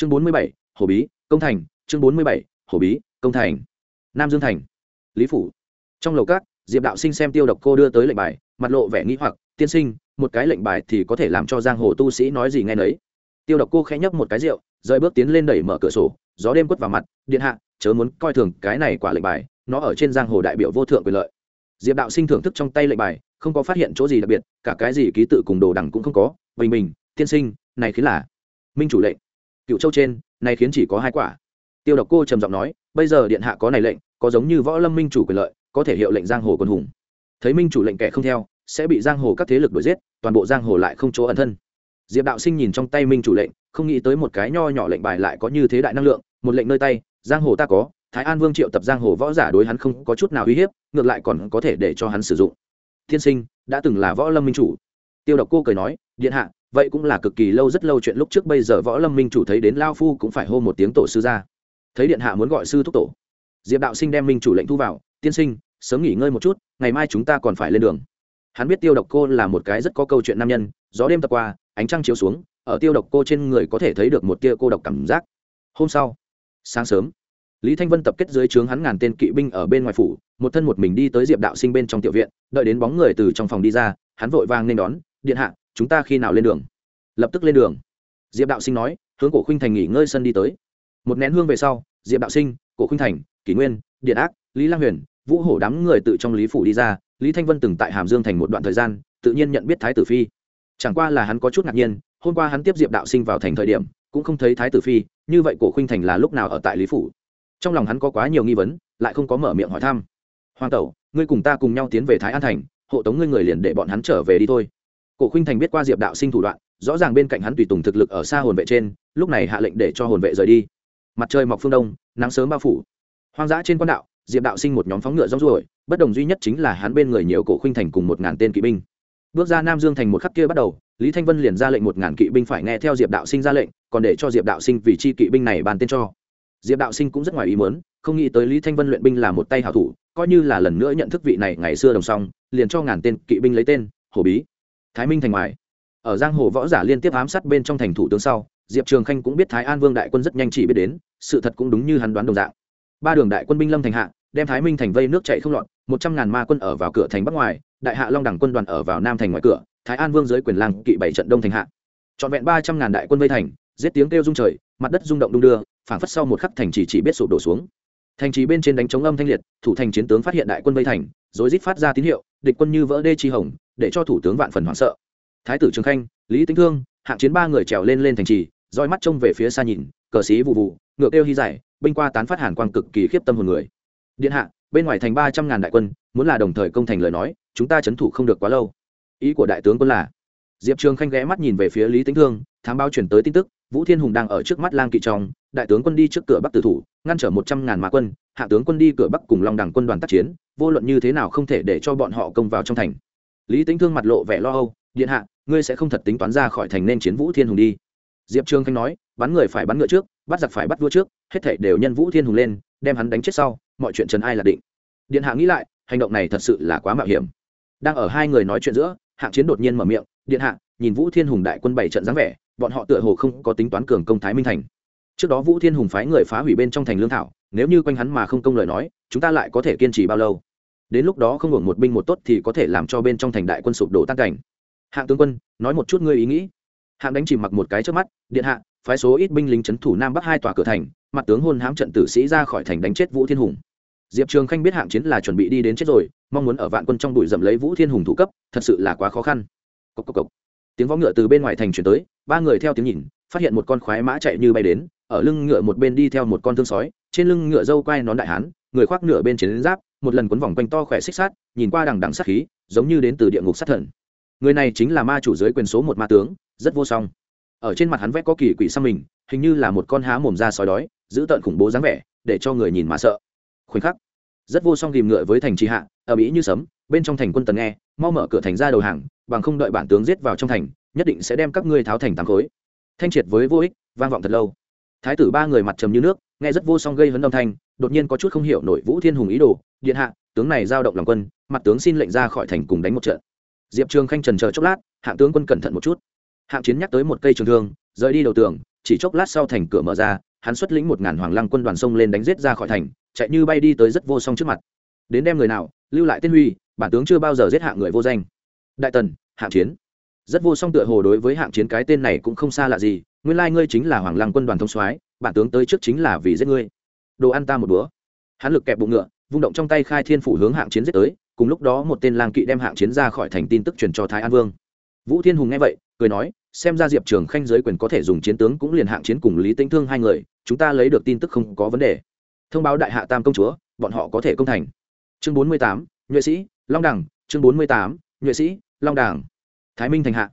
chương bốn mươi bảy hồ bí, công thành. Chương bốn mươi bảy hồ bí, công thành. Nam dương thành. Lý phủ. Trong lầu các, diệp đạo sinh xem tiêu độc cô đưa tới lệnh bài, mặt lộ vẻ nghĩ hoặc, tiên sinh, một cái lệnh bài thì có thể làm cho giang hồ tu sĩ nói gì nghe nấy. Tiêu độc cô khẽ nhấp một cái rượu, rời bước tiến lên đẩy mở cửa sổ, gió đêm quất vào mặt, điện hạ, chớ muốn coi thường cái này quả lệnh bài, nó ở trên giang hồ đại biểu vô thượng quyền lợi. Diệp đạo sinh thưởng thức trong tay lệnh bài, không có phát hiện chỗ gì đặc biệt, cả cái gì ký tự cùng đồ đằng cũng không có, bình bình, tiên sinh, này khiến là minh chủ lệnh cựu châu trên này khiến chỉ có hai quả. Tiêu độc cô trầm giọng nói, bây giờ điện hạ có này lệnh, có giống như võ lâm minh chủ quyền lợi, có thể hiệu lệnh giang hồ quân hùng. Thấy minh chủ lệnh kẻ không theo, sẽ bị giang hồ các thế lực đuổi giết, toàn bộ giang hồ lại không chỗ ẩn thân. Diệp đạo sinh nhìn trong tay minh chủ lệnh, không nghĩ tới một cái nho nhỏ lệnh bài lại có như thế đại năng lượng, một lệnh nơi tay, giang hồ ta có, thái an vương triệu tập giang hồ võ giả đối hắn không có chút nào uy hiếp, ngược lại còn có thể để cho hắn sử dụng. Thiên sinh, đã từng là võ lâm minh chủ. Tiêu độc cô cười nói, điện hạ vậy cũng là cực kỳ lâu rất lâu chuyện lúc trước bây giờ võ lâm minh chủ thấy đến lao phu cũng phải hô một tiếng tổ sư ra. Thấy điện hạ muốn gọi sư thúc tổ. Diệp đạo sinh đem minh chủ lệnh thu vào, tiên sinh, sớm nghỉ ngơi một chút, ngày mai chúng ta còn phải lên đường. Hắn biết tiêu độc cô là một cái rất có câu chuyện nam nhân, gió đêm tập qua, ánh trăng chiếu xuống, ở tiêu độc cô trên người có thể thấy được một tia cô độc cảm giác. Hôm sau, sáng sớm, lý thanh vân tập kết dưới trướng hắn ngàn tên kỵ binh ở bên ngoài phủ, một thân một mình đi tới diệp đạo sinh bên trong tiểu viện, đợi đến bóng người từ trong phòng đi ra, hắn vội vàng nên đón, điện hạ chúng ta khi nào lên đường? Lập tức lên đường. Diệp đạo sinh nói, hướng cổ Khinh thành nghỉ ngơi sân đi tới. Một nén hương về sau, diệp đạo sinh, cổ Khinh thành, kỷ nguyên, điện ác, lý lang huyền, vũ hổ đám người tự trong lý phủ đi ra, lý thanh vân từng tại hàm dương thành một đoạn thời gian, tự nhiên nhận biết thái tử phi. Chẳng qua là hắn có chút ngạc nhiên, hôm qua hắn tiếp diệp đạo sinh vào thành thời điểm, cũng không thấy thái tử phi, như vậy cổ Khinh thành là lúc nào ở tại lý phủ? Trong lòng hắn có quá nhiều nghi vấn, lại không có mở miệng hỏi thăm. Hoàng tẩu, ngươi cùng ta cùng nhau tiến về thái an thành, hộ tống ngươi người liền để bọn hắn trở về đi thôi cổ Khinh thành biết qua diệp đạo sinh thủ đoạn, rõ ràng bên cạnh hắn tùy tùng thực lực ở xa hồn vệ trên, lúc này hạ lệnh để cho hồn vệ rời đi. Mặt trời mọc phương đông, nắng sớm bao phủ. Hoang dã trên quan đạo, diệp đạo sinh một nhóm phóng ngựa rong ruổi, bất đồng duy nhất chính là hắn bên người nhiều cổ Khinh thành cùng một ngàn tên kỵ binh. Bước ra nam dương thành một khắc kia bắt đầu, lý thanh vân liền ra lệnh một ngàn kỵ binh phải nghe theo diệp đạo sinh ra lệnh, còn để cho diệp đạo sinh vì chi kỵ binh này bàn tên cho. Diệp đạo sinh cũng rất ngoài ý muốn, không nghĩ tới lý thanh vân luyện binh là một tay hảo thủ, coi như là lần nữa nhận thức vị này ngày xưa đồng song, liền cho ngàn tên kỵ binh lấy tên, hồ bí thái minh thành ngoài. Ở giang hồ võ giả liên tiếp ám sát bên trong thành thủ tướng sau, diệp trường khanh cũng biết thái an vương đại quân rất nhanh chỉ biết đến, sự thật cũng đúng như hắn đoán đồng dạng. Ba đường đại quân binh lâm thành hạ, đem thái minh thành vây nước chạy không lọt, một trăm ngàn ma quân ở vào cửa thành bắc ngoài, đại hạ long đẳng quân đoàn ở vào nam thành ngoài cửa, thái an vương dưới quyền làng kỵ bảy trận đông thành hạ. Trọn vẹn ba trăm ngàn đại quân vây thành, giết tiếng kêu rung trời, mặt đất rung động đung đưa, phảng phất sau một khắc thành trì chỉ biết sụp đổ xuống. Thành trì bên trên đánh chống âm thanh liệt, thủ thành chiến tướng phát hiện đại quân vây thành rồi rít phát ra tín hiệu, địch quân như vỡ đê chi hồng để cho thủ tướng vạn phần hoảng sợ. Thái tử trường khanh, lý tĩnh thương, hạng chiến ba người trèo lên lên thành trì, roi mắt trông về phía xa nhìn, cờ xí vụ vụ, ngựa kêu hy giải binh qua tán phát hàn quang cực kỳ khiếp tâm hồn người. Điện hạ, bên ngoài thành ba trăm ngàn đại quân, muốn là đồng thời công thành lời nói, chúng ta chấn thủ không được quá lâu. Ý của đại tướng quân là, diệp trường khanh ghé mắt nhìn về phía lý tĩnh thương, thám báo chuyển tới tin tức, vũ thiên hùng đang ở trước mắt lang kỵ trong, đại tướng quân đi trước cửa bắc tử thủ, ngăn trở một trăm ngàn mã quân, hạ tướng quân đi cửa bắc cùng long đẳng quân đoàn tác chiến, vô luận như thế nào không thể để cho bọn họ công vào trong thành lý tính thương mặt lộ vẻ lo âu, điện hạ, ngươi sẽ không thật tính toán ra khỏi thành nên chiến vũ thiên hùng đi. Diệp trường khanh nói, bắn người phải bắn ngựa trước, bắt giặc phải bắt vua trước, hết thảy đều nhân vũ thiên hùng lên, đem hắn đánh chết sau, mọi chuyện trần ai là định. Điện hạ nghĩ lại, hành động này thật sự là quá mạo hiểm. Đang ở hai người nói chuyện giữa, hạng chiến đột nhiên mở miệng, điện hạ, nhìn vũ thiên hùng đại quân bảy trận dáng vẻ, bọn họ tựa hồ không có tính toán cường công thái minh thành. Trước đó vũ thiên hùng phái người phá hủy bên trong thành lương thảo, nếu như quanh hắn mà không công lời nói, chúng ta lại có thể kiên trì bao lâu? Đến lúc đó không hưởng một binh một tốt thì có thể làm cho bên trong thành đại quân sụp đổ tan cảnh. Hạng tướng quân, nói một chút ngươi ý nghĩ. Hạng đánh chìm mặc một cái trước mắt, điện hạ, phái số ít binh lính c h ấ n thủ nam bắc hai tòa cửa thành, mặt tướng hôn hãm trận tử sĩ ra khỏi thành đánh chết vũ thiên hùng. Diệp trường khanh biết hạng chiến là chuẩn bị đi đến chết rồi, mong muốn ở vạn quân trong đùi dậm lấy vũ thiên hùng thủ cấp, thật sự là quá khó khăn. Cốc cốc cốc. tiếng võ ngựa từ bên ngoài thành chuyển tới, ba người theo tiếng nhìn, phát hiện một con khoái mã chạy như bay đến, ở lưng ngựa một bên đi theo một con thương sói, trên lưng ngựa dâu quai nón đại hán, người khoác nửa bên chiến giáp một lần quấn vòng quanh to khỏe xích sát nhìn qua đằng đằng sát khí, giống như đến từ địa ngục sát thần. Người này chính là ma chủ dưới quyền số một ma tướng, rất vô song. Ở trên mặt hắn vẽ có kỳ quỷ xăm mình, hình như là một con há mồm ra sói đói, giữ tợn khủng bố dáng vẻ, để cho người nhìn mà sợ. Khoảnh khắc, rất vô song tìm ngựa với thành trì hạ ở mỹ như sấm, bên trong thành quân tần nghe, mau mở cửa thành ra đầu hàng, bằng không đợi bản tướng giết vào trong thành, nhất định sẽ đem các ngươi tháo thành tám khối. Thanh triệt với vô ích, vang vọng thật lâu. Thái tử ba người mặt trầm như nước, nghe rất vô song gây hấn âm thanh đột nhiên có chút không hiểu nổi vũ thiên hùng ý đồ, điện hạ, tướng này giao động lòng quân, mặt tướng xin lệnh ra khỏi thành cùng đánh một trận. Diệp trường khanh trần chờ chốc lát, hạng tướng quân cẩn thận một chút. Hạng chiến nhắc tới một cây trường thương, rời đi đầu tường, chỉ chốc lát sau thành cửa mở ra, hắn xuất lĩnh một ngàn hoàng lăng quân đoàn sông lên đánh giết ra khỏi thành, chạy như bay đi tới rất vô song trước mặt. Đến đem người nào, lưu lại tên huy, bản tướng chưa bao giờ giết hạng người vô danh. Đại tần, hạng chiến. Rất vô song tựa hồ đối với hạng chiến cái tên này cũng không xa lạ gì, nguyên lai ngươi chính là hoàng lăng quân đoàn thông soái, bản tướng tới trước chính là vì giết ngươi đồ ăn ta một bữa. Hắn lực kẹp bụng ngựa, vung động trong tay khai thiên phủ hướng hạng chiến giết tới, cùng lúc đó một tên lang kỵ đem hạng chiến ra khỏi thành tin tức truyền cho thái an vương. Vũ thiên hùng nghe vậy, cười nói, xem ra diệp trường khanh giới quyền có thể dùng chiến tướng cũng liền hạng chiến cùng lý tĩnh thương hai người, chúng ta lấy được tin tức không có vấn đề. Thông báo đại hạ tam công chúa, bọn họ có thể công thành. Chương bốn mươi tám, nhuệ sĩ, long đẳng chương bốn mươi tám, nhuệ sĩ, long đẳng thái minh thành hạ.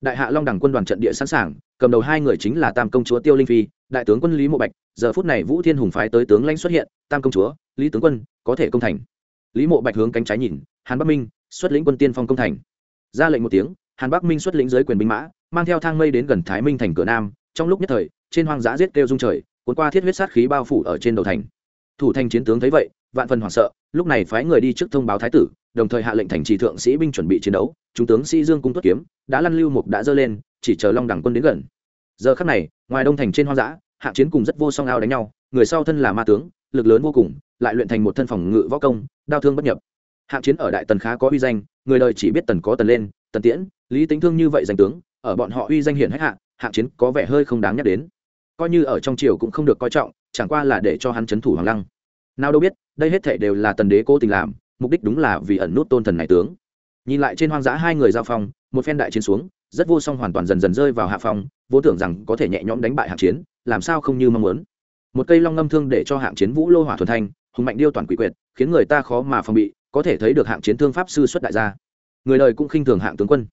Đại hạ long đẳng quân đoàn trận địa sẵn sàng, cầm đầu hai người chính là tam công chúa tiêu linh phi, đại tướng quân lý mộ bạch giờ phút này vũ thiên hùng phái tới tướng lãnh xuất hiện, tam công chúa, lý tướng quân, có thể công thành. Lý mộ bạch hướng cánh trái nhìn, hàn bắc minh, xuất lĩnh quân tiên phong công thành. Ra lệnh một tiếng, hàn bắc minh xuất lĩnh giới quyền binh mã, mang theo thang mây đến gần thái minh thành cửa nam. Trong lúc nhất thời, trên hoang dã giết kêu dung trời, cuốn qua thiết huyết sát khí bao phủ ở trên đầu thành. Thủ thành chiến tướng thấy vậy, vạn phần hoảng sợ, lúc này phái người đi trước thông báo thái tử, đồng thời hạ lệnh thành trì thượng sĩ binh chuẩn bị chiến đấu. Trung tướng sĩ dương cung tuất kiếm, đã lăn lưu mục đã dơ lên, chỉ chờ long đẳng quân đến gần. Giờ khắc này, ngoài đông thành trên hoang dã hạng chiến cùng rất vô song ao đánh nhau người sau thân là ma tướng lực lớn vô cùng lại luyện thành một thân phòng ngự võ công đao thương bất nhập. Hạng chiến ở đại tần khá có uy danh người đời chỉ biết tần có tần lên tần tiễn lý tính thương như vậy danh tướng ở bọn họ uy danh hiển hách hạ, hạng chiến có vẻ hơi không đáng nhắc đến. Coi như ở trong triều cũng không được coi trọng chẳng qua là để cho hắn chấn thủ hoàng lăng. Nào đâu biết đây hết thảy đều là tần đế cố tình làm mục đích đúng là vì ẩn nút tôn thần này tướng. Nhìn lại trên hoang dã hai người giao phong một phen đại chiến xuống rất vô song hoàn toàn dần dần rơi vào hạ phong vốn tưởng rằng có thể nhẹ nhõm đánh bại hạng chiến làm sao không như mong muốn? Một cây long ngâm thương để cho hạng chiến vũ lô hỏa thuần thanh, hùng mạnh điêu toàn quỷ quyệt, khiến người ta khó mà phòng bị, có thể thấy được hạng chiến thương pháp sư xuất đại gia. Người đời cũng khinh thường hạng tướng quân.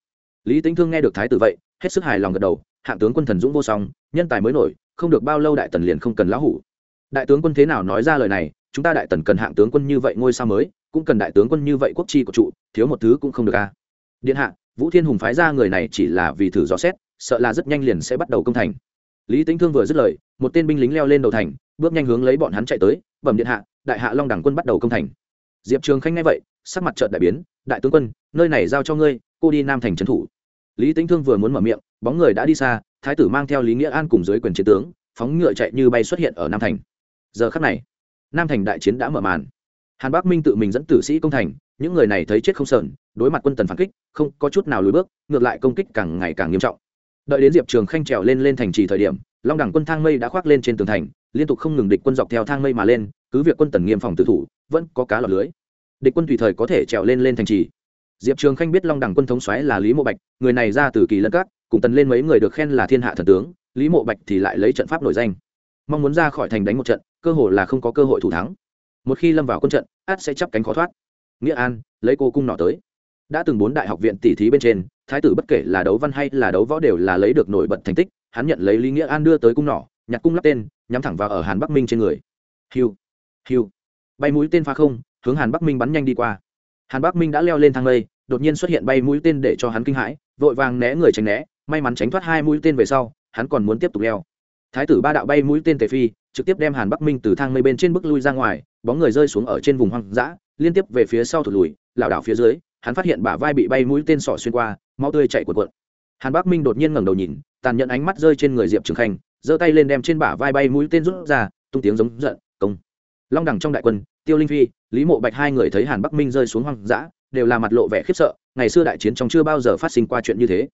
Lý tính thương nghe được thái tử vậy, hết sức hài lòng gật đầu, hạng tướng quân thần dũng vô song, nhân tài mới nổi, không được bao lâu đại tần liền không cần lão hủ. Đại tướng quân thế nào nói ra lời này, chúng ta đại tần cần hạng tướng quân như vậy ngôi sao mới, cũng cần đại tướng quân như vậy quốc chi của trụ, thiếu một thứ cũng không được a điện hạ, vũ thiên hùng phái ra người này chỉ là vì thử dò xét, sợ là rất nhanh liền sẽ bắt đầu công thành lý tính thương vừa dứt lời, một tên binh lính leo lên đầu thành, bước nhanh hướng lấy bọn hắn chạy tới, bẩm điện hạ, đại hạ long đẳng quân bắt đầu công thành. Diệp trường khanh nghe vậy, sắc mặt trợt đại biến, đại tướng quân, nơi này giao cho ngươi, cô đi nam thành trấn thủ. Lý tính thương vừa muốn mở miệng, bóng người đã đi xa, thái tử mang theo lý nghĩa an cùng dưới quyền chiến tướng, phóng ngựa chạy như bay xuất hiện ở nam thành. Giờ khắc này, nam thành đại chiến đã mở màn. Hàn bắc minh tự mình dẫn tử sĩ công thành, những người này thấy chết không sờn, đối mặt quân tần phản kích, không có chút nào lùi bước, ngược lại công kích càng ngày càng nghiêm trọng đợi đến diệp trường khanh trèo lên lên thành trì thời điểm, long đẳng quân thang mây đã khoác lên trên tường thành, liên tục không ngừng địch quân dọc theo thang mây mà lên, cứ việc quân tần nghiêm phòng tự thủ, vẫn có cá lọt lưới. Địch quân tùy thời có thể trèo lên lên thành trì. Diệp trường khanh biết long đẳng quân thống xoáy là lý mộ bạch, người này ra từ kỳ lân cát cùng tần lên mấy người được khen là thiên hạ thần tướng, lý mộ bạch thì lại lấy trận pháp nổi danh. Mong muốn ra khỏi thành đánh một trận, cơ hội là không có cơ hội thủ thắng. Một khi lâm vào quân trận át sẽ chấp cánh khó thoát. Nghĩa an, lấy cô cung nọ tới. Đã từng bốn đại học viện tỷ thí bên trên thái tử bất kể là đấu văn hay là đấu võ đều là lấy được nổi bật thành tích, hắn nhận lấy lý nghĩa an đưa tới cung nỏ, nhặt cung lắp tên, nhắm thẳng vào ở hàn bắc minh trên người. Hiu hiu. Bay mũi tên pha không, hướng hàn bắc minh bắn nhanh đi qua. Hàn bắc minh đã leo lên thang lây, đột nhiên xuất hiện bay mũi tên để cho hắn kinh hãi, vội vàng né người tránh né, may mắn tránh thoát hai mũi tên về sau, hắn còn muốn tiếp tục leo. Thái tử ba đạo bay mũi tên tề phi, trực tiếp đem hàn bắc minh từ thang mây bên trên bước lui ra ngoài, bóng người rơi xuống ở trên vùng hoang dã, liên tiếp về phía sau thụt lùi, lảo đảo phía dưới hắn phát hiện bả vai bị bay mũi tên sỏ xuyên qua, máu tươi chạy cuộn cuộn. Hàn bắc minh đột nhiên ngẩng đầu nhìn, tàn nhẫn ánh mắt rơi trên người diệp trường khanh, giơ tay lên đem trên bả vai bay mũi tên rút ra, tung tiếng giống giận, công. Long đẳng trong đại quân, tiêu linh phi, lý mộ bạch hai người thấy hàn bắc minh rơi xuống hoang dã, đều là mặt lộ vẻ khiếp sợ, ngày xưa đại chiến trong chưa bao giờ phát sinh qua chuyện như thế.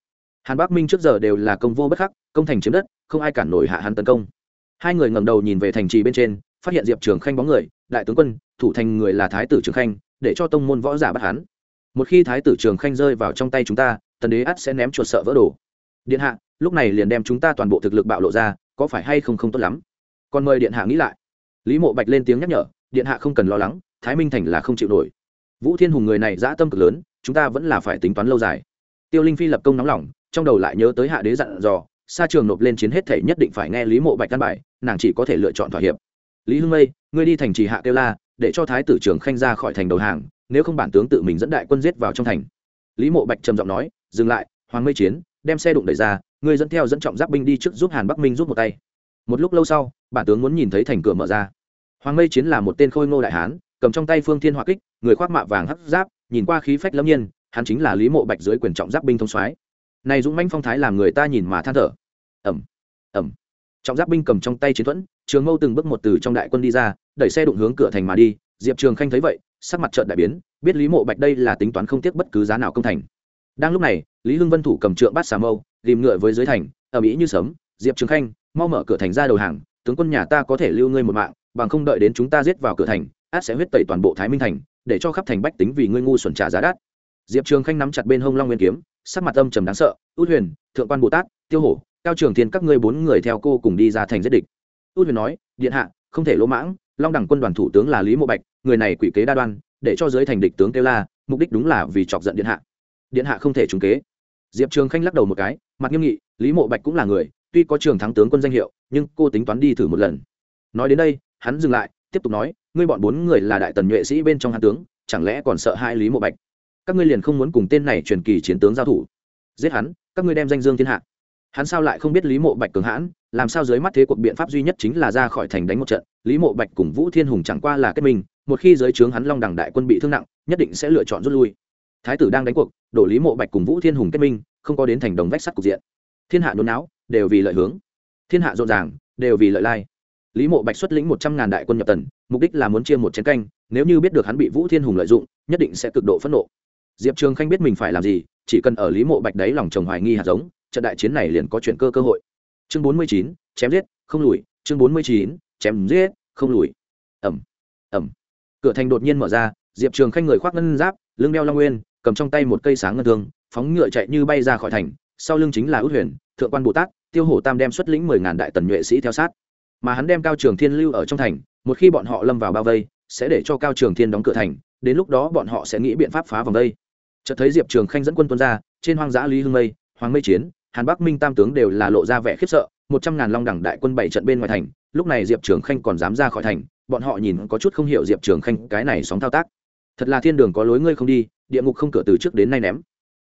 Hàn bắc minh trước giờ đều là công vô bất khắc, công thành chiếm đất, không ai cản nổi hạ hắn tấn công. Hai người ngẩng đầu nhìn về thành trì bên trên, phát hiện diệp trường khanh bóng người, đại tướng quân, thủ thành người là thái tử trường khanh, để cho tông môn võ giả bắt hắn một khi thái tử trường khanh rơi vào trong tay chúng ta tần đế ắt sẽ ném chuột sợ vỡ đồ. Điện hạ, lúc này liền đem chúng ta toàn bộ thực lực bạo lộ ra, có phải hay không không tốt lắm? Còn mời điện hạ nghĩ lại. Lý mộ bạch lên tiếng nhắc nhở, điện hạ không cần lo lắng, thái minh thành là không chịu nổi. Vũ thiên hùng người này dã tâm cực lớn, chúng ta vẫn là phải tính toán lâu dài. Tiêu linh phi lập công nóng lòng, trong đầu lại nhớ tới hạ đế dặn dò xa trường nộp lên chiến hết thể nhất định phải nghe lý mộ bạch căn bài, nàng chỉ có thể lựa chọn thỏa hiệp. Lý hưng mây, ngươi đi thành trì hạ kêu la, để cho thái tử trường khanh ra khỏi thành đầu hàng nếu không bản tướng tự mình dẫn đại quân giết vào trong thành. Lý mộ bạch trầm giọng nói, dừng lại, hoàng mây chiến, đem xe đụng đẩy ra, ngươi dẫn theo dẫn trọng giáp binh đi trước giúp hàn bắc minh giúp một tay. Một lúc lâu sau, bản tướng muốn nhìn thấy thành cửa mở ra. Hoàng mây chiến là một tên khôi ngô đại hán, cầm trong tay phương thiên hỏa kích, người khoác mạ vàng hấp giáp, nhìn qua khí phách lâm nhiên, hắn chính là lý mộ bạch dưới quyền trọng giáp binh thông soái. Này dũng manh phong thái làm người ta nhìn mà than thở. Ẩm ẩm trọng giáp binh cầm trong tay chiến thuẫn, trường mâu từng bước một từ trong đại quân đi ra, đẩy xe đụng hướng cửa thành mà đi, diệp trường khanh thấy vậy sắc mặt trợn đại biến, biết lý mộ bạch đây là tính toán không tiếc bất cứ giá nào công thành. Đang lúc này, lý hưng vân thủ cầm trượng bát xà mâu, tìm ngựa với dưới thành ở mỹ như sấm, diệp trường khanh, mau mở cửa thành ra đầu hàng, tướng quân nhà ta có thể lưu ngươi một mạng, bằng không đợi đến chúng ta giết vào cửa thành, át sẽ huyết tẩy toàn bộ thái minh thành, để cho khắp thành bách tính vì ngươi ngu xuẩn trả giá đắt. Diệp trường khanh nắm chặt bên hông long nguyên kiếm, sắc mặt âm trầm đáng sợ, út huyền, thượng quan bồ tát, tiêu hổ, cao trường thiên các ngươi bốn người theo cô cùng đi ra thành giết địch. Út huyền nói, điện hạ, không thể lỗ mãng long đẳng quân đoàn thủ tướng là lý mộ bạch, người này quỷ kế đa đoan, để cho giới thành địch tướng kêu la, mục đích đúng là vì chọc giận điện hạ. Điện hạ không thể trúng kế. Diệp trường khanh lắc đầu một cái, mặt nghiêm nghị, lý mộ bạch cũng là người, tuy có trường thắng tướng quân danh hiệu, nhưng cô tính toán đi thử một lần. Nói đến đây, hắn dừng lại, tiếp tục nói, ngươi bọn bốn người là đại tần nhuệ sĩ bên trong hán tướng, chẳng lẽ còn sợ hai lý mộ bạch? Các ngươi liền không muốn cùng tên này truyền kỳ chiến tướng giao thủ. Giết hắn, các ngươi đem danh dương thiên hạ. Hắn sao lại không biết lý mộ bạch cường hãn, làm sao dưới mắt thế cuộc biện pháp duy nhất chính là ra khỏi thành đánh một trận lý mộ bạch cùng vũ thiên hùng chẳng qua là kết minh, một khi giới trướng hắn long đẳng đại quân bị thương nặng, nhất định sẽ lựa chọn rút lui. Thái tử đang đánh cuộc, đổ lý mộ bạch cùng vũ thiên hùng kết minh, không có đến thành đồng vách sắt cục diện. Thiên hạ nôn não đều vì lợi hướng. Thiên hạ rộn ràng, đều vì lợi lai. Lý mộ bạch xuất lĩnh một trăm ngàn đại quân nhập tần, mục đích là muốn chia một chén canh, nếu như biết được hắn bị vũ thiên hùng lợi dụng, nhất định sẽ cực độ phẫn nộ. Diệp trường khanh biết mình phải làm gì, chỉ cần ở lý mộ bạch đấy lòng chồng hoài nghi hạt giống, trận đại chiến này liền có chuyện cơ cơ hội. Chương bốn mươi chín, chém giết, không lùi. Chương bốn mươi chín chém giết, không lùi. Ẩm ẩm cửa thành đột nhiên mở ra, diệp trường khanh người khoác ngân giáp, lưng đeo long nguyên, cầm trong tay một cây sáng ngân thương, phóng ngựa chạy như bay ra khỏi thành, sau lưng chính là ước huyền, thượng quan bồ tát, tiêu hổ tam đem xuất lĩnh mười ngàn đại tần nhuệ sĩ theo sát. Mà hắn đem cao trường thiên lưu ở trong thành, một khi bọn họ lâm vào bao vây, sẽ để cho cao trường thiên đóng cửa thành, đến lúc đó bọn họ sẽ nghĩ biện pháp phá vòng vây chợt thấy diệp trường khanh dẫn quân tuân ra, trên hoang dã lý hưng mây, hoàng mây chiến, hàn bắc minh tam tướng đều là lộ ra vẻ khiếp sợ, một trăm ngàn long đẳng đại quân bảy trận bên ngoài thành lúc này diệp trường khanh còn dám ra khỏi thành, bọn họ nhìn có chút không hiểu diệp trường khanh cái này sóng thao tác. Thật là thiên đường có lối ngươi không đi, địa ngục không cửa từ trước đến nay ném.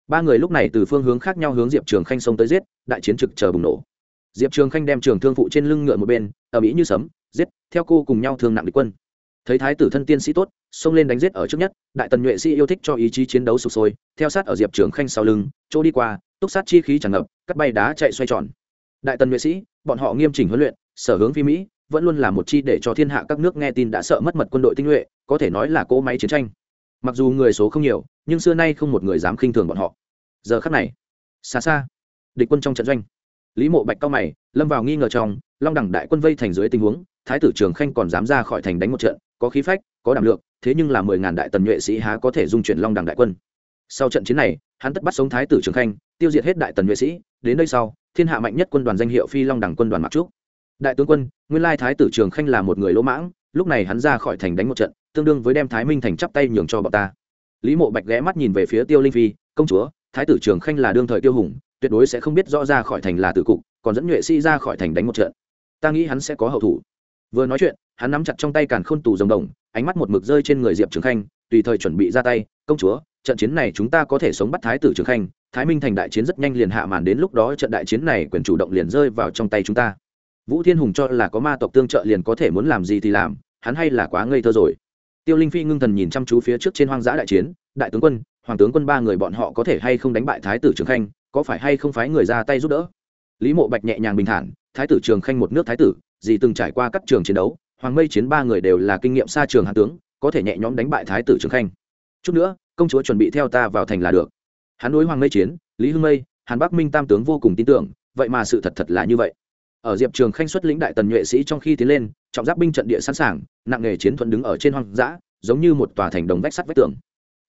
Ba người lúc này từ phương hướng khác nhau hướng diệp trường khanh xông tới giết, đại chiến trực chờ bùng nổ. Diệp trường khanh đem trường thương phụ trên lưng ngựa một bên ở mỹ như sấm, giết, theo cô cùng nhau thương nặng địch quân. Thấy thái tử thân tiên sĩ tốt, xông lên đánh giết ở trước nhất, đại tần nhuệ sĩ yêu thích cho ý chí chiến đấu sụp sôi, theo sát ở diệp trường khanh sau lưng, chỗ đi qua, túc sát chi khí tràn ngập, cắt bay đá chạy xoay tròn. Đại tần nhuệ sĩ, bọn họ nghiêm chỉnh huấn luyện sở hướng phi mỹ, vẫn luôn là một chi để cho thiên hạ các nước nghe tin đã sợ mất mật quân đội tinh nhuệ, có thể nói là cỗ máy chiến tranh. Mặc dù người số không nhiều, nhưng xưa nay không một người dám khinh thường bọn họ. Giờ khắc này, xa xa, địch quân trong trận doanh. Lý mộ bạch cao mày, lâm vào nghi ngờ trong, long đẳng đại quân vây thành dưới tình huống, thái tử trường khanh còn dám ra khỏi thành đánh một trận, có khí phách, có đảm lượng, thế nhưng là mười ngàn đại tần nhuệ sĩ há có thể dung chuyển long đẳng đại quân. Sau trận chiến này, hắn tất bắt sống thái tử trường khanh, tiêu diệt hết đại tần nhuệ sĩ, đến đây sau, thiên hạ mạnh nhất quân đoàn danh hiệu phi long đẳng quân đoàn mặc trúc đại tướng quân, nguyên lai thái tử trường khanh là một người lỗ mãng, lúc này hắn ra khỏi thành đánh một trận, tương đương với đem thái minh thành chắp tay nhường cho bọn ta. Lý mộ bạch ghé mắt nhìn về phía tiêu linh phi, công chúa, thái tử trường khanh là đương thời tiêu hùng, tuyệt đối sẽ không biết rõ ra khỏi thành là tử cục, còn dẫn nhuệ sĩ ra khỏi thành đánh một trận. Ta nghĩ hắn sẽ có hậu thủ. Vừa nói chuyện, hắn nắm chặt trong tay càn khôn tù rồng đồng, ánh mắt một mực rơi trên người diệp trường khanh, tùy thời chuẩn bị ra tay, công chúa, trận chiến này chúng ta có thể sống bắt thái tử trường khanh, thái minh thành đại chiến rất nhanh liền hạ màn đến lúc đó trận đại chiến này quyền chủ động liền rơi vào trong tay chúng ta vũ thiên hùng cho là có ma tộc tương trợ liền có thể muốn làm gì thì làm, hắn hay là quá ngây thơ rồi. Tiêu linh phi ngưng thần nhìn chăm chú phía trước trên hoang dã đại chiến, đại tướng quân, hoàng tướng quân ba người bọn họ có thể hay không đánh bại thái tử trường khanh, có phải hay không phái người ra tay giúp đỡ? Lý mộ bạch nhẹ nhàng bình thản, thái tử trường khanh một nước thái tử, gì từng trải qua các trường chiến đấu, hoàng mây chiến ba người đều là kinh nghiệm xa trường hạ tướng, có thể nhẹ nhõm đánh bại thái tử trường khanh. Chút nữa, công chúa chuẩn bị theo ta vào thành là được. Hắn đối hoàng mây chiến, lý hưng mây, hàn bắc minh tam tướng vô cùng tin tưởng, vậy mà sự thật thật là như vậy ở diệp trường khanh xuất lĩnh đại tần nhuệ sĩ trong khi tiến lên, trọng giáp binh trận địa sẵn sàng, nặng nghề chiến thuận đứng ở trên hoang dã, giống như một tòa thành đồng vách sắt vách tường.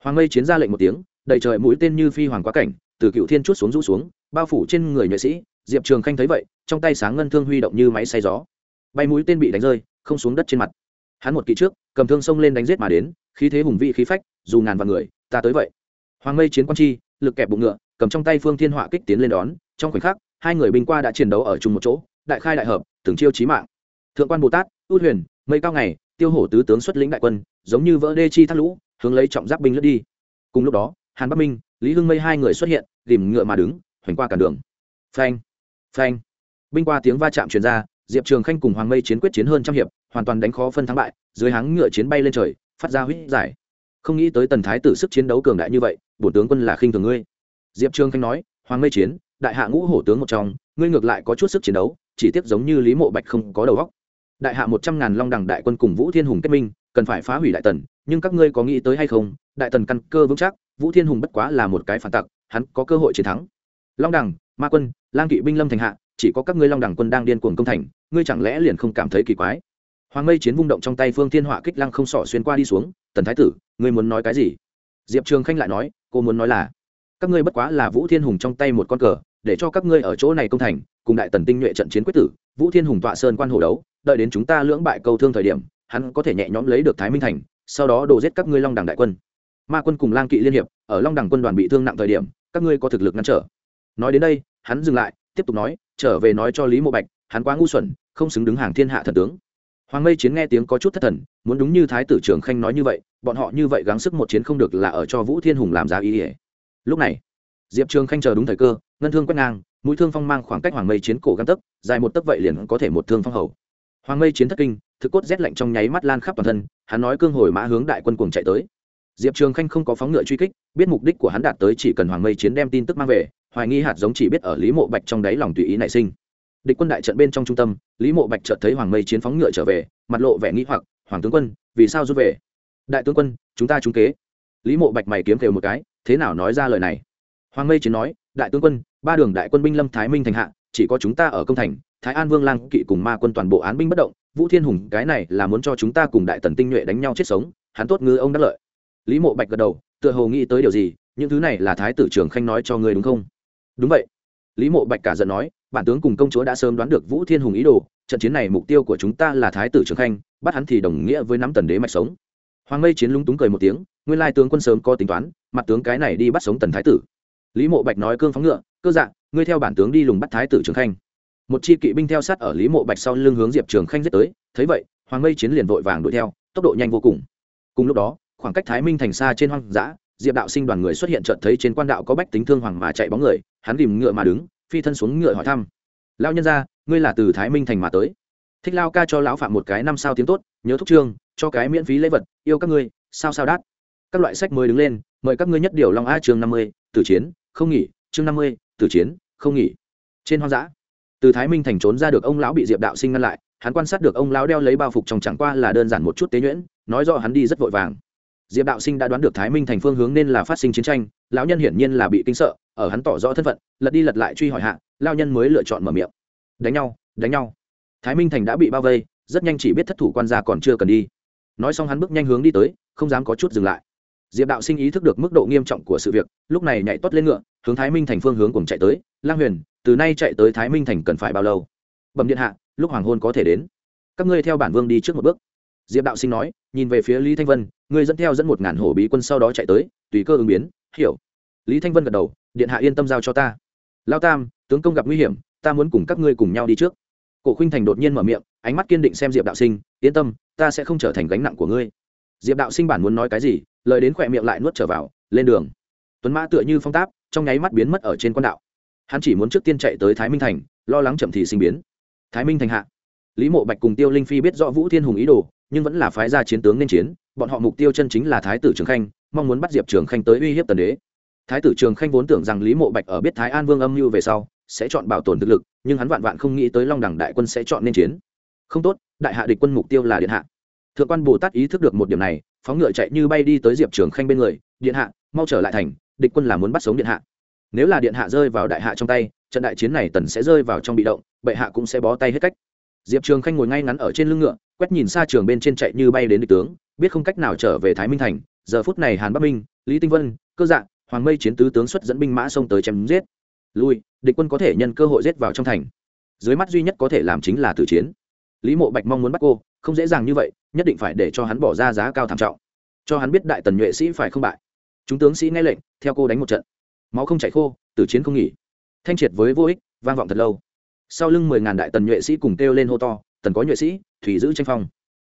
Hoàng mây chiến ra lệnh một tiếng, đầy trời mũi tên như phi hoàng quá cảnh, từ cựu thiên chút xuống rũ xuống, bao phủ trên người nhuệ sĩ, diệp trường khanh thấy vậy, trong tay sáng ngân thương huy động như máy xay gió. Bay mũi tên bị đánh rơi, không xuống đất trên mặt. Hắn một kỵ trước, cầm thương xông lên đánh giết mà đến, khí thế hùng vị khí phách, dù ngàn vạn người, ta tới vậy. Hoàng mây chiến quan chi, lực kẹp bụng ngựa, cầm trong tay phương thiên họa kích tiến lên đón, trong khoảnh khắc, hai người binh qua đã chiến đấu ở chung một chỗ đại khai đại hợp, từng chiêu chí mạng. Thượng quan bồ tát, ưu huyền, mây cao ngày, tiêu hổ tứ tướng xuất lĩnh đại quân, giống như vỡ đê chi thác lũ, hướng lấy trọng giáp binh lướt đi. Cùng lúc đó, hàn bắc minh, lý hưng mây hai người xuất hiện, tìm ngựa mà đứng, hoành qua cả đường. Phanh phanh. Binh qua tiếng va chạm truyền ra, diệp trường khanh cùng hoàng mây chiến quyết chiến hơn trăm hiệp, hoàn toàn đánh khó phân thắng bại, dưới háng ngựa chiến bay lên trời, phát ra huyết giải. Không nghĩ tới tần thái tử sức chiến đấu cường đại như vậy bổ tướng quân là khinh thường ngươi. Diệp trường khanh nói, hoàng mây chiến, đại hạ ngũ hổ tướng một trong, ngươi ngược lại có chút sức chiến đấu chỉ tiếc giống như lý mộ bạch không có đầu óc. Đại hạ một trăm ngàn long đẳng đại quân cùng vũ thiên hùng kết minh, cần phải phá hủy đại tần, nhưng các ngươi có nghĩ tới hay không? Đại tần căn cơ vững chắc, vũ thiên hùng bất quá là một cái phản tặc, hắn có cơ hội chiến thắng. Long đẳng ma quân, lang kỵ binh lâm thành hạ, chỉ có các ngươi long đẳng quân đang điên cuồng công thành, ngươi chẳng lẽ liền không cảm thấy kỳ quái? Hoàng mây chiến vung động trong tay phương thiên họa kích lăng không sỏ xuyên qua đi xuống, tần thái tử, ngươi muốn nói cái gì? Diệp trường khanh lại nói, cô muốn nói là, các ngươi bất quá là vũ thiên hùng trong tay một con cờ để cho các ngươi ở chỗ này công thành, cùng đại tần tinh nhuệ trận chiến quyết tử, vũ thiên hùng tọa sơn quan hồ đấu, đợi đến chúng ta lưỡng bại câu thương thời điểm, hắn có thể nhẹ nhõm lấy được thái minh thành, sau đó đổ giết các ngươi long đẳng đại quân. Ma quân cùng lang kỵ liên hiệp, ở long đẳng quân đoàn bị thương nặng thời điểm, các ngươi có thực lực ngăn trở. Nói đến đây, hắn dừng lại, tiếp tục nói, trở về nói cho lý mộ bạch, hắn quá ngu xuẩn, không xứng đứng hàng thiên hạ thần tướng. Hoàng mây chiến nghe tiếng có chút thất thần, muốn đúng như thái tử trường khanh nói như vậy, bọn họ như vậy gắng sức một chiến không được là ở cho vũ thiên hùng làm giá ý ỉa lúc này, diệp trường khanh chờ đúng thời cơ ngân thương quét ngang, mũi thương phong mang khoảng cách hoàng mây chiến cổ găng tấc, dài một tấc vậy liền có thể một thương phong hầu. Hoàng mây chiến thất kinh, thực cốt rét lạnh trong nháy mắt lan khắp toàn thân, hắn nói cương hồi mã hướng đại quân cuồng chạy tới. Diệp trường khanh không có phóng ngựa truy kích, biết mục đích của hắn đạt tới chỉ cần hoàng mây chiến đem tin tức mang về, hoài nghi hạt giống chỉ biết ở lý mộ bạch trong đáy lòng tùy ý nảy sinh. Địch quân đại trận bên trong trung tâm, lý mộ bạch chợt thấy hoàng mây chiến phóng ngựa trở về, mặt lộ vẻ nghĩ hoặc, hoàng tướng quân, vì sao rút về? Đại tướng quân, chúng ta trúng kế. Lý mộ bạch mày kiếm kêu một cái, thế nào nói ra lời này? Hoàng mây chiến nói đại tướng quân, ba đường đại quân binh lâm thái minh thành hạ, chỉ có chúng ta ở công thành, thái an vương lang kỵ cùng ma quân toàn bộ án binh bất động, vũ thiên hùng, cái này là muốn cho chúng ta cùng đại tần tinh nhuệ đánh nhau chết sống, hắn tốt ngư ông đắc lợi. Lý mộ bạch gật đầu, tựa hồ nghĩ tới điều gì, những thứ này là thái tử trường khanh nói cho ngươi đúng không? Đúng vậy. Lý mộ bạch cả giận nói, bản tướng cùng công chúa đã sớm đoán được vũ thiên hùng ý đồ, trận chiến này mục tiêu của chúng ta là thái tử trường khanh, bắt hắn thì đồng nghĩa với nắm tần đế mạch sống. Hoàng mây chiến lúng túng cười một tiếng, nguyên lai tướng quân sớm có tính toán, mặt tướng cái này đi bắt sống tần thái tử lý mộ bạch nói cương phóng ngựa, cơ dạng ngươi theo bản tướng đi lùng bắt thái tử trường khanh. Một chi kỵ binh theo sát ở lý mộ bạch sau lưng hướng diệp trường khanh giết tới, thấy vậy, hoàng mây chiến liền vội vàng đuổi theo, tốc độ nhanh vô cùng. Cùng lúc đó, khoảng cách thái minh thành xa trên hoang dã, diệp đạo sinh đoàn người xuất hiện chợt thấy trên quan đạo có bách tính thương hoàng mà chạy bóng người, hắn tìm ngựa mà đứng, phi thân xuống ngựa hỏi thăm. Lao nhân ra ngươi là từ thái minh thành mà tới. Thích lao ca cho lão phạm một cái năm sao tiếng tốt, nhớ thúc trương, cho cái miễn phí lễ vật, yêu các ngươi, sao sao đắt các loại sách mới đứng lên, mời các ngươi nhất điều long a chương năm mươi, tử chiến không nghỉ, chương năm mươi, tử chiến, không nghỉ. Trên hoang dã, từ thái minh thành trốn ra được ông lão bị diệp đạo sinh ngăn lại, hắn quan sát được ông lão đeo lấy bao phục trong chẳng qua là đơn giản một chút tế nhuyễn, nói rõ hắn đi rất vội vàng. Diệp đạo sinh đã đoán được thái minh thành phương hướng nên là phát sinh chiến tranh, lão nhân hiển nhiên là bị kinh sợ, ở hắn tỏ rõ thân phận, lật đi lật lại truy hỏi hạ lao nhân mới lựa chọn mở miệng. Đánh nhau đánh nhau. Thái minh thành đã bị bao vây, rất nhanh chỉ biết thất thủ quan gia còn chưa cần đi. Nói xong hắn bước nhanh hướng đi tới, không dám có chút dừng lại diệp đạo sinh ý thức được mức độ nghiêm trọng của sự việc, lúc này nhảy tuất lên ngựa, hướng thái minh thành phương hướng cùng chạy tới, lang huyền, từ nay chạy tới thái minh thành cần phải bao lâu? Bẩm điện hạ, lúc hoàng hôn có thể đến. Các ngươi theo bản vương đi trước một bước. Diệp đạo sinh nói, nhìn về phía lý thanh vân, ngươi dẫn theo dẫn một ngàn hổ bí quân sau đó chạy tới, tùy cơ ứng biến, hiểu. Lý thanh vân gật đầu, điện hạ yên tâm giao cho ta. Lao tam, tướng công gặp nguy hiểm, ta muốn cùng các ngươi cùng nhau đi trước. Cổ khuynh thành đột nhiên mở miệng, ánh mắt kiên định xem diệp đạo sinh, yên tâm, ta sẽ không trở thành gánh nặng của ngươi. Diệp đạo sinh bản muốn nói cái gì lời đến khỏe miệng lại nuốt trở vào, lên đường. Tuấn mã tựa như phong táp, trong nháy mắt biến mất ở trên quan đạo. Hắn chỉ muốn trước tiên chạy tới thái minh thành, lo lắng chậm thì sinh biến. Thái minh thành hạ. Lý mộ bạch cùng tiêu linh phi biết rõ vũ thiên hùng ý đồ, nhưng vẫn là phái ra chiến tướng nên chiến, bọn họ mục tiêu chân chính là thái tử trường khanh, mong muốn bắt diệp trường khanh tới uy hiếp tần đế. Thái tử trường khanh vốn tưởng rằng lý mộ bạch ở biết thái an vương âm mưu về sau, sẽ chọn bảo tồn thực lực, nhưng hắn vạn vạn không nghĩ tới long đẳng đại quân sẽ chọn nên chiến. Không tốt, đại hạ địch quân mục tiêu là điện hạ. Thượng quan bồ tát ý thức được một điểm này phóng ngựa chạy như bay đi tới diệp trường khanh bên người, điện hạ, mau trở lại thành, địch quân là muốn bắt sống điện hạ. Nếu là điện hạ rơi vào đại hạ trong tay, trận đại chiến này tần sẽ rơi vào trong bị động, bệ hạ cũng sẽ bó tay hết cách. Diệp trường khanh ngồi ngay ngắn ở trên lưng ngựa, quét nhìn xa trường bên trên chạy như bay đến địch tướng, biết không cách nào trở về thái minh thành. Giờ phút này hàn bắc minh, lý tinh vân, cơ dạng hoàng mây chiến tứ tướng xuất dẫn binh mã xông tới chém giết. Lui, địch quân có thể nhân cơ hội giết vào trong thành. Dưới mắt duy nhất có thể làm chính là tử chiến. Lý mộ bạch mong muốn bắt cô, không dễ dàng như vậy nhất định phải để cho hắn bỏ ra giá cao thảm trọng. Cho hắn biết đại tần nhuệ sĩ phải không bại. Chúng tướng sĩ nghe lệnh, theo cô đánh một trận. Máu không chảy khô, tử chiến không nghỉ. Thanh triệt với vô ích, vang vọng thật lâu. Sau lưng mười ngàn đại tần nhuệ sĩ cùng kêu lên hô to, tần có nhuệ sĩ, thủy giữ tranh phong.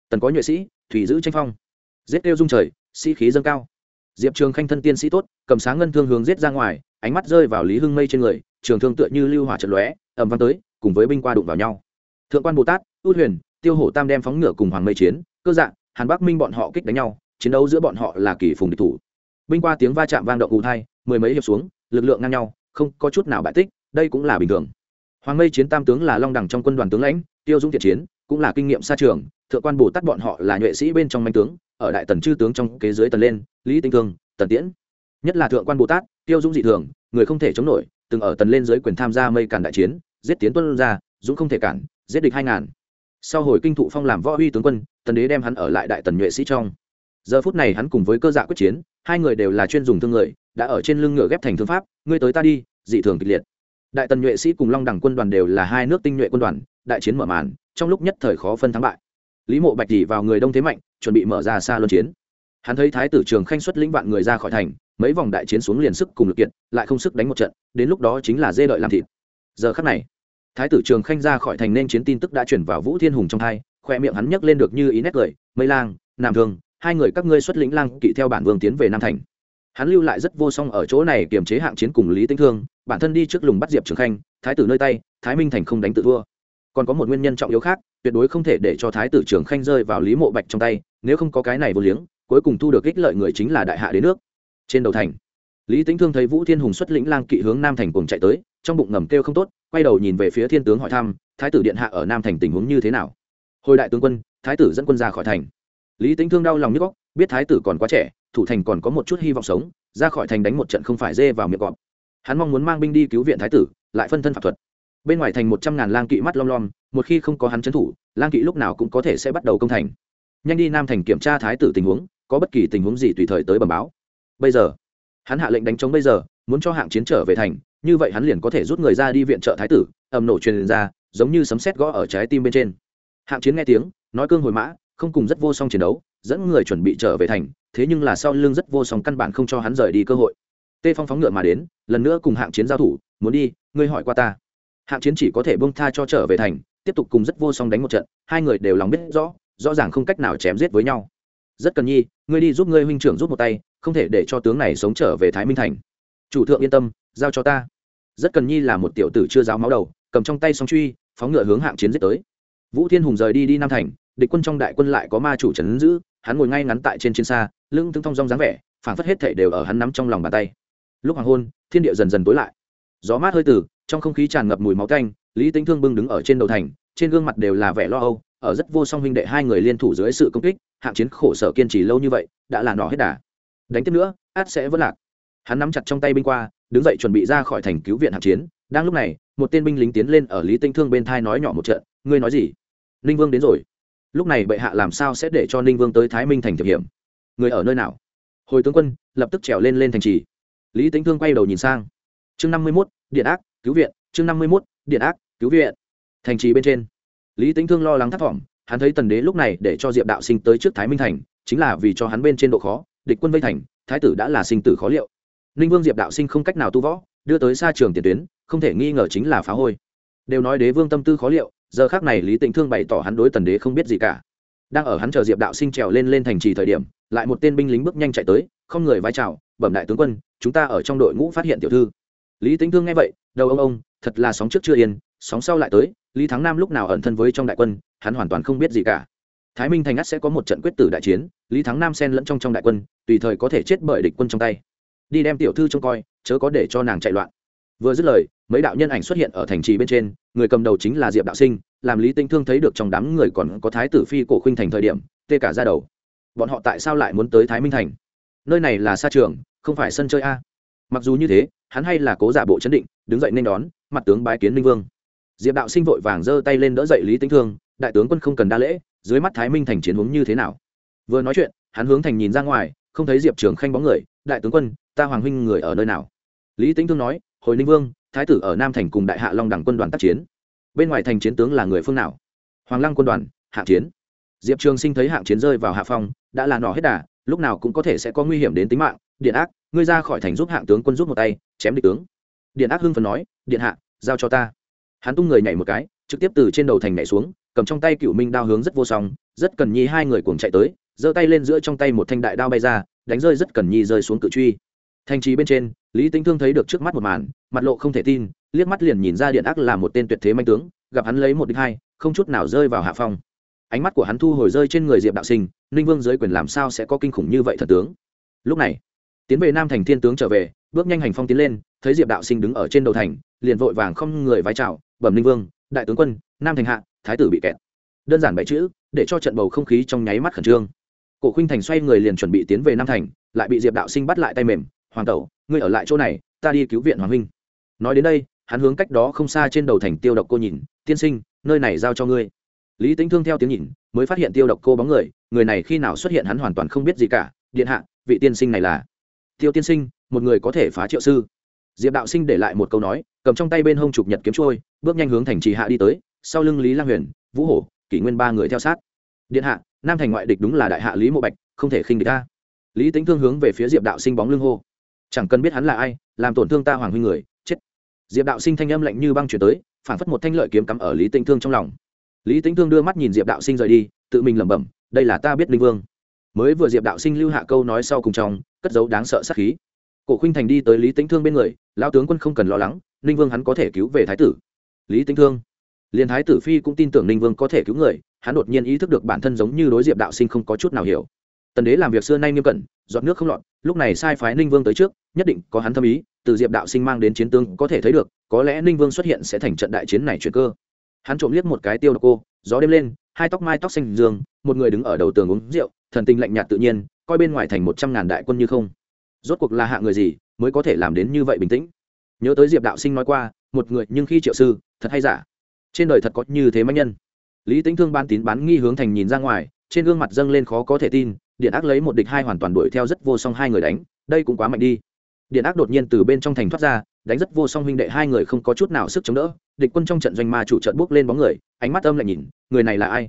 Tần có nhuệ sĩ, thủy giữ tranh phong. Giết kêu dung trời, sĩ khí dâng cao. Diệp trường khanh thân tiên sĩ tốt, cầm sáng ngân thương hướng giết ra ngoài, ánh mắt rơi vào lý hưng mây trên người, trường thương tựa như lưu hỏa trận lóe ẩm văn tới, cùng với binh qua đụng vào nhau. Thượng quan bồ tát, út huyền tiêu hổ tam đem phóng ngựa cùng hoàng mây chiến, cơ dạng hàn bắc minh bọn họ kích đánh nhau, chiến đấu giữa bọn họ là kỳ phùng địch thủ. Binh qua tiếng va chạm vang động cụ thai, mười mấy hiệp xuống, lực lượng ngang nhau, không có chút nào bại tích, đây cũng là bình thường. Hoàng mây chiến tam tướng là long đẳng trong quân đoàn tướng lãnh, tiêu dũng thiện chiến, cũng là kinh nghiệm xa trường, thượng quan bồ tát bọn họ là nhuệ sĩ bên trong manh tướng, ở đại tần chư tướng trong kế dưới tần lên, lý tinh thương, tần tiễn. Nhất là thượng quan bồ tát, tiêu dũng dị thường, người không thể chống nổi, từng ở tần lên dưới quyền tham gia mây cản đại chiến, giết tiến tuân ra, dũng không thể cản, giết địch hai ngàn sau hồi kinh thụ phong làm võ uy tướng quân, tần đế đem hắn ở lại đại tần nhuệ sĩ trong. Giờ phút này hắn cùng với cơ dạ quyết chiến, hai người đều là chuyên dùng thương người, đã ở trên lưng ngựa ghép thành thương pháp, ngươi tới ta đi, dị thường kịch liệt. Đại tần nhuệ sĩ cùng long đẳng quân đoàn đều là hai nước tinh nhuệ quân đoàn, đại chiến mở màn, trong lúc nhất thời khó phân thắng bại. Lý mộ bạch chỉ vào người đông thế mạnh, chuẩn bị mở ra xa luân chiến. Hắn thấy thái tử trường khanh xuất lĩnh vạn người ra khỏi thành, mấy vòng đại chiến xuống liền sức cùng lực kiện lại không sức đánh một trận, đến lúc đó chính là dê đợi làm thịt. Giờ khắc này thái tử trường khanh ra khỏi thành nên chiến tin tức đã chuyển vào vũ thiên hùng trong thai khoe miệng hắn nhấc lên được như ý nét cười, mây lang, nam thương, hai người các ngươi xuất lĩnh lang kỵ theo bản vương tiến về nam thành. Hắn lưu lại rất vô song ở chỗ này kiềm chế hạng chiến cùng lý tĩnh thương, bản thân đi trước lùng bắt diệp trường khanh, thái tử nơi tay, thái minh thành không đánh tự thua. Còn có một nguyên nhân trọng yếu khác, tuyệt đối không thể để cho thái tử trường khanh rơi vào lý mộ bạch trong tay, nếu không có cái này vô liếng, cuối cùng thu được ích lợi người chính là đại hạ đến nước. Trên đầu thành, lý tĩnh thương thấy vũ thiên hùng xuất lĩnh lang kỵ hướng nam thành cùng chạy tới trong bụng ngầm kêu không tốt, quay đầu nhìn về phía thiên tướng hỏi thăm, thái tử điện hạ ở nam thành tình huống như thế nào? Hồi đại tướng quân, thái tử dẫn quân ra khỏi thành. Lý tính thương đau lòng như góc biết thái tử còn quá trẻ, thủ thành còn có một chút hy vọng sống, ra khỏi thành đánh một trận không phải dê vào miệng cọp hắn mong muốn mang binh đi cứu viện thái tử, lại phân thân pháp thuật. Bên ngoài thành một trăm ngàn lang kỵ mắt lom lom, một khi không có hắn trấn thủ, lang kỵ lúc nào cũng có thể sẽ bắt đầu công thành. Nhanh đi nam thành kiểm tra thái tử tình huống, có bất kỳ tình huống gì tùy thời tới bẩm báo. Bây giờ, hắn hạ lệnh đánh chống bây giờ, muốn cho hạng chiến trở về thành như vậy hắn liền có thể rút người ra đi viện trợ thái tử, ầm nổ truyền ra, giống như sấm sét gõ ở trái tim bên trên. Hạng chiến nghe tiếng, nói cương hồi mã, không cùng rất vô song chiến đấu, dẫn người chuẩn bị trở về thành, thế nhưng là sau lưng rất vô song căn bản không cho hắn rời đi cơ hội. Tê phong phóng ngựa mà đến, lần nữa cùng hạng chiến giao thủ, muốn đi, ngươi hỏi qua ta. Hạng chiến chỉ có thể bông tha cho trở về thành, tiếp tục cùng rất vô song đánh một trận, hai người đều lòng biết rõ rõ ràng không cách nào chém giết với nhau. Rất cần nhi, ngươi đi giúp ngươi huynh trưởng rút một tay, không thể để cho tướng này sống trở về thái minh thành. Chủ thượng yên tâm giao cho ta. Rất cần nhi là một tiểu tử chưa giáo máu đầu, cầm trong tay song truy, phóng ngựa hướng hạng chiến giết tới. Vũ thiên hùng rời đi đi nam thành, địch quân trong đại quân lại có ma chủ trấn giữ, hắn ngồi ngay ngắn tại trên chiến xa, lưng thương thong rong dáng vẻ, phảng phất hết thảy đều ở hắn nắm trong lòng bàn tay. Lúc hoàng hôn, thiên địa dần dần tối lại. Gió mát hơi từ, trong không khí tràn ngập mùi máu canh lý tính thương bưng đứng ở trên đầu thành, trên gương mặt đều là vẻ lo âu, ở rất vô song huynh đệ hai người liên thủ dưới sự công kích, hạng chiến khổ sở kiên trì lâu như vậy, đã là nỏ hết đà. Đánh tiếp nữa, át sẽ vẫn lạc. Hắn nắm chặt trong tay binh qua đứng dậy chuẩn bị ra khỏi thành cứu viện hạm chiến. Đang lúc này, một tên binh lính tiến lên ở lý tinh thương bên thai nói nhỏ một trận, ngươi nói gì? Ninh vương đến rồi. Lúc này bệ hạ làm sao sẽ để cho ninh vương tới thái minh thành thực hiểm? Người ở nơi nào? Hồi tướng quân lập tức trèo lên lên thành trì. Lý tính thương quay đầu nhìn sang. Chương năm mươi mốt, điện ác, cứu viện. Chương năm mươi mốt, điện ác, cứu viện. Thành trì bên trên. Lý tính thương lo lắng thất vọng hắn thấy tần đế lúc này để cho diệp đạo sinh tới trước thái minh thành, chính là vì cho hắn bên trên độ khó, địch quân vây thành, thái tử đã là sinh tử khó liệu ninh vương diệp đạo sinh không cách nào tu võ, đưa tới xa trường tiền tuyến, không thể nghi ngờ chính là phá hôi. Đều nói đế vương tâm tư khó liệu, giờ khác này lý tịnh thương bày tỏ hắn đối tần đế không biết gì cả. Đang ở hắn chờ diệp đạo sinh trèo lên lên thành trì thời điểm, lại một tên binh lính bước nhanh chạy tới, không người vai chào, bẩm đại tướng quân, chúng ta ở trong đội ngũ phát hiện tiểu thư. Lý tĩnh thương nghe vậy, đầu ông ông, thật là sóng trước chưa yên, sóng sau lại tới, lý thắng nam lúc nào ẩn thân với trong đại quân, hắn hoàn toàn không biết gì cả. Thái minh thành ắt sẽ có một trận quyết tử đại chiến, lý thắng nam xen lẫn trong trong đại quân, tùy thời có thể chết bởi địch quân trong tay đi đem tiểu thư trông coi, chớ có để cho nàng chạy loạn. Vừa dứt lời, mấy đạo nhân ảnh xuất hiện ở thành trì bên trên, người cầm đầu chính là diệp đạo sinh, làm lý tinh thương thấy được trong đám người còn có thái tử phi cổ khuynh thành thời điểm, tê cả ra đầu. Bọn họ tại sao lại muốn tới thái minh thành? Nơi này là xa trường, không phải sân chơi a. Mặc dù như thế, hắn hay là cố giả bộ chấn định, đứng dậy nên đón, mặt tướng bái kiến minh vương. Diệp đạo sinh vội vàng giơ tay lên đỡ dậy lý tinh thương, đại tướng quân không cần đa lễ, dưới mắt thái minh thành chiến hướng như thế nào? Vừa nói chuyện, hắn hướng thành nhìn ra ngoài, không thấy diệp trường khanh bóng người đại tướng quân, ta hoàng huynh người ở nơi nào? Lý Tĩnh thương nói, hồi ninh vương, thái tử ở nam thành cùng đại hạ long đẳng quân đoàn tác chiến. Bên ngoài thành chiến tướng là người phương nào? Hoàng lăng quân đoàn hạng chiến. Diệp trường sinh thấy hạng chiến rơi vào hạ phong, đã là nỏ hết đà, lúc nào cũng có thể sẽ có nguy hiểm đến tính mạng. Điện ác, ngươi ra khỏi thành giúp hạng tướng quân giúp một tay, chém địch tướng. Điện ác hưng phần nói, điện hạ, giao cho ta. Hắn tung người nhảy một cái, trực tiếp từ trên đầu thành nhảy xuống, cầm trong tay cựu minh đao hướng rất vô song, rất cần nhi hai người cuồng chạy tới, giơ tay lên giữa trong tay một thanh đại đao bay ra đánh rơi rất cần nhi rơi xuống cự truy. Thành trì bên trên, lý Tinh thương thấy được trước mắt một màn, mặt lộ không thể tin, liếc mắt liền nhìn ra điện ác là một tên tuyệt thế manh tướng, gặp hắn lấy một đích hai, không chút nào rơi vào hạ phong. Ánh mắt của hắn thu hồi rơi trên người diệp đạo sinh, ninh vương giới quyền làm sao sẽ có kinh khủng như vậy thần tướng? Lúc này, tiến về nam thành thiên tướng trở về, bước nhanh hành phong tiến lên, thấy diệp đạo sinh đứng ở trên đầu thành, liền vội vàng không người vái chào, bẩm ninh vương, đại tướng quân, nam thành hạ, thái tử bị kẹt. Đơn giản bảy chữ, để cho trận bầu không khí trong nháy mắt khẩn trương cổ khuynh thành xoay người liền chuẩn bị tiến về nam thành, lại bị diệp đạo sinh bắt lại tay mềm. Hoàng tẩu, ngươi ở lại chỗ này, ta đi cứu viện hoàng huynh. Nói đến đây, hắn hướng cách đó không xa trên đầu thành tiêu độc cô nhìn, tiên sinh, nơi này giao cho ngươi. Lý tính thương theo tiếng nhìn, mới phát hiện tiêu độc cô bóng người người này khi nào xuất hiện hắn hoàn toàn không biết gì cả. Điện hạ, vị tiên sinh này là tiêu tiên sinh, một người có thể phá triệu sư. Diệp đạo sinh để lại một câu nói, cầm trong tay bên hông chụp nhật kiếm trôi, bước nhanh hướng thành trì hạ đi tới, sau lưng lý lang huyền, vũ hổ, kỷ nguyên ba người theo sát điện hạ, nam thành ngoại địch đúng là đại hạ lý mộ bạch, không thể khinh địch ta. Lý tính thương hướng về phía diệp đạo sinh bóng lưng hô. Chẳng cần biết hắn là ai, làm tổn thương ta hoàng huy người, chết. Diệp đạo sinh thanh âm lạnh như băng chuyển tới phản phất một thanh lợi kiếm cắm ở lý tính thương trong lòng. Lý tính thương đưa mắt nhìn diệp đạo sinh rời đi, tự mình lẩm bẩm, đây là ta biết linh vương. Mới vừa diệp đạo sinh lưu hạ câu nói sau cùng trong, cất dấu đáng sợ sát khí. Cổ Khinh thành đi tới lý tính thương bên người lao tướng quân không cần lo lắng ninh vương hắn có thể cứu về thái tử. Lý tính thương. Liền thái tử phi cũng tin tưởng ninh vương có thể cứu người hắn đột nhiên ý thức được bản thân giống như đối diệp đạo sinh không có chút nào hiểu. Tần đế làm việc xưa nay nghiêm cẩn dọn nước không lọt, lúc này sai phái ninh vương tới trước, nhất định có hắn thâm ý, từ diệp đạo sinh mang đến chiến tướng có thể thấy được, có lẽ ninh vương xuất hiện sẽ thành trận đại chiến này chuyển cơ. Hắn trộm liếc một cái tiêu độc cô, gió đêm lên, hai tóc mai tóc xanh dương, một người đứng ở đầu tường uống rượu, thần tình lạnh nhạt tự nhiên, coi bên ngoài thành một trăm ngàn đại quân như không. Rốt cuộc là hạ người gì mới có thể làm đến như vậy bình tĩnh? Nhớ tới diệp đạo sinh nói qua, một người nhưng khi triệu sư, thật hay giả? Trên đời thật có như thế mạnh nhân lý tính thương ban tín bán nghi hướng thành nhìn ra ngoài, trên gương mặt dâng lên khó có thể tin, điện ác lấy một địch hai hoàn toàn đuổi theo rất vô song hai người đánh, đây cũng quá mạnh đi. Điện ác đột nhiên từ bên trong thành thoát ra, đánh rất vô song huynh đệ hai người không có chút nào sức chống đỡ, địch quân trong trận doanh ma chủ trận bước lên bóng người, ánh mắt âm lại nhìn, người này là ai?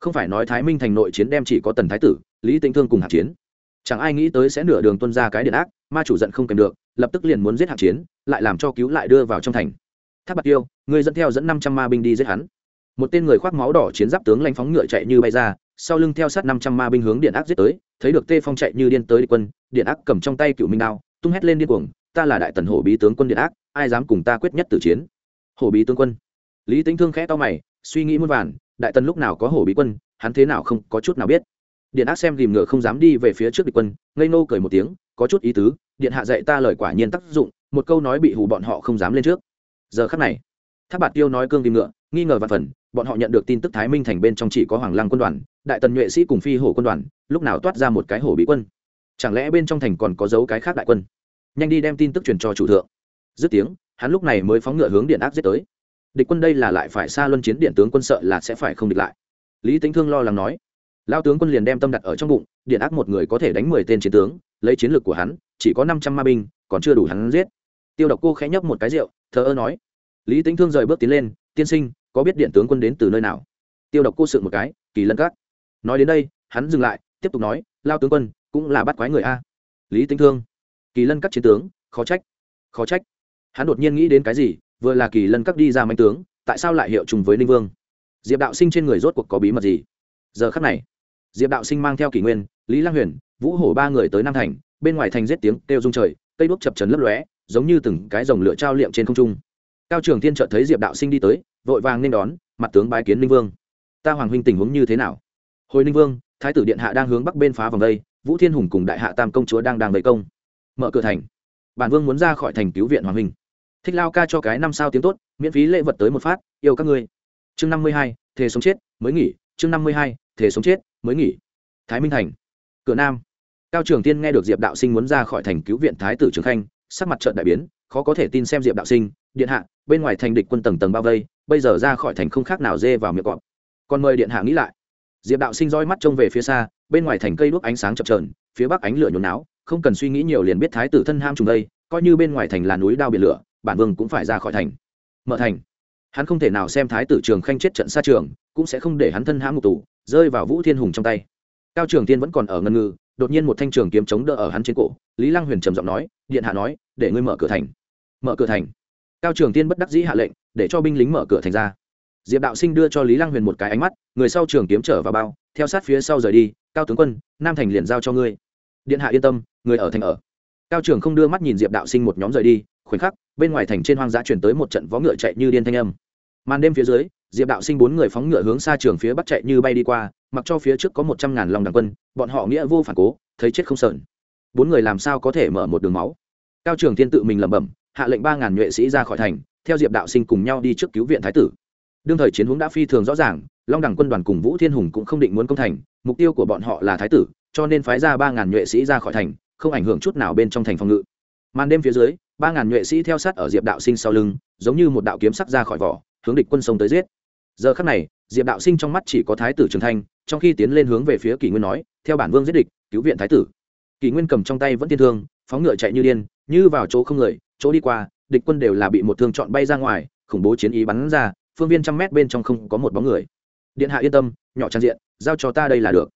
Không phải nói thái minh thành nội chiến đem chỉ có tần thái tử, lý tĩnh thương cùng hạt chiến. Chẳng ai nghĩ tới sẽ nửa đường tuân ra cái điện ác, ma chủ giận không kèm được, lập tức liền muốn giết hạt chiến, lại làm cho cứu lại đưa vào trong thành. Tháp bạc tiêu, người dẫn theo dẫn năm trăm ma binh đi giết hắn một tên người khoác máu đỏ chiến giáp tướng lanh phóng ngựa chạy như bay ra, sau lưng theo sát năm trăm ma binh hướng điện ác giết tới, thấy được tê phong chạy như điên tới địch quân, điện ác cầm trong tay cựu minh đao, tung hét lên điên cuồng, ta là đại tần hổ bí tướng quân điện ác, ai dám cùng ta quyết nhất tử chiến? Hổ bí tướng quân? Lý tính thương khẽ to mày, suy nghĩ muôn vàn, đại tần lúc nào có hổ bí quân, hắn thế nào không có chút nào biết. Điện ác xem tìm ngựa không dám đi về phía trước địch quân, ngây nô cười một tiếng, có chút ý tứ, điện hạ dạy ta lời quả nhiên tác dụng, một câu nói bị hù bọn họ không dám lên trước. Giờ khắc này tháp bạt tiêu nói cương tìm ngựa, nghi ngờ và phần bọn họ nhận được tin tức thái minh thành bên trong chỉ có hoàng lăng quân đoàn, đại tần nhuệ sĩ cùng phi hổ quân đoàn, lúc nào toát ra một cái hổ bị quân. Chẳng lẽ bên trong thành còn có dấu cái khác đại quân? Nhanh đi đem tin tức truyền cho chủ thượng. Dứt tiếng, hắn lúc này mới phóng ngựa hướng điện ác giết tới. Địch quân đây là lại phải xa luân chiến điện tướng quân sợ là sẽ phải không địch lại. Lý tính thương lo lắng nói. Lao tướng quân liền đem tâm đặt ở trong bụng, điện ác một người có thể đánh mười tên chiến tướng, lấy chiến lược của hắn, chỉ có năm trăm ma binh, còn chưa đủ hắn giết. Tiêu độc cô khẽ nhấp một cái rượu, thờ ơ nói. Lý tính thương rời bước tiến lên, tiên sinh có biết điện tướng quân đến từ nơi nào? Tiêu độc cô sự một cái, kỳ lân các. Nói đến đây, hắn dừng lại, tiếp tục nói, lao tướng quân, cũng là bắt quái người a. Lý tính thương. Kỳ lân các chiến tướng, khó trách khó trách. Hắn đột nhiên nghĩ đến cái gì, vừa là kỳ lân các đi ra manh tướng, tại sao lại hiệu trùng với ninh vương? Diệp đạo sinh trên người rốt cuộc có bí mật gì? Giờ khắc này, diệp đạo sinh mang theo kỷ nguyên, lý lang huyền, vũ hổ ba người tới nam thành, bên ngoài thành giết tiếng kêu rung trời, cây đuốc chập trấn lấp lóe, giống như từng cái dòng lửa trao liệm trên không trung cao trường Thiên chợt thấy diệp đạo sinh đi tới, vội vàng nên đón, mặt tướng bái kiến ninh vương. Ta hoàng huynh tình huống như thế nào? Hồi ninh vương, thái tử điện hạ đang hướng bắc bên phá vòng đây, vũ thiên hùng cùng đại hạ tam công chúa đang đang vây công. Mở cửa thành. Bản vương muốn ra khỏi thành cứu viện hoàng huynh. Thích lao ca cho cái năm sao tiếng tốt, miễn phí lễ vật tới một phát, yêu các ngươi. Chương năm mươi hai, thề sống chết, mới nghỉ. Chương năm mươi hai, thề sống chết, mới nghỉ. Thái minh thành. Cửa nam. Cao trường tiên nghe được diệp đạo sinh muốn ra khỏi thành cứu viện thái tử trường khanh, sắc mặt trận đại biến, khó có thể tin xem diệp đạo sinh điện hạ, bên ngoài thành địch quân tầng tầng bao vây, bây giờ ra khỏi thành không khác nào dê vào miệng cọp. Còn mời điện hạ nghĩ lại. Diệp đạo sinh roi mắt trông về phía xa, bên ngoài thành cây đuốc ánh sáng chập trờn phía bắc ánh lửa nhốn náo, không cần suy nghĩ nhiều liền biết thái tử thân ham trùng đây, coi như bên ngoài thành là núi đao biển lửa, bản vương cũng phải ra khỏi thành. Mở thành. Hắn không thể nào xem thái tử trường khanh chết trận xa trường, cũng sẽ không để hắn thân hãm ngục tù, rơi vào vũ thiên hùng trong tay. Cao trường tiên vẫn còn ở ngân ngư đột nhiên một thanh trường kiếm chống đỡ ở hắn trên cổ, lý lăng huyền trầm giọng nói, điện hạ nói, để ngươi mở cửa thành. Mở cửa thành cao trường tiên bất đắc dĩ hạ lệnh, để cho binh lính mở cửa thành ra. Diệp đạo sinh đưa cho lý lăng huyền một cái ánh mắt, người sau trường kiếm trở vào bao, theo sát phía sau rời đi, cao tướng quân, nam thành liền giao cho ngươi. Điện hạ yên tâm, người ở thành ở. Cao trường không đưa mắt nhìn diệp đạo sinh một nhóm rời đi, khoảnh khắc, bên ngoài thành trên hoang dã chuyển tới một trận vó ngựa chạy như điên thanh âm. Màn đêm phía dưới, diệp đạo sinh bốn người phóng ngựa hướng xa trường phía bắc chạy như bay đi qua, mặc cho phía trước có một trăm ngàn lòng đằng quân, bọn họ nghĩa vô phản cố, thấy chết không sờn bốn người làm sao có thể mở một đường máu? Cao trường thiên tự mình lẩm bẩm hạ lệnh ba ngàn nhuệ sĩ ra khỏi thành, theo diệp đạo sinh cùng nhau đi trước cứu viện thái tử. Đương thời chiến hướng đã phi thường rõ ràng, long đẳng quân đoàn cùng vũ thiên hùng cũng không định muốn công thành, mục tiêu của bọn họ là thái tử, cho nên phái ra ba ngàn nhuệ sĩ ra khỏi thành, không ảnh hưởng chút nào bên trong thành phòng ngự. Màn đêm phía dưới, ba ngàn nhuệ sĩ theo sát ở diệp đạo sinh sau lưng, giống như một đạo kiếm sắc ra khỏi vỏ, hướng địch quân sông tới giết. Giờ khắc này, diệp đạo sinh trong mắt chỉ có thái tử trường thanh trong khi tiến lên hướng về phía kỷ nguyên nói, theo bản vương giết địch, cứu viện thái tử. Kỷ nguyên cầm trong tay vẫn tiên thương, phóng ngựa chạy như điên, như vào chỗ không người chỗ đi qua địch quân đều là bị một thương chọn bay ra ngoài khủng bố chiến ý bắn ra phương viên trăm mét bên trong không có một bóng người. Điện hạ yên tâm nhỏ trang diện giao cho ta đây là được.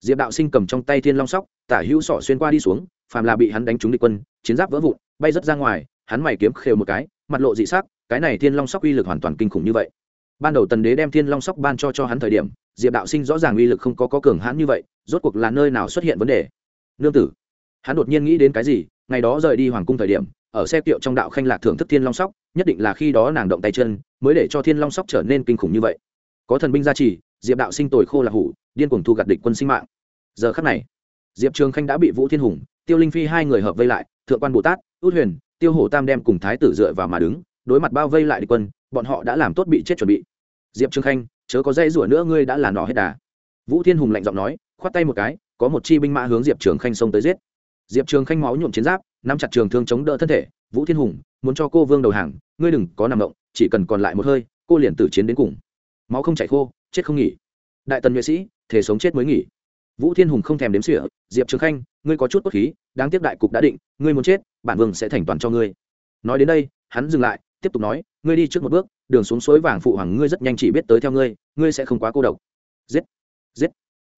Diệp đạo sinh cầm trong tay thiên long sóc tả hữu sỏ xuyên qua đi xuống phàm là bị hắn đánh trúng địch quân chiến giáp vỡ vụn bay rớt ra ngoài hắn mày kiếm khều một cái mặt lộ dị sắc cái này thiên long sóc uy lực hoàn toàn kinh khủng như vậy. Ban đầu tần đế đem thiên long sóc ban cho cho hắn thời điểm diệp đạo sinh rõ ràng uy lực không có, có cường hãn như vậy rốt cuộc là nơi nào xuất hiện vấn đề? Nương tử hắn đột nhiên nghĩ đến cái gì ngày đó rời đi hoàng cung thời điểm ở xe kiệu trong đạo khanh lạc thưởng thức thiên long sóc, nhất định là khi đó nàng động tay chân, mới để cho thiên long sóc trở nên kinh khủng như vậy. Có thần binh gia trì, diệp đạo sinh tồi khô là hủ, điên cuồng thu gặt địch quân sinh mạng. Giờ khắc này, diệp trường khanh đã bị vũ thiên hùng, tiêu linh phi hai người hợp vây lại, thượng quan bồ tát, út huyền, tiêu hổ tam đem cùng thái tử dựa vào mà đứng, đối mặt bao vây lại địch quân, bọn họ đã làm tốt bị chết chuẩn bị. Diệp trường khanh, chớ có dây rủa nữa ngươi đã là nọ hết đà. Vũ thiên hùng lạnh giọng nói, khoát tay một cái, có một chi binh mã hướng diệp trường khanh xông tới giết. Diệp trường khanh máu nhuộm chiến giáp nắm chặt trường thương chống đỡ thân thể, vũ thiên hùng, muốn cho cô vương đầu hàng, ngươi đừng có nằm động, chỉ cần còn lại một hơi, cô liền tử chiến đến cùng. Máu không chảy khô, chết không nghỉ. Đại tần nhuệ sĩ thể sống chết mới nghỉ. Vũ thiên hùng không thèm đếm sỉa diệp trường khanh, ngươi có chút cốt khí, đáng tiếc đại cục đã định, ngươi muốn chết, bản vương sẽ thành toàn cho ngươi. Nói đến đây, hắn dừng lại, tiếp tục nói, ngươi đi trước một bước, đường xuống suối vàng phụ hoàng ngươi rất nhanh chỉ biết tới theo ngươi ngươi sẽ không quá cô độc. Giết! Giết!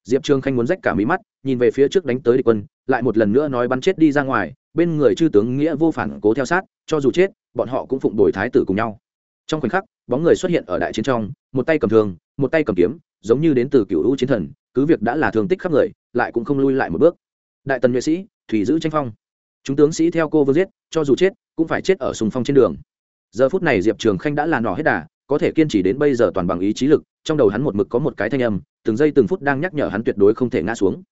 Diệp trường khanh muốn rách cả mí mắt, nhìn về phía trước đánh tới địch quân, lại một lần nữa nói bắn chết đi ra ngoài bên người chư tướng nghĩa vô phản cố theo sát, cho dù chết, bọn họ cũng phụng đổi thái tử cùng nhau. Trong khoảnh khắc, bóng người xuất hiện ở đại chiến trong, một tay cầm thường một tay cầm kiếm, giống như đến từ cựu hữu chiến thần, cứ việc đã là thương tích khắp người, lại cũng không lui lại một bước. Đại tần nhuệ sĩ, thủy giữ tranh phong. Chúng tướng sĩ theo cô vương giết, cho dù chết, cũng phải chết ở sùng phong trên đường. Giờ phút này diệp trường khanh đã là nỏ hết đà, có thể kiên trì đến bây giờ toàn bằng ý chí lực, trong đầu hắn một mực có một cái thanh âm, từng giây từng phút đang nhắc nhở hắn tuyệt đối không thể ngã xuống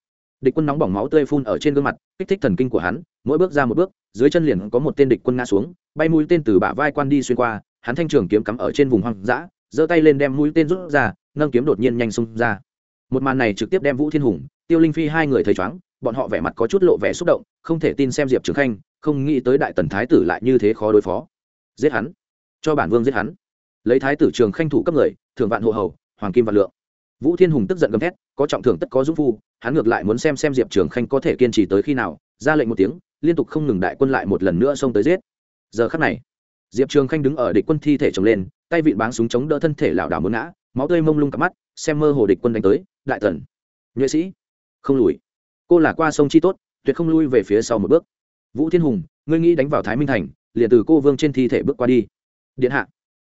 địch quân nóng bỏng máu tươi phun ở trên gương mặt, kích thích thần kinh của hắn, mỗi bước ra một bước, dưới chân liền có một tên địch quân ngã xuống, bay mũi tên từ bả vai quan đi xuyên qua, hắn thanh trường kiếm cắm ở trên vùng hoang dã, giơ tay lên đem mũi tên rút ra, nâng kiếm đột nhiên nhanh xung ra. Một màn này trực tiếp đem vũ thiên hùng, tiêu linh phi hai người thấy chóng bọn họ vẻ mặt có chút lộ vẻ xúc động, không thể tin xem diệp trường khanh, không nghĩ tới đại tần thái tử lại như thế khó đối phó. Giết hắn. Cho bản vương giết hắn. Lấy thái tử trường khanh thủ cấp người, thưởng vạn hộ hầu, hoàng kim vạn lượng vũ thiên hùng tức giận gầm thét, có trọng thưởng tất có dũng phu, hắn ngược lại muốn xem xem diệp trường khanh có thể kiên trì tới khi nào, ra lệnh một tiếng, liên tục không ngừng đại quân lại một lần nữa xông tới giết. Giờ khắc này, diệp trường khanh đứng ở địch quân thi thể trồng lên, tay vịn báng súng chống đỡ thân thể lảo đảo muốn ngã, máu tươi mông lung cặp mắt, xem mơ hồ địch quân đánh tới, đại tần nhuệ sĩ, không lùi. Cô là qua sông chi tốt, tuyệt không lui về phía sau một bước. Vũ thiên hùng, ngươi nghĩ đánh vào thái minh thành, liền từ cô vương trên thi thể bước qua đi. Điện hạ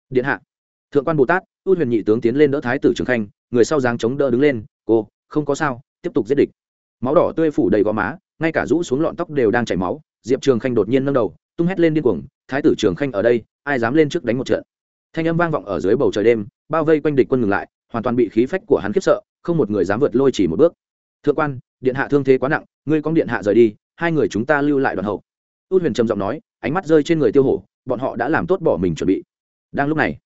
điện hạ. Thượng quan bồ tát ưu huyền nhị tướng tiến lên đỡ thái tử trường khanh người sau dáng chống đỡ đứng lên, cô, không có sao, tiếp tục giết địch. Máu đỏ tươi phủ đầy gò má, ngay cả rũ xuống lọn tóc đều đang chảy máu, diệp trường khanh đột nhiên nâng đầu, tung hét lên điên cuồng, thái tử trường khanh ở đây, ai dám lên trước đánh một trận? Thanh âm vang vọng ở dưới bầu trời đêm, bao vây quanh địch quân ngừng lại, hoàn toàn bị khí phách của hắn khiếp sợ, không một người dám vượt lôi chỉ một bước. Thượng quan, điện hạ thương thế quá nặng, ngươi con điện hạ rời đi, hai người chúng ta lưu lại đoàn hậu. Út huyền trầm giọng nói, ánh mắt rơi trên người tiêu hổ, bọn họ đã làm tốt bỏ mình chuẩn bị. Đang lúc này,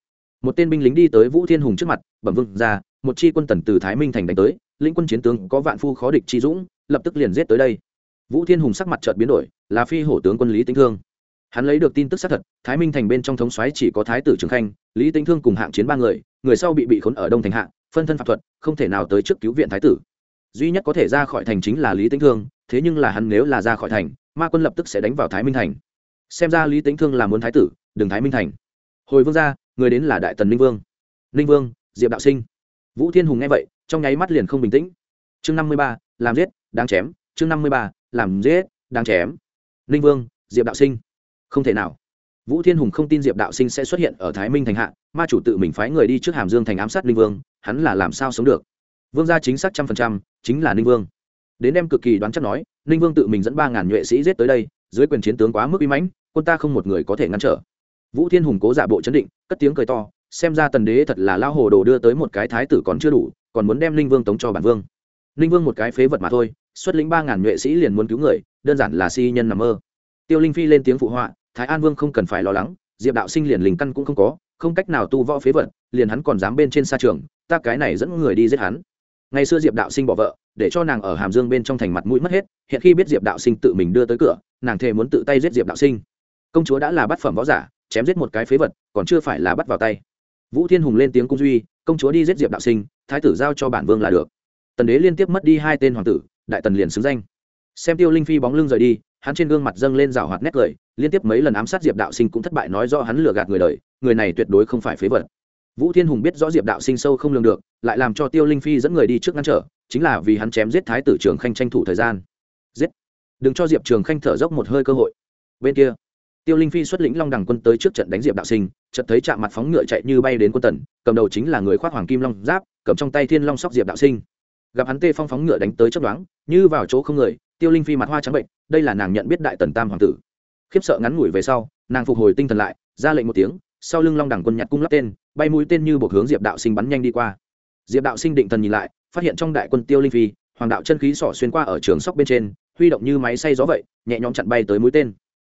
một tên binh lính đi tới vũ thiên hùng trước mặt, bẩm vương ra một chi quân tần từ thái minh thành đánh tới, lĩnh quân chiến tướng có vạn phu khó địch chi dũng, lập tức liền giết tới đây. Vũ thiên hùng sắc mặt chợt biến đổi, là phi hổ tướng quân lý tĩnh thương. Hắn lấy được tin tức xác thật, thái minh thành bên trong thống xoáy chỉ có thái tử trường khanh, lý tĩnh thương cùng hạng chiến ba người người sau bị bị khốn ở đông thành hạ, phân thân pháp thuật, không thể nào tới trước cứu viện thái tử. Duy nhất có thể ra khỏi thành chính là lý tĩnh thương, thế nhưng là hắn nếu là ra khỏi thành, ma quân lập tức sẽ đánh vào thái minh thành. Xem ra lý tĩnh thương là muốn thái tử, đừng thái minh thành. Hồi vương ra người đến là đại tần ninh vương. Ninh vương, diệp đạo sinh vũ thiên hùng nghe vậy, trong nháy mắt liền không bình tĩnh. Chương năm mươi ba, làm giết, đáng chém. Chương năm mươi ba, làm giết, đáng chém. Ninh vương, diệp đạo sinh. Không thể nào. Vũ thiên hùng không tin diệp đạo sinh sẽ xuất hiện ở thái minh thành hạ, ma chủ tự mình phái người đi trước hàm dương thành ám sát ninh vương, hắn là làm sao sống được? Vương gia chính xác trăm phần trăm, chính là ninh vương. Đến đem cực kỳ đoán chắc nói ninh vương tự mình dẫn ba ngàn nhuệ sĩ giết tới đây, dưới quyền chiến tướng quá mức uy mãnh, quân ta không một người có thể ngăn trở. Vũ thiên hùng cố giả bộ chấn định, cất tiếng cười to xem ra tần đế thật là lao hồ đồ đưa tới một cái thái tử còn chưa đủ, còn muốn đem linh vương tống cho bản vương. Linh vương một cái phế vật mà thôi, xuất lĩnh ba ngàn nhuệ sĩ liền muốn cứu người, đơn giản là si nhân nằm mơ. Tiêu linh phi lên tiếng phụ họa, thái an vương không cần phải lo lắng, diệp đạo sinh liền linh căn cũng không có, không cách nào tu võ phế vật, liền hắn còn dám bên trên xa trường, ta cái này dẫn người đi giết hắn. Ngày xưa diệp đạo sinh bỏ vợ, để cho nàng ở hàm dương bên trong thành mặt mũi mất hết, hiện khi biết diệp đạo sinh tự mình đưa tới cửa, nàng thề muốn tự tay giết diệp đạo sinh. Công chúa đã là bát phẩm võ giả, chém giết một cái phế vật, còn chưa phải là bắt vào tay vũ thiên hùng lên tiếng cung duy, công chúa đi giết diệp đạo sinh, thái tử giao cho bản vương là được. Tần đế liên tiếp mất đi hai tên hoàng tử, đại tần liền xứng danh. Xem tiêu linh phi bóng lưng rời đi, hắn trên gương mặt dâng lên rào hoạt nét cười, liên tiếp mấy lần ám sát diệp đạo sinh cũng thất bại nói do hắn lừa gạt người đời, người này tuyệt đối không phải phế vật. Vũ thiên hùng biết rõ diệp đạo sinh sâu không lường được, lại làm cho tiêu linh phi dẫn người đi trước ngăn trở, chính là vì hắn chém giết thái tử trường khanh tranh thủ thời gian. Giết! Đừng cho diệp trường khanh thở dốc một hơi cơ hội. Bên kia tiêu linh phi xuất lĩnh long đằng quân tới trước trận đánh diệp đạo sinh, chợt thấy chạm mặt phóng ngựa chạy như bay đến quân tần, cầm đầu chính là người khoác hoàng kim long giáp, cầm trong tay thiên long sóc diệp đạo sinh. Gặp hắn tê phong phóng ngựa đánh tới chấp đoán như vào chỗ không người, tiêu linh phi mặt hoa trắng bệnh, đây là nàng nhận biết đại tần tam hoàng tử. Khiếp sợ ngắn ngủi về sau, nàng phục hồi tinh thần lại, ra lệnh một tiếng, sau lưng long đẳng quân nhặt cung lắp tên, bay mũi tên như buộc hướng diệp đạo sinh bắn nhanh đi qua. Diệp đạo sinh định thần nhìn lại, phát hiện trong đại quân tiêu linh phi, hoàng đạo chân khí sỏ xuyên qua ở trường sóc bên trên, huy động như máy xay gió vậy, nhẹ nhõm chặn bay tới mũi tên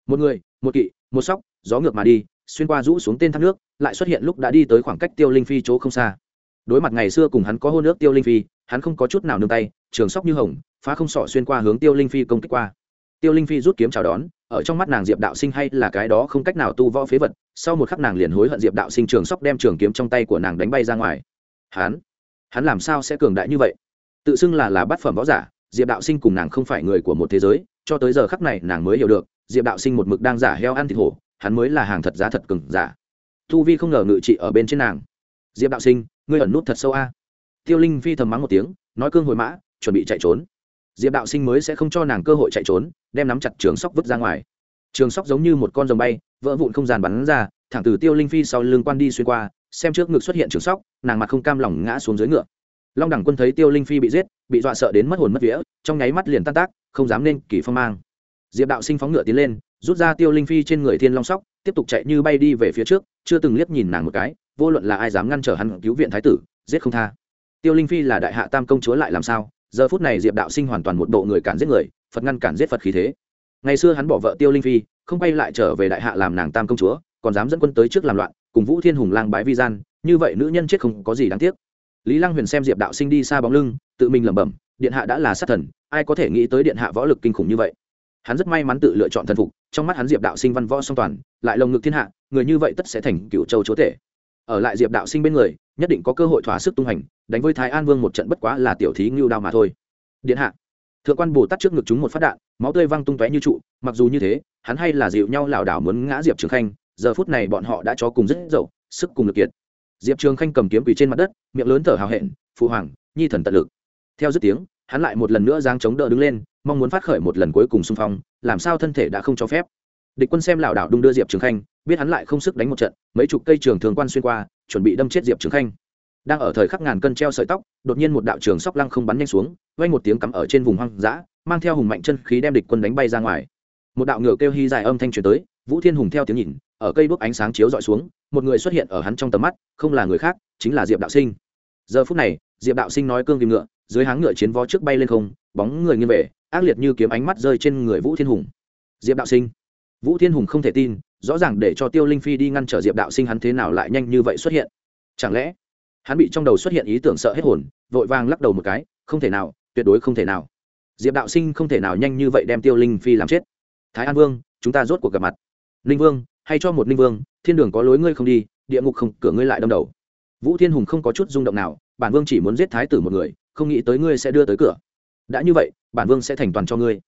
một người, một kỵ, một sóc, gió ngược mà đi, xuyên qua rũ xuống tên thác nước, lại xuất hiện lúc đã đi tới khoảng cách tiêu linh phi chỗ không xa. Đối mặt ngày xưa cùng hắn có hôn nước tiêu linh phi, hắn không có chút nào nương tay, trường sóc như hồng, phá không sọ xuyên qua hướng tiêu linh phi công kích qua. Tiêu linh phi rút kiếm chào đón, ở trong mắt nàng diệp đạo sinh hay là cái đó không cách nào tu võ phế vật, sau một khắc nàng liền hối hận diệp đạo sinh trường sóc đem trường kiếm trong tay của nàng đánh bay ra ngoài. Hắn hắn làm sao sẽ cường đại như vậy? Tự xưng là là bát phẩm võ giả, diệp đạo sinh cùng nàng không phải người của một thế giới, cho tới giờ khắc này nàng mới hiểu được diệp đạo sinh một mực đang giả heo ăn thịt hổ, hắn mới là hàng thật giá thật cừng giả. Thu vi không ngờ ngự trị ở bên trên nàng. Diệp đạo sinh, ngươi ẩn nút thật sâu a. Tiêu linh phi thầm mắng một tiếng, nói cương hồi mã, chuẩn bị chạy trốn. Diệp đạo sinh mới sẽ không cho nàng cơ hội chạy trốn, đem nắm chặt trường sóc vứt ra ngoài. Trường sóc giống như một con rồng bay, vỡ vụn không gian bắn ra, thẳng từ tiêu linh phi sau lưng quan đi xuyên qua, xem trước ngực xuất hiện trường sóc, nàng mặt không cam lòng ngã xuống dưới ngựa. Long đẳng quân thấy tiêu linh phi bị giết, bị dọa sợ đến mất hồn mất vía, trong nháy mắt liền tan tác, không dám nên kỳ phong mang diệp đạo sinh phóng ngựa tiến lên, rút ra tiêu linh phi trên người thiên long sóc, tiếp tục chạy như bay đi về phía trước, chưa từng liếc nhìn nàng một cái, vô luận là ai dám ngăn trở hắn cứu viện thái tử, giết không tha. Tiêu linh phi là đại hạ tam công chúa lại làm sao? Giờ phút này diệp đạo sinh hoàn toàn một bộ người cản giết người, phật ngăn cản giết phật khí thế. Ngày xưa hắn bỏ vợ tiêu linh phi, không bay lại trở về đại hạ làm nàng tam công chúa, còn dám dẫn quân tới trước làm loạn, cùng vũ thiên hùng lang bái vi gian, như vậy nữ nhân chết không có gì đáng tiếc. Lý lăng huyền xem diệp đạo sinh đi xa bóng lưng, tự mình lẩm bẩm, điện hạ đã là sát thần, ai có thể nghĩ tới điện hạ võ lực kinh khủng như vậy? Hắn rất may mắn tự lựa chọn thần phục, trong mắt hắn diệp đạo sinh văn võ song toàn, lại lồng ngực thiên hạ, người như vậy tất sẽ thành cựu châu chúa tể. Ở lại diệp đạo sinh bên người, nhất định có cơ hội thỏa sức tung hành, đánh với thái an vương một trận bất quá là tiểu thí ngưu đao mà thôi. Điện hạ, thượng quan bồ tát trước ngực chúng một phát đạn, máu tươi văng tung tóe như trụ, mặc dù như thế, hắn hay là dịu nhau lảo đảo muốn ngã diệp trường khanh, giờ phút này bọn họ đã cho cùng rất dậu, sức cùng lực kiệt. Diệp trường khanh cầm kiếm quỳ trên mặt đất, miệng lớn thở hào hẹn, phụ hoàng, nhi thần tận lực. Theo dứt tiếng hắn lại một lần nữa giang chống đỡ đứng lên, mong muốn phát khởi một lần cuối cùng xung phong, làm sao thân thể đã không cho phép. Địch quân xem lảo đảo đung đưa diệp trường khanh, biết hắn lại không sức đánh một trận, mấy chục cây trường thường quan xuyên qua, chuẩn bị đâm chết diệp trường khanh. Đang ở thời khắc ngàn cân treo sợi tóc, đột nhiên một đạo trường sóc lăng không bắn nhanh xuống vay một tiếng cắm ở trên vùng hoang dã, mang theo hùng mạnh chân khí đem địch quân đánh bay ra ngoài. Một đạo ngựa kêu hy dài âm thanh truyền tới, vũ thiên hùng theo tiếng nhìn, ở cây đuốc ánh sáng chiếu dọi xuống, một người xuất hiện ở hắn trong tầm mắt, không là người khác, chính là diệp đạo sinh. Giờ phút này, diệp đạo sinh nói cương kim ngựa dưới háng ngựa chiến vó trước bay lên không, bóng người nghiêng về, ác liệt như kiếm ánh mắt rơi trên người vũ thiên hùng. Diệp đạo sinh. Vũ thiên hùng không thể tin, rõ ràng để cho tiêu linh phi đi ngăn trở diệp đạo sinh hắn thế nào lại nhanh như vậy xuất hiện. Chẳng lẽ, hắn bị trong đầu xuất hiện ý tưởng sợ hết hồn, vội vàng lắc đầu một cái, không thể nào, tuyệt đối không thể nào. Diệp đạo sinh không thể nào nhanh như vậy đem tiêu linh phi làm chết. Thái an vương, chúng ta rốt cuộc gặp mặt. Ninh vương, hay cho một ninh vương, thiên đường có lối ngươi không đi, địa ngục không, cửa ngươi lại đâm đầu. Vũ thiên hùng không có chút rung động nào, bản vương chỉ muốn giết thái tử một người không nghĩ tới ngươi sẽ đưa tới cửa. Đã như vậy bản vương sẽ thành toàn cho ngươi.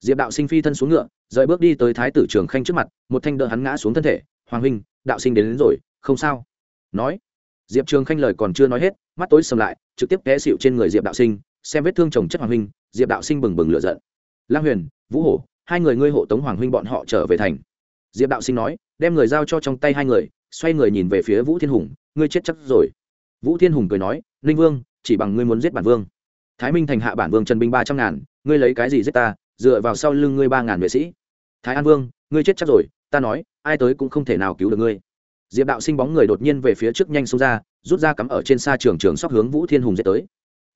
Diệp đạo sinh phi thân xuống ngựa rời bước đi tới thái tử trường khanh trước mặt một thanh đỡ hắn ngã xuống thân thể. Hoàng huynh đạo sinh đến, đến rồi không sao. Nói. Diệp trường khanh lời còn chưa nói hết mắt tối sầm lại trực tiếp té xịu trên người diệp đạo sinh xem vết thương chồng chất hoàng huynh diệp đạo sinh bừng bừng lựa giận. Lang huyền vũ hổ hai người ngươi hộ tống hoàng huynh bọn họ trở về thành. Diệp đạo sinh nói đem người giao cho trong tay hai người xoay người nhìn về phía vũ thiên hùng ngươi chết chắc rồi. Vũ thiên hùng cười nói ninh vương chỉ bằng ngươi muốn giết bản vương. Thái minh thành hạ bản vương trần binh ba trăm ngàn, ngươi lấy cái gì giết ta, dựa vào sau lưng ngươi ba ngàn vệ sĩ. Thái an vương, ngươi chết chắc rồi, ta nói, ai tới cũng không thể nào cứu được ngươi. Diệp đạo sinh bóng người đột nhiên về phía trước nhanh xông ra, rút ra cắm ở trên xa trường trường sóc hướng vũ thiên hùng dễ tới.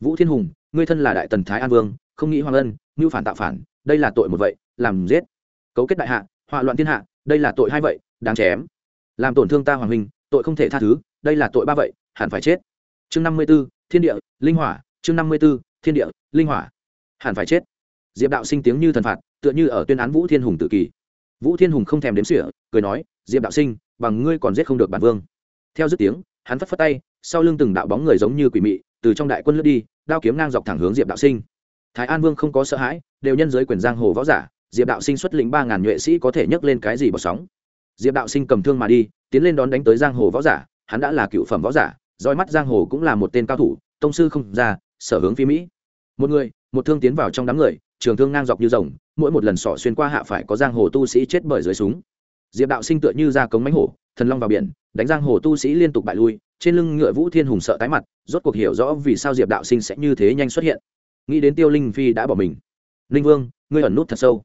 Vũ thiên hùng, ngươi thân là đại tần thái an vương, không nghĩ hoàng ân ngưu phản tạo phản, đây là tội một vậy, làm giết. Cấu kết đại hạ, họa loạn thiên hạ, đây là tội hai vậy, đáng chém. Làm tổn thương ta hoàng huynh, tội không thể tha thứ, đây là tội ba vậy, hẳn phải chết. Chương năm mươi b ố thiên địa, linh hỏa, chương năm mươi b ố thiên địa, linh hỏa. Hẳn phải chết. Diệp đạo sinh tiếng như thần phạt, tựa như ở tuyên án vũ thiên hùng tự kỳ vũ thiên hùng không thèm đếm sỉa cười nói, diệp đạo sinh, bằng ngươi còn giết không được bản vương. Theo dứt tiếng, hắn phất phất tay, sau lưng từng đạo bóng người giống như quỷ mị, từ trong đại quân lướt đi, đao kiếm ngang dọc thẳng hướng diệp đạo sinh. Thái an vương không có sợ hãi, đều nhân giới quyền giang hồ võ giả, diệp đạo sinh xuất lĩnh ba ngàn nhuệ sĩ có thể nhấc lên cái gì bỏ sóng. Diệp đạo sinh cầm thương mà đi, tiến lên đón đánh tới giang hồ võ giả, hắn đã là cựu phẩm võ giả roi mắt giang hồ cũng là một tên cao thủ, tông sư không ra, sở hướng phi mỹ. Một người, một thương tiến vào trong đám người, trường thương ngang dọc như rồng, mỗi một lần sỏ xuyên qua hạ phải có giang hồ tu sĩ chết bởi dưới súng. Diệp đạo sinh tựa như ra cống mánh hổ, thần long vào biển, đánh giang hồ tu sĩ liên tục bại lui, trên lưng ngựa vũ thiên hùng sợ tái mặt, rốt cuộc hiểu rõ vì sao diệp đạo sinh sẽ như thế nhanh xuất hiện. Nghĩ đến tiêu linh phi đã bỏ mình. Linh vương, ngươi ẩn nút thật sâu.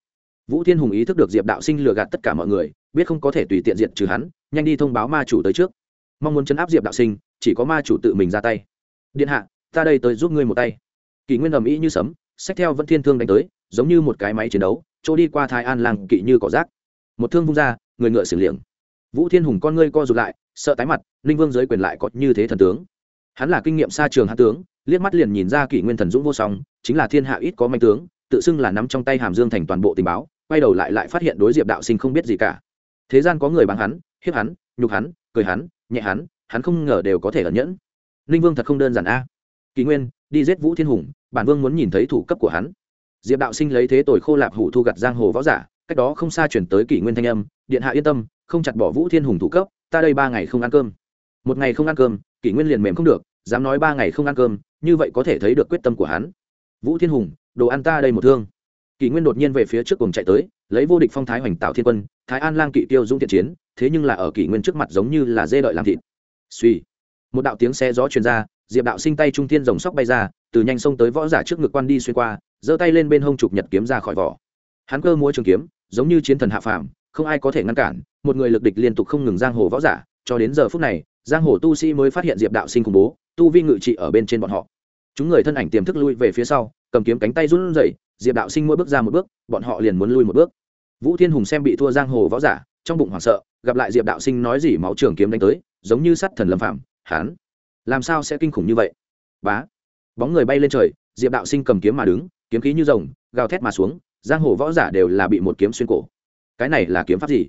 Vũ thiên hùng ý thức được diệp đạo sinh lừa gạt tất cả mọi người, biết không có thể tùy tiện diện trừ hắn, nhanh đi thông báo ma chủ tới trước mong muốn chấn áp diệp đạo sinh, chỉ có ma chủ tự mình ra tay. Điện hạ, ta đây tới giúp ngươi một tay. Kỷ nguyên ầm ĩ như sấm, sách theo vẫn thiên thương đánh tới, giống như một cái máy chiến đấu, chỗ đi qua thái an làng kỵ như cỏ rác. Một thương vung ra, người ngựa xử liệng. Vũ thiên hùng con ngươi co rụt lại, sợ tái mặt ninh vương giới quyền lại có như thế thần tướng. Hắn là kinh nghiệm xa trường hạ tướng, liếc mắt liền nhìn ra kỷ nguyên thần dũng vô song, chính là thiên hạ ít có manh tướng, tự xưng là nắm trong tay hàm dương thành toàn bộ tình báo, quay đầu lại lại phát hiện đối diệp đạo sinh không biết gì cả. Thế gian có người bằng hắn, hiếp hắn, nhục hắn, cười hắn nhẹ hắn hắn không ngờ đều có thể ẩn nhẫn. Ninh vương thật không đơn giản a. Kỳ nguyên, đi giết vũ thiên hùng, bản vương muốn nhìn thấy thủ cấp của hắn. Diệp đạo sinh lấy thế tội khô lạp hủ thu gặt giang hồ võ giả, cách đó không xa chuyển tới kỷ nguyên thanh âm, điện hạ yên tâm, không chặt bỏ vũ thiên hùng thủ cấp, ta đây ba ngày không ăn cơm. Một ngày không ăn cơm kỷ nguyên liền mềm không được, dám nói ba ngày không ăn cơm, như vậy có thể thấy được quyết tâm của hắn. Vũ thiên hùng, đồ ăn ta đây một thương. Kỷ nguyên đột nhiên về phía trước cùng chạy tới, lấy vô địch phong thái hoành tạo thiên quân, thái an lang kỵ tiêu dung thiện chiến thế nhưng là ở kỷ nguyên trước mặt giống như là dê đợi làm thịt. Suy. Một đạo tiếng xe gió truyền ra, diệp đạo sinh tay trung thiên rồng sóc bay ra, từ nhanh sông tới võ giả trước ngực quan đi xuyên qua, giơ tay lên bên hông trục nhật kiếm ra khỏi vỏ. Hắn cơ múa trường kiếm, giống như chiến thần hạ phàm, không ai có thể ngăn cản, một người lực địch liên tục không ngừng giang hồ võ giả, cho đến giờ phút này, giang hồ tu sĩ mới phát hiện diệp đạo sinh khủng bố, tu vi ngự trị ở bên trên bọn họ. Chúng người thân ảnh tiềm thức lui về phía sau, cầm kiếm cánh tay run rẩy, diệp đạo sinh mỗi bước ra một bước, bọn họ liền muốn lui một bước. Vũ thiên hùng xem bị thua giang hồ võ giả, trong bụng hoảng sợ gặp lại diệp đạo sinh nói gì máu trường kiếm đánh tới, giống như sắt thần lâm phạm hán làm sao sẽ kinh khủng như vậy? Bá, bóng người bay lên trời, diệp đạo sinh cầm kiếm mà đứng, kiếm khí như rồng, gào thét mà xuống, giang hồ võ giả đều là bị một kiếm xuyên cổ. Cái này là kiếm pháp gì?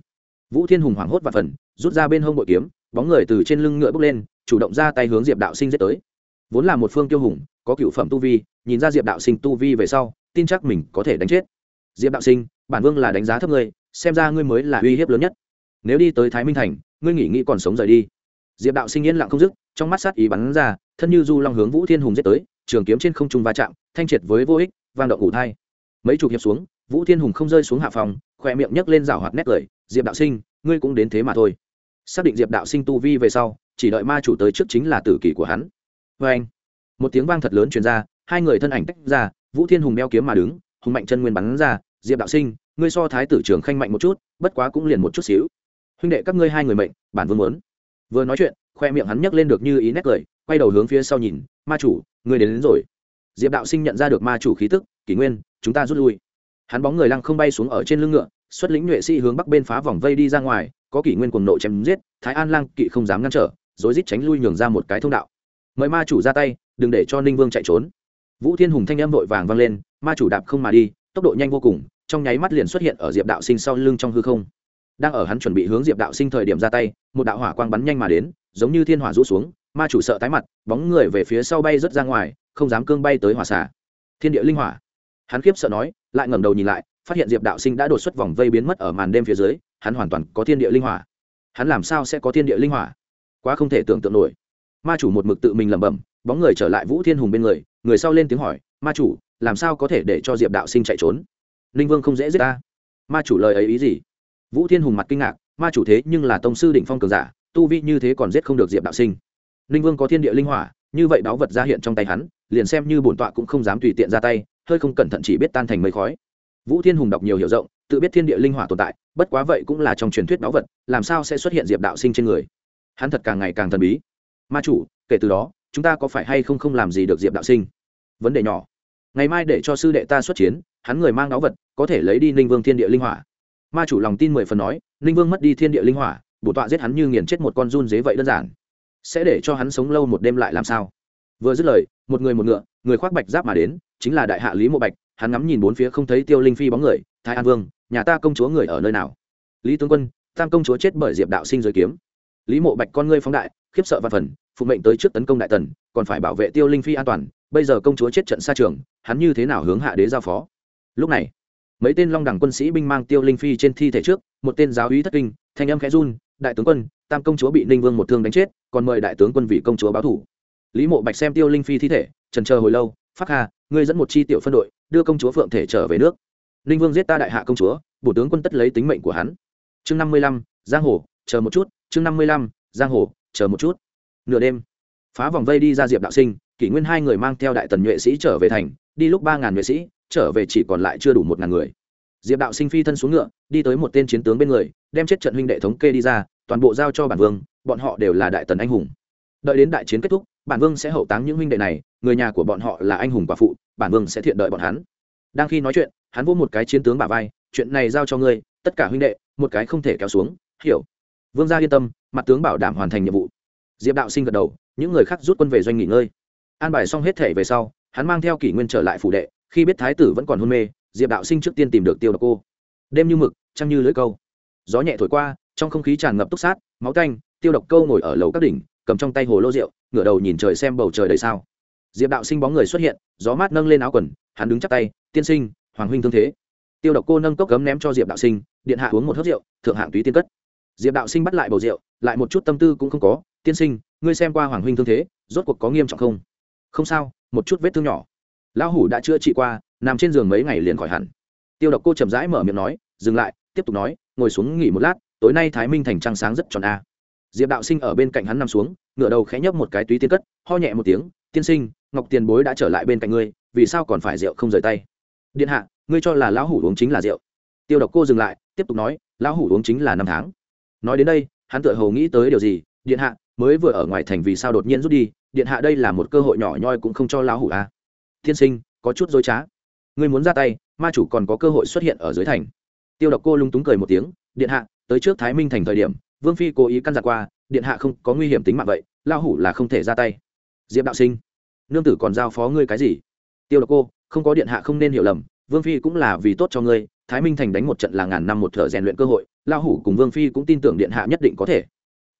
Vũ thiên hùng hoảng hốt và phần, rút ra bên hông bội kiếm, bóng người từ trên lưng ngựa bước lên, chủ động ra tay hướng diệp đạo sinh giết tới. Vốn là một phương tiêu hùng, có cựu phẩm tu vi, nhìn ra diệp đạo sinh tu vi về sau, tin chắc mình có thể đánh chết. Diệp đạo sinh, bản vương là đánh giá thấp ngươi, xem ra ngươi mới là uy hiếp lớn nhất nếu đi tới thái minh thành, ngươi nghỉ nghĩ còn sống rời đi. Diệp đạo sinh yên lặng không dứt, trong mắt sát ý bắn ra, thân như du long hướng vũ thiên hùng giết tới, trường kiếm trên không trung va chạm, thanh triệt với vô ích, vang động ủ thai. Mấy chục hiệp xuống, vũ thiên hùng không rơi xuống hạ phòng khỏe miệng nhấc lên rảo hoạt nét cười, diệp đạo sinh, ngươi cũng đến thế mà thôi. Xác định diệp đạo sinh tu vi về sau, chỉ đợi ma chủ tới trước chính là tử kỷ của hắn. Vê anh, một tiếng vang thật lớn truyền ra, hai người thân ảnh tách ra, vũ thiên hùng đeo kiếm mà đứng, hùng mạnh chân nguyên bắn ra, diệp đạo sinh, ngươi so thái tử trường khanh mạnh một chút, bất quá cũng liền một chút xíu huynh đệ các ngươi hai người mệnh bản vương muốn. Vừa nói chuyện khoe miệng hắn nhấc lên được như ý nét cười quay đầu hướng phía sau nhìn ma chủ ngươi đến, đến rồi. Diệp đạo sinh nhận ra được ma chủ khí tức kỷ nguyên chúng ta rút lui. Hắn bóng người lăng không bay xuống ở trên lưng ngựa xuất lĩnh nhuệ sĩ hướng bắc bên phá vòng vây đi ra ngoài có kỷ nguyên cuồng nộ chém giết thái an lang kỵ không dám ngăn trở rối rít tránh lui nhường ra một cái thông đạo. Mời ma chủ ra tay đừng để cho ninh vương chạy trốn. Vũ thiên hùng thanh âm vội vàng vang lên ma chủ đạp không mà đi tốc độ nhanh vô cùng trong nháy mắt liền xuất hiện ở diệp đạo sinh sau lưng trong hư không đang ở hắn chuẩn bị hướng diệp đạo sinh thời điểm ra tay, một đạo hỏa quang bắn nhanh mà đến, giống như thiên hỏa rũ xuống, ma chủ sợ tái mặt, bóng người về phía sau bay rớt ra ngoài, không dám cương bay tới hỏa xả thiên địa linh hỏa. Hắn khiếp sợ nói, lại ngẩng đầu nhìn lại, phát hiện diệp đạo sinh đã đột xuất vòng vây biến mất ở màn đêm phía dưới, hắn hoàn toàn có thiên địa linh hỏa. Hắn làm sao sẽ có thiên địa linh hỏa? Quá không thể tưởng tượng nổi. Ma chủ một mực tự mình lẩm bẩm, bóng người trở lại vũ thiên hùng bên người người sau lên tiếng hỏi, ma chủ, làm sao có thể để cho diệp đạo sinh chạy trốn? Ninh vương không dễ giết ta. Ma chủ lời ấy ý gì? Vũ thiên hùng mặt kinh ngạc, ma chủ thế nhưng là tông sư định phong cường giả, tu vi như thế còn giết không được diệp đạo sinh. Ninh vương có thiên địa linh hỏa, như vậy đáo vật ra hiện trong tay hắn, liền xem như bổn tọa cũng không dám tùy tiện ra tay, hơi không cẩn thận chỉ biết tan thành mây khói. Vũ thiên hùng đọc nhiều hiểu rộng, tự biết thiên địa linh hỏa tồn tại, bất quá vậy cũng là trong truyền thuyết báu vật, làm sao sẽ xuất hiện diệp đạo sinh trên người? Hắn thật càng ngày càng thần bí. Ma chủ, kể từ đó, chúng ta có phải hay không không làm gì được diệp đạo sinh? Vấn đề nhỏ. Ngày mai để cho sư đệ ta xuất chiến, hắn người mang báu vật, có thể lấy đi ninh vương thiên địa linh hỏa ma chủ lòng tin mười phần nói, ninh vương mất đi thiên địa linh hỏa, bổ tọa giết hắn như nghiền chết một con run dế vậy đơn giản. Sẽ để cho hắn sống lâu một đêm lại làm sao? Vừa dứt lời, một người một ngựa, người khoác bạch giáp mà đến, chính là đại hạ lý mộ bạch, hắn ngắm nhìn bốn phía không thấy tiêu linh phi bóng người, thái an vương, nhà ta công chúa người ở nơi nào? Lý tướng quân, tam công chúa chết bởi diệp đạo sinh giới kiếm. Lý mộ bạch con ngươi phóng đại, khiếp sợ văn phần, phụ mệnh tới trước tấn công đại tần, còn phải bảo vệ tiêu linh phi an toàn, bây giờ công chúa chết trận xa trường, hắn như thế nào hướng hạ đế giao phó? Lúc này mấy tên long đẳng quân sĩ binh mang tiêu linh phi trên thi thể trước, một tên giáo úy thất kinh, thanh âm khẽ run, đại tướng quân, tam công chúa bị ninh vương một thương đánh chết, còn mời đại tướng quân vị công chúa báo thủ. Lý mộ bạch xem tiêu linh phi thi thể, trần chờ hồi lâu phát hà, ngươi dẫn một chi tiểu phân đội, đưa công chúa phượng thể trở về nước. Ninh vương giết ta đại hạ công chúa, bổ tướng quân tất lấy tính mệnh của hắn. Chương năm mươi lăm, giang hồ, chờ một chút, chương năm mươi lăm, giang hồ, chờ một chút. Nửa đêm, phá vòng vây đi ra diệp đạo sinh, kỷ nguyên hai người mang theo đại tần nhuệ sĩ trở về thành, đi lúc ba ngàn nhuệ sĩ trở về chỉ còn lại chưa đủ một ngàn người. Diệp đạo sinh phi thân xuống ngựa, đi tới một tên chiến tướng bên người, đem chết trận huynh đệ thống kê đi ra, toàn bộ giao cho bản vương, bọn họ đều là đại tần anh hùng. Đợi đến đại chiến kết thúc, bản vương sẽ hậu táng những huynh đệ này, người nhà của bọn họ là anh hùng quả phụ, bản vương sẽ thiện đợi bọn hắn. Đang khi nói chuyện, hắn vô một cái chiến tướng bả vai, chuyện này giao cho ngươi, tất cả huynh đệ, một cái không thể kéo xuống, hiểu. Vương gia yên tâm, mặt tướng bảo đảm hoàn thành nhiệm vụ. Diệp đạo sinh gật đầu, những người khác rút quân về doanh nghỉ ngơi. An bài xong hết thể về sau, hắn mang theo kỷ nguyên trở lại phủ đệ khi biết thái tử vẫn còn hôn mê, diệp đạo sinh trước tiên tìm được tiêu độc cô. Đêm như mực, trăng như lưỡi câu. Gió nhẹ thổi qua, trong không khí tràn ngập túc sát, máu canh tiêu độc câu ngồi ở lầu các đỉnh, cầm trong tay hồ lô rượu, ngửa đầu nhìn trời xem bầu trời đầy sao. Diệp đạo sinh bóng người xuất hiện, gió mát nâng lên áo quần, hắn đứng chắc tay, tiên sinh, hoàng huynh thương thế. Tiêu độc cô nâng cốc gấm ném cho diệp đạo sinh, điện hạ uống một hớt rượu, thượng hạng túy tiên cất. Diệp đạo sinh bắt lại bầu rượu, lại một chút tâm tư cũng không có, tiên sinh, ngươi xem qua hoàng huynh thương thế, rốt cuộc có nghiêm trọng không? Không sao, một chút vết thương nhỏ lão hủ đã chữa trị qua, nằm trên giường mấy ngày liền khỏi hẳn. Tiêu độc cô chậm rãi mở miệng nói, dừng lại, tiếp tục nói, ngồi xuống nghỉ một lát, tối nay thái minh thành trăng sáng rất tròn a. Diệp đạo sinh ở bên cạnh hắn nằm xuống, ngửa đầu khẽ nhấp một cái túy tiên cất, ho nhẹ một tiếng, tiên sinh, ngọc tiền bối đã trở lại bên cạnh ngươi, vì sao còn phải rượu không rời tay? Điện hạ, ngươi cho là lão hủ uống chính là rượu. Tiêu độc cô dừng lại, tiếp tục nói, lão hủ uống chính là năm tháng. Nói đến đây, hắn tự hầu nghĩ tới điều gì, điện hạ, mới vừa ở ngoài thành vì sao đột nhiên rút đi, điện hạ đây là một cơ hội nhỏ nhoi cũng không cho lão hủ a. à thiên sinh, có chút dối trá. Ngươi muốn ra tay, ma chủ còn có cơ hội xuất hiện ở dưới thành. Tiêu độc cô lung túng cười một tiếng, điện hạ, tới trước thái minh thành thời điểm, vương phi cố ý căn dặn qua, điện hạ không có nguy hiểm tính mạng vậy, lão hủ là không thể ra tay. Diệp đạo sinh, nương tử còn giao phó ngươi cái gì? Tiêu độc cô, không có điện hạ không nên hiểu lầm, vương phi cũng là vì tốt cho ngươi, thái minh thành đánh một trận là ngàn năm một thợ rèn luyện cơ hội, lão hủ cùng vương phi cũng tin tưởng điện hạ nhất định có thể.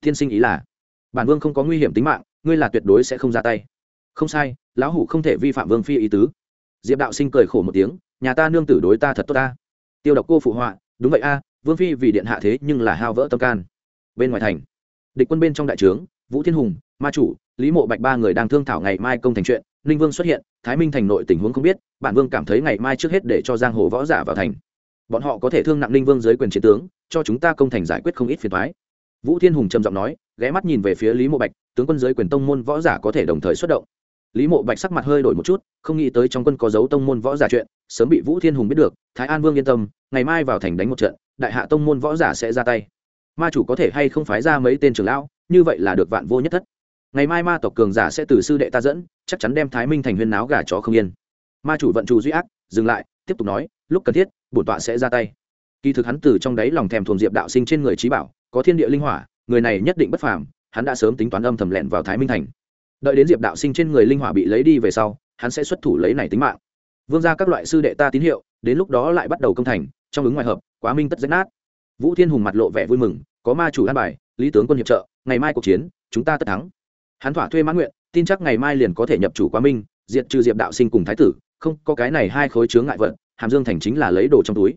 Thiên sinh ý là, bản vương không có nguy hiểm tính mạng, ngươi là tuyệt đối sẽ không ra tay không sai, lão hủ không thể vi phạm vương phi ý tứ. Diệp đạo sinh cười khổ một tiếng, nhà ta nương tử đối ta thật tốt ta. Tiêu độc cô phụ họa, đúng vậy a, vương phi vì điện hạ thế nhưng là hao vỡ tâm can. Bên ngoài thành, địch quân bên trong đại trướng, vũ thiên hùng, ma chủ, lý mộ bạch ba người đang thương thảo ngày mai công thành chuyện, ninh vương xuất hiện, thái minh thành nội tình huống không biết, bản vương cảm thấy ngày mai trước hết để cho giang hồ võ giả vào thành. Bọn họ có thể thương nặng ninh vương dưới quyền chiến tướng, cho chúng ta công thành giải quyết không ít phiền thoái vũ thiên hùng trầm giọng nói, ghé mắt nhìn về phía lý mộ bạch, tướng quân dưới quyền tông môn võ giả có thể đồng thời xuất động lý mộ bạch sắc mặt hơi đổi một chút, không nghĩ tới trong quân có dấu tông môn võ giả chuyện, sớm bị vũ thiên hùng biết được, thái an vương yên tâm, ngày mai vào thành đánh một trận, đại hạ tông môn võ giả sẽ ra tay. Ma chủ có thể hay không phái ra mấy tên trưởng lão, như vậy là được vạn vô nhất thất. Ngày mai ma tộc cường giả sẽ từ sư đệ ta dẫn, chắc chắn đem thái minh thành huyên náo gà chó không yên. Ma chủ vận trù duy ác, dừng lại, tiếp tục nói, lúc cần thiết, bổn tọa sẽ ra tay. Kỳ thực hắn từ trong đáy lòng thèm thuồng diệp đạo sinh trên người trí bảo, có thiên địa linh hỏa, người này nhất định bất phàm, hắn đã sớm tính toán âm thầm lẹn vào thái minh thành đợi đến diệp đạo sinh trên người linh hỏa bị lấy đi về sau, hắn sẽ xuất thủ lấy này tính mạng. Vương ra các loại sư đệ ta tín hiệu, đến lúc đó lại bắt đầu công thành, trong ứng ngoài hợp, quá minh tất rách nát. Vũ thiên hùng mặt lộ vẻ vui mừng, có ma chủ an bài, lý tướng quân hiệp trợ, ngày mai cuộc chiến, chúng ta tất thắng. Hắn thỏa thuê mãn nguyện, tin chắc ngày mai liền có thể nhập chủ quá minh, diệt trừ diệp đạo sinh cùng thái tử, không, có cái này hai khối chướng ngại vật, hàm dương thành chính là lấy đồ trong túi.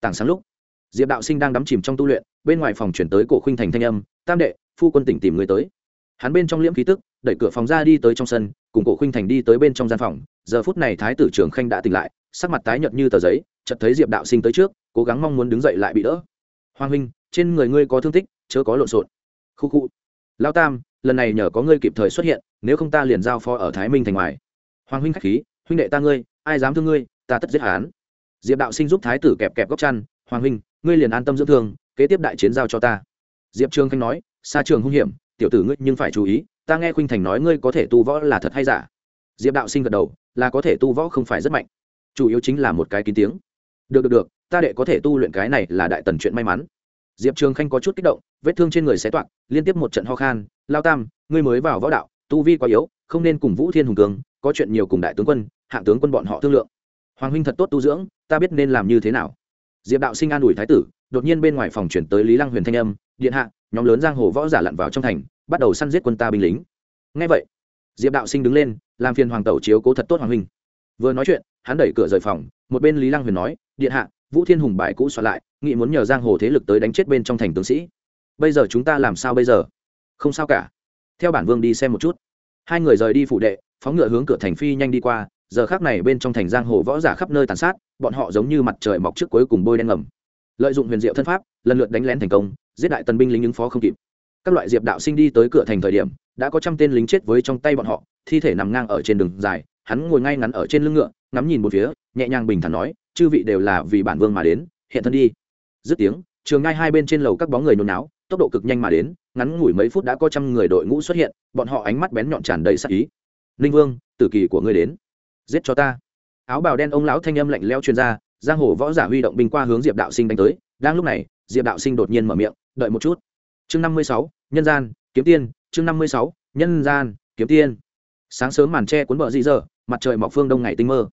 Tảng sáng lúc, diệp đạo sinh đang đắm chìm trong tu luyện, bên ngoài phòng chuyển tới cổ khuynh thành thanh âm, tam đệ, phu quân tỉnh tìm người tới hắn bên trong liễm khí tức, đẩy cửa phòng ra đi tới trong sân, cùng cổ khinh thành đi tới bên trong gian phòng. Giờ phút này thái tử trường khanh đã tỉnh lại, sắc mặt tái nhợt như tờ giấy, chợt thấy diệp đạo sinh tới trước, cố gắng mong muốn đứng dậy lại bị đỡ. Hoàng huynh, trên người ngươi có thương tích, chớ có lộn xộn. Khu khu. Lao tam, lần này nhờ có ngươi kịp thời xuất hiện, nếu không ta liền giao phó ở thái minh thành ngoài. Hoàng huynh k h á c h khí, huynh đệ ta ngươi, ai dám thương ngươi, ta tất giết hán diệp đạo sinh giúp thái tử kẹp kẹp góc chăn, hoàng huynh, ngươi liền an tâm dưỡng thương, kế tiếp đại chiến giao cho ta. Diệp trương khanh nói xa trường hung hiểm tiểu tử ngươi nhưng phải chú ý, ta nghe khuynh thành nói ngươi có thể tu võ là thật hay giả. Diệp đạo sinh gật đầu, là có thể tu võ không phải rất mạnh. Chủ yếu chính là một cái kín tiếng. Được được được, ta đệ có thể tu luyện cái này là đại tần chuyện may mắn. Diệp trường khanh có chút kích động, vết thương trên người xé toạc, liên tiếp một trận ho khan, lao tam, ngươi mới vào võ đạo, tu vi quá yếu, không nên cùng vũ thiên hùng cường, có chuyện nhiều cùng đại tướng quân, hạng tướng quân bọn họ thương lượng. Hoàng huynh thật tốt tu dưỡng, ta biết nên làm như thế nào. Diệp đạo sinh an ủi thái tử đột nhiên bên ngoài phòng chuyển tới lý lăng huyền thanh âm, điện hạ, nhóm lớn giang hồ võ giả lặn vào trong thành, bắt đầu săn giết quân ta binh lính. Ngay vậy, diệp đạo sinh đứng lên, làm phiền hoàng tẩu chiếu cố thật tốt hoàng huynh. Vừa nói chuyện, hắn đẩy cửa rời phòng, một bên lý lăng huyền nói, điện hạ, vũ thiên hùng bài cũ soạn lại, nghị muốn nhờ giang hồ thế lực tới đánh chết bên trong thành tướng sĩ. Bây giờ chúng ta làm sao bây giờ? Không sao cả. Theo bản vương đi xem một chút. Hai người rời đi phụ đệ, phóng ngựa hướng cửa thành phi nhanh đi qua, giờ khác này bên trong thành giang hồ võ giả khắp nơi tàn sát, bọn họ giống như mặt trời mọc trước cuối cùng bôi đen ngầm lợi dụng huyền diệu thân pháp, lần lượt đánh lén thành công, giết đại tân binh lính ứng phó không kịp. Các loại diệp đạo sinh đi tới cửa thành thời điểm, đã có trăm tên lính chết với trong tay bọn họ, thi thể nằm ngang ở trên đường dài, hắn ngồi ngay ngắn ở trên lưng ngựa, ngắm nhìn một phía, nhẹ nhàng bình thản nói, chư vị đều là vì bản vương mà đến, hiện thân đi. Dứt tiếng, trường ngay hai bên trên lầu các bóng người nôn náo, tốc độ cực nhanh mà đến, ngắn ngủi mấy phút đã có trăm người đội ngũ xuất hiện, bọn họ ánh mắt bén nhọn tràn đầy sắc ý. Ninh vương, tử kỳ của ngươi đến, giết cho ta. Áo bào đen ông lão thanh âm lạnh leo chuyên gia giang hồ võ giả huy động binh qua hướng diệp đạo sinh đánh tới đang lúc này diệp đạo sinh đột nhiên mở miệng đợi một chút chương năm mươi sáu nhân gian kiếm tiên chương năm mươi sáu nhân gian kiếm tiên. sáng sớm màn tre cuốn bờ dị dở, mặt trời mọc phương đông ngày tinh mơ.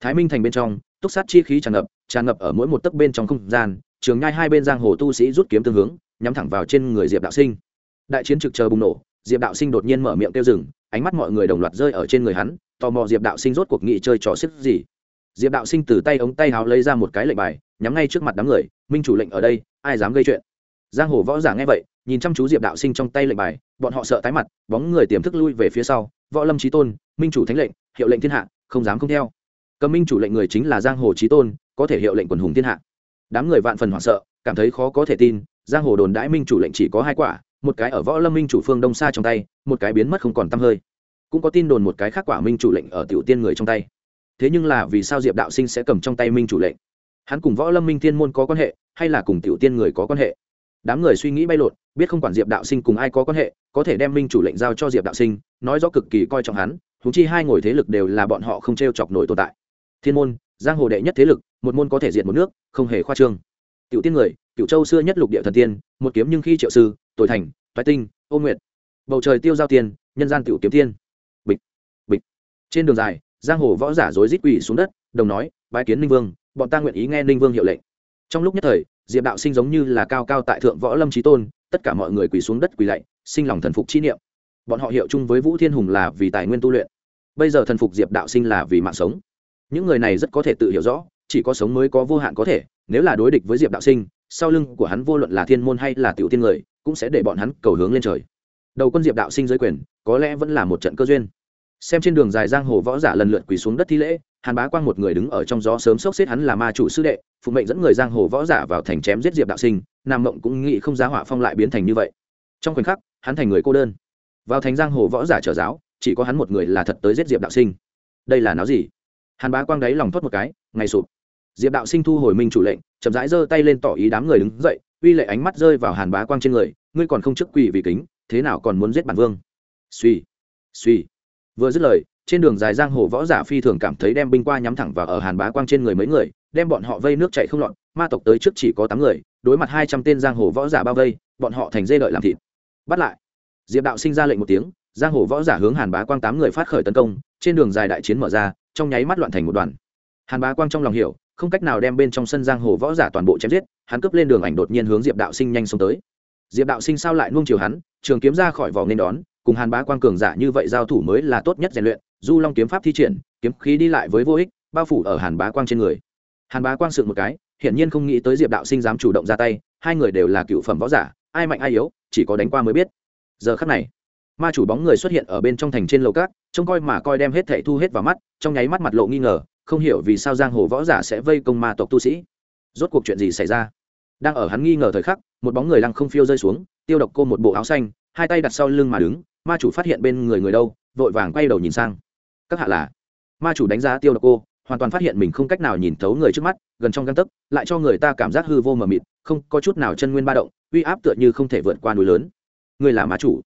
thái minh thành bên trong túc sát chi khí tràn ngập tràn ngập ở mỗi một tấc bên trong không gian trường nhai hai bên giang hồ tu sĩ rút kiếm tương hướng nhắm thẳng vào trên người diệp đạo sinh. đại chiến trực chờ bùng nổ diệp đạo sinh đột nhiên mở miệng kêu rừng ánh mắt mọi người đồng loạt rơi ở trên người hắn tò mò diệp đạo sinh rốt cuộc nghị chơi trò xích gì diệp đạo sinh từ tay ống tay háo lấy ra một cái lệnh bài, nhắm ngay trước mặt đám người, minh chủ lệnh ở đây, ai dám gây chuyện? Giang hồ võ giả nghe vậy, nhìn chăm chú diệp đạo sinh trong tay lệnh bài, bọn họ sợ tái mặt, bóng người tiềm thức lui về phía sau, võ lâm trí tôn, minh chủ thánh lệnh, hiệu lệnh thiên hạ, không dám không theo. Cầm minh chủ lệnh người chính là giang hồ trí tôn, có thể hiệu lệnh quần hùng thiên hạ. Đám người vạn phần hoảng sợ, cảm thấy khó có thể tin, giang hồ đồn đãi minh chủ lệnh chỉ có hai quả, một cái ở võ lâm minh chủ phương đông xa trong tay, một cái biến mất không còn t hơi. Cũng có tin đồn một cái khác quả minh chủ lệnh ở tiểu tiên người trong tay thế nhưng là vì sao diệp đạo sinh sẽ cầm trong tay minh chủ lệnh? Hắn cùng võ lâm minh thiên môn có quan hệ, hay là cùng tiểu tiên người có quan hệ? Đám người suy nghĩ bay lộn, biết không quản diệp đạo sinh cùng ai có quan hệ, có thể đem minh chủ lệnh giao cho diệp đạo sinh, nói rõ cực kỳ coi trọng hắn thú chi hai ngồi thế lực đều là bọn họ không t r e o chọc nổi tồn tại. Thiên môn, giang hồ đệ nhất thế lực, một môn có thể diệt một nước, không hề khoa trương. Tiểu tiên người cựu châu xưa nhất lục địa thần tiên, một kiếm nhưng khi triệu sư tội thành, toái tinh, ô nguyệt. Bầu trời tiêu giao tiền, nhân gian tiểu kiếm tiên. Bịch bịch. Trên đường dài giang hồ võ giả rối rít quỳ xuống đất, đồng nói, bái kiến ninh vương, bọn ta nguyện ý nghe ninh vương hiệu lệnh. Trong lúc nhất thời, diệp đạo sinh giống như là cao cao tại thượng võ lâm trí tôn, tất cả mọi người quỳ xuống đất quỳ lạy, sinh lòng thần phục chi niệm. Bọn họ hiệu chung với vũ thiên hùng là vì tài nguyên tu luyện. Bây giờ thần phục diệp đạo sinh là vì mạng sống. Những người này rất có thể tự hiểu rõ, chỉ có sống mới có vô hạn có thể, nếu là đối địch với diệp đạo sinh, sau lưng của hắn vô luận là thiên môn hay là tiểu tiên người, cũng sẽ để bọn hắn cầu hướng lên trời. Đầu quân diệp đạo sinh dưới quyền, có lẽ vẫn là một trận cơ duyên xem trên đường dài giang hồ võ giả lần lượt quỳ xuống đất thi lễ, hàn bá quang một người đứng ở trong gió sớm sốc xếp hắn là ma chủ sư đệ, phụ mệnh dẫn người giang hồ võ giả vào thành chém giết diệp đạo sinh, nam mộng cũng nghĩ không giá hỏa phong lại biến thành như vậy. Trong khoảnh khắc, hắn thành người cô đơn. Vào thành giang hồ võ giả trở giáo, chỉ có hắn một người là thật tới giết diệp đạo sinh. Đây là náo gì? Hàn bá quang đáy lòng thoát một cái, ngày sụp. Diệp đạo sinh thu hồi minh chủ lệnh, chậm rãi giơ tay lên tỏ ý đám người đứng dậy, uy lệ ánh mắt rơi vào hàn bá quang trên người, ngươi còn không chức quỳ vì kính, thế nào còn muốn giết bản vương? Suy suy vừa dứt lời, trên đường dài giang hồ võ giả phi thường cảm thấy đem binh qua nhắm thẳng vào ở hàn bá quang trên người mấy người, đem bọn họ vây nước chạy không lọt, ma tộc tới trước chỉ có tám người, đối mặt hai trăm tên giang hồ võ giả bao vây, bọn họ thành dê lợi làm thịt. Bắt lại. Diệp đạo sinh ra lệnh một tiếng, giang hồ võ giả hướng hàn bá quang tám người phát khởi tấn công, trên đường dài đại chiến mở ra, trong nháy mắt loạn thành một đoàn. Hàn bá quang trong lòng hiểu, không cách nào đem bên trong sân giang hồ võ giả toàn bộ chém giết, hắn cướp lên đường ảnh đột nhiên hướng diệp đạo sinh nhanh xông tới. Diệp đạo sinh sao lại nuông chiều hắn, trường kiếm ra khỏi vỏ nên đón cùng hàn bá quang cường giả như vậy giao thủ mới là tốt nhất rèn luyện, du long kiếm pháp thi triển, kiếm khí đi lại với vô ích, bao phủ ở hàn bá quang trên người. Hàn bá quang sự một cái, hiển nhiên không nghĩ tới diệp đạo sinh dám chủ động ra tay, hai người đều là cựu phẩm võ giả, ai mạnh ai yếu, chỉ có đánh qua mới biết. Giờ khắc này, ma chủ bóng người xuất hiện ở bên trong thành trên lầu cát trông coi mà coi đem hết thảy thu hết vào mắt, trong nháy mắt mặt lộ nghi ngờ, không hiểu vì sao giang hồ võ giả sẽ vây công ma tộc tu sĩ. Rốt cuộc chuyện gì xảy ra? Đang ở hắn nghi ngờ thời khắc, một bóng người lăng không phiêu rơi xuống, tiêu độc cô một bộ áo xanh, hai tay đặt sau lưng mà đứng ma chủ phát hiện bên người người đâu, vội vàng quay đầu nhìn sang. Các hạ là? Ma chủ đánh giá tiêu độc cô, hoàn toàn phát hiện mình không cách nào nhìn thấu người trước mắt, gần trong găng tấc, lại cho người ta cảm giác hư vô mờ mịt, không có chút nào chân nguyên ba động, uy áp tựa như không thể vượt qua núi lớn. Người là ma chủ?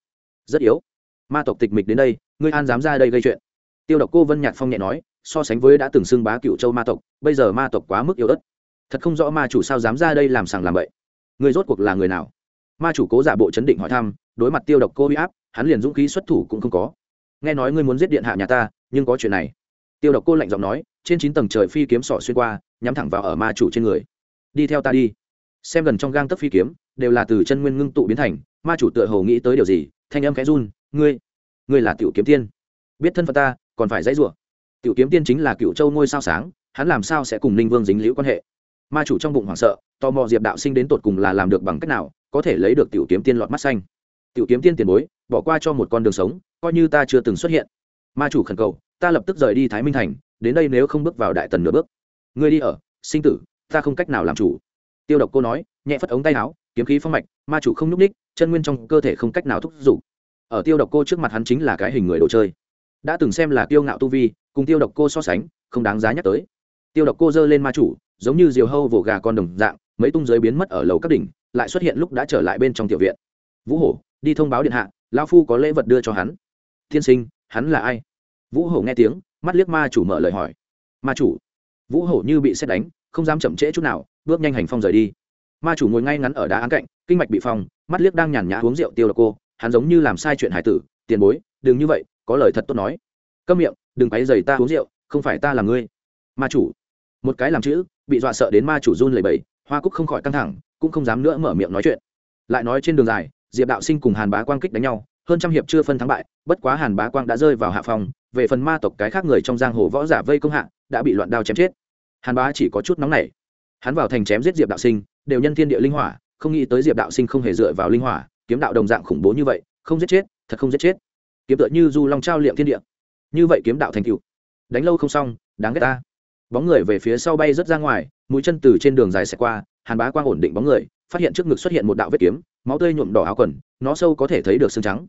Rất yếu. Ma tộc tịch mịch đến đây, ngươi an dám ra đây gây chuyện. Tiêu độc cô vân nhạc phong nhẹ nói, so sánh với đã từng xưng bá cựu châu ma tộc, bây giờ ma tộc quá mức yếu ớt. Thật không rõ ma chủ sao dám ra đây làm sàng làm bậy. Người rốt cuộc là người nào? Ma chủ cố giả bộ chấn định hỏi thăm, đối mặt tiêu độc cô uy áp hắn liền dũng khí xuất thủ cũng không có. Nghe nói ngươi muốn giết điện hạ nhà ta, nhưng có chuyện này. Tiêu độc cô lạnh giọng nói, trên chín tầng trời phi kiếm sỏ xuyên qua, nhắm thẳng vào ở ma chủ trên người. Đi theo ta đi. Xem gần trong gang tấc phi kiếm, đều là từ chân nguyên ngưng tụ biến thành, ma chủ tựa hồ nghĩ tới điều gì, thanh âm khẽ run, ngươi ngươi là tiểu kiếm tiên. Biết thân phận ta, còn phải dãy rủa. Tiểu kiếm tiên chính là cựu châu ngôi sao sáng, hắn làm sao sẽ cùng ninh vương dính liễu quan hệ? Ma chủ trong bụng hoảng sợ, tò mò diệp đạo sinh đến tột cùng là làm được bằng cách nào, có thể lấy được tiểu kiếm tiên lọt mắt xanh. Tiểu kiếm tiên tiền bối bỏ qua cho một con đường sống, coi như ta chưa từng xuất hiện. Ma chủ khẩn cầu, ta lập tức rời đi thái minh thành, đến đây nếu không bước vào đại tần nửa bước. Ngươi đi ở, sinh tử, ta không cách nào làm chủ. Tiêu độc cô nói, nhẹ phất ống tay áo, kiếm khí phong mạch, ma chủ không nhúc ních chân nguyên trong cơ thể không cách nào thúc giục. Ở tiêu độc cô trước mặt hắn chính là cái hình người đồ chơi. Đã từng xem là tiêu ngạo tu vi, cùng tiêu độc cô so sánh, không đáng giá nhắc tới. Tiêu độc cô giơ lên ma chủ, giống như diều hâu vồ gà con đồng dạng, mấy tung giới biến mất ở lầu các đỉnh, lại xuất hiện lúc đã trở lại bên trong tiểu viện. Vũ hổ, đi thông báo điện hạ lao phu có lễ vật đưa cho hắn. Tiên sinh hắn là ai? Vũ hổ nghe tiếng mắt liếc ma chủ mở lời hỏi. Ma chủ vũ hổ như bị xét đánh không dám chậm trễ chút nào bước nhanh hành phong rời đi. Ma chủ ngồi ngay ngắn ở đá án cạnh kinh mạch bị phong mắt liếc đang nhàn nhã uống rượu tiêu là cô hắn giống như làm sai chuyện hải tử tiền bối đừng như vậy có lời thật tốt nói. Câm miệng đừng quấy dày ta uống rượu không phải ta là ngươi. Ma chủ một cái làm chữ bị dọa sợ đến ma chủ run lẩy bẩy, hoa cúc không khỏi căng thẳng cũng không dám nữa mở miệng nói chuyện. Lại nói trên đường dài diệp đạo sinh cùng hàn bá quang kích đánh nhau, hơn trăm hiệp chưa phân thắng bại, bất quá hàn bá quang đã rơi vào hạ phòng, về phần ma tộc cái khác người trong giang hồ võ giả vây công hạ, đã bị loạn đao chém chết. Hàn bá chỉ có chút nóng nảy. Hắn vào thành chém giết diệp đạo sinh, đều nhân thiên địa linh hỏa, không nghĩ tới diệp đạo sinh không hề dựa vào linh hỏa, kiếm đạo đồng dạng khủng bố như vậy, không giết chết, thật không giết chết. Kiếm tựa như du long trao liệm thiên địa. Như vậy kiếm đạo thành cựu đánh lâu không xong, đáng ghét ta. Bóng người về phía sau bay rất ra ngoài, mũi chân từ trên đường dài xẹt qua, hàn bá quang ổn định bóng người, phát hiện trước ngực xuất hiện một đạo vết kiếm máu tươi nhuộm đỏ áo quần, nó sâu có thể thấy được xương trắng.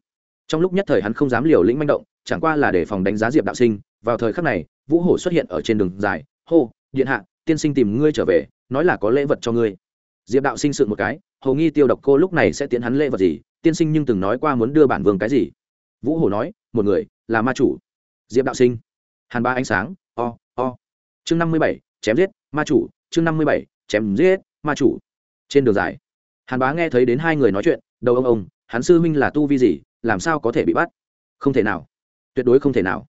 Trong lúc nhất thời hắn không dám liều lĩnh manh động, chẳng qua là để phòng đánh giá diệp đạo sinh. Vào thời khắc này, vũ hổ xuất hiện ở trên đường dài. Hô, điện hạ, tiên sinh tìm ngươi trở về, nói là có lễ vật cho ngươi. Diệp đạo sinh sự một cái, hầu nghi tiêu độc cô lúc này sẽ tiến hắn lễ vật gì? Tiên sinh nhưng từng nói qua muốn đưa bản vương cái gì? Vũ hổ nói, một người, là ma chủ. Diệp đạo sinh, hàn ba ánh sáng, o o. Chương năm mươi bảy, chém giết, ma chủ. Chương năm mươi bảy, chém giết, ma chủ. Trên đường dài hàn bá nghe thấy đến hai người nói chuyện, đầu ông ông, hắn sư huynh là tu vi gì, làm sao có thể bị bắt? Không thể nào. Tuyệt đối không thể nào.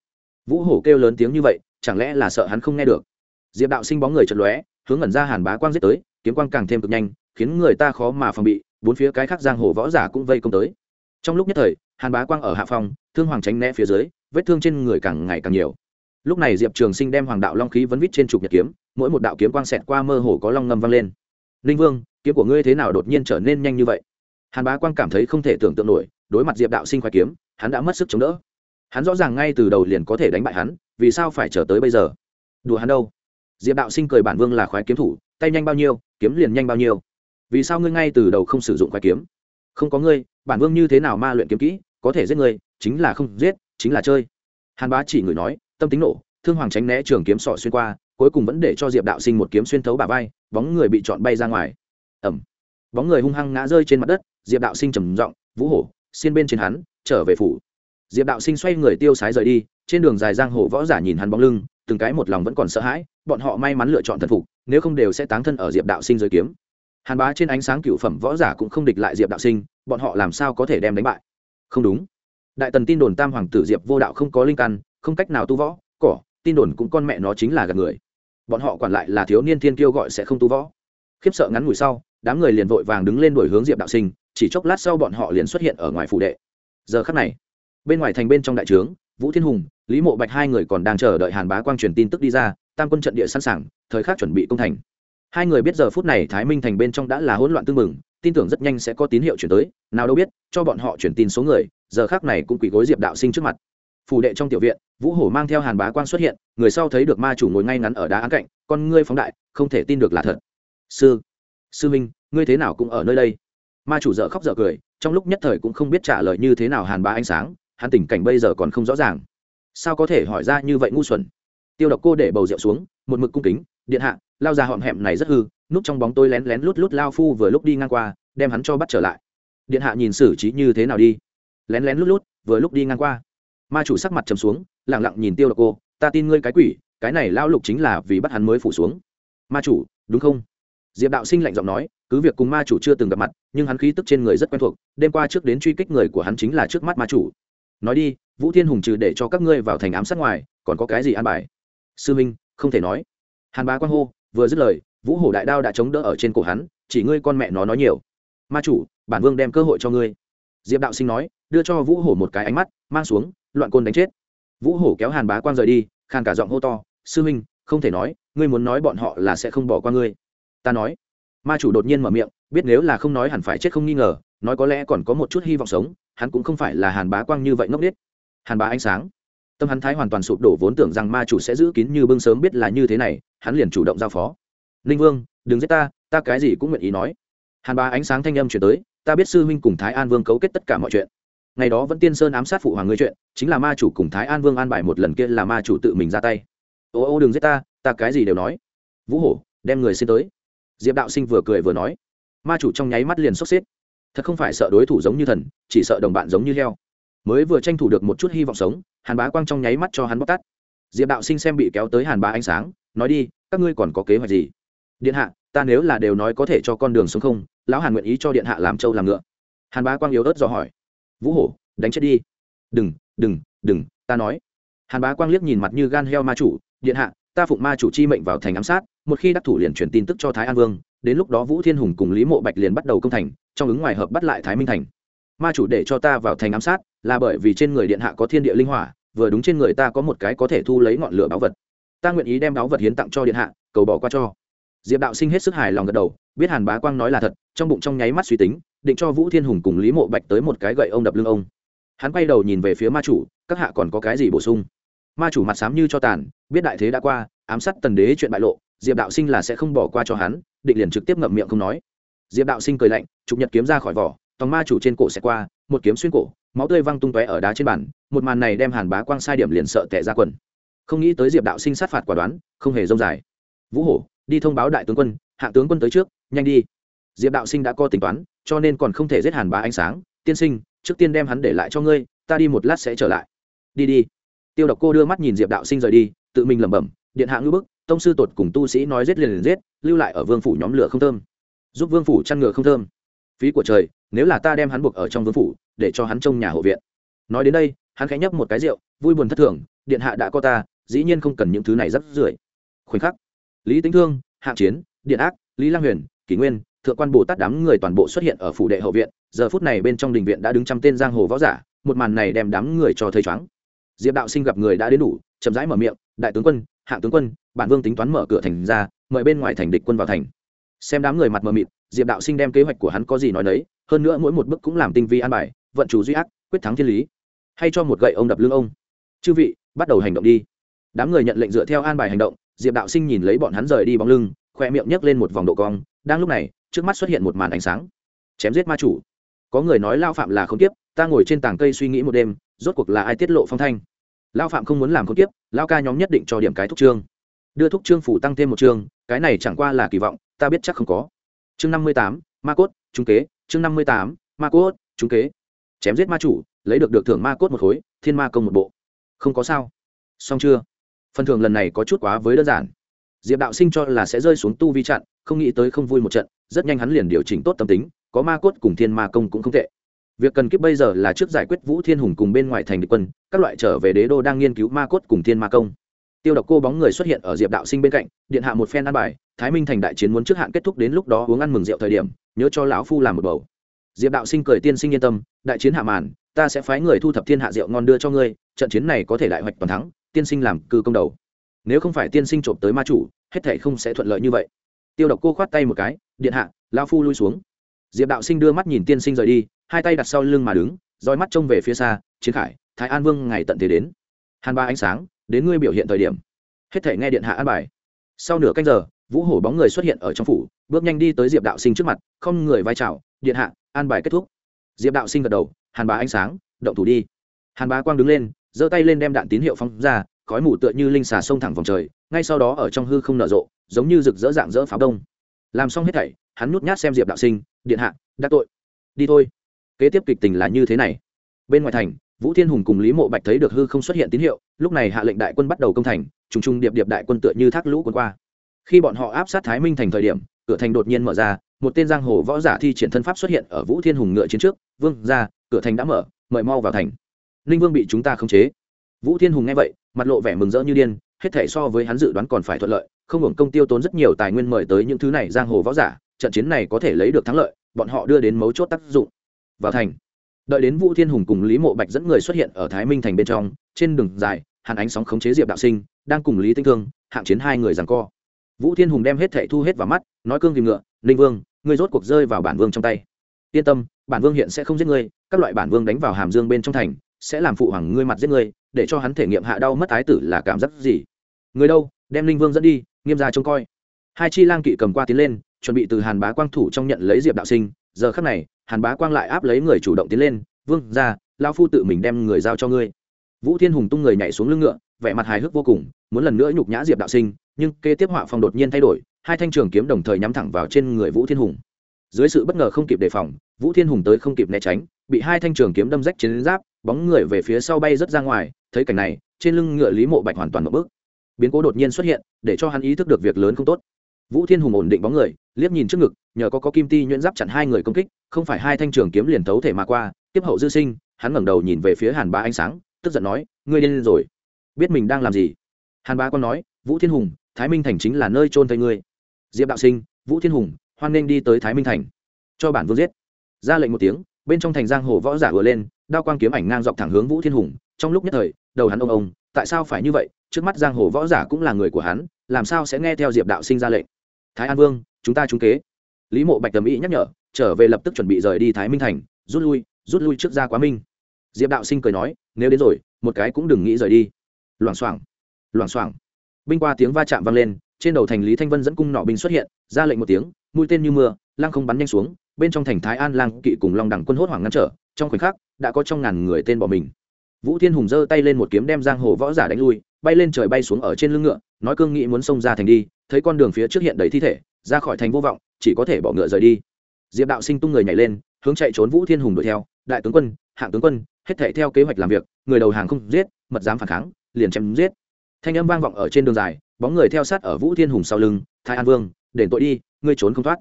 Vũ hổ kêu lớn tiếng như vậy, chẳng lẽ là sợ hắn không nghe được? Diệp đạo sinh bóng người chật lóe, hướng ẩn ra hàn bá quang giết tới, kiếm quang càng thêm cực nhanh, khiến người ta khó mà phòng bị, bốn phía cái khác giang hồ võ giả cũng vây công tới. Trong lúc nhất thời, hàn bá quang ở hạ phòng, thương hoàng tránh né phía dưới, vết thương trên người càng ngày càng nhiều. Lúc này diệp trường sinh đem hoàng đạo long khí vấn vít trên trục nhật kiếm, mỗi một đạo kiếm quang xẹt qua mơ hồ có long ngâm vang lên ninh vương, kiếm của ngươi thế nào đột nhiên trở nên nhanh như vậy? Hàn bá quang cảm thấy không thể tưởng tượng nổi, đối mặt diệp đạo sinh khoái kiếm, hắn đã mất sức chống đỡ. Hắn rõ ràng ngay từ đầu liền có thể đánh bại hắn, vì sao phải chờ tới bây giờ? Đùa hắn đâu? Diệp đạo sinh cười bản vương là khoái kiếm thủ, tay nhanh bao nhiêu, kiếm liền nhanh bao nhiêu. Vì sao ngươi ngay từ đầu không sử dụng khoái kiếm? Không có ngươi, bản vương như thế nào ma luyện kiếm kỹ, có thể giết ngươi, chính là không giết, chính là chơi. Hàn bá chỉ người nói, tâm tính nổ, thương hoàng tránh né trường kiếm sọ xuyên qua, cuối cùng vẫn để cho diệp đạo sinh một kiếm xuyên thấu bà vai bóng người bị chọn bay ra ngoài. Ẩm bóng người hung hăng ngã rơi trên mặt đất, diệp đạo sinh trầm giọng, vũ hổ, xiên bên trên hắn, trở về phủ. Diệp đạo sinh xoay người tiêu sái rời đi, trên đường dài giang hồ võ giả nhìn hắn bóng lưng, từng cái một lòng vẫn còn sợ hãi, bọn họ may mắn lựa chọn thần phục, nếu không đều sẽ táng thân ở diệp đạo sinh rơi kiếm. Hàn bá trên ánh sáng cựu phẩm võ giả cũng không địch lại diệp đạo sinh, bọn họ làm sao có thể đem đánh bại? Không đúng. Đại tần tin đồn tam hoàng tử diệp vô đạo không có linh căn, không cách nào tu võ, cỏ, tin đồn cũng con mẹ nó chính là gạt người bọn họ quản lại là thiếu niên thiên kiêu gọi sẽ không tu võ. Khiếp sợ ngắn ngủi sau, đám người liền vội vàng đứng lên đuổi hướng diệp đạo sinh, chỉ chốc lát sau bọn họ liền xuất hiện ở ngoài phủ đệ. Giờ khắc này, bên ngoài thành bên trong đại trướng, vũ thiên hùng, lý mộ bạch hai người còn đang chờ đợi hàn bá quang truyền tin tức đi ra, tam quân trận địa sẵn sàng, thời khắc chuẩn bị công thành. Hai người biết giờ phút này thái minh thành bên trong đã là hỗn loạn tương mừng tin tưởng rất nhanh sẽ có tín hiệu chuyển tới, nào đâu biết, cho bọn họ chuyển tin số người, giờ khác này cũng quỳ gối diệp đạo sinh trước mặt phủ đệ trong tiểu viện, vũ hổ mang theo hàn bá quang xuất hiện, người sau thấy được ma chủ ngồi ngay ngắn ở đá án cạnh, con ngươi phóng đại, không thể tin được là thật. Sư sư minh ngươi thế nào cũng ở nơi đây? Ma chủ dợ khóc dợ cười, trong lúc nhất thời cũng không biết trả lời như thế nào hàn bá ánh sáng Hàn tình cảnh bây giờ còn không rõ ràng. Sao có thể hỏi ra như vậy ngu xuẩn? Tiêu độc cô để bầu rượu xuống, một mực cung kính, điện hạ, lao ra họm hẹm này rất hư, núp trong bóng tôi lén lén lút lút lao phu vừa lúc đi ngang qua, đem hắn cho bắt trở lại. Điện hạ nhìn xử trí như thế nào đi? Lén lén lút lút, vừa lúc đi ngang qua ma chủ sắc mặt trầm xuống lẳng lặng nhìn tiêu độc cô, ta tin ngươi cái quỷ, cái này lao lục chính là vì bắt hắn mới phủ xuống. Ma chủ, đúng không? Diệp đạo sinh lạnh giọng nói, cứ việc cùng ma chủ chưa từng gặp mặt, nhưng hắn khí tức trên người rất quen thuộc, đêm qua trước đến truy kích người của hắn chính là trước mắt ma chủ. Nói đi, vũ thiên hùng trừ để cho các ngươi vào thành ám sát ngoài, còn có cái gì an bài? Sư minh, không thể nói. Hàn bá Quan hô vừa dứt lời, vũ hổ đại đao đã chống đỡ ở trên cổ hắn, chỉ ngươi con mẹ nó nói nhiều. Ma chủ, bản vương đem cơ hội cho ngươi. Diệp đạo sinh nói, đưa cho vũ hổ một cái ánh mắt, mang xuống loạn côn đánh chết. Vũ hổ kéo hàn bá quang rời đi, khàn cả giọng hô to, sư minh không thể nói, ngươi muốn nói bọn họ là sẽ không bỏ qua ngươi. Ta nói. Ma chủ đột nhiên mở miệng, biết nếu là không nói hẳn phải chết không nghi ngờ, nói có lẽ còn có một chút hy vọng sống, hắn cũng không phải là hàn bá quang như vậy ngốc nghếch. Hàn bá ánh sáng. Tâm hắn thái hoàn toàn sụp đổ vốn tưởng rằng ma chủ sẽ giữ kín như bưng sớm biết là như thế này, hắn liền chủ động giao phó. Ninh vương, đừng giết ta ta cái gì cũng nguyện ý nói. Hàn bá ánh sáng thanh âm chuyển tới, ta biết sư huynh cùng thái an vương cấu kết tất cả mọi chuyện ngày đó vẫn tiên sơn ám sát phụ hoàng ngươi chuyện, chính là ma chủ cùng thái an vương an bài một lần kia là ma chủ tự mình ra tay. Ô ô, đừng giết ta ta cái gì đều nói. Vũ hổ, đem người xin tới. Diệp đạo sinh vừa cười vừa nói. Ma chủ trong nháy mắt liền sốc xếp. Thật không phải sợ đối thủ giống như thần, chỉ sợ đồng bạn giống như heo. Mới vừa tranh thủ được một chút hy vọng sống, hàn bá quang trong nháy mắt cho hắn bóc tắt diệp đạo sinh xem bị kéo tới hàn bá ánh sáng, nói đi, các ngươi còn có kế hoạch gì? Điện hạ, ta nếu là đều nói có thể cho con đường sống không, lão hàn nguyện ý cho điện hạ làm trâu làm ngựa. Hàn bá quang yếu ớt dò hỏi vũ hổ, đánh chết đi. Đừng đừng đừng, ta nói. Hàn bá quang liếc nhìn mặt như gan heo ma chủ, điện hạ, ta phụng ma chủ chi mệnh vào thành ám sát, một khi đắc thủ liền truyền tin tức cho thái an vương, đến lúc đó vũ thiên hùng cùng lý mộ bạch liền bắt đầu công thành, trong ứng ngoài hợp bắt lại thái minh thành. Ma chủ để cho ta vào thành ám sát, là bởi vì trên người điện hạ có thiên địa linh hỏa, vừa đúng trên người ta có một cái có thể thu lấy ngọn lửa báu vật. Ta nguyện ý đem báu vật hiến tặng cho điện hạ, cầu bỏ qua cho. Diệp đạo sinh hết sức hài lòng gật đầu, biết hàn bá quang nói là thật, trong bụng trong nháy mắt suy tính định cho vũ thiên hùng cùng lý mộ bạch tới một cái gậy ông đập lưng ông. Hắn quay đầu nhìn về phía ma chủ, các hạ còn có cái gì bổ sung? Ma chủ mặt sám như cho tàn, biết đại thế đã qua, ám sát tần đế chuyện bại lộ, diệp đạo sinh là sẽ không bỏ qua cho hắn, định liền trực tiếp ngậm miệng không nói. Diệp đạo sinh cười lạnh chụp nhật kiếm ra khỏi vỏ, tòng ma chủ trên cổ sẽ qua, một kiếm xuyên cổ, máu tươi văng tung tóe ở đá trên bàn, một màn này đem hàn bá quang sai điểm liền sợ tệ ra quần. Không nghĩ tới diệp đạo sinh sát phạt quả đoán, không hề rông dài. Vũ hổ, đi thông báo đại tướng quân, hạ tướng quân tới trước, nhanh đi. Diệp đạo sinh đã co tính toán cho nên còn không thể giết hàn bá ánh sáng. Tiên sinh, trước tiên đem hắn để lại cho ngươi, ta đi một lát sẽ trở lại. Đi đi. Tiêu độc cô đưa mắt nhìn diệp đạo sinh rời đi, tự mình lẩm bẩm, điện hạ ngư bức, tông sư tột cùng tu sĩ nói giết liền liền giết, lưu lại ở vương phủ nhóm lửa không thơm. Giúp vương phủ chăn ngựa không thơm. Phí của trời, nếu là ta đem hắn buộc ở trong vương phủ, để cho hắn trông nhà hộ viện. Nói đến đây, hắn khẽ nhấp một cái rượu, vui buồn thất thường, điện hạ đã có ta, dĩ nhiên không cần những thứ này rất rưởi. Khoảnh khắc, lý tính thương, hạng chiến, điện ác, lý lang huyền, kỷ nguyên thượng quan bồ tát đám người toàn bộ xuất hiện ở phủ đệ hậu viện, giờ phút này bên trong đình viện đã đứng trăm tên giang hồ võ giả, một màn này đem đám người cho thấy chóng diệp đạo sinh gặp người đã đến đủ, chậm rãi mở miệng, đại tướng quân hạng tướng quân, bản vương tính toán mở cửa thành ra, mời bên ngoài thành địch quân vào thành. Xem đám người mặt mờ mịt, diệp đạo sinh đem kế hoạch của hắn có gì nói đấy hơn nữa mỗi một bước cũng làm tinh vi an bài, vận chủ duy ác, quyết thắng thiên lý. Hay cho một gậy ông đập lưng ông. Chư vị, bắt đầu hành động đi. Đám người nhận lệnh dựa theo an bài hành động, diệp đạo sinh nhìn lấy bọn hắn rời đi bóng lưng, khoe miệng nhấc lên một vòng độ cong, đang lúc này trước mắt xuất hiện một màn ánh sáng. Chém giết ma chủ. Có người nói lao phạm là không tiếp ta ngồi trên tảng cây suy nghĩ một đêm, rốt cuộc là ai tiết lộ phong thanh. Lao phạm không muốn làm không tiếp lao ca nhóm nhất định cho điểm cái thúc trương. Đưa thúc trương phủ tăng thêm một chương cái này chẳng qua là kỳ vọng, ta biết chắc không có. Chương năm mươi tám, ma cốt trung kế, chương năm mươi tám, ma cốt trung kế. Chém giết ma chủ, lấy được được thưởng ma cốt một khối, thiên ma công một bộ. Không có sao. Xong chưa? Phần thưởng lần này có chút quá với đơn giản. Diệp đạo sinh cho là sẽ rơi xuống tu vi chặn, không nghĩ tới không vui một trận rất nhanh hắn liền điều chỉnh tốt tâm tính, có ma cốt cùng thiên ma công cũng không tệ. Việc cần kiếp bây giờ là trước giải quyết vũ thiên hùng cùng bên ngoài thành địch quân, các loại trở về đế đô đang nghiên cứu ma cốt cùng thiên ma công. Tiêu độc cô bóng người xuất hiện ở diệp đạo sinh bên cạnh, điện hạ một phen ăn bài, thái minh thành đại chiến muốn trước hạn kết thúc đến lúc đó uống ăn mừng rượu thời điểm, nhớ cho lão phu làm một bầu. Diệp đạo sinh cười tiên sinh yên tâm, đại chiến hạ màn, ta sẽ phái người thu thập thiên hạ rượu ngon đưa cho ngươi, trận chiến này có thể đại hoạch toàn thắng, tiên sinh làm cư công đầu. Nếu không phải tiên sinh trộm tới ma chủ, hết thể không sẽ thuận lợi như vậy. Tiêu độc cô khoát tay một cái điện hạ lao phu lui xuống. Diệp đạo sinh đưa mắt nhìn tiên sinh rời đi, hai tay đặt sau lưng mà đứng roi mắt trông về phía xa, chiến khải, thái an vương ngày tận thế đến. Hàn ba ánh sáng, đến ngươi biểu hiện thời điểm. Hết thể nghe điện hạ an bài. Sau nửa canh giờ, vũ hổ bóng người xuất hiện ở trong phủ, bước nhanh đi tới diệp đạo sinh trước mặt, không người vai trào điện hạ, an bài kết thúc. Diệp đạo sinh gật đầu, hàn bá ánh sáng, động thủ đi. Hàn bá quang đứng lên, giơ tay lên đem đạn tín hiệu phóng ra, khói mù tựa như linh xà sông thẳng vòng trời, ngay sau đó ở trong hư không nở rộ, giống như rực rỡ dạng rỡ pháo đông làm xong hết thảy, hắn nhút nhát xem diệp đạo sinh, điện hạ đắc tội. Đi thôi. Kế tiếp kịch tình là như thế này. Bên ngoài thành, vũ thiên hùng cùng lý mộ bạch thấy được hư không xuất hiện tín hiệu, lúc này hạ lệnh đại quân bắt đầu công thành, trùng trùng điệp điệp đại quân tựa như thác lũ quân qua. Khi bọn họ áp sát thái minh thành thời điểm, cửa thành đột nhiên mở ra, một tên giang hồ võ giả thi triển thân pháp xuất hiện ở vũ thiên hùng ngựa chiến trước, vương ra, cửa thành đã mở, mời mau vào thành. Ninh vương bị chúng ta khống chế. Vũ thiên hùng nghe vậy, mặt lộ vẻ mừng rỡ như điên, hết thể so với hắn dự đoán còn phải thuận lợi không hưởng công tiêu tốn rất nhiều tài nguyên mời tới những thứ này giang hồ võ giả, trận chiến này có thể lấy được thắng lợi, bọn họ đưa đến mấu chốt tác dụng. Vào thành, đợi đến vũ thiên hùng cùng lý mộ bạch dẫn người xuất hiện ở thái minh thành bên trong, trên đường dài hàn ánh sóng khống chế diệp đạo sinh, đang cùng lý tinh thương, hạng chiến hai người rằng co. Vũ thiên hùng đem hết thệ thu hết vào mắt, nói cương tìm ngựa, ninh vương, ngươi rốt cuộc rơi vào bản vương trong tay. Yên tâm, bản vương hiện sẽ không giết ngươi, các loại bản vương đánh vào hàm dương bên trong thành, sẽ làm phụ hoàng ngươi mặt giết ngươi, để cho hắn thể nghiệm hạ đau mất ái tử là cảm giác gì. Người đâu đem linh vương dẫn đi, nghiêm ra trông coi. Hai chi lang kỵ cầm qua tiến lên, chuẩn bị từ hàn bá quang thủ trong nhận lấy diệp đạo sinh. Giờ khắc này, hàn bá quang lại áp lấy người chủ động tiến lên, vương ra lao phu tự mình đem người giao cho ngươi. Vũ thiên hùng tung người nhảy xuống lưng ngựa, vẻ mặt hài hước vô cùng, muốn lần nữa nhục nhã diệp đạo sinh, nhưng kế tiếp họa phong đột nhiên thay đổi, hai thanh trường kiếm đồng thời nhắm thẳng vào trên người vũ thiên hùng. Dưới sự bất ngờ không kịp đề phòng, vũ thiên hùng tới không kịp né tránh, bị hai thanh trường kiếm đâm rách trên giáp, bóng người về phía sau bay rất ra ngoài, thấy cảnh này, trên lưng ngựa lý mộ bạch hoàn toàn một bước biến cố đột nhiên xuất hiện để cho hắn ý thức được việc lớn không tốt. Vũ thiên hùng ổn định bóng người liếc nhìn trước ngực nhờ có, có kim ti nhuyễn giáp chặn hai người công kích không phải hai thanh trường kiếm liền thấu thể mà qua tiếp hậu dư sinh hắn ngẩng đầu nhìn về phía hàn bá ánh sáng tức giận nói ngươi điên rồi. Biết mình đang làm gì? Hàn bá con nói vũ thiên hùng thái minh thành chính là nơi trôn thây ngươi. Diệp đạo sinh vũ thiên hùng hoan nên đi tới thái minh thành. Cho bản vương giết. Ra lệnh một tiếng bên trong thành giang hồ võ giả vừa lên đao quang kiếm ảnh ngang dọc thẳng hướng vũ thiên hùng trong lúc nhất thời đầu hắn ông ông tại sao phải như vậy? Trước mắt giang hồ võ giả cũng là người của hắn, làm sao sẽ nghe theo diệp đạo sinh ra lệnh? Thái an vương, chúng ta trúng kế. Lý mộ bạch tầm ý nhắc nhở, trở về lập tức chuẩn bị rời đi thái minh thành, rút lui rút lui trước ra quá minh. Diệp đạo sinh cười nói, nếu đến rồi, một cái cũng đừng nghĩ rời đi. Loảng xoảng loảng xoảng. Binh qua tiếng va chạm vang lên, trên đầu thành lý thanh vân dẫn cung nọ binh xuất hiện, ra lệnh một tiếng, mũi tên như mưa lang không bắn nhanh xuống, bên trong thành thái an lang kỵ cùng long đẳng quân hốt hoảng ngăn trở, trong khoảnh khắc, đã có trong ngàn người tên bỏ mình vũ thiên hùng giơ tay lên một kiếm đem giang hồ võ giả đánh lui, bay lên trời bay xuống ở trên lưng ngựa, nói cương nghị muốn xông ra thành đi, thấy con đường phía trước hiện đầy thi thể, ra khỏi thành vô vọng, chỉ có thể bỏ ngựa rời đi. Diệp đạo sinh tung người nhảy lên, hướng chạy trốn vũ thiên hùng đuổi theo, đại tướng quân, hạng tướng quân, hết thể theo kế hoạch làm việc, người đầu hàng không giết, mật dám phản kháng, liền chém giết. Thanh âm vang vọng ở trên đường dài, bóng người theo sát ở vũ thiên hùng sau lưng, thái an vương, đền tội đi, ngươi trốn không thoát.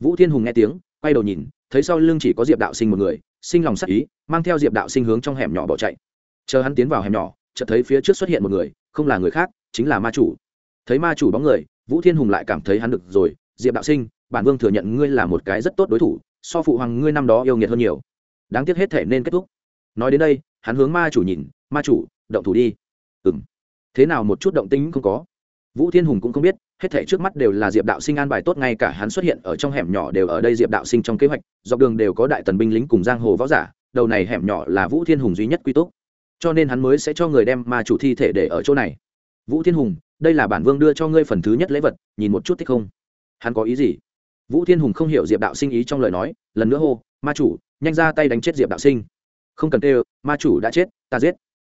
Vũ thiên hùng nghe tiếng, quay đầu nhìn, thấy sau lưng chỉ có diệp đạo sinh một người, sinh lòng sắc ý, mang theo diệp đạo sinh hướng trong hẻm nhỏ bỏ chạy chờ hắn tiến vào hẻm nhỏ, chợt thấy phía trước xuất hiện một người, không là người khác, chính là ma chủ. Thấy ma chủ bóng người, vũ thiên hùng lại cảm thấy hắn được rồi. Diệp đạo sinh, bản vương thừa nhận ngươi là một cái rất tốt đối thủ, so phụ hoàng ngươi năm đó yêu nghiệt hơn nhiều. Đáng tiếc hết thể nên kết thúc. Nói đến đây, hắn hướng ma chủ nhìn, ma chủ, động thủ đi. Ừ m thế nào một chút động tính không có? Vũ thiên hùng cũng không biết, hết thể trước mắt đều là diệp đạo sinh an bài tốt, ngay cả hắn xuất hiện ở trong hẻm nhỏ đều ở đây diệp đạo sinh trong kế hoạch, dọc đường đều có đại tần binh lính cùng giang hồ võ giả, đầu này hẻm nhỏ là vũ thiên hùng duy nhất quy tốt cho nên hắn mới sẽ cho người đem ma chủ thi thể để ở chỗ này. Vũ thiên hùng, đây là bản vương đưa cho ngươi phần thứ nhất lễ vật, nhìn một chút thích không? Hắn có ý gì? Vũ thiên hùng không hiểu diệp đạo sinh ý trong lời nói, lần nữa hô, ma chủ, nhanh ra tay đánh chết diệp đạo sinh. Không cần tê ma chủ đã chết, ta giết.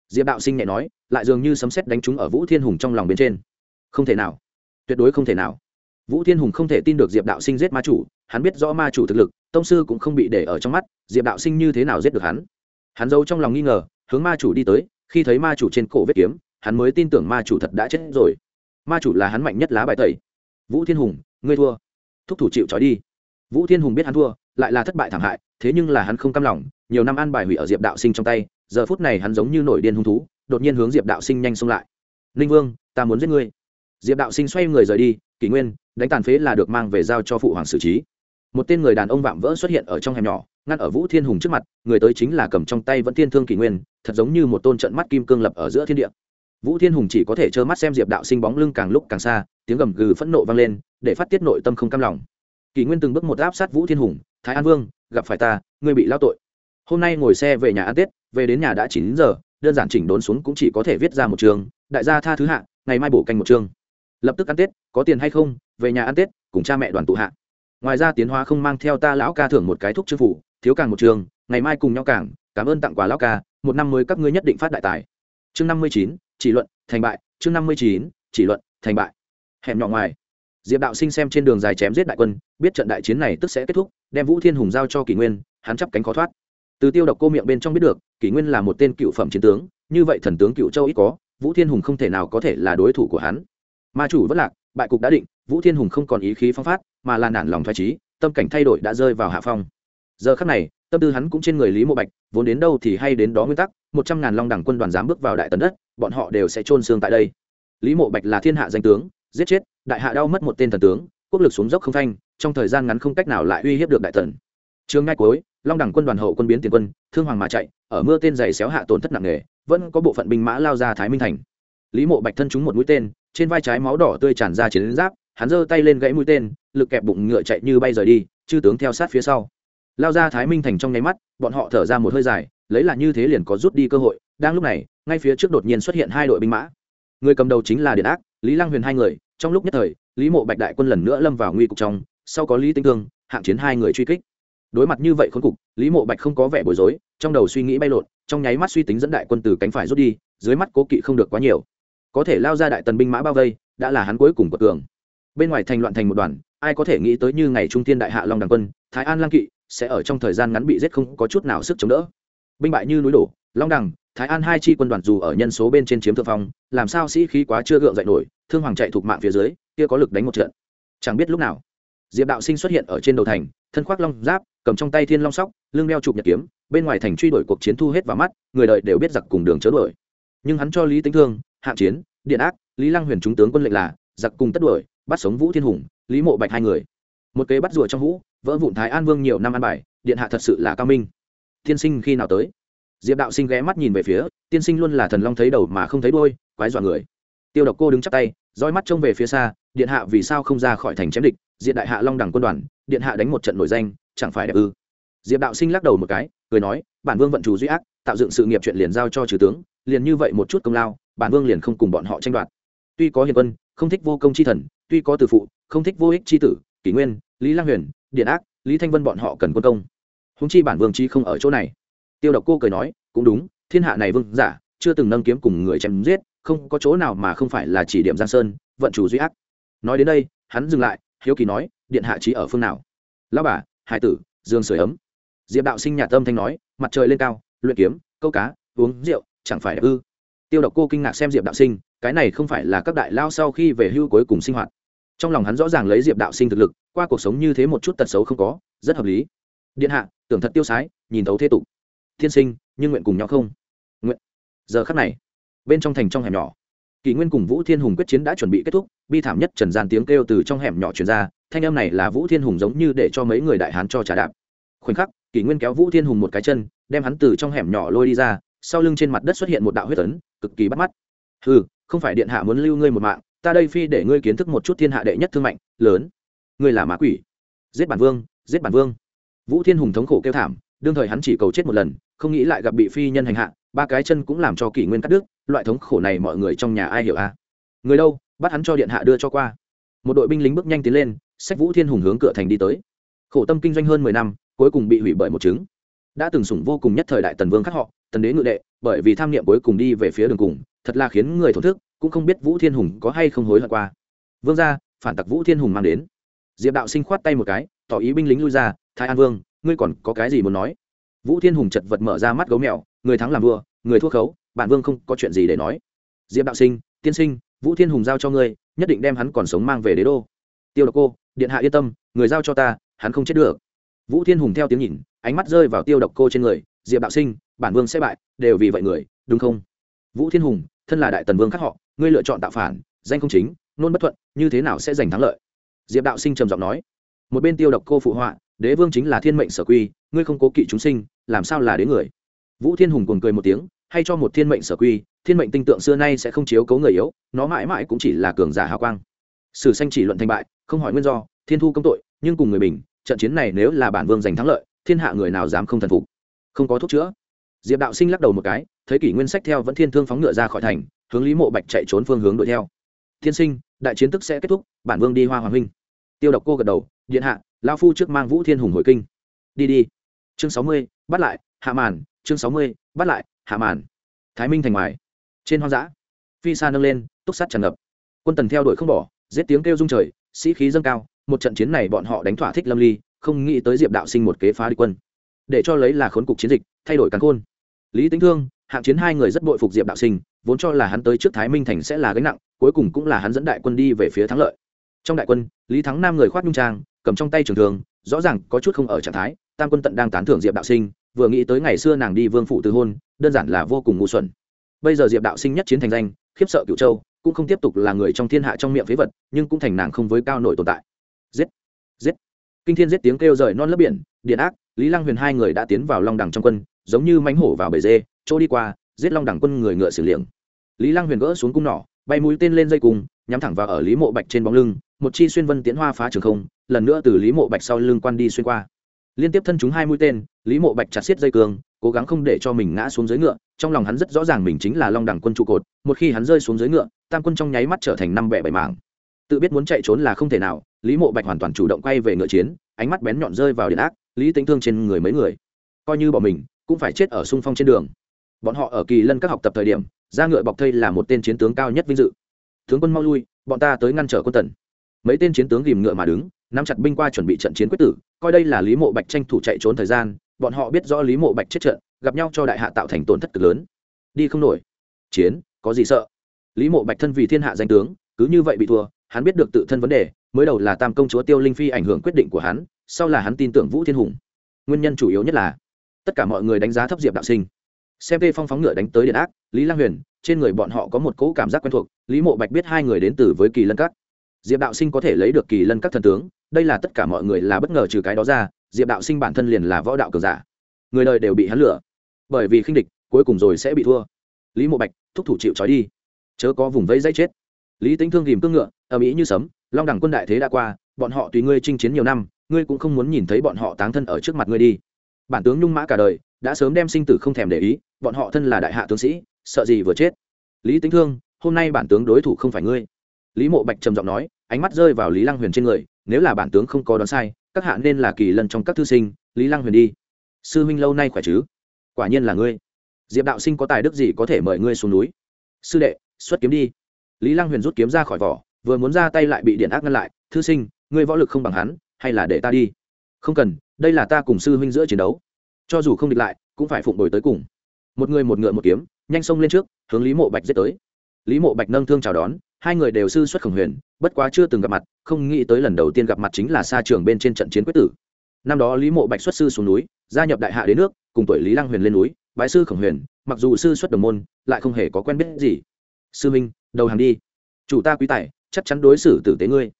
Diệp đạo sinh nhẹ nói, lại dường như sấm sét đánh trúng ở vũ thiên hùng trong lòng bên trên. Không thể nào, tuyệt đối không thể nào. Vũ thiên hùng không thể tin được diệp đạo sinh giết ma chủ, hắn biết rõ ma chủ thực lực, tông sư cũng không bị để ở trong mắt, diệp đạo sinh như thế nào giết được hắn? Hắn giấu trong lòng nghi ngờ hướng ma chủ đi tới, khi thấy ma chủ trên cổ vết kiếm, hắn mới tin tưởng ma chủ thật đã chết rồi. Ma chủ là hắn mạnh nhất lá bài tẩy. Vũ thiên hùng, ngươi thua. Thúc thủ chịu trói đi. Vũ thiên hùng biết hắn thua, lại là thất bại thảm hại, thế nhưng là hắn không cam lòng, nhiều năm ăn bài hủy ở diệp đạo sinh trong tay, giờ phút này hắn giống như nổi điên hung thú, đột nhiên hướng diệp đạo sinh nhanh xông lại. Ninh vương, ta muốn giết ngươi. Diệp đạo sinh xoay người rời đi, kỷ nguyên, đánh tàn phế là được mang về giao cho phụ hoàng xử trí một tên người đàn ông vạm vỡ xuất hiện ở trong hẻm nhỏ, ngăn ở vũ thiên hùng trước mặt, người tới chính là cầm trong tay vẫn thiên thương kỷ nguyên, thật giống như một tôn trận mắt kim cương lập ở giữa thiên địa. Vũ thiên hùng chỉ có thể trơ mắt xem diệp đạo sinh bóng lưng càng lúc càng xa, tiếng gầm gừ phẫn nộ vang lên, để phát tiết nội tâm không cam lòng. Kỷ nguyên từng bước một áp sát vũ thiên hùng, thái an vương, gặp phải ta, ngươi bị lao tội. Hôm nay ngồi xe về nhà ăn tết, về đến nhà đã chín giờ, đơn giản chỉnh đốn xuống cũng chỉ có thể viết ra một trường đại gia tha thứ hạ, ngày mai bổ canh một chương. Lập tức ăn tết, có tiền hay không, về nhà ăn tết, cùng cha mẹ đoàn tụ hạ ngoài ra tiến hóa không mang theo ta lão ca thưởng một cái thuốc chư phủ, thiếu càng một trường, ngày mai cùng nhau càng, cảm ơn tặng quà lão ca, một năm mới các ngươi nhất định phát đại tài. Chương năm mươi chín, chỉ luận, thành bại. Chương năm mươi chín, chỉ luận, thành bại. Hẻm nhỏ ngoài. Diệp đạo sinh xem trên đường dài chém giết đại quân, biết trận đại chiến này tức sẽ kết thúc, đem vũ thiên hùng giao cho kỷ nguyên, hắn chắp cánh khó thoát. Từ tiêu độc cô miệng bên trong biết được, kỷ nguyên là một tên cựu phẩm chiến tướng, như vậy thần tướng cựu châu ít có, vũ thiên hùng không thể nào có thể là đối thủ của hắn. Ma chủ vất lạc, bại cục đã định vũ thiên hùng không còn ý khí phong phát, mà là nản lòng thoải trí tâm cảnh thay đổi đã rơi vào hạ phong. Giờ khắc này, tâm tư hắn cũng trên người lý mộ bạch, vốn đến đâu thì hay đến đó nguyên tắc, một trăm ngàn long đẳng quân đoàn dám bước vào đại tần đất, bọn họ đều sẽ trôn xương tại đây. Lý mộ bạch là thiên hạ danh tướng, giết chết, đại hạ đau mất một tên thần tướng, quốc lực xuống dốc không thanh, trong thời gian ngắn không cách nào lại uy hiếp được đại tần. Trường ngay cuối, long đẳng quân đoàn hậu quân biến tiền quân, thương hoàng mà chạy, ở mưa tên dày xéo hạ tổn thất nặng nề, vẫn có bộ phận binh mã lao ra thái minh thành. Lý mộ bạch thân trúng một mũi tên, trên vai trái máu đỏ tươi tràn ra chiến giáp hắn giơ tay lên gãy mũi tên, lực kẹp bụng ngựa chạy như bay rời đi, chư tướng theo sát phía sau. Lao ra thái minh thành trong nháy mắt, bọn họ thở ra một hơi dài, lấy là như thế liền có rút đi cơ hội, đang lúc này, ngay phía trước đột nhiên xuất hiện hai đội binh mã. Người cầm đầu chính là điện ác, lý lăng huyền hai người, trong lúc nhất thời, lý mộ bạch đại quân lần nữa lâm vào nguy cục trong, sau có lý tinh thương, hạng chiến hai người truy kích. Đối mặt như vậy khốn cục, lý mộ bạch không có vẻ bối rối, trong đầu suy nghĩ bay lộn, trong nháy mắt suy tính dẫn đại quân từ cánh phải rút đi, dưới mắt cố kỵ không được quá nhiều. Có thể lao ra đại tần binh mã bao vây, đã là hắn cuối cùng của cường bên ngoài thành loạn thành một đoàn, ai có thể nghĩ tới như ngày trung thiên đại hạ long đằng quân, thái an lang kỵ sẽ ở trong thời gian ngắn bị giết không có chút nào sức chống đỡ. Binh bại như núi đổ, long đằng, thái an hai chi quân đoàn dù ở nhân số bên trên chiếm thượng phong, làm sao sĩ khí quá chưa gượng dậy nổi, thương hoàng chạy thuộc mạng phía dưới, kia có lực đánh một trận. Chẳng biết lúc nào, diệp đạo sinh xuất hiện ở trên đầu thành, thân khoác long giáp, cầm trong tay thiên long sóc, lưng đeo chụp nhật kiếm, bên ngoài thành truy đuổi cuộc chiến thu hết vào mắt, người đời đều biết giặc cùng đường chớ đuổi. Nhưng hắn cho lý tính thương, hạng chiến, điện ác, lý lăng huyền chúng tướng quân lệnh là, giặc cùng tất đuổi bắt sống vũ thiên hùng, lý mộ bạch hai người. Một kế bắt rùa trong hũ vỡ vụn thái an vương nhiều năm ăn bài, điện hạ thật sự là cao minh. Tiên sinh khi nào tới? Diệp đạo sinh ghé mắt nhìn về phía, tiên sinh luôn là thần long thấy đầu mà không thấy đôi quái dọa người. Tiêu độc cô đứng chắp tay roi mắt trông về phía xa, điện hạ vì sao không ra khỏi thành chém địch, diện đại hạ long đẳng quân đoàn, điện hạ đánh một trận nổi danh, chẳng phải đẹp ư? Diệp đạo sinh lắc đầu một cái, cười nói, bản vương vận chủ duy ác, tạo dựng sự nghiệp chuyện liền giao cho trừ tướng, liền như vậy một chút công lao, bản vương liền không cùng bọn họ tranh đoạt. Tuy có hiền quân, không thích vô công chi thần tuy có từ phụ, không thích vô ích chi tử, kỷ nguyên, lý lang huyền, điện ác, lý thanh vân bọn họ cần quân công. Húng chi bản vương chi không ở chỗ này. Tiêu độc cô cười nói, cũng đúng, thiên hạ này vương giả, chưa từng nâng kiếm cùng người chém giết, không có chỗ nào mà không phải là chỉ điểm giang sơn, vận chủ duy ác. Nói đến đây, hắn dừng lại, hiếu kỳ nói, điện hạ trí ở phương nào? Lao bà, hải tử, dương sưởi ấm. Diệp đạo sinh nhà tâm thanh nói, mặt trời lên cao, luyện kiếm, câu cá, uống rượu, chẳng phải ư? Tiêu độc cô kinh ngạc xem diệp đạo sinh, cái này không phải là các đại lao sau khi về hưu cuối cùng sinh hoạt. Trong lòng hắn rõ ràng lấy diệp đạo sinh thực lực, qua cuộc sống như thế một chút tật xấu không có, rất hợp lý. Điện hạ, tưởng thật tiêu sái, nhìn thấu thế tục. Thiên sinh, nhưng nguyện cùng nhau không? Nguyện. Giờ khắc này, bên trong thành trong hẻm nhỏ, kỷ nguyên cùng vũ thiên hùng quyết chiến đã chuẩn bị kết thúc, bi thảm nhất trần gian tiếng kêu từ trong hẻm nhỏ truyền ra, thanh âm này là vũ thiên hùng giống như để cho mấy người đại hán cho trả đạp. Khoảnh khắc, kỷ nguyên kéo vũ thiên hùng một cái chân, đem hắn từ trong hẻm nhỏ lôi đi ra sau lưng trên mặt đất xuất hiện một đạo huyết tấn cực kỳ bắt mắt. Ừ không phải điện hạ muốn lưu ngươi một mạng, ta đây phi để ngươi kiến thức một chút thiên hạ đệ nhất thương mạnh, lớn. Ngươi là mã quỷ. Giết bản vương, giết bản vương. Vũ thiên hùng thống khổ kêu thảm, đương thời hắn chỉ cầu chết một lần, không nghĩ lại gặp bị phi nhân hành hạ, ba cái chân cũng làm cho kỷ nguyên cắt đứt, loại thống khổ này mọi người trong nhà ai hiểu a à? người đâu, bắt hắn cho điện hạ đưa cho qua. Một đội binh lính bước nhanh tiến lên sách vũ thiên hùng hướng cửa thành đi tới. Khổ tâm kinh doanh hơn mười năm, cuối cùng bị hủy bởi một chứng đã từng sủng vô cùng nhất thời đại tần vương khắc họ tần đế ngự đệ, bởi vì tham niệm cuối cùng đi về phía đường cùng, thật là khiến người thổn thức, cũng không biết vũ thiên hùng có hay không hối hận qua. Vương ra phản tặc vũ thiên hùng mang đến. Diệp đạo sinh khoát tay một cái, tỏ ý binh lính lui ra, thái an vương, ngươi còn có cái gì muốn nói? Vũ thiên hùng chật vật mở ra mắt gấu mèo, người thắng làm vua, người thua khấu, bản vương không có chuyện gì để nói. Diệp đạo sinh, tiên sinh, vũ thiên hùng giao cho ngươi, nhất định đem hắn còn sống mang về đế đô. Tiêu độc cô, điện hạ yên tâm, người giao cho ta, hắn không chết được. Vũ thiên hùng theo tiếng nhìn, ánh mắt rơi vào tiêu độc cô trên người diệp đạo sinh, bản vương sẽ bại, đều vì vậy người, đúng không? Vũ thiên hùng, thân là đại tần vương khác họ, ngươi lựa chọn tạo phản, danh không chính, nôn bất thuận, như thế nào sẽ giành thắng lợi? Diệp đạo sinh trầm giọng nói. Một bên tiêu độc cô phụ họa, đế vương chính là thiên mệnh sở quy, ngươi không cố kỵ chúng sinh, làm sao là đế người? Vũ thiên hùng cuồng cười một tiếng, hay cho một thiên mệnh sở quy, thiên mệnh tinh tượng xưa nay sẽ không chiếu cấu người yếu, nó mãi mãi cũng chỉ là cường giả hào quang. Sử sanh chỉ luận thành bại, không hỏi nguyên do, thiên thu công tội, nhưng cùng người bình, trận chiến này nếu là bản vương giành thắng lợi, thiên hạ người nào dám không thần phục? Không có thuốc chữa. Diệp đạo sinh lắc đầu một cái, thấy kỷ nguyên sách theo vẫn thiên thương phóng ngựa ra khỏi thành, hướng lý mộ bạch chạy trốn phương hướng đuổi theo. Thiên sinh, đại chiến tức sẽ kết thúc, bản vương đi hoa hoàng huynh. Tiêu độc cô gật đầu, điện hạ lao phu trước mang vũ thiên hùng hồi kinh. Đi đi. Chương sáu mươi, bắt lại, hạ màn, chương sáu mươi, bắt lại, hạ màn. Thái minh thành ngoài. Trên hoang dã, phi xa nâng lên, túc sắt tràn ngập. Quân tần theo đuổi không bỏ, giết tiếng kêu rung trời, sĩ khí dâng cao, một trận chiến này bọn họ đánh thỏa thích lâm ly, không nghĩ tới diệp đạo sinh một kế phá địch quân để cho lấy là khốn cục chiến dịch, thay đổi cán khôn. Lý tính thương, hạng chiến hai người rất bội phục diệp đạo sinh, vốn cho là hắn tới trước thái minh thành sẽ là gánh nặng, cuối cùng cũng là hắn dẫn đại quân đi về phía thắng lợi. Trong đại quân, lý thắng nam người khoác nhung trang, cầm trong tay trường thường rõ ràng có chút không ở trạng thái, tam quân tận đang tán thưởng diệp đạo sinh, vừa nghĩ tới ngày xưa nàng đi vương phụ từ hôn, đơn giản là vô cùng ngu xuẩn. Bây giờ diệp đạo sinh nhất chiến thành danh, khiếp sợ cựu châu, cũng không tiếp tục là người trong thiên hạ trong miệng phế vật, nhưng cũng thành nàng không với cao nổi tồn tại. Giết! Giết! Kinh thiên giết tiếng kêu rời non lớp biển, điện ác, lý lăng huyền hai người đã tiến vào long đẳng trong quân, giống như mánh hổ vào bể dê chỗ đi qua, giết long đẳng quân người ngựa xử liệng lý lăng huyền gỡ xuống cung nỏ, bay mũi tên lên dây cung, nhắm thẳng vào ở lý mộ bạch trên bóng lưng, một chi xuyên vân tiến hoa phá trường không, lần nữa từ lý mộ bạch sau lưng quan đi xuyên qua. Liên tiếp thân chúng hai mũi tên, lý mộ bạch chặt xiết dây cương, cố gắng không để cho mình ngã xuống dưới ngựa, trong lòng hắn rất rõ ràng mình chính là long đẳng quân trụ cột, một khi hắn rơi xuống dưới ngựa, tam quân trong nháy mắt trở thành năm bẻ bảy mảng. Tự biết muốn chạy trốn là không thể nào lý mộ bạch hoàn toàn chủ động quay về ngựa chiến, ánh mắt bén nhọn rơi vào điện ác, lý tính thương trên người mấy người. Coi như bọn mình, cũng phải chết ở sung phong trên đường. Bọn họ ở kỳ lân các học tập thời điểm, ra ngựa bọc thây là một tên chiến tướng cao nhất vinh dự. Tướng quân mau lui, bọn ta tới ngăn trở quân tần. Mấy tên chiến tướng ghìm ngựa mà đứng, nắm chặt binh qua chuẩn bị trận chiến quyết tử, coi đây là lý mộ bạch tranh thủ chạy trốn thời gian, bọn họ biết rõ lý mộ bạch chết trận, gặp nhau cho đại hạ tạo thành tổn thất cực lớn. Đi không nổi. Chiến, có gì sợ? Lý mộ bạch thân vì thiên hạ danh tướng, cứ như vậy bị thua, hắn biết được tự thân vấn đề mới đầu là tam công chúa tiêu linh phi ảnh hưởng quyết định của hắn, sau là hắn tin tưởng vũ thiên hùng. Nguyên nhân chủ yếu nhất là, tất cả mọi người đánh giá thấp diệp đạo sinh. Xem tê phong phóng ngựa đánh tới điện ác, lý lang huyền, trên người bọn họ có một cỗ cảm giác quen thuộc, lý mộ bạch biết hai người đến từ với kỳ lân các. Diệp đạo sinh có thể lấy được kỳ lân các thần tướng, đây là tất cả mọi người là bất ngờ trừ cái đó ra, diệp đạo sinh bản thân liền là võ đạo cường giả. Người đời đều bị hắn lửa bởi vì khinh địch, cuối cùng rồi sẽ bị thua. Lý mộ bạch, thúc thủ chịu trói đi. Chớ có vùng vẫy dây chết. Lý tính thương tìm cương ngựa, ầm ĩ như sấm long đẳng quân đại thế đã qua, bọn họ tùy ngươi chinh chiến nhiều năm, ngươi cũng không muốn nhìn thấy bọn họ táng thân ở trước mặt ngươi đi. Bản tướng nhung mã cả đời, đã sớm đem sinh tử không thèm để ý, bọn họ thân là đại hạ tướng sĩ, sợ gì vừa chết. Lý tính thương, hôm nay bản tướng đối thủ không phải ngươi. Lý mộ bạch trầm giọng nói, ánh mắt rơi vào lý lăng huyền trên người, nếu là bản tướng không có đoán sai, các hạ nên là kỳ lân trong các thư sinh, lý lăng huyền đi. Sư huynh lâu nay khỏe chứ? Quả nhiên là ngươi. Diệp đạo sinh có tài đức gì có thể mời ngươi xuống núi? Sư đệ, xuất kiếm đi. Lý lăng huyền rút kiếm ra khỏi vỏ vừa muốn ra tay lại bị điện ác ngăn lại, thư sinh, ngươi võ lực không bằng hắn, hay là để ta đi? Không cần, đây là ta cùng sư huynh giữa chiến đấu. Cho dù không địch lại, cũng phải phụng đổi tới cùng. Một người một ngựa một kiếm, nhanh xông lên trước, hướng lý mộ bạch giết tới. Lý mộ bạch nâng thương chào đón, hai người đều sư xuất khổng huyền, bất quá chưa từng gặp mặt, không nghĩ tới lần đầu tiên gặp mặt chính là xa trường bên trên trận chiến quyết tử. Năm đó lý mộ bạch xuất sư xuống núi, gia nhập đại hạ đến nước, cùng tuổi lý lăng huyền lên núi bãi sư khổng huyền, mặc dù sư xuất đồng môn, lại không hề có quen biết gì. Sư minh đầu hàng đi. Chủ ta quý tài chắc chắn đối xử tử tế ngươi.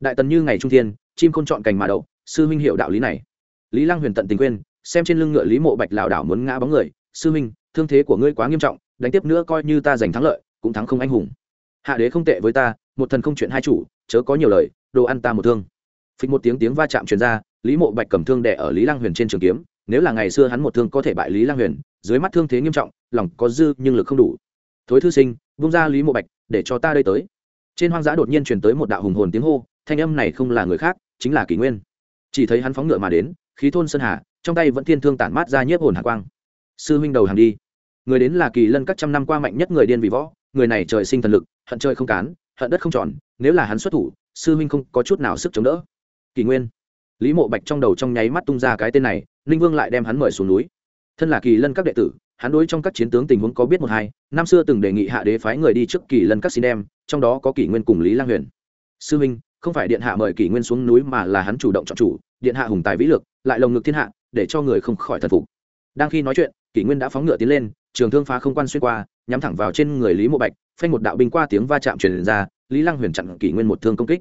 Đại tần như ngày trung thiên, chim không chọn cành mà đậu, sư minh hiểu đạo lý này. Lý lăng huyền tận tình quên xem trên lưng ngựa lý mộ bạch lảo đảo muốn ngã bóng người, sư minh thương thế của ngươi quá nghiêm trọng, đánh tiếp nữa coi như ta giành thắng lợi, cũng thắng không anh hùng. Hạ đế không tệ với ta, một thần không chuyện hai chủ, chớ có nhiều lời, đồ ăn ta một thương. Phịch một tiếng tiếng va chạm truyền ra, lý mộ bạch cầm thương đẻ ở lý lang huyền trên trường kiếm, nếu là ngày xưa hắn một thương có thể bại lý lang huyền, dưới mắt thương thế nghiêm trọng, lòng có dư nhưng lực không đủ. Thối thư sinh vung ra lý mộ bạch, để cho ta đây tới trên hoang dã đột nhiên truyền tới một đạo hùng hồn tiếng hô, thanh âm này không là người khác, chính là kỷ nguyên. Chỉ thấy hắn phóng ngựa mà đến, khí thôn sơn hà, trong tay vẫn thiên thương tản mát ra nhiếp hồn hạ quang. Sư huynh đầu hàng đi. Người đến là kỳ lân các trăm năm qua mạnh nhất người điên vì võ, người này trời sinh thần lực, hận chơi không cán, hận đất không tròn, nếu là hắn xuất thủ, sư huynh không có chút nào sức chống đỡ. Kỳ nguyên. Lý mộ bạch trong đầu trong nháy mắt tung ra cái tên này, ninh vương lại đem hắn mời xuống núi. Thân là kỳ lân các đệ tử hắn đối trong các chiến tướng tình huống có biết một hai năm xưa từng đề nghị hạ đế phái người đi trước kỳ lân các xin em, trong đó có kỷ nguyên cùng lý lang huyền. Sư huynh không phải điện hạ mời kỷ nguyên xuống núi mà là hắn chủ động chọn chủ điện hạ hùng tài vĩ lực lại lồng ngực thiên hạ để cho người không khỏi thần phục. Đang khi nói chuyện kỷ nguyên đã phóng ngựa tiến lên trường thương phá không quan xuyên qua nhắm thẳng vào trên người lý mộ bạch phanh một đạo binh qua tiếng va chạm truyền ra lý lăng huyền chặn kỷ nguyên một thương công kích.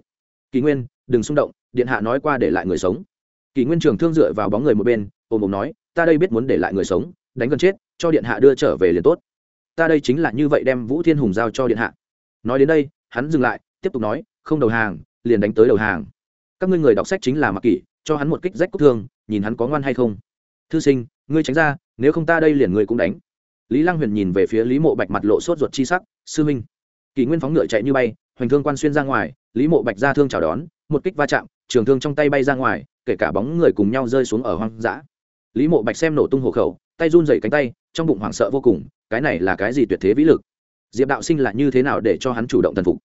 Kỷ nguyên đừng xung động điện hạ nói qua để lại người sống. Kỷ nguyên trường thương dựa vào bóng người một bên ôm ôm nói ta đây biết muốn để lại người sống đánh gần chết, cho điện hạ đưa trở về liền tốt. Ta đây chính là như vậy đem vũ thiên hùng giao cho điện hạ. Nói đến đây, hắn dừng lại, tiếp tục nói, không đầu hàng, liền đánh tới đầu hàng. Các ngươi người đọc sách chính là mặc kỷ, cho hắn một kích rách cúc thương, nhìn hắn có ngoan hay không. Thư sinh, ngươi tránh ra, nếu không ta đây liền ngươi cũng đánh. Lý lăng huyền nhìn về phía lý mộ bạch mặt lộ sốt ruột chi sắc, sư minh kỷ nguyên phóng ngựa chạy như bay, hoành thương quan xuyên ra ngoài, lý mộ bạch ra thương chào đón, một kích va chạm, trường thương trong tay bay ra ngoài, kể cả bóng người cùng nhau rơi xuống ở hoang dã. Lý mộ bạch xem nổ tung hộ khẩu tay run rẩy cánh tay, trong bụng hoảng sợ vô cùng, cái này là cái gì tuyệt thế vĩ lực? Diệp đạo sinh là như thế nào để cho hắn chủ động thần phục?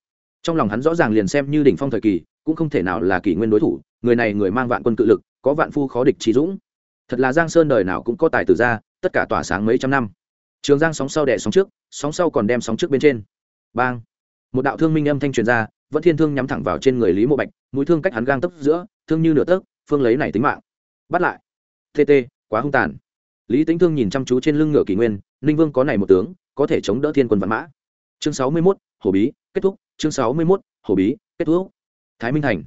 Trong lòng hắn rõ ràng liền xem như đỉnh phong thời kỳ, cũng không thể nào là kỷ nguyên đối thủ, người này người mang vạn quân cự lực, có vạn phu khó địch trí dũng. Thật là giang sơn đời nào cũng có tài tử ra, tất cả tỏa sáng mấy trăm năm. Trường giang sóng sau đẻ sóng trước, sóng sau còn đem sóng trước bên trên. Bang! Một đạo thương minh âm thanh truyền ra, vẫn thiên thương nhắm thẳng vào trên người lý mộ bạch, mũi thương cách hắn gang tấp giữa, thương như nửa tấc, phương lấy này tính mạng. Bắt lại! Tt quá hung tàn lý tính thương nhìn chăm chú trên lưng ngựa kỷ nguyên ninh vương có này một tướng có thể chống đỡ thiên quân văn mã. Chương sáu mươi 61, hồ bí kết thúc. Chương sáu mươi 61, hồ bí kết thúc. Thái minh thành.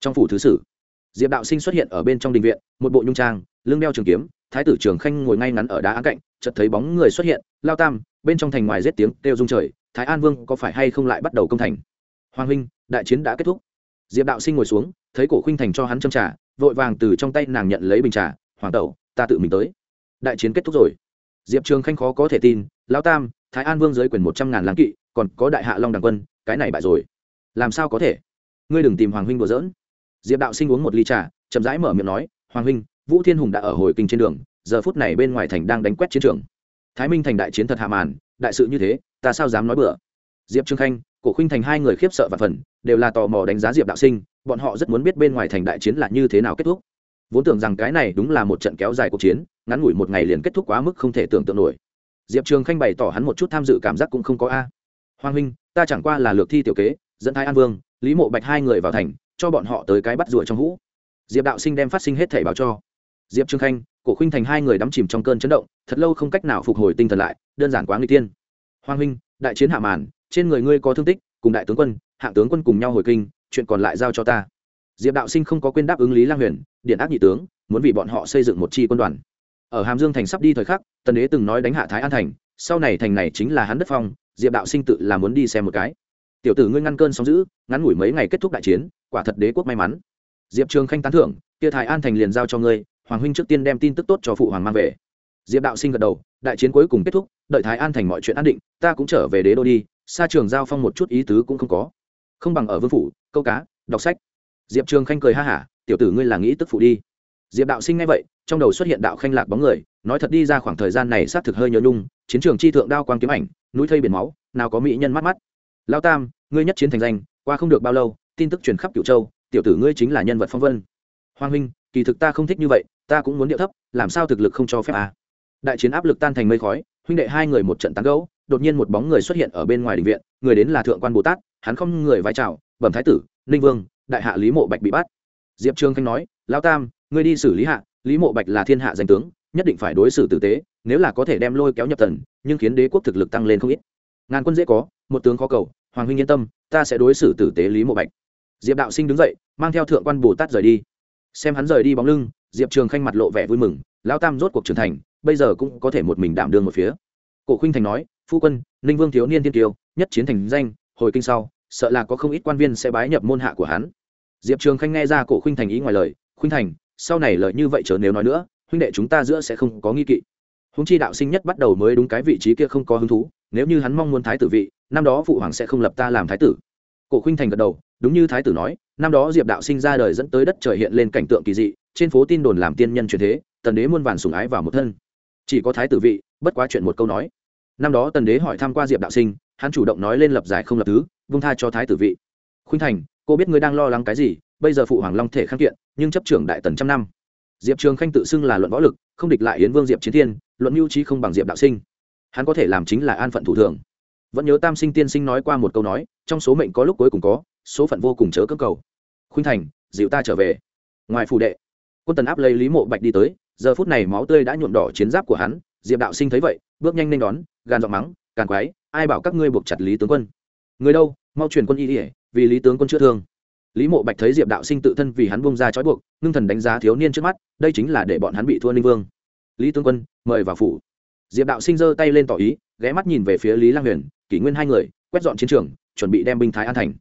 Trong phủ thứ sử diệp đạo sinh xuất hiện ở bên trong đình viện một bộ nhung trang lưng đeo trường kiếm thái tử trường khanh ngồi ngay ngắn ở đá án cạnh chợt thấy bóng người xuất hiện lao tam bên trong thành ngoài rít tiếng kêu rung trời thái an vương có phải hay không lại bắt đầu công thành? Hoàng huynh đại chiến đã kết thúc. Diệp đạo sinh ngồi xuống thấy cổ khuynh thành cho hắn châm trà vội vàng từ trong tay nàng nhận lấy bình trà hoàng tẩu ta tự mình tới đại chiến kết thúc rồi. Diệp trường khanh khó có thể tin lao tam, thái an vương giới quyền một trăm ngàn lãng kỵ, còn có đại hạ long đằng quân, cái này bại rồi. Làm sao có thể? Ngươi đừng tìm hoàng huynh đùa giỡn. Diệp đạo sinh uống một ly trà, chậm rãi mở miệng nói, hoàng huynh, vũ thiên hùng đã ở hồi kinh trên đường, giờ phút này bên ngoài thành đang đánh quét chiến trường. Thái minh thành đại chiến thật hạ màn, đại sự như thế, ta sao dám nói bừa? Diệp trương khanh, cổ Khinh thành hai người khiếp sợ và phần, đều là tò mò đánh giá diệp đạo sinh, bọn họ rất muốn biết bên ngoài thành đại chiến là như thế nào kết thúc vốn tưởng rằng cái này đúng là một trận kéo dài cuộc chiến, ngắn ngủi một ngày liền kết thúc quá mức không thể tưởng tượng nổi. Diệp trường khanh bày tỏ hắn một chút tham dự cảm giác cũng không có a. Hoàng huynh, ta chẳng qua là lược thi tiểu kế, dẫn thái an vương, lý mộ bạch hai người vào thành, cho bọn họ tới cái bắt rùa trong hũ. Diệp đạo sinh đem phát sinh hết thảy báo cho. Diệp trương khanh, cổ khinh thành hai người đắm chìm trong cơn chấn động, thật lâu không cách nào phục hồi tinh thần lại, đơn giản quá nguy tiên. Hoàng huynh, đại chiến hạ màn, trên người ngươi có thương tích, cùng đại tướng quân, hạng tướng quân cùng nhau hồi kinh, chuyện còn lại giao cho ta diệp đạo sinh không có quên đáp ứng lý lang huyền, điện ác nhị tướng, muốn vì bọn họ xây dựng một chi quân đoàn. Ở hàm dương thành sắp đi thời khắc, tần đế từng nói đánh hạ thái an thành, sau này thành này chính là hắn đất phong, diệp đạo sinh tự là muốn đi xem một cái. Tiểu tử ngươi ngăn cơn sóng giữ ngắn ngủi mấy ngày kết thúc đại chiến, quả thật đế quốc may mắn. Diệp trường khanh tán thưởng, kia thái an thành liền giao cho ngươi, hoàng huynh trước tiên đem tin tức tốt cho phụ hoàng mang về. Diệp đạo sinh gật đầu, đại chiến cuối cùng kết thúc, đợi thái an thành mọi chuyện an định, ta cũng trở về đế đô đi, xa trường giao phong một chút ý tứ cũng không có. Không bằng ở vương phủ, câu cá, đọc sách diệp trường khanh cười ha hả, tiểu tử ngươi là nghĩ tức phụ đi. Diệp đạo sinh ngay vậy, trong đầu xuất hiện đạo khanh lạc bóng người, nói thật đi ra khoảng thời gian này xác thực hơi nhớ nhung, chiến trường chi thượng đao quang kiếm ảnh, núi thây biển máu, nào có mỹ nhân mắt mắt. Lao tam, ngươi nhất chiến thành danh, qua không được bao lâu, tin tức truyền khắp cựu châu, tiểu tử ngươi chính là nhân vật phong vân. Hoàng huynh, kỳ thực ta không thích như vậy, ta cũng muốn điệu thấp, làm sao thực lực không cho phép à. đại chiến áp lực tan thành mây khói, huynh đệ hai người một trận tán gấu đột nhiên một bóng người xuất hiện ở bên ngoài đình viện, người đến là thượng quan bồ tát, hắn không người vai trào bẩm thái tử, ninh vương đại hạ lý mộ bạch bị bắt. Diệp trương khanh nói lao tam, ngươi đi xử lý hạ, lý mộ bạch là thiên hạ danh tướng, nhất định phải đối xử tử tế, nếu là có thể đem lôi kéo nhập tần nhưng khiến đế quốc thực lực tăng lên không ít. Ngàn quân dễ có, một tướng khó cầu, hoàng huynh yên tâm, ta sẽ đối xử tử tế lý mộ bạch. Diệp đạo sinh đứng dậy, mang theo thượng quan bồ tát rời đi. Xem hắn rời đi bóng lưng, diệp trường khanh mặt lộ vẻ vui mừng lao tam rốt cuộc trưởng thành, bây giờ cũng có thể một mình đảm đương một phía. Cổ khuynh thành nói, phu quân, ninh vương thiếu niên tiên kiều nhất chiến thành danh, hồi kinh sau sợ là có không ít quan viên sẽ bái nhập môn hạ của hắn. Diệp trường khanh nghe ra cổ khuynh thành ý ngoài lời, khuynh thành, sau này lợi như vậy chớ nếu nói nữa, huynh đệ chúng ta giữa sẽ không có nghi kỵ. Húng chi đạo sinh nhất bắt đầu mới đúng cái vị trí kia không có hứng thú, nếu như hắn mong muốn thái tử vị, năm đó phụ hoàng sẽ không lập ta làm thái tử. Cổ khuynh thành gật đầu, đúng như thái tử nói, năm đó diệp đạo sinh ra đời dẫn tới đất trời hiện lên cảnh tượng kỳ dị, trên phố tin đồn làm tiên nhân truyền thế, tần đế muôn vàn sùng ái vào một thân. Chỉ có thái tử vị, bất quá chuyện một câu nói. Năm đó tần đế hỏi tham q u a diệp đạo sinh, hắn chủ động nói lên lập giải không lập thứ vung tha cho thái tử vị. Khuynh thành, cô biết ngươi đang lo lắng cái gì, bây giờ phụ hoàng long thể kháng kiện, nhưng chấp trưởng đại tần trăm năm. Diệp trường khanh tự xưng là luận võ lực, không địch lại yến vương diệp chiến thiên, luận mưu trí không bằng diệp đạo sinh. Hắn có thể làm chính là an phận thủ thường. Vẫn nhớ tam sinh tiên sinh nói qua một câu nói, trong số mệnh có lúc cuối cùng có, số phận vô cùng chớ cơ cầu. Khuynh thành, dịu ta trở về. Ngoài phủ đệ, quân tần áp lấy lý mộ bạch đi tới, giờ phút này máu tươi đã nhuộm đỏ chiến giáp của hắn. Diệp đạo sinh thấy vậy, bước nhanh lên đón gan giọng mắng, càng quái, ai bảo các ngươi buộc chặt lý tướng quân? Người đâu? Mau chuyển quân y ỉa vì lý tướng quân chữa thương. Lý mộ bạch thấy diệp đạo sinh tự thân vì hắn bông ra trói buộc, ngưng thần đánh giá thiếu niên trước mắt, đây chính là để bọn hắn bị thua ninh vương. Lý tướng quân, mời vào phủ. Diệp đạo sinh giơ tay lên tỏ ý, ghé mắt nhìn về phía lý lang huyền, kỷ nguyên hai người, quét dọn chiến trường, chuẩn bị đem binh thái an thành.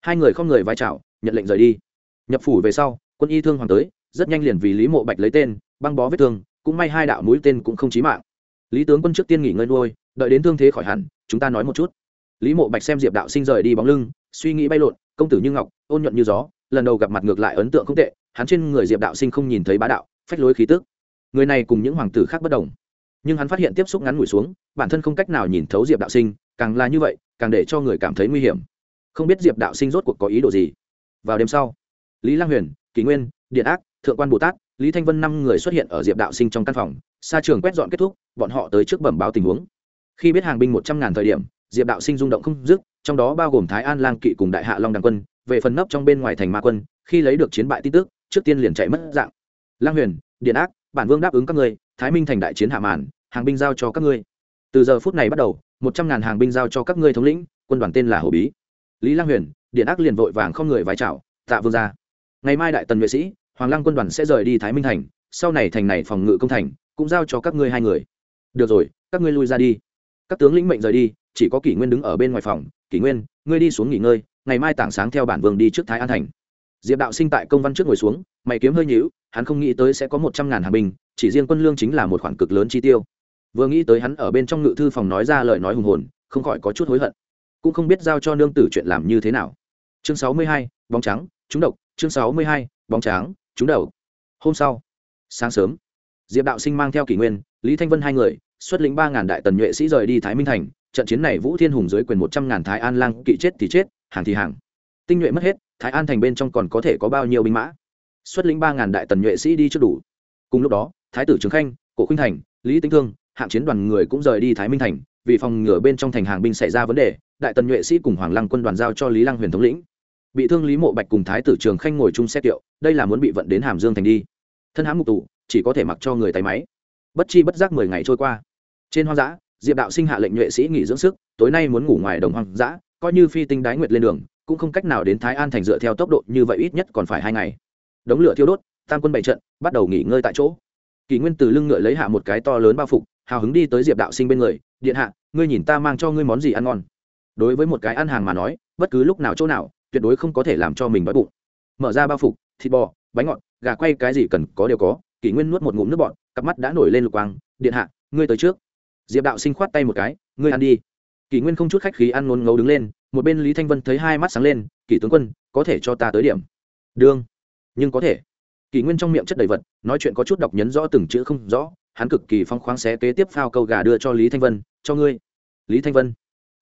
Hai người không người vai trào, nhận lệnh rời đi. Nhập phủ về sau, quân y thương hoàng tới, rất nhanh liền vì lý mộ bạch lấy tên, băng bó vết thương, cũng may hai đạo mũi tên cũng không chí mạng. Lý tướng quân trước tiên nghỉ ngơi nuôi, đợi đến thương thế khỏi hẳn, chúng ta nói một chút lý mộ bạch xem diệp đạo sinh rời đi bóng lưng, suy nghĩ bay lộn, công tử như ngọc, ôn nhuận như gió, lần đầu gặp mặt ngược lại ấn tượng không tệ, hắn trên người diệp đạo sinh không nhìn thấy bá đạo, phách lối khí tức. Người này cùng những hoàng tử khác bất đồng. Nhưng hắn phát hiện tiếp xúc ngắn ngủi xuống, bản thân không cách nào nhìn thấu diệp đạo sinh, càng là như vậy, càng để cho người cảm thấy nguy hiểm. Không biết diệp đạo sinh rốt cuộc có ý đồ gì. Vào đêm sau, lý lang huyền, kỷ nguyên, điện ác, thượng quan bồ tát, lý thanh vân năm người xuất hiện ở diệp đạo sinh trong căn phòng. Xa trường quét dọn kết thúc, bọn họ tới trước bẩm báo tình huống. Khi biết hàng binh một trăm ngàn thời điểm diệp đạo sinh rung động không dứt, trong đó bao gồm thái an lang kỵ cùng đại hạ long đàng quân, về phần nấp trong bên ngoài thành ma quân, khi lấy được chiến bại tin tức, trước tiên liền chạy mất dạng. Lang huyền, điện ác, bản vương đáp ứng các ngươi, thái minh thành đại chiến hạ màn, hàng binh giao cho các ngươi. Từ giờ phút này bắt đầu, một trăm ngàn hàng binh giao cho các ngươi thống lĩnh, quân đoàn tên là hổ bí. Lý lang huyền, điện ác liền vội vàng không người vái chào, tạ vương ra ngày mai đại tần vệ sĩ, hoàng lăng quân đoàn sẽ rời đi thái minh thành, sau này thành này phòng ngự công thành, cũng giao cho các ngươi hai người. Được rồi, các ngươi lui ra đi các tướng lĩnh mệnh rời đi, chỉ có kỷ nguyên đứng ở bên ngoài phòng. Kỷ nguyên, ngươi đi xuống nghỉ ngơi, ngày mai tảng sáng theo bản vương đi trước thái an thành. Diệp đạo sinh tại công văn trước ngồi xuống, mày kiếm hơi nhíu, hắn không nghĩ tới sẽ có một trăm ngàn hàng binh, chỉ riêng quân lương chính là một khoản cực lớn chi tiêu. Vừa nghĩ tới hắn ở bên trong ngự thư phòng nói ra lời nói hùng hồn, không khỏi có chút hối hận. Cũng không biết giao cho nương tử chuyện làm như thế nào. Chương sáu mươi hai, bóng trắng trúng độc. Chương sáu mươi hai, bóng trắng trúng đầu hôm sau, sáng sớm, diệp đạo sinh mang theo kỷ nguyên, lý thanh vân hai người xuất lĩnh ba ngàn đại tần nhuệ sĩ rời đi thái minh thành, trận chiến này vũ thiên hùng dưới quyền một trăm ngàn thái an lang kỵ chết thì chết, hàng thì hàng. Tinh nhuệ mất hết, thái an thành bên trong còn có thể có bao nhiêu binh mã? Xuất lĩnh ba ngàn đại tần nhuệ sĩ đi trước đủ. Cùng lúc đó, thái tử trường khanh, cổ khuynh thành, lý tinh thương, hạng chiến đoàn người cũng rời đi thái minh thành, vì phòng ngừa bên trong thành hàng binh xảy ra vấn đề, đại tần nhuệ sĩ cùng hoàng lăng quân đoàn giao cho lý lăng huyền thống lĩnh. Bị thương lý mộ bạch cùng thái tử trường khanh ngồi chung xe kiệu, đây là muốn bị vận đến hàm dương thành đi. Thân hãm mục tù, chỉ có thể mặc cho người tay máy bất chi bất giác mười ngày trôi qua. Trên hoang dã, diệp đạo sinh hạ lệnh nhuệ sĩ nghỉ dưỡng sức, tối nay muốn ngủ ngoài đồng hoang dã, coi như phi tinh đái nguyệt lên đường, cũng không cách nào đến thái an thành dựa theo tốc độ như vậy ít nhất còn phải hai ngày. Đống lửa thiêu đốt, tam quân bảy trận, bắt đầu nghỉ ngơi tại chỗ. Kỷ nguyên từ lưng ngựa lấy hạ một cái to lớn bao phục, hào hứng đi tới diệp đạo sinh bên người, điện hạ, ngươi nhìn ta mang cho ngươi món gì ăn ngon? Đối với một cái ăn hàng mà nói, bất cứ lúc nào chỗ nào, tuyệt đối không có thể làm cho mình đói bụng. Mở ra bao phục, thịt bò, bánh ngọt, gà quay cái gì cần có đều có, kỷ nguyên nuốt một ngụm nước bọt cặp mắt đã nổi lên lục quang, điện hạ, ngươi tới trước. Diệp đạo sinh khoát tay một cái, ngươi ăn đi. Kỷ nguyên không chút khách khí ăn ngôn ngấu đứng lên, một bên lý thanh vân thấy hai mắt sáng lên, kỷ tướng quân, có thể cho ta tới điểm? Đương, nhưng có thể. Kỷ nguyên trong miệng chất đầy vật, nói chuyện có chút đọc nhấn rõ từng chữ không rõ, hắn cực kỳ phong khoáng xé kế tiếp phao câu gà đưa cho lý thanh vân, cho ngươi. Lý thanh vân?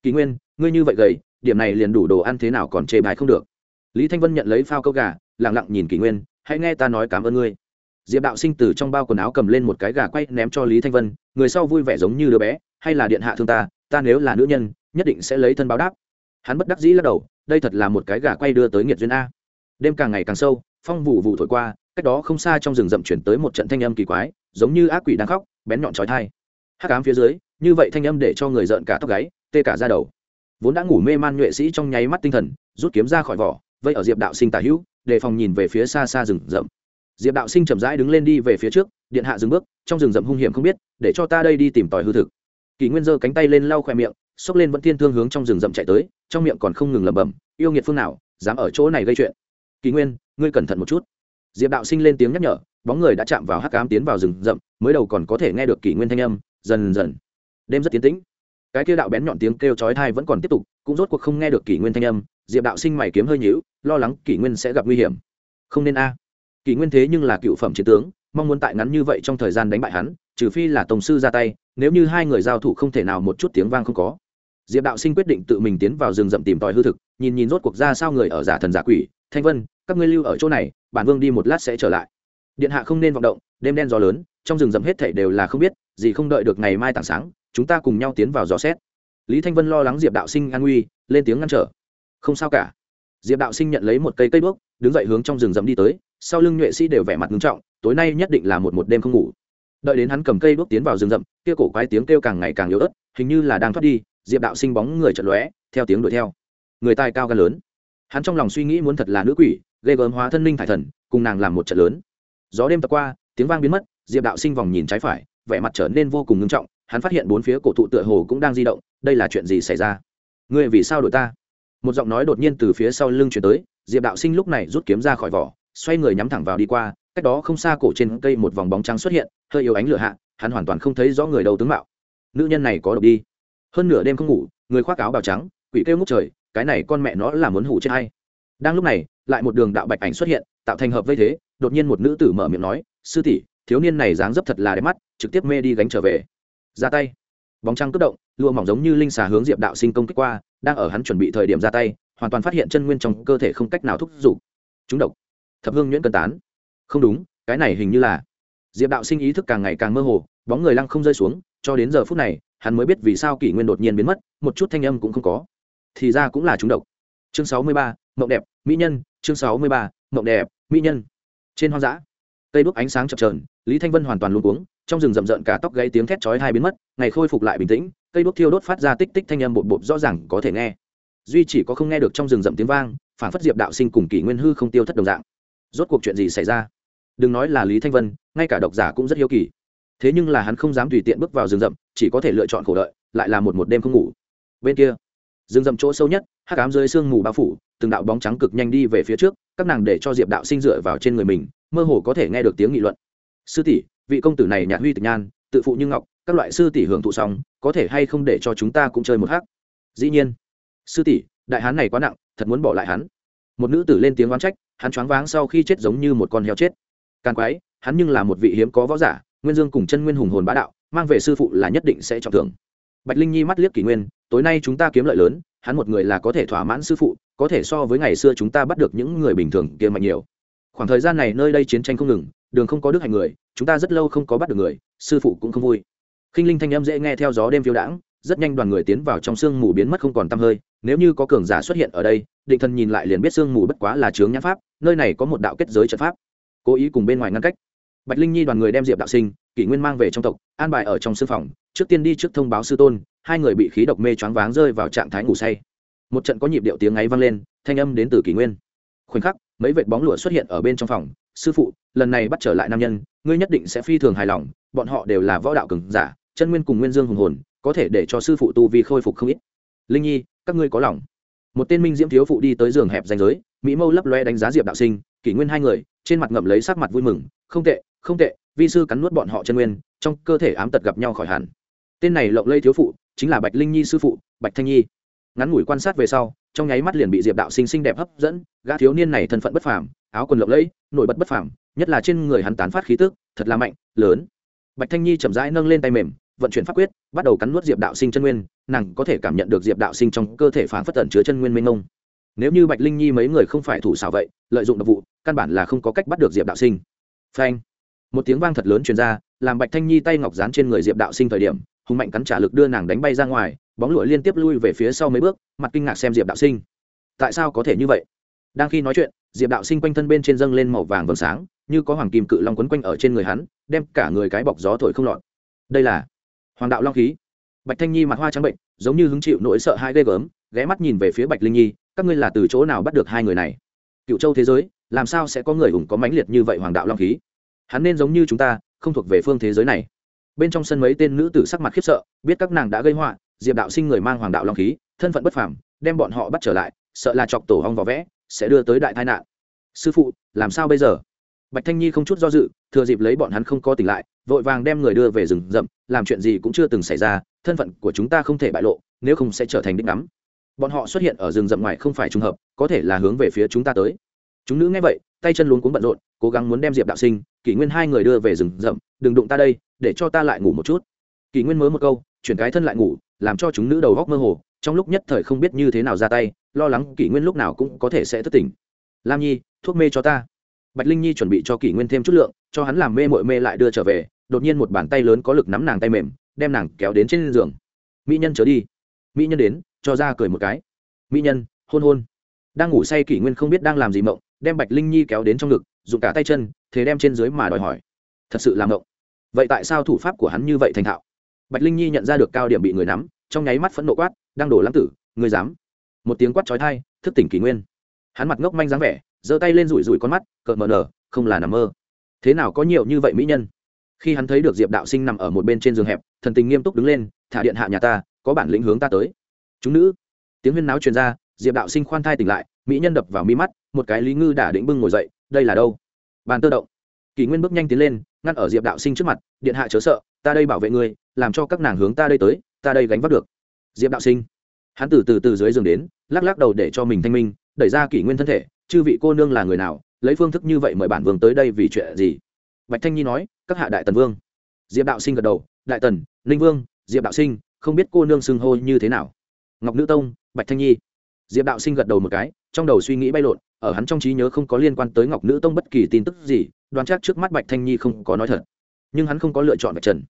Kỷ nguyên, ngươi như vậy gầy, điểm này liền đủ đồ ăn thế nào còn chê bài không được. Lý thanh vân nhận lấy phao câu gà lẳng lặng nhìn kỷ nguyên, hãy nghe ta nói cảm ơn ngươi diệp đạo sinh từ trong bao quần áo cầm lên một cái gà quay ném cho lý thanh vân, người sau vui vẻ giống như đứa bé, hay là điện hạ thương ta ta nếu là nữ nhân, nhất định sẽ lấy thân báo đáp. Hắn bất đắc dĩ lắc đầu, đây thật là một cái gà quay đưa tới nghiệt duyên a. Đêm càng ngày càng sâu, phong vụ vụ thổi qua, cách đó không xa trong rừng rậm chuyển tới một trận thanh âm kỳ quái, giống như ác quỷ đang khóc, bén nhọn trói thai hắc ám phía dưới, như vậy thanh âm để cho người rợn cả tóc gáy, tê cả ra đầu. Vốn đã ngủ mê man nhuệ sĩ trong nháy mắt tinh thần, rút kiếm ra khỏi vỏ, vây ở diệp đạo sinh tả hữu, đề phòng nhìn về phía xa xa rừng rậm diệp đạo sinh chậm rãi đứng lên đi về phía trước, điện hạ dừng bước, trong rừng rậm hung hiểm không biết, để cho ta đây đi tìm tòi hư thực. Kỷ nguyên giơ cánh tay lên lau khoe miệng, xốc lên vẫn thiên thương hướng trong rừng rậm chạy tới, trong miệng còn không ngừng lẩm bẩm, yêu nghiệt phương nào, dám ở chỗ này gây chuyện? Kỷ nguyên, ngươi cẩn thận một chút. Diệp đạo sinh lên tiếng nhắc nhở, bóng người đã chạm vào hắc cám tiến vào rừng rậm, mới đầu còn có thể nghe được kỷ nguyên thanh âm, dần dần, đêm rất tiến tĩnh. Cái kia đạo bén nhọn tiếng kêu chói thai vẫn còn tiếp tục, cũng rốt cuộc không nghe được kỷ nguyên thanh âm, diệp đạo sinh mày kiếm hơi nhíu, lo lắng kỷ nguyên sẽ gặp nguy hiểm. Không nên a kỷ nguyên thế nhưng là cựu phẩm chiến tướng, mong muốn tại ngắn như vậy trong thời gian đánh bại hắn, trừ phi là tổng sư ra tay, nếu như hai người giao thủ không thể nào một chút tiếng vang không có. Diệp đạo sinh quyết định tự mình tiến vào rừng rậm tìm tòi hư thực, nhìn nhìn rốt cuộc ra sao người ở giả thần giả quỷ, thanh vân, các ngươi lưu ở chỗ này, bản vương đi một lát sẽ trở lại. Điện hạ không nên vọng động, đêm đen gió lớn, trong rừng rậm hết thảy đều là không biết, gì không đợi được ngày mai tảng sáng, chúng ta cùng nhau tiến vào dò xét. Lý thanh vân lo lắng diệp đạo sinh an nguy, lên tiếng ngăn trở. Không sao cả. Diệp đạo sinh nhận lấy một cây cây đuốc, đứng dậy hướng trong rừng rậm đi tới sau lưng nhuệ sĩ đều vẻ mặt nghiêm trọng, tối nay nhất định là một một đêm không ngủ. Đợi đến hắn cầm cây bước tiến vào rừng rậm, kia cổ quái tiếng kêu càng ngày càng yếu ớt, hình như là đang thoát đi, diệp đạo sinh bóng người chật lóe, theo tiếng đuổi theo. Người tài cao gan lớn. Hắn trong lòng suy nghĩ muốn thật là nữ quỷ, ghê gớm hóa thân linh thải thần, cùng nàng làm một trận lớn. Gió đêm tập qua, tiếng vang biến mất, diệp đạo sinh vòng nhìn trái phải, vẻ mặt trở nên vô cùng ngưng trọng, hắn phát hiện bốn phía cổ thụ tựa hồ cũng đang di động, đây là chuyện gì xảy ra? Ngươi vì sao đổi ta? Một giọng nói đột nhiên từ phía sau lưng chuyển tới, diệp đạo sinh lúc này rút kiếm ra khỏi vỏ xoay người nhắm thẳng vào đi qua, cách đó không xa cổ trên cây một vòng bóng trắng xuất hiện, hơi yếu ánh lửa hạ, hắn hoàn toàn không thấy rõ người đầu tướng mạo. Nữ nhân này có độc đi. Hơn nửa đêm không ngủ, người khoác áo bào trắng, quỷ kêu ngốc trời, cái này con mẹ nó là muốn hủ chết hay. Đang lúc này, lại một đường đạo bạch ảnh xuất hiện, tạo thành hợp vây thế, đột nhiên một nữ tử mở miệng nói, sư tỷ, thiếu niên này dáng dấp thật là đẹp mắt, trực tiếp mê đi gánh trở về. Ra tay. Bóng trăng cất động, lụa mỏng giống như linh xà hướng diệp đạo sinh công kích qua, đang ở hắn chuẩn bị thời điểm ra tay, hoàn toàn phát hiện chân nguyên trong cơ thể không cách nào thúc giục. Chúng độc thập hương nhuyễn cân tán. Không đúng, cái này hình như là. Diệp đạo sinh ý thức càng ngày càng mơ hồ, bóng người lăng không rơi xuống, cho đến giờ phút này, hắn mới biết vì sao kỷ nguyên đột nhiên biến mất, một chút thanh âm cũng không có. Thì ra cũng là chúng độc. Chương sáu mươi ba, mộng đẹp, mỹ nhân, chương sáu mươi ba, mộng đẹp, mỹ nhân. Trên hoang dã, cây đuốc ánh sáng chập trờn lý thanh vân hoàn toàn luôn cuống, trong rừng rậm rợn cả tóc gây tiếng thét chói hai biến mất, ngày khôi phục lại bình tĩnh, cây đuốc thiêu đốt phát ra tích tích thanh âm bột bột rõ ràng có thể nghe. Duy chỉ có không nghe được trong rừng rậm tiếng vang phản phất diệp đạo sinh cùng kỷ nguyên hư không tiêu thất đồng dạng rốt cuộc chuyện gì xảy ra? Đừng nói là lý thanh vân, ngay cả độc giả cũng rất hiếu kỳ. Thế nhưng là hắn không dám tùy tiện bước vào rừng rậm, chỉ có thể lựa chọn khổ đợi, lại là một một đêm không ngủ. Bên kia, rừng rậm chỗ sâu nhất, hắc ám dưới sương mù bao phủ, từng đạo bóng trắng cực nhanh đi về phía trước, các nàng để cho diệp đạo sinh dựa vào trên người mình, mơ hồ có thể nghe được tiếng nghị luận. Sư tỷ, vị công tử này nhạt huy tịch nhan, tự phụ như ngọc, các loại sư tỷ hưởng thụ xong, có thể hay không để cho chúng ta cũng chơi một hát dĩ nhiên. Sư tỷ, đại hán này quá nặng, thật muốn bỏ lại hắn một nữ tử lên tiếng oán trách, hắn choáng váng sau khi chết giống như một con heo chết. Càng quái, hắn nhưng là một vị hiếm có võ giả, nguyên dương cùng chân nguyên hùng hồn bá đạo, mang về sư phụ là nhất định sẽ trọng thưởng. Bạch linh nhi mắt liếc kỷ nguyên, tối nay chúng ta kiếm lợi lớn, hắn một người là có thể thỏa mãn sư phụ, có thể so với ngày xưa chúng ta bắt được những người bình thường kia mạnh nhiều. Khoảng thời gian này nơi đây chiến tranh không ngừng, đường không có đức hạnh người, chúng ta rất lâu không có bắt được người, sư phụ cũng không vui. Khinh linh thanh âm dễ nghe theo gió đêm phiêu đãng, rất nhanh đoàn người tiến vào trong sương mù biến mất không còn tăm hơi nếu như có cường giả xuất hiện ở đây, định thần nhìn lại liền biết sương mù bất quá là chướng nhãn pháp, nơi này có một đạo kết giới trận pháp. Cố ý cùng bên ngoài ngăn cách. Bạch linh nhi đoàn người đem diệp đạo sinh, kỷ nguyên mang về trong tộc, an bài ở trong sư phòng, trước tiên đi trước thông báo sư tôn, hai người bị khí độc mê choáng váng rơi vào trạng thái ngủ say. Một trận có nhịp điệu tiếng ấy vang lên, thanh âm đến từ kỷ nguyên. Khoảnh khắc, mấy vệt bóng lụa xuất hiện ở bên trong phòng, sư phụ, lần này bắt trở lại nam nhân, ngươi nhất định sẽ phi thường hài lòng, bọn họ đều là võ đạo cường giả, chân nguyên cùng nguyên dương hùng hồn, có thể để cho sư phụ tu vi khôi phục không ít. Linh nhi các ngươi có lòng. Một tên minh diễm thiếu phụ đi tới giường hẹp danh giới, mỹ mâu lấp loe đánh giá diệp đạo sinh, kỷ nguyên hai người, trên mặt ngậm lấy sắc mặt vui mừng, không tệ không tệ, vi sư cắn nuốt bọn họ chân nguyên, trong cơ thể ám tật gặp nhau khỏi hẳn. Tên này lộng lây thiếu phụ, chính là bạch linh nhi sư phụ, bạch thanh nhi. Ngắn ngủi quan sát về sau, trong nháy mắt liền bị diệp đạo sinh xinh đẹp hấp dẫn, gã thiếu niên này thân phận bất phàm, áo quần lộng lẫy, nổi bật bất phàm, nhất là trên người hắn tán phát khí tức, thật là mạnh, lớn. Bạch thanh nhi chậm rãi nâng lên tay mềm vận chuyển pháp quyết, bắt đầu cắn nuốt diệp đạo sinh chân nguyên, nàng có thể cảm nhận được diệp đạo sinh trong cơ thể phản phất tận chứa chân nguyên mênh mông. Nếu như bạch linh nhi mấy người không phải thủ xảo vậy, lợi dụng đặc vụ, căn bản là không có cách bắt được diệp đạo sinh. Phanh! Một tiếng vang thật lớn truyền ra, làm bạch thanh nhi tay ngọc dán trên người diệp đạo sinh thời điểm hùng mạnh cắn trả lực đưa nàng đánh bay ra ngoài, bóng lụa liên tiếp lui về phía sau mấy bước, mặt kinh ngạc xem diệp đạo sinh. Tại sao có thể như vậy? Đang khi nói chuyện, diệp đạo sinh quanh thân bên trên dâng lên màu vàng vầng sáng, như có hoàng kim cự long quấn quanh ở trên người hắn, đem cả người cái bọc gió thổi không lọt. Đây là hoàng đạo long khí. Bạch thanh nhi mặt hoa trắng bệnh, giống như hứng chịu nỗi sợ hai ghê gớm, ghé mắt nhìn về phía bạch linh nhi, các ngươi là từ chỗ nào bắt được hai người này? Cựu châu thế giới, làm sao sẽ có người hùng có mãnh liệt như vậy hoàng đạo long khí? Hắn nên giống như chúng ta, không thuộc về phương thế giới này. Bên trong sân mấy tên nữ tử sắc mặt khiếp sợ, biết các nàng đã gây họa, diệp đạo sinh người mang hoàng đạo long khí, thân phận bất phàm, đem bọn họ bắt trở lại, sợ là chọc tổ hong vỏ vẽ, sẽ đưa tới đại tai nạn. Sư phụ, làm sao bây giờ? Bạch thanh nhi không chút do dự, thừa dịp lấy bọn hắn không có tỉnh lại, vội vàng đem người đưa về rừng rậm làm chuyện gì cũng chưa từng xảy ra, thân phận của chúng ta không thể bại lộ, nếu không sẽ trở thành đích ngắm. Bọn họ xuất hiện ở rừng rậm ngoài không phải trùng hợp, có thể là hướng về phía chúng ta tới. Chúng nữ nghe vậy, tay chân luống cuống bận rộn, cố gắng muốn đem diệp đạo sinh, kỷ nguyên hai người đưa về rừng rậm, đừng đụng ta đây, để cho ta lại ngủ một chút. Kỷ nguyên mới một câu, chuyển cái thân lại ngủ, làm cho chúng nữ đầu góc mơ hồ, trong lúc nhất thời không biết như thế nào ra tay, lo lắng kỷ nguyên lúc nào cũng có thể sẽ thất tỉnh lam nhi, thuốc mê cho ta. Bạch linh nhi chuẩn bị cho kỷ nguyên thêm chút lượng, cho hắn làm mê mội mê lại đưa trở về đột nhiên một bàn tay lớn có lực nắm nàng tay mềm, đem nàng kéo đến trên giường. Mỹ nhân trở đi. Mỹ nhân đến, cho ra cười một cái. Mỹ nhân, hôn hôn. Đang ngủ say kỷ nguyên không biết đang làm gì mộng, đem bạch linh nhi kéo đến trong ngực, dùng cả tay chân, thế đem trên dưới mà đòi hỏi. Thật sự làm mộng. Vậy tại sao thủ pháp của hắn như vậy thành thạo? Bạch linh nhi nhận ra được cao điểm bị người nắm, trong nháy mắt phẫn nộ quát, đang đổ lãng tử người dám? Một tiếng quát trói thai thức tỉnh kỷ nguyên. Hắn mặt ngốc manh dáng vẻ, giơ tay lên rủi rủi con mắt, cợt mờ nở, không là nằm mơ. Thế nào có nhiều như vậy mỹ nhân? Khi hắn thấy được diệp đạo sinh nằm ở một bên trên giường hẹp, thần tình nghiêm túc đứng lên, thả điện hạ nhà ta, có bản lĩnh hướng ta tới. Chúng nữ. Tiếng huyên náo truyền ra, diệp đạo sinh khoan thai tỉnh lại, mỹ nhân đập vào mi mắt, một cái lý ngư đả định bưng ngồi dậy, đây là đâu? Bàn tơ động. Kỷ nguyên bước nhanh tiến lên, ngăn ở diệp đạo sinh trước mặt, điện hạ chớ sợ, ta đây bảo vệ ngươi, làm cho các nàng hướng ta đây tới, ta đây gánh vác được. Diệp đạo sinh. Hắn từ từ từ dưới giường đến, lắc lắc đầu để cho mình thanh minh, đẩy ra kỷ nguyên thân thể, chư vị cô nương là người nào, lấy phương thức như vậy mời bản vương tới đây vì chuyện gì? Bạch thanh nhi nói, các hạ đại tần vương. Diệp đạo sinh gật đầu, đại tần linh vương, diệp đạo sinh, không biết cô nương xưng hô như thế nào? Ngọc nữ tông, bạch thanh nhi. Diệp đạo sinh gật đầu một cái, trong đầu suy nghĩ bay lộn, ở hắn trong trí nhớ không có liên quan tới ngọc nữ tông bất kỳ tin tức gì, đoán chắc trước mắt bạch thanh nhi không có nói thật. Nhưng hắn không có lựa chọn bạch trần.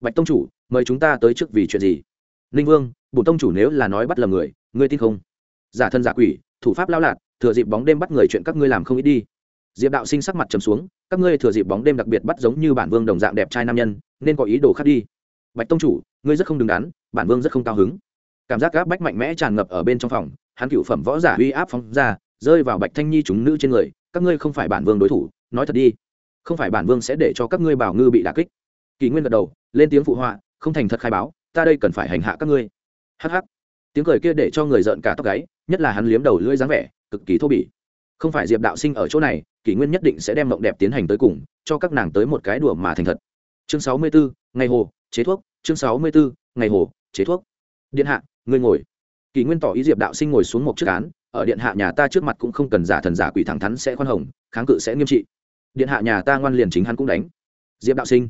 Bạch tông chủ, mời chúng ta tới trước vì chuyện gì? Ninh vương bổ tông chủ nếu là nói bắt lầm người, ngươi tin không? Giả thân giả quỷ, thủ pháp lao lạc, thừa dịp bóng đêm bắt người chuyện các ngươi làm không ít đi diệp đạo sinh sắc mặt trầm xuống, các ngươi thừa dịp bóng đêm đặc biệt bắt giống như bản vương đồng dạng đẹp trai nam nhân, nên có ý đồ khác đi. Bạch tông chủ, ngươi rất không đứng đắn, bản vương rất không cao hứng. Cảm giác gáp bách mạnh mẽ tràn ngập ở bên trong phòng, hắn cựu phẩm võ giả uy áp phóng ra, rơi vào bạch thanh nhi chúng nữ trên người, các ngươi không phải bản vương đối thủ, nói thật đi. Không phải bản vương sẽ để cho các ngươi bảo ngư bị đà kích. Kỳ nguyên gật đầu, lên tiếng phụ họa, không thành thật khai báo, ta đây cần phải hành hạ các ngươi. Hh tiếng cười kia để cho người giận cả tóc gáy, nhất là hắn liếm đầu lưỡi dáng vẻ, cực kỳ thô bỉ. Không phải diệp đạo sinh ở chỗ này kỷ nguyên nhất định sẽ đem mộng đẹp tiến hành tới cùng, cho các nàng tới một cái đùa mà thành thật. Chương sáu mươi bốn ngày hồ, chế thuốc. Chương sáu mươi bốn ngày hồ, chế thuốc. Điện hạ, ngươi ngồi. Kỷ nguyên tỏ ý diệp đạo sinh ngồi xuống một chiếc án, ở điện hạ nhà ta trước mặt cũng không cần giả thần giả quỷ thẳng thắn sẽ khoan hồng, kháng cự sẽ nghiêm trị. Điện hạ nhà ta ngoan liền chính hắn cũng đánh. Diệp đạo sinh,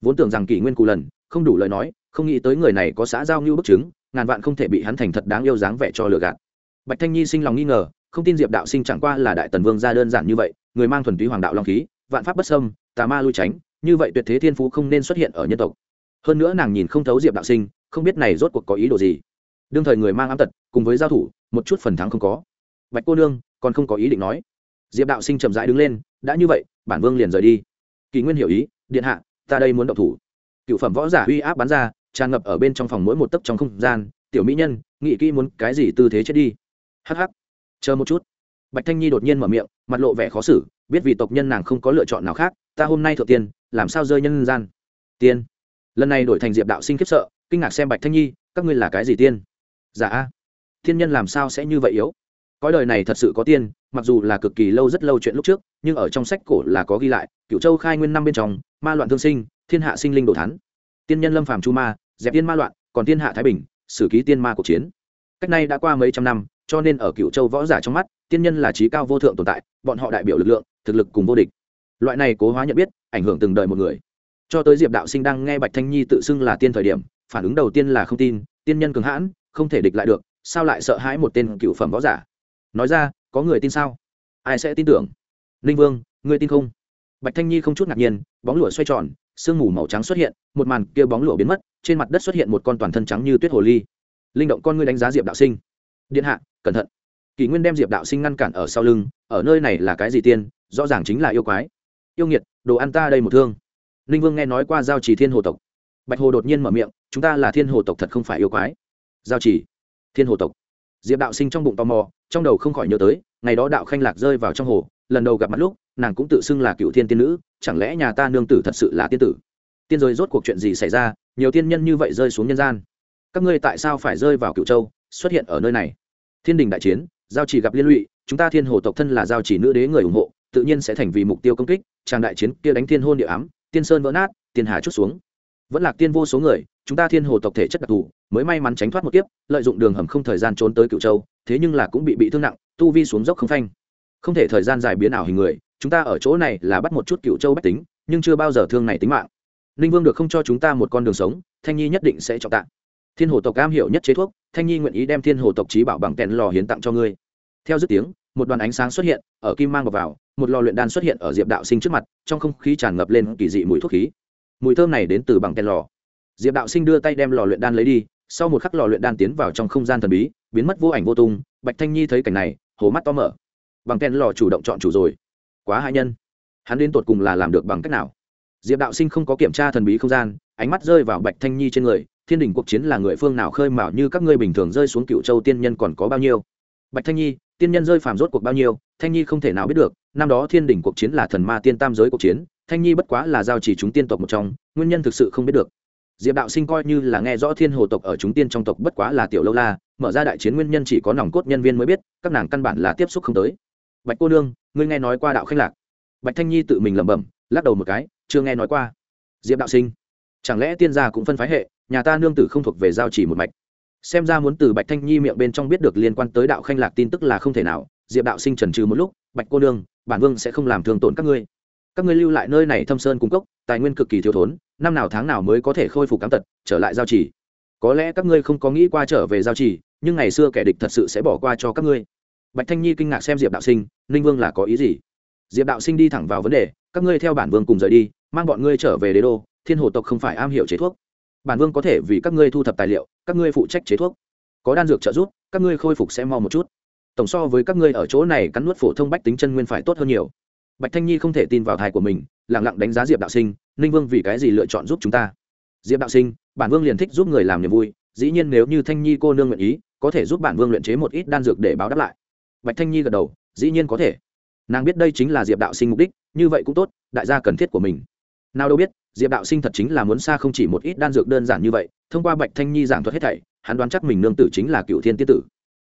vốn tưởng rằng kỷ nguyên cù lần, không đủ lời nói, không nghĩ tới người này có xã giao như bức chứng, ngàn vạn không thể bị hắn thành thật đáng yêu dáng vẻ cho lừa gạt. Bạch thanh nhi sinh lòng nghi ngờ, không tin diệp đạo sinh chẳng qua là đại tần vương gia đơn giản như vậy người mang thuần túy hoàng đạo long khí, vạn pháp bất sâm tà ma lui tránh, như vậy tuyệt thế thiên phú không nên xuất hiện ở nhân tộc. Hơn nữa nàng nhìn không thấu diệp đạo sinh, không biết này rốt cuộc có ý đồ gì. Đương thời người mang ám tật, cùng với giao thủ, một chút phần thắng không có. Bạch cô nương, còn không có ý định nói. Diệp đạo sinh chậm rãi đứng lên, đã như vậy, bản vương liền rời đi. Kỳ nguyên hiểu ý, điện hạ, ta đây muốn động thủ. Cựu phẩm võ giả uy áp bắn ra, tràn ngập ở bên trong phòng mỗi một tấc trong không gian, tiểu mỹ nhân nghĩ kỹ muốn cái gì tư thế chết đi. Hh chờ một chút. Bạch thanh nhi đột nhiên mở miệng mặt lộ vẻ khó xử, biết vì tộc nhân nàng không có lựa chọn nào khác, ta hôm nay thượng tiên, làm sao rơi nhân gian? Tiên. Lần này đổi thành diệp đạo sinh khiếp sợ, kinh ngạc xem bạch thanh nhi, các ngươi là cái gì tiên? Dạ a. Thiên nhân làm sao sẽ như vậy yếu? Cõi đời này thật sự có tiên, mặc dù là cực kỳ lâu rất lâu chuyện lúc trước, nhưng ở trong sách cổ là có ghi lại cựu châu khai nguyên năm bên trong, ma loạn thương sinh, thiên hạ sinh linh đồ thắn tiên nhân lâm phàm chu ma, dẹp tiên ma loạn, còn thiên hạ thái bình sử ký tiên ma cuộc chiến. Cách nay đã qua mấy trăm năm, cho nên ở cựu châu võ giả trong mắt tiên nhân là trí cao vô thượng tồn tại, bọn họ đại biểu lực lượng, thực lực cùng vô địch. Loại này cố hóa nhận biết, ảnh hưởng từng đời một người. Cho tới diệp đạo sinh đang nghe bạch thanh nhi tự xưng là tiên thời điểm, phản ứng đầu tiên là không tin, tiên nhân cường hãn, không thể địch lại được, sao lại sợ hãi một tên cựu phẩm võ giả? Nói ra, có người tin sao? Ai sẽ tin tưởng? Ninh vương, ngươi tin không? Bạch thanh nhi không chút ngạc nhiên, bóng lửa xoay tròn, sương mù màu trắng xuất hiện, một màn kia bóng lửa biến mất, trên mặt đất xuất hiện một con toàn thân trắng như tuyết hồ ly. Linh động con ngươi đánh giá diệp đạo sinh. Điện hạ, cẩn thận kỷ nguyên đem diệp đạo sinh ngăn cản ở sau lưng, ở nơi này là cái gì tiên? Rõ ràng chính là yêu quái. Yêu nghiệt, đồ ăn ta đây một thương. Ninh vương nghe nói qua giao trì thiên hồ tộc. Bạch hồ đột nhiên mở miệng, chúng ta là thiên hồ tộc thật không phải yêu quái. Giao trì thiên hồ tộc. Diệp đạo sinh trong bụng tò mò, trong đầu không khỏi nhớ tới, ngày đó đạo khanh lạc rơi vào trong hồ, lần đầu gặp mặt lúc, nàng cũng tự xưng là cựu thiên tiên nữ, chẳng lẽ nhà ta nương tử thật sự là tiên tử? Tiên rồi rốt cuộc chuyện gì xảy ra, nhiều tiên nhân như vậy rơi xuống nhân gian. Các ngươi tại sao phải rơi vào cựu châu, xuất hiện ở nơi này? Thiên đình đại chiến giao chỉ gặp liên lụy, chúng ta thiên hồ tộc thân là giao chỉ nữ đế người ủng hộ, tự nhiên sẽ thành vì mục tiêu công kích tràng đại chiến kia đánh thiên hôn địa ám, tiên sơn vỡ nát, tiên hà chút xuống. Vẫn là tiên vô số người, chúng ta thiên hồ tộc thể chất đặc thù, mới may mắn tránh thoát một kiếp, lợi dụng đường hầm không thời gian trốn tới cựu châu, thế nhưng là cũng bị bị thương nặng, tu vi xuống dốc không phanh. Không thể thời gian dài biến ảo hình người, chúng ta ở chỗ này là bắt một chút cựu châu bách tính, nhưng chưa bao giờ thương này tính mạng. Ninh vương được không cho chúng ta một con đường sống, thanh nhi nhất định sẽ trọng tạng thiên hồ tộc cam hiểu nhất chế thuốc thanh nhi nguyện ý đem thiên hồ tộc trí bảo bằng kèn lò hiến tặng cho ngươi. Theo dứt tiếng một đoàn ánh sáng xuất hiện ở kim mang vào, vào một lò luyện đan xuất hiện ở diệp đạo sinh trước mặt trong không khí tràn ngập lên kỳ dị mùi thuốc khí. Mùi thơm này đến từ bằng kèn lò. Diệp đạo sinh đưa tay đem lò luyện đan lấy đi sau một khắc lò luyện đan tiến vào trong không gian thần bí biến mất vô ảnh vô tung bạch thanh nhi thấy cảnh này hố mắt to mở. Bằng kèn lò chủ động chọn chủ rồi. Quá hạ nhân. Hắn đến tột cùng là làm được bằng cách nào? Diệp đạo sinh không có kiểm tra thần bí không gian ánh mắt rơi vào bạch thanh nhi trên người thiên đình cuộc chiến là người phương nào khơi mào như các ngươi bình thường rơi xuống cựu châu tiên nhân còn có bao nhiêu? Bạch thanh nhi, tiên nhân rơi phàm rốt cuộc bao nhiêu? Thanh nhi không thể nào biết được. Năm đó thiên đình cuộc chiến là thần ma tiên tam giới cuộc chiến. Thanh nhi bất quá là giao chỉ chúng tiên tộc một trong, nguyên nhân thực sự không biết được. Diệp đạo sinh coi như là nghe rõ thiên hồ tộc ở chúng tiên trong tộc bất quá là tiểu lâu la, mở ra đại chiến nguyên nhân chỉ có nòng cốt nhân viên mới biết, các nàng căn bản là tiếp xúc không tới. Bạch cô nương, ngươi nghe nói qua đạo khanh lạc. Bạch thanh nhi tự mình lẩm bẩm, lắc đầu một cái, chưa nghe nói qua. Diệp đạo sinh, chẳng lẽ tiên gia cũng phân phái hệ? Nhà ta nương tử không thuộc về giao chỉ một mạch. Xem ra muốn từ bạch thanh nhi miệng bên trong biết được liên quan tới đạo khanh lạc tin tức là không thể nào diệp đạo sinh trần trừ một lúc bạch cô nương bản vương sẽ không làm thương tổn các ngươi. Các ngươi lưu lại nơi này thâm sơn cung cốc, tài nguyên cực kỳ thiếu thốn năm nào tháng nào mới có thể khôi phục cám tật trở lại giao chỉ. Có lẽ các ngươi không có nghĩ qua trở về giao chỉ nhưng ngày xưa kẻ địch thật sự sẽ bỏ qua cho các ngươi. Bạch thanh nhi kinh ngạc xem diệp đạo sinh ninh vương là có ý gì? Diệp đạo sinh đi thẳng vào vấn đề các ngươi theo bản vương cùng rời đi mang bọn ngươi trở về đế đô thiên hồ tộc không phải am hiểu chế thuốc bản vương có thể vì các ngươi thu thập tài liệu, các ngươi phụ trách chế thuốc. Có đan dược trợ giúp, các ngươi khôi phục sẽ mau một chút. Tổng so với các ngươi ở chỗ này cắn nuốt phổ thông bách tính chân nguyên phải tốt hơn nhiều. Bạch thanh nhi không thể tin vào thai của mình lẳng lặng đánh giá diệp đạo sinh, ninh vương vì cái gì lựa chọn giúp chúng ta? Diệp đạo sinh, bản vương liền thích giúp người làm niềm vui, dĩ nhiên nếu như thanh nhi cô nương nguyện ý, có thể giúp bản vương luyện chế một ít đan dược để báo đáp lại. Bạch thanh nhi gật đầu, dĩ nhiên có thể. Nàng biết đây chính là diệp đạo sinh mục đích, như vậy cũng tốt, đại gia cần thiết của mình. Nào đâu biết diệp đạo sinh thật chính là muốn xa không chỉ một ít đan dược đơn giản như vậy, thông qua bạch thanh nhi giảng thuật hết thảy, hắn đoán chắc mình nương tử chính là cựu thiên tiết tử.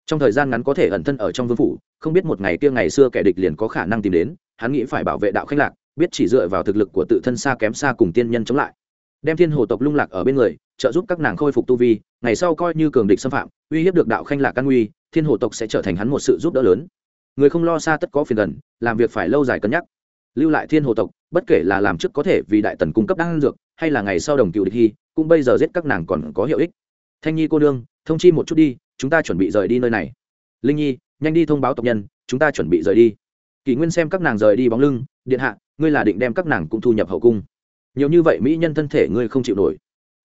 Trong thời gian ngắn có thể ẩn thân ở trong vương phủ, không biết một ngày kia ngày xưa kẻ địch liền có khả năng tìm đến, hắn nghĩ phải bảo vệ đạo khách lạc, biết chỉ dựa vào thực lực của tự thân xa kém xa cùng tiên nhân chống lại. Đem thiên hồ tộc lung lạc ở bên người, trợ giúp các nàng khôi phục tu vi, ngày sau coi như cường địch xâm phạm, uy hiếp được đạo khanh lạc căn uy thiên hồ tộc sẽ trở thành hắn một sự giúp đỡ lớn. Người không lo xa tất có phiền gần, làm việc phải lâu dài cân nhắc lưu lại thiên hồ tộc, bất kể là làm trước có thể vì đại tần cung cấp đan dược, hay là ngày sau đồng cựu địch hy, cũng bây giờ giết các nàng còn có hiệu ích. Thanh nhi cô đương thông chi một chút đi, chúng ta chuẩn bị rời đi nơi này. Linh nhi, nhanh đi thông báo tộc nhân, chúng ta chuẩn bị rời đi. Kỷ nguyên xem các nàng rời đi bóng lưng, điện hạ, ngươi là định đem các nàng cũng thu nhập hậu cung. Nhiều như vậy mỹ nhân thân thể ngươi không chịu nổi.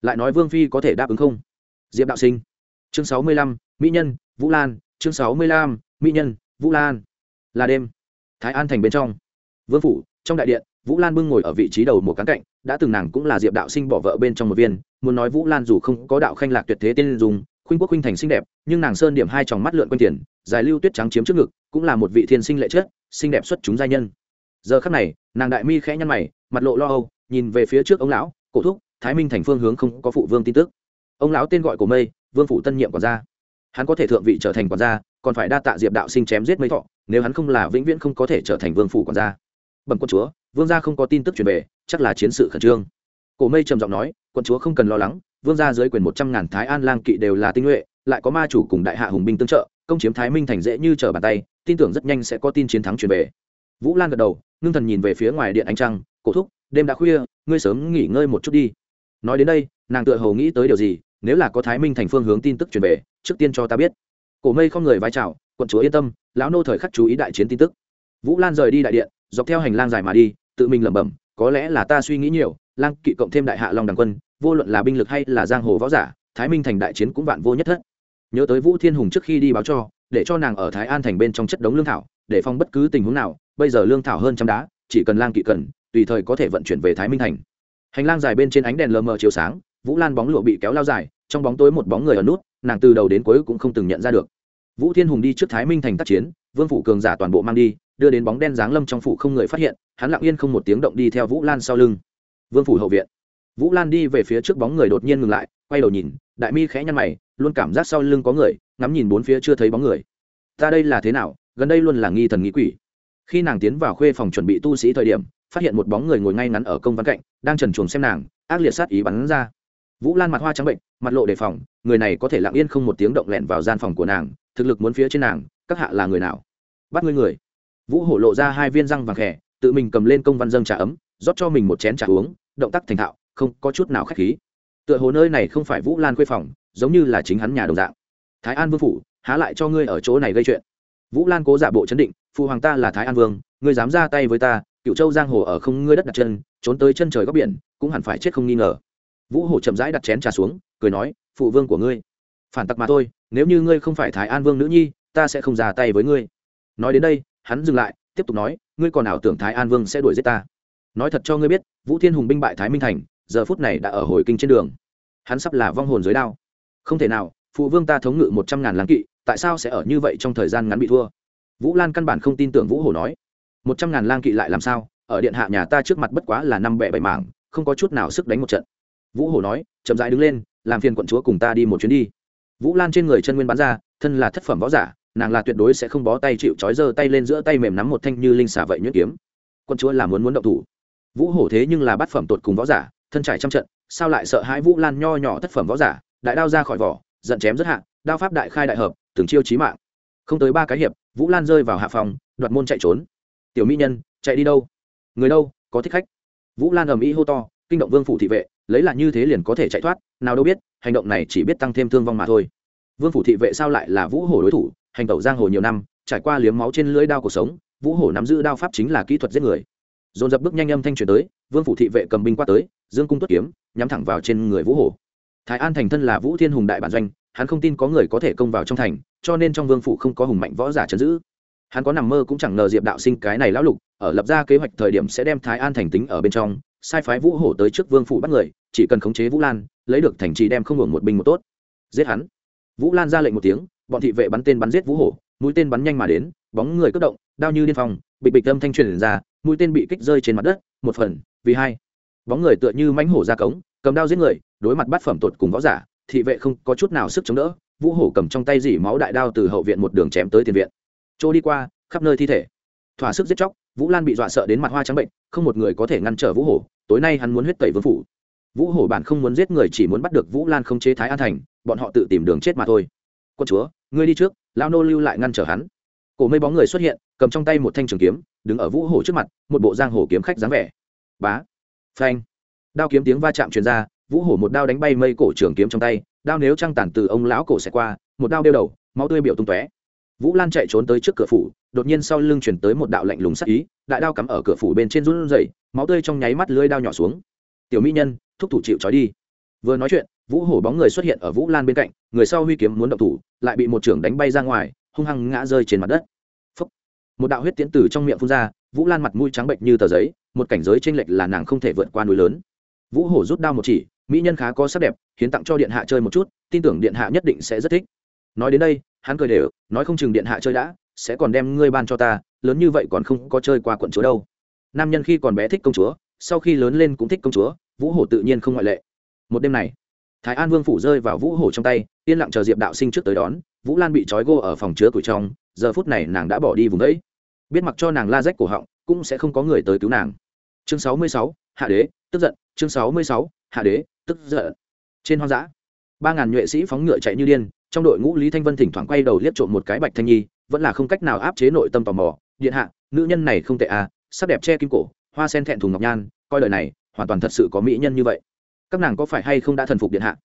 Lại nói vương phi có thể đáp ứng không? Diệp đạo sinh, chương sáu mươi lăm, mỹ nhân, vũ lan, chương sáu mươi lăm, mỹ nhân, vũ lan. Là đêm, thái an thành bên trong vương phủ, trong đại điện, vũ lan bưng ngồi ở vị trí đầu một cán cạnh, đã từng nàng cũng là diệp đạo sinh bỏ vợ bên trong một viên, muốn nói vũ lan dù không có đạo khanh lạc tuyệt thế tên dùng khuynh quốc khuynh thành xinh đẹp, nhưng nàng sơn điểm hai tròng mắt lượn quanh tiền, dài lưu tuyết trắng chiếm trước ngực, cũng là một vị thiên sinh lệ chất, xinh đẹp xuất chúng giai nhân. Giờ khắc này, nàng đại mi khẽ nhăn mày, mặt lộ lo âu, nhìn về phía trước ông lão, cổ thúc, thái minh thành phương hướng không có phụ vương tin tức. Ông lão tên gọi của mây, vương phủ tân nhiệm quản gia. Hắn có thể thượng vị trở thành quản gia, còn phải đa tạ diệp đạo sinh chém giết mấy thọ, nếu hắn không là vĩnh viễn không có thể trở thành vương phủ quản gia bẩm quân chúa, vương gia không có tin tức truyền về, chắc là chiến sự khẩn trương. Cổ mây trầm giọng nói, quân chúa không cần lo lắng, vương gia dưới quyền một trăm ngàn thái an lang kỵ đều là tinh nhuệ, lại có ma chủ cùng đại hạ hùng binh tương trợ, công chiếm thái minh thành dễ như trở bàn tay, tin tưởng rất nhanh sẽ có tin chiến thắng truyền về. Vũ lan gật đầu, ngưng thần nhìn về phía ngoài điện ánh trăng, cổ thúc, đêm đã khuya, ngươi sớm nghỉ ngơi một chút đi. Nói đến đây, nàng tựa hồ nghĩ tới điều gì, nếu là có thái minh thành phương hướng tin tức truyền về, trước tiên cho ta biết. Cổ mây không người vai trào quận chúa yên tâm, lão nô thời khắc chú ý đại chiến tin tức. Vũ lan rời đi đại điện dọc theo hành lang dài mà đi, tự mình lẩm bẩm, có lẽ là ta suy nghĩ nhiều, lang kỵ cộng thêm đại hạ long đằng quân, vô luận là binh lực hay là giang hồ võ giả, thái minh thành đại chiến cũng vạn vô nhất thất. Nhớ tới vũ thiên hùng trước khi đi báo cho, để cho nàng ở thái an thành bên trong chất đống lương thảo, để phong bất cứ tình huống nào, bây giờ lương thảo hơn trăm đá, chỉ cần lang kỵ cần, tùy thời có thể vận chuyển về thái minh thành. Hành lang dài bên trên ánh đèn lờ mờ chiếu sáng, vũ lan bóng lụa bị kéo lao dài, trong bóng tối một bóng người ở nút, nàng từ đầu đến cuối cũng không từng nhận ra được. Vũ thiên hùng đi trước thái minh thành tác chiến vương phủ cường giả toàn bộ mang đi, đưa đến bóng đen giáng lâm trong phủ không người phát hiện, hắn lặng yên không một tiếng động đi theo vũ lan sau lưng. Vương phủ hậu viện. Vũ lan đi về phía trước bóng người đột nhiên ngừng lại, quay đầu nhìn, đại mi khẽ nhăn mày, luôn cảm giác sau lưng có người, ngắm nhìn bốn phía chưa thấy bóng người. Ta đây là thế nào? Gần đây luôn là nghi thần nghĩ quỷ. Khi nàng tiến vào khuê phòng chuẩn bị tu sĩ thời điểm, phát hiện một bóng người ngồi ngay ngắn ở công văn cạnh, đang trần chuồng xem nàng, ác liệt sát ý bắn ra. Vũ lan mặt hoa trắng bệnh, mặt lộ đề phòng, người này có thể lặng yên không một tiếng động lẹn vào gian phòng của nàng, thực lực muốn phía trên nàng, các hạ là người nào? Bắt ngươi người. Vũ hổ lộ ra hai viên răng vàng khẽ tự mình cầm lên công văn dâng trà ấm, rót cho mình một chén trà uống, động tác thành thạo, không có chút nào khách khí. Tựa hồ nơi này không phải vũ lan khuê phòng, giống như là chính hắn nhà đồng dạng. Thái an vương phủ, há lại cho ngươi ở chỗ này gây chuyện. Vũ lan cố giả bộ chấn định phụ hoàng ta là thái an vương, ngươi dám ra tay với ta, cựu châu giang hồ ở không ngươi đất đặt chân, trốn tới chân trời góc biển, cũng hẳn phải chết không nghi ngờ. Vũ hổ chậm rãi đặt chén trà xuống, cười nói, phụ vương của ngươi, phản tặc mà thôi, nếu như ngươi không phải thái an vương nữ nhi, ta sẽ không ra tay với ngươi nói đến đây, hắn dừng lại, tiếp tục nói, ngươi còn ảo tưởng thái an vương sẽ đuổi giết ta? Nói thật cho ngươi biết, vũ thiên hùng binh bại thái minh thành, giờ phút này đã ở hồi kinh trên đường. Hắn sắp là vong hồn dưới đao. Không thể nào, phụ vương ta thống ngự một trăm ngàn lán kỵ, tại sao sẽ ở như vậy trong thời gian ngắn bị thua? Vũ lan căn bản không tin tưởng vũ hổ nói. Một trăm ngàn lang kỵ lại làm sao? Ở điện hạ nhà ta trước mặt bất quá là năm bẻ bảy mảng, không có chút nào sức đánh một trận. Vũ hổ nói, chậm rãi đứng lên, làm phiền quận chúa cùng ta đi một chuyến đi. Vũ lan trên người chân nguyên bắn ra, thân là thất phẩm võ giả nàng là tuyệt đối sẽ không bó tay chịu trói giơ tay lên giữa tay mềm nắm một thanh như linh xả vậy nhuyễn kiếm. Quân chúa là muốn muốn động thủ. Vũ hổ thế nhưng là bát phẩm tột cùng võ giả, thân trải trăm trận, sao lại sợ hãi vũ lan nho nhỏ thất phẩm võ giả, đại đao ra khỏi vỏ, giận chém rất hạ, đao pháp đại khai đại hợp, từng chiêu chí mạng. Không tới ba cái hiệp, vũ lan rơi vào hạ phòng, đoạt môn chạy trốn. Tiểu mỹ nhân, chạy đi đâu? Người đâu, có thích khách? Vũ lan ầm ĩ hô to, kinh động vương phủ thị vệ, lấy là như thế liền có thể chạy thoát, nào đâu biết, hành động này chỉ biết tăng thêm thương vong mà thôi. Vương phủ thị vệ sao lại là vũ hổ đối thủ hành tẩu giang hồ nhiều năm, trải qua liếm máu trên lưỡi đao cuộc sống, vũ hổ nắm giữ đao pháp chính là kỹ thuật giết người. Dồn dập bước nhanh âm thanh truyền tới, vương phủ thị vệ cầm binh qua tới, dương cung tuất kiếm, nhắm thẳng vào trên người vũ hổ. Thái an thành thân là vũ thiên hùng đại bản doanh, hắn không tin có người có thể công vào trong thành, cho nên trong vương phủ không có hùng mạnh võ giả chấn giữ. Hắn có nằm mơ cũng chẳng ngờ diệp đạo sinh cái này lão lục, ở lập ra kế hoạch thời điểm sẽ đem thái an thành tính ở bên trong, sai phái vũ hổ tới trước vương phủ bắt người, chỉ cần khống chế vũ lan, lấy được thành trì đem không hưởng một binh một tốt. Giết hắn. Vũ lan ra lệnh một tiếng bọn thị vệ bắn tên bắn giết vũ hổ, mũi tên bắn nhanh mà đến, bóng người cất động, đao như điên phong bị bịch âm thanh truyền ra, mũi tên bị kích rơi trên mặt đất, một phần, vì hai. Bóng người tựa như mãnh hổ ra cống, cầm đao giết người, đối mặt bát phẩm tột cùng võ giả, thị vệ không có chút nào sức chống đỡ, vũ hổ cầm trong tay dỉ máu đại đao từ hậu viện một đường chém tới tiền viện. Trôi đi qua, khắp nơi thi thể. Thỏa sức giết chóc, vũ lan bị dọa sợ đến mặt hoa trắng bệnh, không một người có thể ngăn trở vũ hổ, tối nay hắn muốn huyết tẩy vương phủ. Vũ hổ bản không muốn giết người chỉ muốn bắt được vũ lan không chế thái an thành, bọn họ tự tìm đường chết mà thôi. Quân chúa ngươi đi trước lao nô lưu lại ngăn trở hắn. Cổ mây bóng người xuất hiện, cầm trong tay một thanh trường kiếm, đứng ở vũ hổ trước mặt, một bộ giang hồ kiếm khách dáng vẻ. Bá. Phanh. Đao kiếm tiếng va chạm truyền ra, vũ hổ một đao đánh bay mây cổ trường kiếm trong tay, đao nếu trăng tản từ ông lão cổ sẽ qua, một đao đeo đầu, máu tươi biểu tung tóe. Vũ lan chạy trốn tới trước cửa phủ, đột nhiên sau lưng chuyển tới một đạo lạnh lùng sắc ý, đại đao cắm ở cửa phủ bên trên run rẩy, máu tươi trong nháy mắt lưới đao nhỏ xuống. Tiểu mỹ nhân, thúc thủ chịu trói đi. Vừa nói chuyện vũ hổ bóng người xuất hiện ở vũ lan bên cạnh, người sau huy kiếm muốn động thủ, lại bị một trưởng đánh bay ra ngoài, hung hăng ngã rơi trên mặt đất. Phúc. một đạo huyết tiễn tử trong miệng phun ra, vũ lan mặt mũi trắng bệnh như tờ giấy, một cảnh giới tranh lệch là nàng không thể vượt qua núi lớn. Vũ hổ rút đao một chỉ, mỹ nhân khá có sắc đẹp, hiến tặng cho điện hạ chơi một chút, tin tưởng điện hạ nhất định sẽ rất thích. Nói đến đây, hắn cười đều, nói không chừng điện hạ chơi đã, sẽ còn đem ngươi ban cho ta, lớn như vậy còn không có chơi qua quận chúa đâu. Nam nhân khi còn bé thích công chúa, sau khi lớn lên cũng thích công chúa, vũ hổ tự nhiên không ngoại lệ. Một đêm này thái an vương phủ rơi vào vũ hổ trong tay, yên lặng chờ diệp đạo sinh trước tới đón, vũ lan bị trói gô ở phòng chứa củi trong, giờ phút này nàng đã bỏ đi vùng ấy. biết mặc cho nàng la rách cổ họng, cũng sẽ không có người tới cứu nàng. Chương sáu mươi sáu, hạ đế, tức giận. Chương sáu mươi sáu, hạ đế, tức giận. Trên hoang dã, ba ngàn nhuệ sĩ phóng ngựa chạy như điên, trong đội ngũ lý thanh vân thỉnh thoảng quay đầu liếc trộm một cái bạch thanh nhi, vẫn là không cách nào áp chế nội tâm tò mò. Điện hạ, nữ nhân này không tệ à sắc đẹp che kim cổ, hoa sen thẹn thùng ngọc nhan, coi lời này, hoàn toàn thật sự có mỹ nhân như vậy các nàng có phải hay không đã thần phục điện hạ?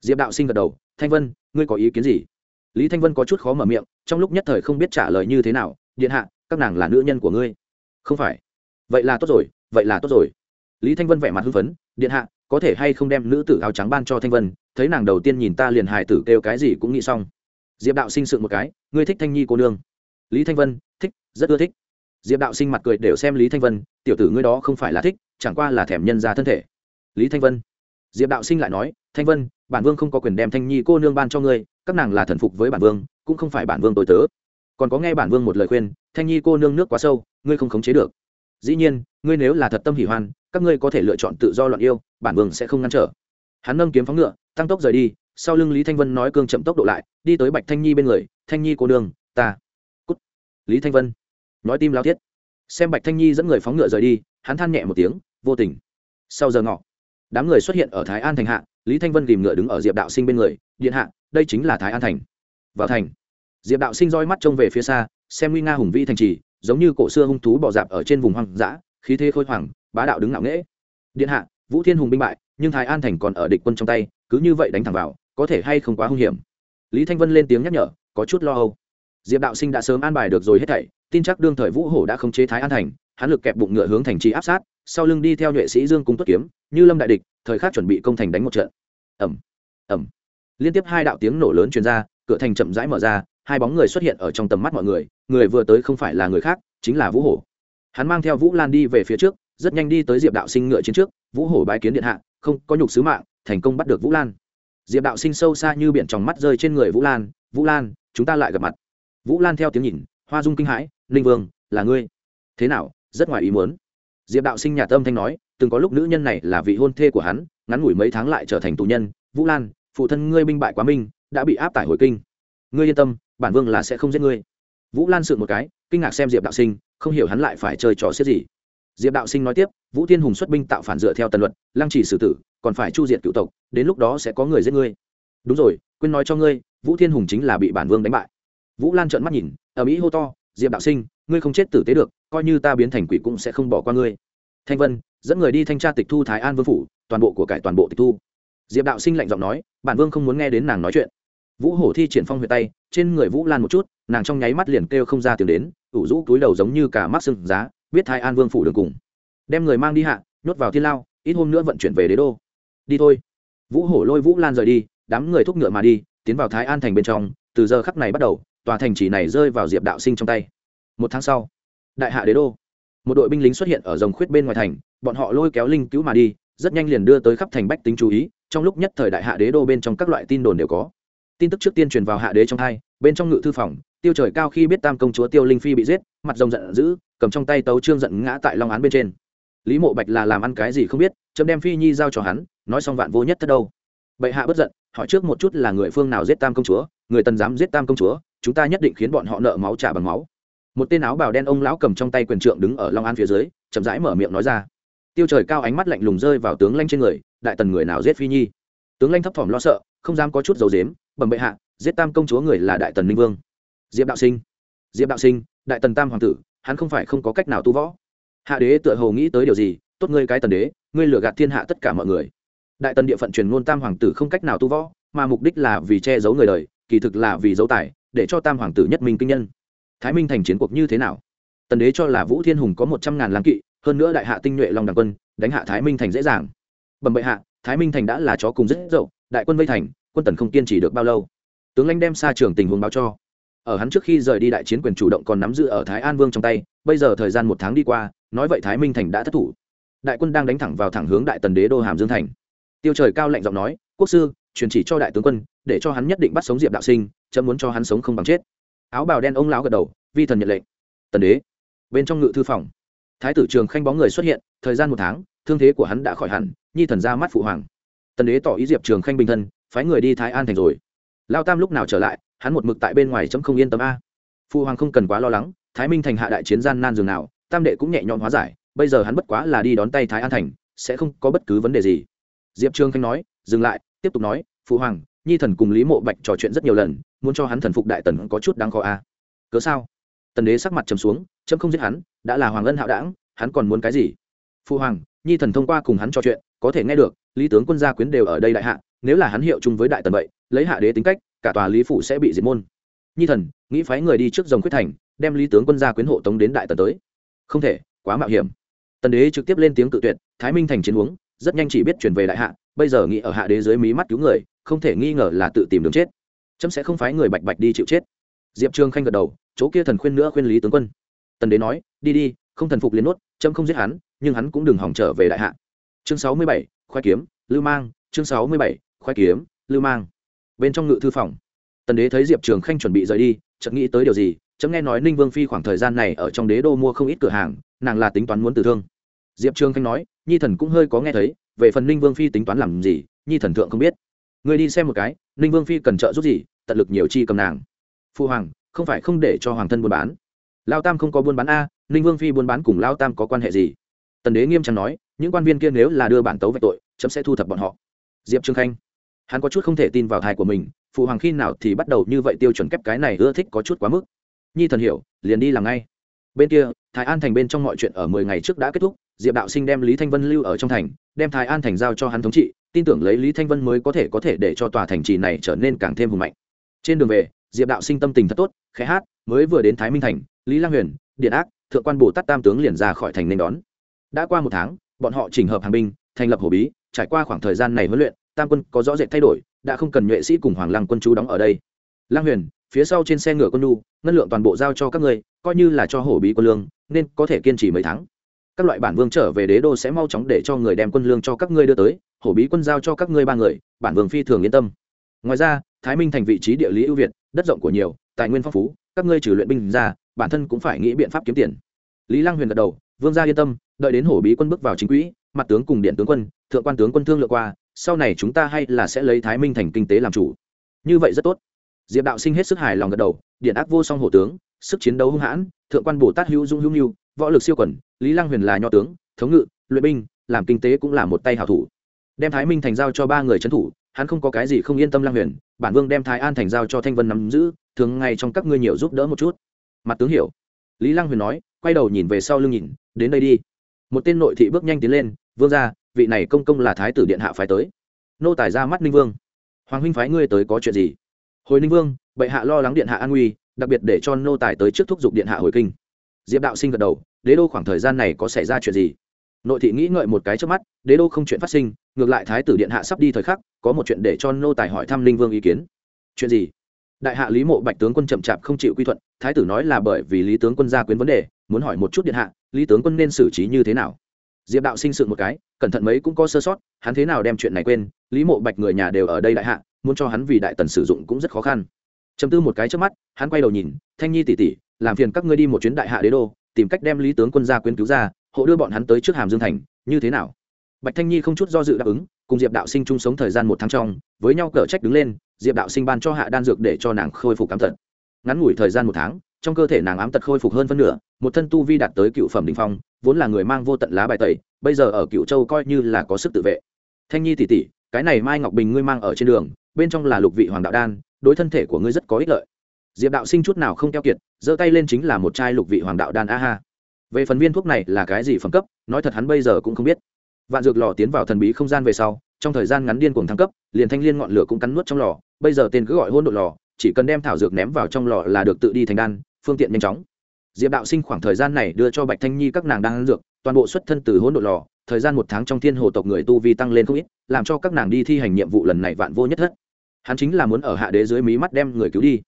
Diệp đạo sinh gật đầu, thanh vân, ngươi có ý kiến gì? Lý thanh vân có chút khó mở miệng, trong lúc nhất thời không biết trả lời như thế nào, điện hạ, các nàng là nữ nhân của ngươi. Không phải. Vậy là tốt rồi, vậy là tốt rồi. Lý thanh vân vẻ mặt hưng phấn, điện hạ, có thể hay không đem nữ tử áo trắng ban cho thanh vân, thấy nàng đầu tiên nhìn ta liền hài tử kêu cái gì cũng nghĩ xong. Diệp đạo sinh sự một cái, ngươi thích thanh nhi cô nương. Lý thanh vân, thích, rất ưa thích. Diệp đạo sinh mặt cười đều xem lý thanh vân, tiểu tử ngươi đó không phải là thích, chẳng qua là thèm nhân ra thân thể. Lý thanh vân diệp đạo sinh lại nói, thanh vân, bản vương không có quyền đem thanh nhi cô nương ban cho ngươi, các nàng là thần phục với bản vương, cũng không phải bản vương tôi tớ. Còn có nghe bản vương một lời khuyên, thanh nhi cô nương nước quá sâu, ngươi không khống chế được. Dĩ nhiên, ngươi nếu là thật tâm hỉ hoan, các ngươi có thể lựa chọn tự do loạn yêu, bản vương sẽ không ngăn trở. Hắn nâng kiếm phóng ngựa, tăng tốc rời đi, sau lưng lý thanh vân nói cương chậm tốc độ lại, đi tới bạch thanh nhi bên người, thanh nhi cô nương, ta. Cút. Lý thanh vân nói tim lao thiết. Xem bạch thanh nhi dẫn người phóng ngựa rời đi, hắn than nhẹ một tiếng, vô tình. Sau giờ ngọ đám người xuất hiện ở thái an thành hạ, lý thanh vân tìm ngựa đứng ở diệp đạo sinh bên người, điện hạ, đây chính là thái an thành. Vào thành. Diệp đạo sinh roi mắt trông về phía xa, xem nguy nga hùng vĩ thành trì, giống như cổ xưa hung thú bỏ dạp ở trên vùng hoang dã, khí thế khôi hoàng bá đạo đứng ngạo nghễ. Điện hạ, vũ thiên hùng binh bại, nhưng thái an thành còn ở địch quân trong tay, cứ như vậy đánh thẳng vào, có thể hay không quá hung hiểm? Lý thanh vân lên tiếng nhắc nhở, có chút lo âu. Diệp đạo sinh đã sớm an bài được rồi hết thảy tin chắc đương thời vũ hổ đã khống chế thái an thành, hắn lực kẹp bụng ngựa hướng thành trì áp sát, sau lưng đi theo nhuệ sĩ dương cung tuất kiếm, như lâm đại địch, thời khắc chuẩn bị công thành đánh một trận. Ẩm ẩm liên tiếp hai đạo tiếng nổ lớn truyền ra, cửa thành chậm rãi mở ra, hai bóng người xuất hiện ở trong tầm mắt mọi người người vừa tới không phải là người khác, chính là vũ hổ. Hắn mang theo vũ lan đi về phía trước, rất nhanh đi tới diệp đạo sinh ngựa chiến trước, vũ hổ bái kiến điện hạ, không có nhục sứ mạng, thành công bắt được vũ lan. Diệp đạo sinh sâu xa như biển tròng mắt rơi trên người vũ lan vũ lan, chúng ta lại gặp mặt. Vũ lan theo tiếng nhìn, hoa dung kinh hãi ninh vương, là ngươi. Thế nào? Rất ngoài ý muốn. Diệp đạo sinh nhà tâm thanh nói, từng có lúc nữ nhân này là vị hôn thê của hắn, ngắn ngủi mấy tháng lại trở thành tù nhân, vũ lan, phụ thân ngươi binh bại quá minh, đã bị áp tải hồi kinh. Ngươi yên tâm, bản vương là sẽ không giết ngươi. Vũ lan sự một cái, kinh ngạc xem diệp đạo sinh, không hiểu hắn lại phải chơi trò xiết gì. Diệp đạo sinh nói tiếp, vũ thiên hùng xuất binh tạo phản dựa theo tần luật, lăng trì xử tử, còn phải chu diệt cựu tộc, đến lúc đó sẽ có người giết ngươi. Đúng rồi, quên nói cho ngươi, vũ thiên hùng chính là bị bản vương đánh bại. Vũ lan trợn mắt nhìn ở mỹ hô to diệp đạo sinh, ngươi không chết tử tế được, coi như ta biến thành quỷ cũng sẽ không bỏ qua ngươi. Thanh vân, dẫn người đi thanh tra tịch thu thái an vương phủ, toàn bộ của cải toàn bộ tịch thu. Diệp đạo sinh lạnh giọng nói, bản vương không muốn nghe đến nàng nói chuyện. Vũ hổ thi triển phong huyệt tay, trên người vũ lan một chút, nàng trong nháy mắt liền kêu không ra tiếng đến, ủ rũ túi đầu giống như cả mắt sưng giá, biết thái an vương phủ đường cùng. Đem người mang đi hạ, nhốt vào thiên lao, ít hôm nữa vận chuyển về đế đô. Đi thôi. Vũ hổ lôi vũ lan rời đi, đám người thúc ngựa mà đi, tiến vào thái an thành bên trong, từ giờ khắc này bắt đầu tòa thành chỉ này rơi vào diệp đạo sinh trong tay. Một tháng sau, đại hạ đế đô, một đội binh lính xuất hiện ở dòng khuyết bên ngoài thành, bọn họ lôi kéo linh cứu mà đi, rất nhanh liền đưa tới khắp thành bách tính chú ý, trong lúc nhất thời đại hạ đế đô bên trong các loại tin đồn đều có. Tin tức trước tiên truyền vào hạ đế trong hai, bên trong ngự thư phòng, tiêu trời cao khi biết tam công chúa tiêu linh phi bị giết, mặt rồng giận dữ, cầm trong tay tấu trương giận ngã tại long án bên trên. Lý mộ bạch là làm ăn cái gì không biết, chấm đem phi nhi giao cho hắn, nói xong vạn vô nhất thất đâu. Bệ hạ bất giận, hỏi trước một chút là người phương nào giết tam công chúa, người tần dám giết tam công chúa chúng ta nhất định khiến bọn họ nợ máu trả bằng máu. Một tên áo bào đen ông lão cầm trong tay quyền trượng đứng ở long an phía dưới, chậm rãi mở miệng nói ra. Tiêu trời cao ánh mắt lạnh lùng rơi vào tướng lanh trên người, đại tần người nào giết phi nhi? Tướng lanh thấp thỏm lo sợ, không dám có chút dầu dếm, bẩm bệ hạ, giết tam công chúa người là đại tần minh vương. Diệp đạo sinh. Diệp đạo sinh, đại tần tam hoàng tử, hắn không phải không có cách nào tu võ. Hạ đế tựa hồ nghĩ tới điều gì, tốt ngươi cái tần đế, ngươi lừa gạt thiên hạ tất cả mọi người. Đại tần địa phận truyền ngôn tam hoàng tử không cách nào tu võ, mà mục đích là vì che giấu người đời, kỳ thực là vì giấu tài để cho tam hoàng tử nhất minh kinh nhân. Thái minh thành chiến cuộc như thế nào? Tần đế cho là vũ thiên hùng có một trăm ngàn lang kỵ, hơn nữa đại hạ tinh nhuệ long đàng quân, đánh hạ thái minh thành dễ dàng. Bẩm bệ hạ, thái minh thành đã là chó cùng rất dậu, đại quân vây thành, quân tần không kiên trì được bao lâu. Tướng lãnh đem xa trường tình huống báo cho. Ở hắn trước khi rời đi đại chiến quyền chủ động còn nắm giữ ở thái an vương trong tay, bây giờ thời gian một tháng đi qua, nói vậy thái minh thành đã thất thủ. Đại quân đang đánh thẳng vào thẳng hướng đại tần đế đô hàm dương thành. Tiêu trời cao lạnh giọng nói, quốc sư truyền chỉ cho đại tướng quân, để cho hắn nhất định bắt sống diệp đạo sinh, chấm muốn cho hắn sống không bằng chết. Áo bào đen ông lão gật đầu, vi thần nhận lệnh. Tần đế, bên trong ngự thư phòng, thái tử trường khanh bóng người xuất hiện, thời gian một tháng, thương thế của hắn đã khỏi hẳn, nhi thần ra mắt phụ hoàng. Tần đế tỏ ý diệp trường khanh bình thân, phái người đi thái an thành rồi. Lao tam lúc nào trở lại, hắn một mực tại bên ngoài chấm không yên tâm a. Phụ hoàng không cần quá lo lắng, thái minh thành hạ đại chiến gian nan dường nào, tam đệ cũng nhẹ nhõm hóa giải, bây giờ hắn bất quá là đi đón tay thái an thành, sẽ không có bất cứ vấn đề gì. Diệp trương khanh nói, dừng lại tiếp tục nói, phụ hoàng, nhi thần cùng lý mộ bạch trò chuyện rất nhiều lần, muốn cho hắn thần phục đại tần có chút đáng khó a cớ sao? Tần đế sắc mặt trầm xuống trâm không giết hắn, đã là hoàng ân hạo đảng, hắn còn muốn cái gì? Phụ hoàng, nhi thần thông qua cùng hắn trò chuyện, có thể nghe được, lý tướng quân gia quyến đều ở đây đại hạ, nếu là hắn hiệu chung với đại tần vậy, lấy hạ đế tính cách, cả tòa lý phủ sẽ bị diệt môn. Nhi thần, nghĩ phái người đi trước dòng quyết thành, đem lý tướng quân gia quyến hộ tống đến đại tần tới. Không thể, quá mạo hiểm. Tần đế trực tiếp lên tiếng cự tuyệt, thái minh thành chiến uống rất nhanh chỉ biết chuyển về đại hạ bây giờ nghĩ ở hạ đế dưới mí mắt cứu người, không thể nghi ngờ là tự tìm đường chết. Chấm sẽ không phái người bạch bạch đi chịu chết. Diệp trương khanh gật đầu, chỗ kia thần khuyên nữa khuyên lý tướng quân. Tần đế nói, đi đi, không thần phục liền nốt chấm không giết hắn, nhưng hắn cũng đừng hỏng trở về đại hạ. Chương sáu mươi bảy khoai kiếm, lưu mang, chương sáu mươi bảy khoai kiếm, lưu mang. Bên trong ngự thư phòng, tần đế thấy diệp trường khanh chuẩn bị rời đi, chợt nghĩ tới điều gì, chấm nghe nói ninh vương phi khoảng thời gian này ở trong đế đô mua không ít cửa hàng, nàng là tính toán muốn tử thương. Diệp trường khanh nói, nhi thần cũng hơi có nghe thấy về phần ninh vương phi tính toán làm gì, nhi thần thượng không biết. Người đi xem một cái, ninh vương phi cần trợ giúp gì, tận lực nhiều chi cầm nàng. Phu hoàng, không phải không để cho hoàng thân buôn bán. Lao tam không có buôn bán a, ninh vương phi buôn bán cùng lao tam có quan hệ gì? Tần đế nghiêm trọng nói, những quan viên kia nếu là đưa bản tấu về tội, chấm sẽ thu thập bọn họ. Diệp trương khanh, hắn có chút không thể tin vào thai của mình phụ hoàng khi nào thì bắt đầu như vậy tiêu chuẩn kép cái này ưa thích có chút quá mức. Nhi thần hiểu, liền đi làm ngay. Bên kia, thái an thành bên trong mọi chuyện ở mười ngày trước đã kết thúc, diệp đạo sinh đem lý thanh vân lưu ở trong thành đem thái an thành giao cho hắn thống trị, tin tưởng lấy lý thanh vân mới có thể có thể để cho tòa thành trì này trở nên càng thêm hùng mạnh. Trên đường về, diệp đạo sinh tâm tình thật tốt, khẽ hát, mới vừa đến thái minh thành, lý lang huyền, điện ác, thượng quan bồ tát tam tướng liền ra khỏi thành nên đón. Đã qua một tháng, bọn họ chỉnh hợp hàng binh, thành lập hổ bí, trải qua khoảng thời gian này huấn luyện, tam quân có rõ rệt thay đổi, đã không cần nhuệ sĩ cùng hoàng lăng quân chú đóng ở đây. Lang huyền, phía sau trên xe ngựa quân nu ngân lượng toàn bộ giao cho các ngươi, coi như là cho hổ bí quân lương, nên có thể kiên trì mấy tháng các loại bản vương trở về đế đô sẽ mau chóng để cho người đem quân lương cho các ngươi đưa tới, hổ bí quân giao cho các ngươi ba người, bản vương phi thường yên tâm. Ngoài ra, thái minh thành vị trí địa lý ưu việt, đất rộng của nhiều, tài nguyên phong phú, các ngươi trừ luyện binh ra, bản thân cũng phải nghĩ biện pháp kiếm tiền. Lý lăng huyền gật đầu, vương gia yên tâm, đợi đến hổ bí quân bước vào chính quỹ, mặt tướng cùng điện tướng quân, thượng quan tướng quân thương lượng qua, sau này chúng ta hay là sẽ lấy thái minh thành kinh tế làm chủ. Như vậy rất tốt. Diệp đạo sinh hết sức hài lòng gật đầu, điện ác vô song hổ tướng, sức chiến đấu hung hãn, thượng quan bồ tát hữu dung hữu nghiêu võ lực siêu quần, lý lăng huyền là nho tướng, thống ngự, luyện binh, làm kinh tế cũng là một tay hảo thủ. Đem thái minh thành giao cho ba người trấn thủ, hắn không có cái gì không yên tâm lăng huyền, bản vương đem thái an thành giao cho thanh vân nắm giữ, thường ngày trong các ngươi nhiều giúp đỡ một chút. Mặt tướng hiểu. Lý lăng huyền nói, quay đầu nhìn về sau lưng nhìn, đến đây đi. Một tên nội thị bước nhanh tiến lên, vương ra vị này công công là thái tử điện hạ phái tới. Nô tài ra mắt ninh vương. Hoàng huynh phái ngươi tới có chuyện gì? Hồi ninh vương, bệ hạ lo lắng điện hạ an nguy, đặc biệt để cho nô tài tới trước thúc giục điện hạ hồi kinh. Diệp đạo sinh gật đầu đế đô khoảng thời gian này có xảy ra chuyện gì? Nội thị nghĩ ngợi một cái trước mắt, đế đô không chuyện phát sinh, ngược lại thái tử điện hạ sắp đi thời khắc, có một chuyện để cho nô tài hỏi thăm linh vương ý kiến. Chuyện gì? Đại hạ lý mộ bạch tướng quân chậm chạp không chịu quy thuận, thái tử nói là bởi vì lý tướng quân gia quyến vấn đề, muốn hỏi một chút điện hạ, lý tướng quân nên xử trí như thế nào? Diệp đạo sinh sự một cái, cẩn thận mấy cũng có sơ sót, hắn thế nào đem chuyện này quên, lý mộ bạch người nhà đều ở đây đại hạ, muốn cho hắn vì đại tần sử dụng cũng rất khó khăn. Chấm tư một cái trước mắt, hắn quay đầu nhìn, thanh nhi tỉ tỉ làm phiền các ngươi đi một chuyến đại hạ đế đô tìm cách đem lý tướng quân gia quyến cứu ra, hộ đưa bọn hắn tới trước hàm dương thành, như thế nào? Bạch thanh nhi không chút do dự đáp ứng, cùng diệp đạo sinh chung sống thời gian một tháng trong, với nhau cở trách đứng lên, diệp đạo sinh ban cho hạ đan dược để cho nàng khôi phục ám tật. Ngắn ngủi thời gian một tháng, trong cơ thể nàng ám tật khôi phục hơn phân nửa, một thân tu vi đạt tới cựu phẩm đình phong, vốn là người mang vô tận lá bài tẩy, bây giờ ở cựu châu coi như là có sức tự vệ. Thanh nhi tỉ tỉ, cái này mai ngọc bình ngươi mang ở trên đường, bên trong là lục vị hoàng đạo đan, đối thân thể của ngươi rất có ích lợi diệp đạo sinh chút nào không keo kiệt, giơ tay lên chính là một chai lục vị hoàng đạo đan a ha. Về phần viên thuốc này là cái gì phẩm cấp, nói thật hắn bây giờ cũng không biết. Vạn dược lò tiến vào thần bí không gian về sau, trong thời gian ngắn điên cuồng thăng cấp, liền thanh liên ngọn lửa cũng cắn nuốt trong lò, bây giờ tên cứ gọi hôn độ lò, chỉ cần đem thảo dược ném vào trong lò là được tự đi thành đan, phương tiện nhanh chóng. Diệp đạo sinh khoảng thời gian này đưa cho bạch thanh nhi các nàng đang ăn dược, toàn bộ xuất thân từ hỗn độ lò, thời gian một tháng trong thiên hồ tộc người tu vi tăng lên không ít, làm cho các nàng đi thi hành nhiệm vụ lần này vạn vô nhất thất. Hắn chính là muốn ở hạ đế dưới mí mắt đem người cứu đi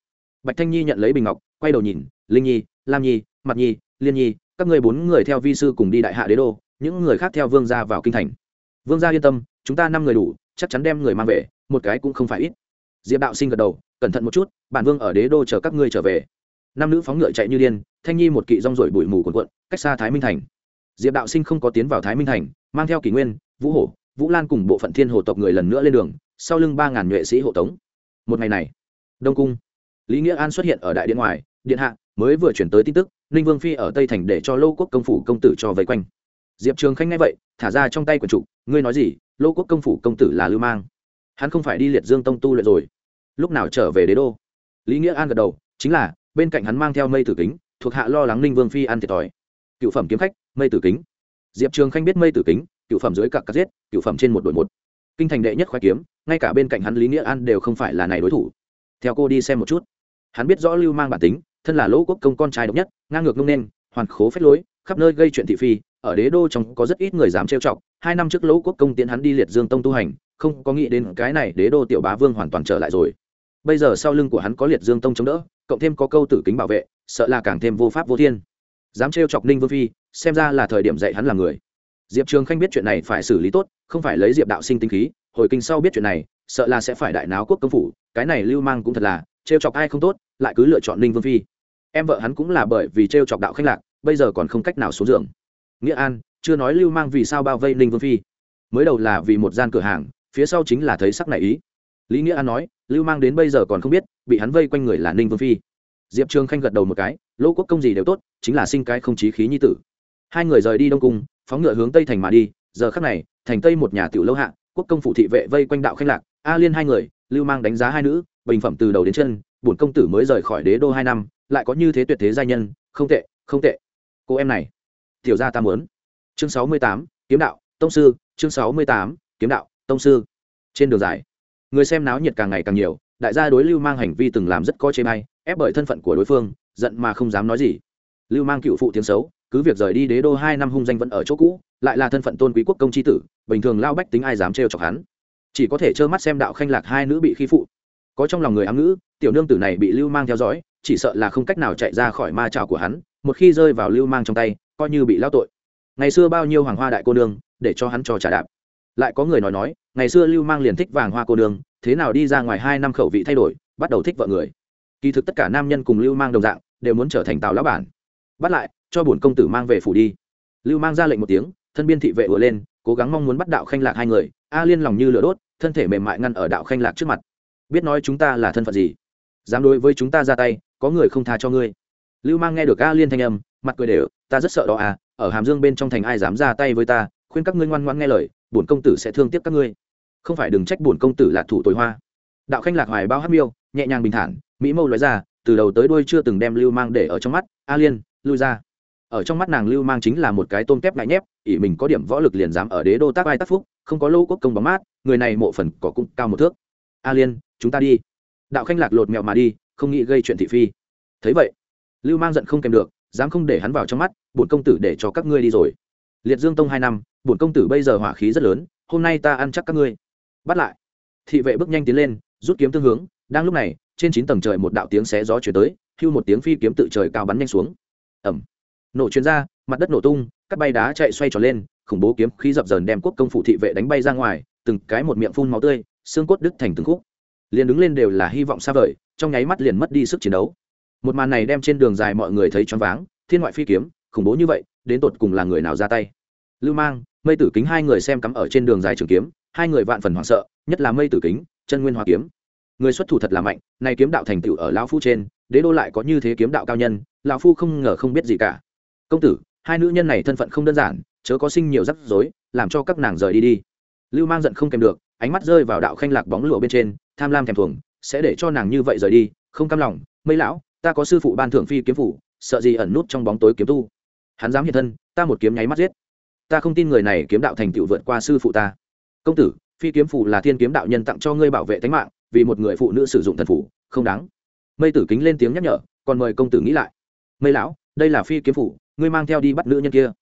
bạch thanh nhi nhận lấy bình ngọc, quay đầu nhìn, linh nhi, lam nhi mặt nhi, liên nhi, các người bốn người theo vi sư cùng đi đại hạ đế đô, những người khác theo vương gia vào kinh thành. Vương gia yên tâm, chúng ta năm người đủ, chắc chắn đem người mang về, một cái cũng không phải ít. Diệp đạo sinh gật đầu, cẩn thận một chút, bản vương ở đế đô chờ các ngươi trở về. Nam nữ phóng ngựa chạy như điên, thanh nhi một kỵ rong rổi bụi mù quần quận cách xa thái minh thành. Diệp đạo sinh không có tiến vào thái minh thành, mang theo kỷ nguyên, vũ hổ, vũ lan cùng bộ phận thiên hồ tộc người lần nữa lên đường, sau lưng ba ngàn nhuệ sĩ hộ tống. Một ngày này, đông cung lý nghĩa an xuất hiện ở đại điện ngoài, điện hạ, mới vừa chuyển tới tin tức, ninh vương phi ở tây thành để cho lô quốc công phủ công tử cho vây quanh. Diệp trường khanh nghe vậy, thả ra trong tay quần trục, ngươi nói gì? Lô quốc công phủ công tử là lưu mang. Hắn không phải đi liệt dương tông tu luyện rồi. Lúc nào trở về đế đô? Lý nghĩa an gật đầu, chính là, bên cạnh hắn mang theo mây tử kính, thuộc hạ lo lắng ninh vương phi ăn thiệt thòi. Cựu phẩm kiếm khách, mây tử kính. Diệp trường khanh biết mây tử kính, cựu phẩm dưới cặp cắt giết, cựu phẩm trên một đội một. Kinh thành đệ nhất khoái kiếm, ngay cả bên cạnh hắn lý nghĩa an đều không phải là này đối thủ. Theo cô đi xem một chút hắn biết rõ lưu mang bản tính, thân là lỗ quốc công con trai độc nhất, ngang ngược nông nên, hoàn khố phép lối, khắp nơi gây chuyện thị phi, ở đế đô trong có rất ít người dám trêu chọc. Hai năm trước lỗ quốc công tiến hắn đi liệt dương tông tu hành, không có nghĩ đến cái này đế đô tiểu bá vương hoàn toàn trở lại rồi. Bây giờ sau lưng của hắn có liệt dương tông chống đỡ, cộng thêm có câu tử kính bảo vệ, sợ là càng thêm vô pháp vô thiên. Dám trêu chọc ninh vương phi, xem ra là thời điểm dạy hắn làm người. Diệp trường khanh biết chuyện này phải xử lý tốt, không phải lấy diệp đạo sinh tinh khí, hồi kinh sau biết chuyện này, sợ là sẽ phải đại náo quốc công phủ, cái này lưu mang cũng thật là trêu chọc ai không tốt, lại cứ lựa chọn ninh vương phi. Em vợ hắn cũng là bởi vì trêu chọc đạo khách lạc, bây giờ còn không cách nào xuống giường. Nghĩa an, chưa nói lưu mang vì sao bao vây ninh vương phi. Mới đầu là vì một gian cửa hàng, phía sau chính là thấy sắc này ý. Lý nghĩa an nói, lưu mang đến bây giờ còn không biết, bị hắn vây quanh người là ninh vương phi. Diệp trường khanh gật đầu một cái, lỗ quốc công gì đều tốt, chính là sinh cái không chí khí nhi tử. Hai người rời đi đông cung, phóng ngựa hướng tây thành mà đi, giờ khắc này, thành tây một nhà tiểu lâu hạ, quốc công phủ thị vệ vây quanh đạo khanh lạc, a liên hai người, lưu mang đánh giá hai nữ bình phẩm từ đầu đến chân, bổn công tử mới rời khỏi đế đô hai năm, lại có như thế tuyệt thế gia nhân, không tệ không tệ. Cô em này, tiểu gia ta muốn. Chương sáu mươi tám, kiếm đạo, tông sư, chương sáu mươi tám, kiếm đạo, tông sư. Trên đường dài, người xem náo nhiệt càng ngày càng nhiều, đại gia đối lưu mang hành vi từng làm rất có chê may ép bởi thân phận của đối phương, giận mà không dám nói gì. Lưu mang cựu phụ tiếng xấu, cứ việc rời đi đế đô hai năm hung danh vẫn ở chỗ cũ, lại là thân phận tôn quý quốc công tri tử, bình thường lao bách tính ai dám trêu chọc hắn. Chỉ có thể trơ mắt xem đạo khanh lạc hai nữ bị khi phụ có trong lòng người ám ngữ, tiểu nương tử này bị lưu mang theo dõi, chỉ sợ là không cách nào chạy ra khỏi ma trào của hắn, một khi rơi vào lưu mang trong tay, coi như bị lao tội. Ngày xưa bao nhiêu hoàng hoa đại cô nương, để cho hắn cho trả đạp. Lại có người nói nói, ngày xưa lưu mang liền thích vàng hoa cô nương, thế nào đi ra ngoài hai năm khẩu vị thay đổi, bắt đầu thích vợ người. Kỳ thực tất cả nam nhân cùng lưu mang đồng dạng, đều muốn trở thành tào lão bản. Bắt lại, cho bổn công tử mang về phủ đi. Lưu mang ra lệnh một tiếng, thân biên thị vệ ùa lên, cố gắng mong muốn bắt đạo khanh lạc hai người. A liên lòng như lửa đốt, thân thể mềm mại ngăn ở đạo khanh lạc trước mặt biết nói chúng ta là thân phận gì? Dám đối với chúng ta ra tay, có người không tha cho ngươi. Lưu mang nghe được a liên thanh âm, mặt cười đều, ta rất sợ đó à ở hàm dương bên trong thành ai dám ra tay với ta, khuyên các ngươi ngoan ngoan nghe lời, bổn công tử sẽ thương tiếc các ngươi. Không phải đừng trách bổn công tử là thủ tối hoa. Đạo khanh lạc hoài bao hát miêu, nhẹ nhàng bình thản, mỹ mâu nói ra, từ đầu tới đuôi chưa từng đem lưu mang để ở trong mắt, a liên, lui ra. Ở trong mắt nàng lưu mang chính là một cái tôm tép ngại nhép, ỷ mình có điểm võ lực liền dám ở đế đô tác ai tác phúc, không có lâu quốc công bóng mát, người này mộ phần có cũng cao một thước. A liên chúng ta đi. Đạo khanh lạc lột mèo mà đi, không nghĩ gây chuyện thị phi. Thấy vậy, lưu mang giận không kèm được, dám không để hắn vào trong mắt, bổn công tử để cho các ngươi đi rồi. Liệt dương tông hai năm, bổn công tử bây giờ hỏa khí rất lớn, hôm nay ta ăn chắc các ngươi. Bắt lại. Thị vệ bước nhanh tiến lên, rút kiếm tương hướng, đang lúc này, trên chín tầng trời một đạo tiếng xé gió chuyển tới, hưu một tiếng phi kiếm tự trời cao bắn nhanh xuống. Ẩm nổ chuyên ra mặt đất nổ tung các bay đá chạy xoay tròn lên, khủng bố kiếm khí dập dờn đem quốc công phủ thị vệ đánh bay ra ngoài, từng cái một miệng phun máu tươi, xương cốt đứt thành từng khúc liền đứng lên đều là hy vọng xa vời, trong nháy mắt liền mất đi sức chiến đấu. Một màn này đem trên đường dài mọi người thấy choáng váng, thiên ngoại phi kiếm, khủng bố như vậy, đến tột cùng là người nào ra tay? Lưu mang, mây tử kính hai người xem cắm ở trên đường dài trường kiếm, hai người vạn phần hoảng sợ, nhất là mây tử kính, chân nguyên hoa kiếm. Người xuất thủ thật là mạnh, này kiếm đạo thành tựu ở lão phu trên, đế đô lại có như thế kiếm đạo cao nhân, lão phu không ngờ không biết gì cả. Công tử, hai nữ nhân này thân phận không đơn giản, chớ có sinh nhiều rắc rối, làm cho các nàng rời đi đi. Lưu mang giận không kèm được, ánh mắt rơi vào đạo khanh lạc bóng lụa bên trên tham lam thèm thuồng, sẽ để cho nàng như vậy rời đi, không cam lòng, mây lão, ta có sư phụ ban thưởng phi kiếm phủ, sợ gì ẩn nút trong bóng tối kiếm tu. Hắn dám hiện thân, ta một kiếm nháy mắt giết. Ta không tin người này kiếm đạo thành tựu vượt qua sư phụ ta. Công tử, phi kiếm phủ là thiên kiếm đạo nhân tặng cho ngươi bảo vệ tính mạng, vì một người phụ nữ sử dụng thần phủ, không đáng. Mây tử kính lên tiếng nhắc nhở, còn mời công tử nghĩ lại. Mây lão, đây là phi kiếm phủ, ngươi mang theo đi bắt nữ nhân kia.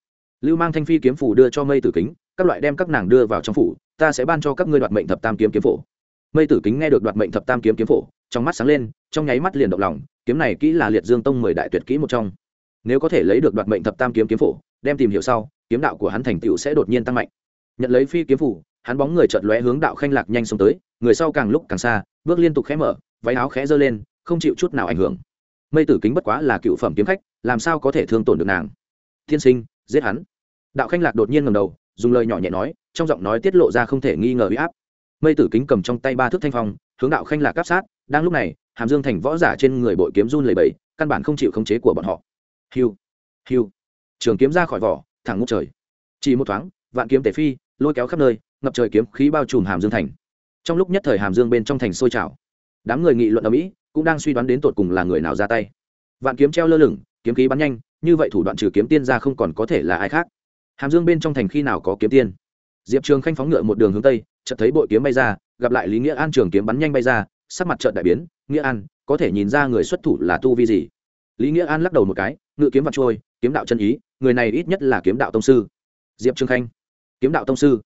Lưu mang thanh phi kiếm phủ đưa cho mây tử kính, các loại đem các nàng đưa vào trong phủ, ta sẽ ban cho các ngươi đoạt mệnh thập tam kiếm kiếm phổ mây tử kính nghe được đoạt mệnh thập tam kiếm kiếm phổ, trong mắt sáng lên, trong nháy mắt liền động lòng, kiếm này kỹ là liệt dương tông mười đại tuyệt kỹ một trong. Nếu có thể lấy được đoạt mệnh thập tam kiếm kiếm phổ, đem tìm hiểu sau, kiếm đạo của hắn thành tựu sẽ đột nhiên tăng mạnh. Nhận lấy phi kiếm phủ, hắn bóng người chợt lóe hướng đạo khanh lạc nhanh xông tới, người sau càng lúc càng xa, bước liên tục khẽ mở, váy áo khẽ giơ lên, không chịu chút nào ảnh hưởng. Mây tử kính bất quá là cựu phẩm kiếm khách, làm sao có thể thương tổn được nàng? Thiên sinh, giết hắn. Đạo khanh lạc đột nhiên ngầm đầu, dùng lời nhỏ nhẹ nói, trong giọng nói tiết lộ ra không thể nghi ngờ huy áp mây tử kính cầm trong tay ba thước thanh phong, hướng đạo khanh lạc cắp sát, đang lúc này, hàm dương thành võ giả trên người bội kiếm run lầy bẫy căn bản không chịu khống chế của bọn họ. Hiu hiu. Trường kiếm ra khỏi vỏ, thẳng ngút trời. Chỉ một thoáng, vạn kiếm tể phi, lôi kéo khắp nơi, ngập trời kiếm khí bao trùm hàm dương thành. Trong lúc nhất thời hàm dương bên trong thành sôi trào. Đám người nghị luận ở mỹ, cũng đang suy đoán đến tột cùng là người nào ra tay. Vạn kiếm treo lơ lửng, kiếm khí bắn nhanh, như vậy thủ đoạn trừ kiếm tiên ra không còn có thể là ai khác. Hàm dương bên trong thành khi nào có kiếm tiên? Diệp trường khanh phóng ngựa một đường hướng tây chợt thấy bội kiếm bay ra, gặp lại lý nghĩa an trường kiếm bắn nhanh bay ra, sắc mặt trợn đại biến, nghĩa an, có thể nhìn ra người xuất thủ là tu vi gì? Lý nghĩa an lắc đầu một cái, ngự kiếm vặt trôi, kiếm đạo chân ý, người này ít nhất là kiếm đạo tông sư. Diệp trường khanh, kiếm đạo tông sư?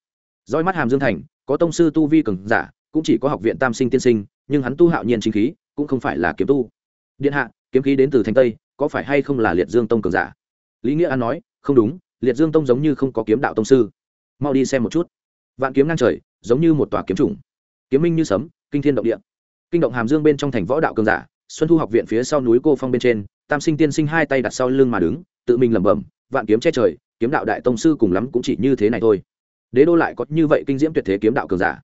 Roi mắt hàm dương thành, có tông sư tu vi cường giả, cũng chỉ có học viện tam sinh tiên sinh, nhưng hắn tu hạo nhiên chính khí, cũng không phải là kiếm tu. Điện hạ, kiếm khí đến từ thành tây, có phải hay không là liệt dương tông cường giả? Lý nghĩa an nói, không đúng, liệt dương tông giống như không có kiếm đạo tông sư. Mau đi xem một chút. Vạn kiếm ngang trời giống như một tòa kiếm trùng kiếm minh như sấm, kinh thiên động địa. Kinh động hàm dương bên trong thành võ đạo cường giả, xuân thu học viện phía sau núi cô phong bên trên, tam sinh tiên sinh hai tay đặt sau lưng mà đứng, tự mình lẩm bẩm, vạn kiếm che trời, kiếm đạo đại tông sư cùng lắm cũng chỉ như thế này thôi. Đế đô lại có như vậy kinh diễm tuyệt thế kiếm đạo cường giả.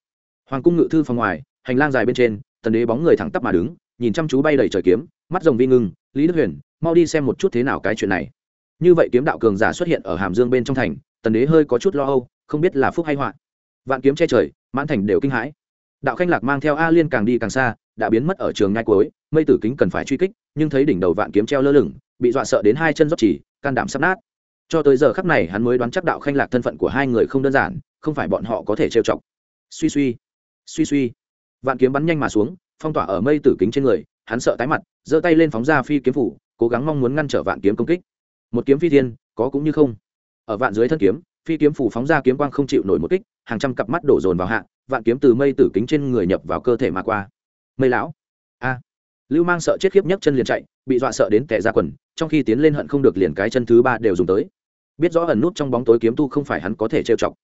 Hoàng cung ngự thư phòng ngoài, hành lang dài bên trên, tần đế bóng người thẳng tắp mà đứng, nhìn chăm chú bay đầy trời kiếm, mắt rồng vi ngưng, lý đức huyền, mau đi xem một chút thế nào cái chuyện này. Như vậy kiếm đạo cường giả xuất hiện ở hàm dương bên trong thành, tần đế hơi có chút lo âu, không biết là phúc hay họa vạn kiếm che trời, mãn thành đều kinh hãi. Đạo khanh lạc mang theo a liên càng đi càng xa, đã biến mất ở trường ngay cuối, mây tử kính cần phải truy kích, nhưng thấy đỉnh đầu vạn kiếm treo lơ lửng, bị dọa sợ đến hai chân dốc chỉ, can đảm sắp nát. Cho tới giờ khắc này hắn mới đoán chắc đạo khanh lạc thân phận của hai người không đơn giản, không phải bọn họ có thể trêu chọc. Suy suy suy suy. Vạn kiếm bắn nhanh mà xuống, phong tỏa ở mây tử kính trên người, hắn sợ tái mặt, giơ tay lên phóng ra phi kiếm phủ, cố gắng mong muốn ngăn trở vạn kiếm công kích. Một kiếm phi thiên, có cũng như không. Ở vạn dưới thân kiếm phi kiếm phủ phóng ra kiếm quang không chịu nổi một kích, hàng trăm cặp mắt đổ dồn vào hạ, vạn kiếm từ mây tử kính trên người nhập vào cơ thể mà qua. Mây lão. A. Lưu mang sợ chết khiếp nhấc chân liền chạy, bị dọa sợ đến tẻ ra quần, trong khi tiến lên hận không được liền cái chân thứ ba đều dùng tới. Biết rõ ẩn nút trong bóng tối kiếm tu không phải hắn có thể trêu chọc.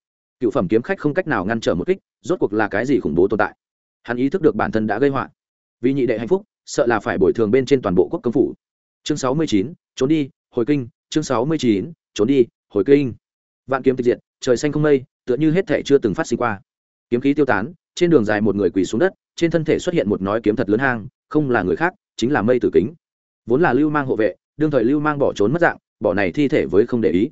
Cựu phẩm kiếm khách không cách nào ngăn trở một kích, rốt cuộc là cái gì khủng bố tồn tại? Hắn ý thức được bản thân đã gây họa. Vì nhị đệ hạnh phúc, sợ là phải bồi thường bên trên toàn bộ quốc công phủ. Chương sáu mươi chín, trốn đi, hồi kinh, chương sáu mươi chín, trốn đi, hồi kinh vạn kiếm tịch diệt, trời xanh không mây, tựa như hết thể chưa từng phát sinh qua. Kiếm khí tiêu tán, trên đường dài một người quỳ xuống đất, trên thân thể xuất hiện một nói kiếm thật lớn hang, không là người khác, chính là mây tử kính. Vốn là lưu mang hộ vệ, đương thời lưu mang bỏ trốn mất dạng, bỏ này thi thể với không để ý.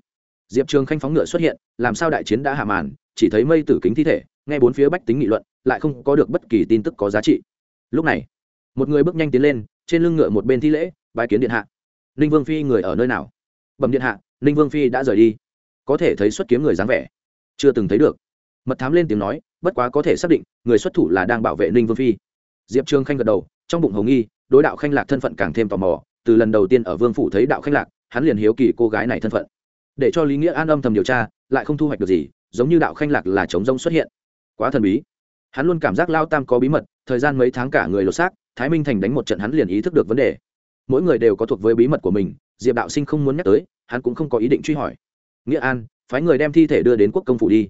Diệp trường khanh phóng ngựa xuất hiện, làm sao đại chiến đã hạ màn, chỉ thấy mây tử kính thi thể, nghe bốn phía bách tính nghị luận, lại không có được bất kỳ tin tức có giá trị. Lúc này, một người bước nhanh tiến lên, trên lưng ngựa một bên thi lễ bài kiến điện hạ. Ninh vương phi người ở nơi nào? Bẩm điện hạ, ninh vương phi đã rời đi có thể thấy xuất kiếm người dáng vẻ. Chưa từng thấy được. Mật thám lên tiếng nói, bất quá có thể xác định, người xuất thủ là đang bảo vệ ninh vương phi. Diệp trương khanh gật đầu, trong bụng hồng nghi, đối đạo khanh lạc thân phận càng thêm tò mò. Từ lần đầu tiên ở vương phủ thấy đạo khanh lạc, hắn liền hiếu kỳ cô gái này thân phận. Để cho lý nghĩa an âm thầm điều tra, lại không thu hoạch được gì, giống như đạo khanh lạc là chống rông xuất hiện. Quá thần bí. Hắn luôn cảm giác lao tam có bí mật, thời gian mấy tháng cả người lột xác, thái minh thành đánh một trận hắn liền ý thức được vấn đề. Mỗi người đều có thuộc với bí mật của mình, diệp đạo sinh không muốn nhắc tới, hắn cũng không có ý định truy hỏi nghĩa an, phái người đem thi thể đưa đến quốc công phủ đi.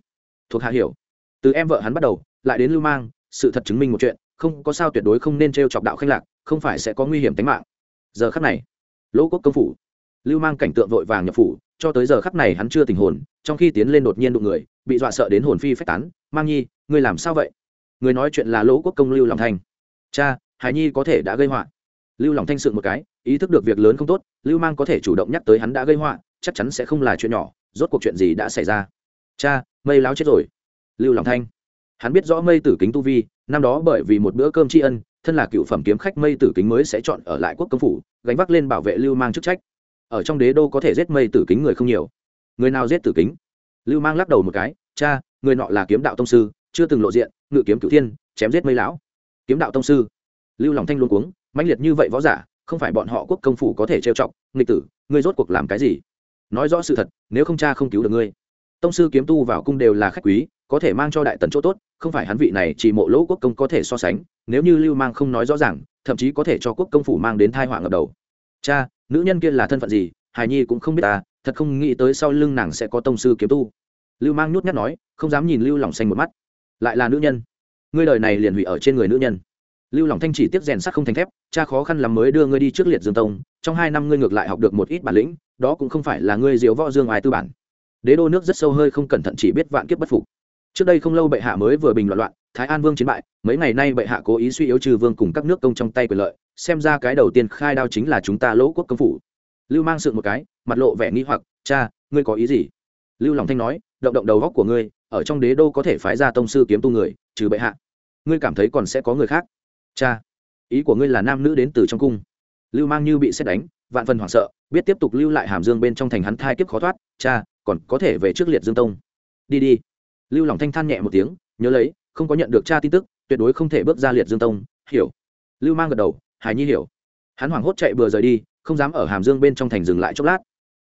Thuộc hạ hiểu. Từ em vợ hắn bắt đầu, lại đến lưu mang, sự thật chứng minh một chuyện, không có sao tuyệt đối không nên t r e o chọc đạo khanh lạc, không phải sẽ có nguy hiểm tính mạng. Giờ khắc này, lỗ quốc công phủ, lưu mang cảnh tượng vội vàng nhập phủ, cho tới giờ khắc này hắn chưa tình hồn, trong khi tiến lên đột nhiên đụng người, bị dọa sợ đến hồn phi phách tán, mang nhi, ngươi làm sao vậy? Người nói chuyện là lỗ quốc công lưu lòng thanh. Cha, hải nhi có thể đã gây họa. Lưu lòng thanh sự một cái, ý thức được việc lớn không tốt, lưu mang có thể chủ động nhắc tới hắn đã gây họa, chắc chắn sẽ không là chuyện nhỏ rốt cuộc chuyện gì đã xảy ra? Cha, mây láo chết rồi. Lưu lòng thanh. Hắn biết rõ mây tử kính tu vi, năm đó bởi vì một bữa cơm tri ân, thân là cựu phẩm kiếm khách mây tử kính mới sẽ chọn ở lại quốc công phủ, gánh vác lên bảo vệ lưu mang chức trách. Ở trong đế đô có thể giết mây tử kính người không nhiều. Người nào giết tử kính? Lưu mang lắc đầu một cái, cha, người nọ là kiếm đạo tông sư, chưa từng lộ diện, ngự kiếm cửu thiên, chém giết mây lão kiếm đạo tông sư. Lưu lòng thanh luôn cuống, mãnh liệt như vậy võ giả, không phải bọn họ quốc công phủ có thể trêu chọc. Nghịch tử, ngươi rốt cuộc làm cái gì? Nói rõ sự thật, nếu không cha không cứu được ngươi. Tông sư kiếm tu vào cung đều là khách quý, có thể mang cho đại tần chỗ tốt, không phải hắn vị này chỉ mộ lỗ quốc công có thể so sánh, nếu như lưu mang không nói rõ ràng, thậm chí có thể cho quốc công phủ mang đến thai họa ngập đầu. Cha, nữ nhân kia là thân phận gì, hài nhi cũng không biết ta, thật không nghĩ tới sau lưng nàng sẽ có tông sư kiếm tu. Lưu mang nhút nhát nói, không dám nhìn lưu lòng xanh một mắt. Lại là nữ nhân. Ngươi đời này liền hủy ở trên người nữ nhân. Lưu lòng thanh chỉ tiếp rèn sắt không thành thép, cha khó khăn lắm mới đưa ngươi đi trước liệt dương tông, trong hai năm ngươi ngược lại học được một ít bản lĩnh đó cũng không phải là ngươi diếu võ dương ai tư bản. Đế đô nước rất sâu hơi không cẩn thận chỉ biết vạn kiếp bất phục. Trước đây không lâu bệ hạ mới vừa bình loạn loạn, thái an vương chiến bại, mấy ngày nay bệ hạ cố ý suy yếu trừ vương cùng các nước công trong tay quyền lợi, xem ra cái đầu tiên khai đao chính là chúng ta lỗ quốc công phủ. Lưu mang sự một cái, mặt lộ vẻ nghi hoặc, cha, ngươi có ý gì? Lưu lòng thanh nói, động động đầu góc của ngươi, ở trong đế đô có thể phái ra tông sư kiếm tu người, trừ bệ hạ. Ngươi cảm thấy còn sẽ có người khác. Cha, ý của ngươi là nam nữ đến từ trong cung. Lưu mang như bị xét đánh vạn phần hoảng sợ, biết tiếp tục lưu lại hàm dương bên trong thành hắn thai kiếp khó thoát, cha, còn có thể về trước liệt dương tông. Đi đi. Lưu lòng thanh than nhẹ một tiếng, nhớ lấy, không có nhận được cha tin tức, tuyệt đối không thể bước ra liệt dương tông, hiểu. Lưu mang gật đầu, hài nhi hiểu. Hắn hoảng hốt chạy bừa rời đi, không dám ở hàm dương bên trong thành dừng lại chốc lát.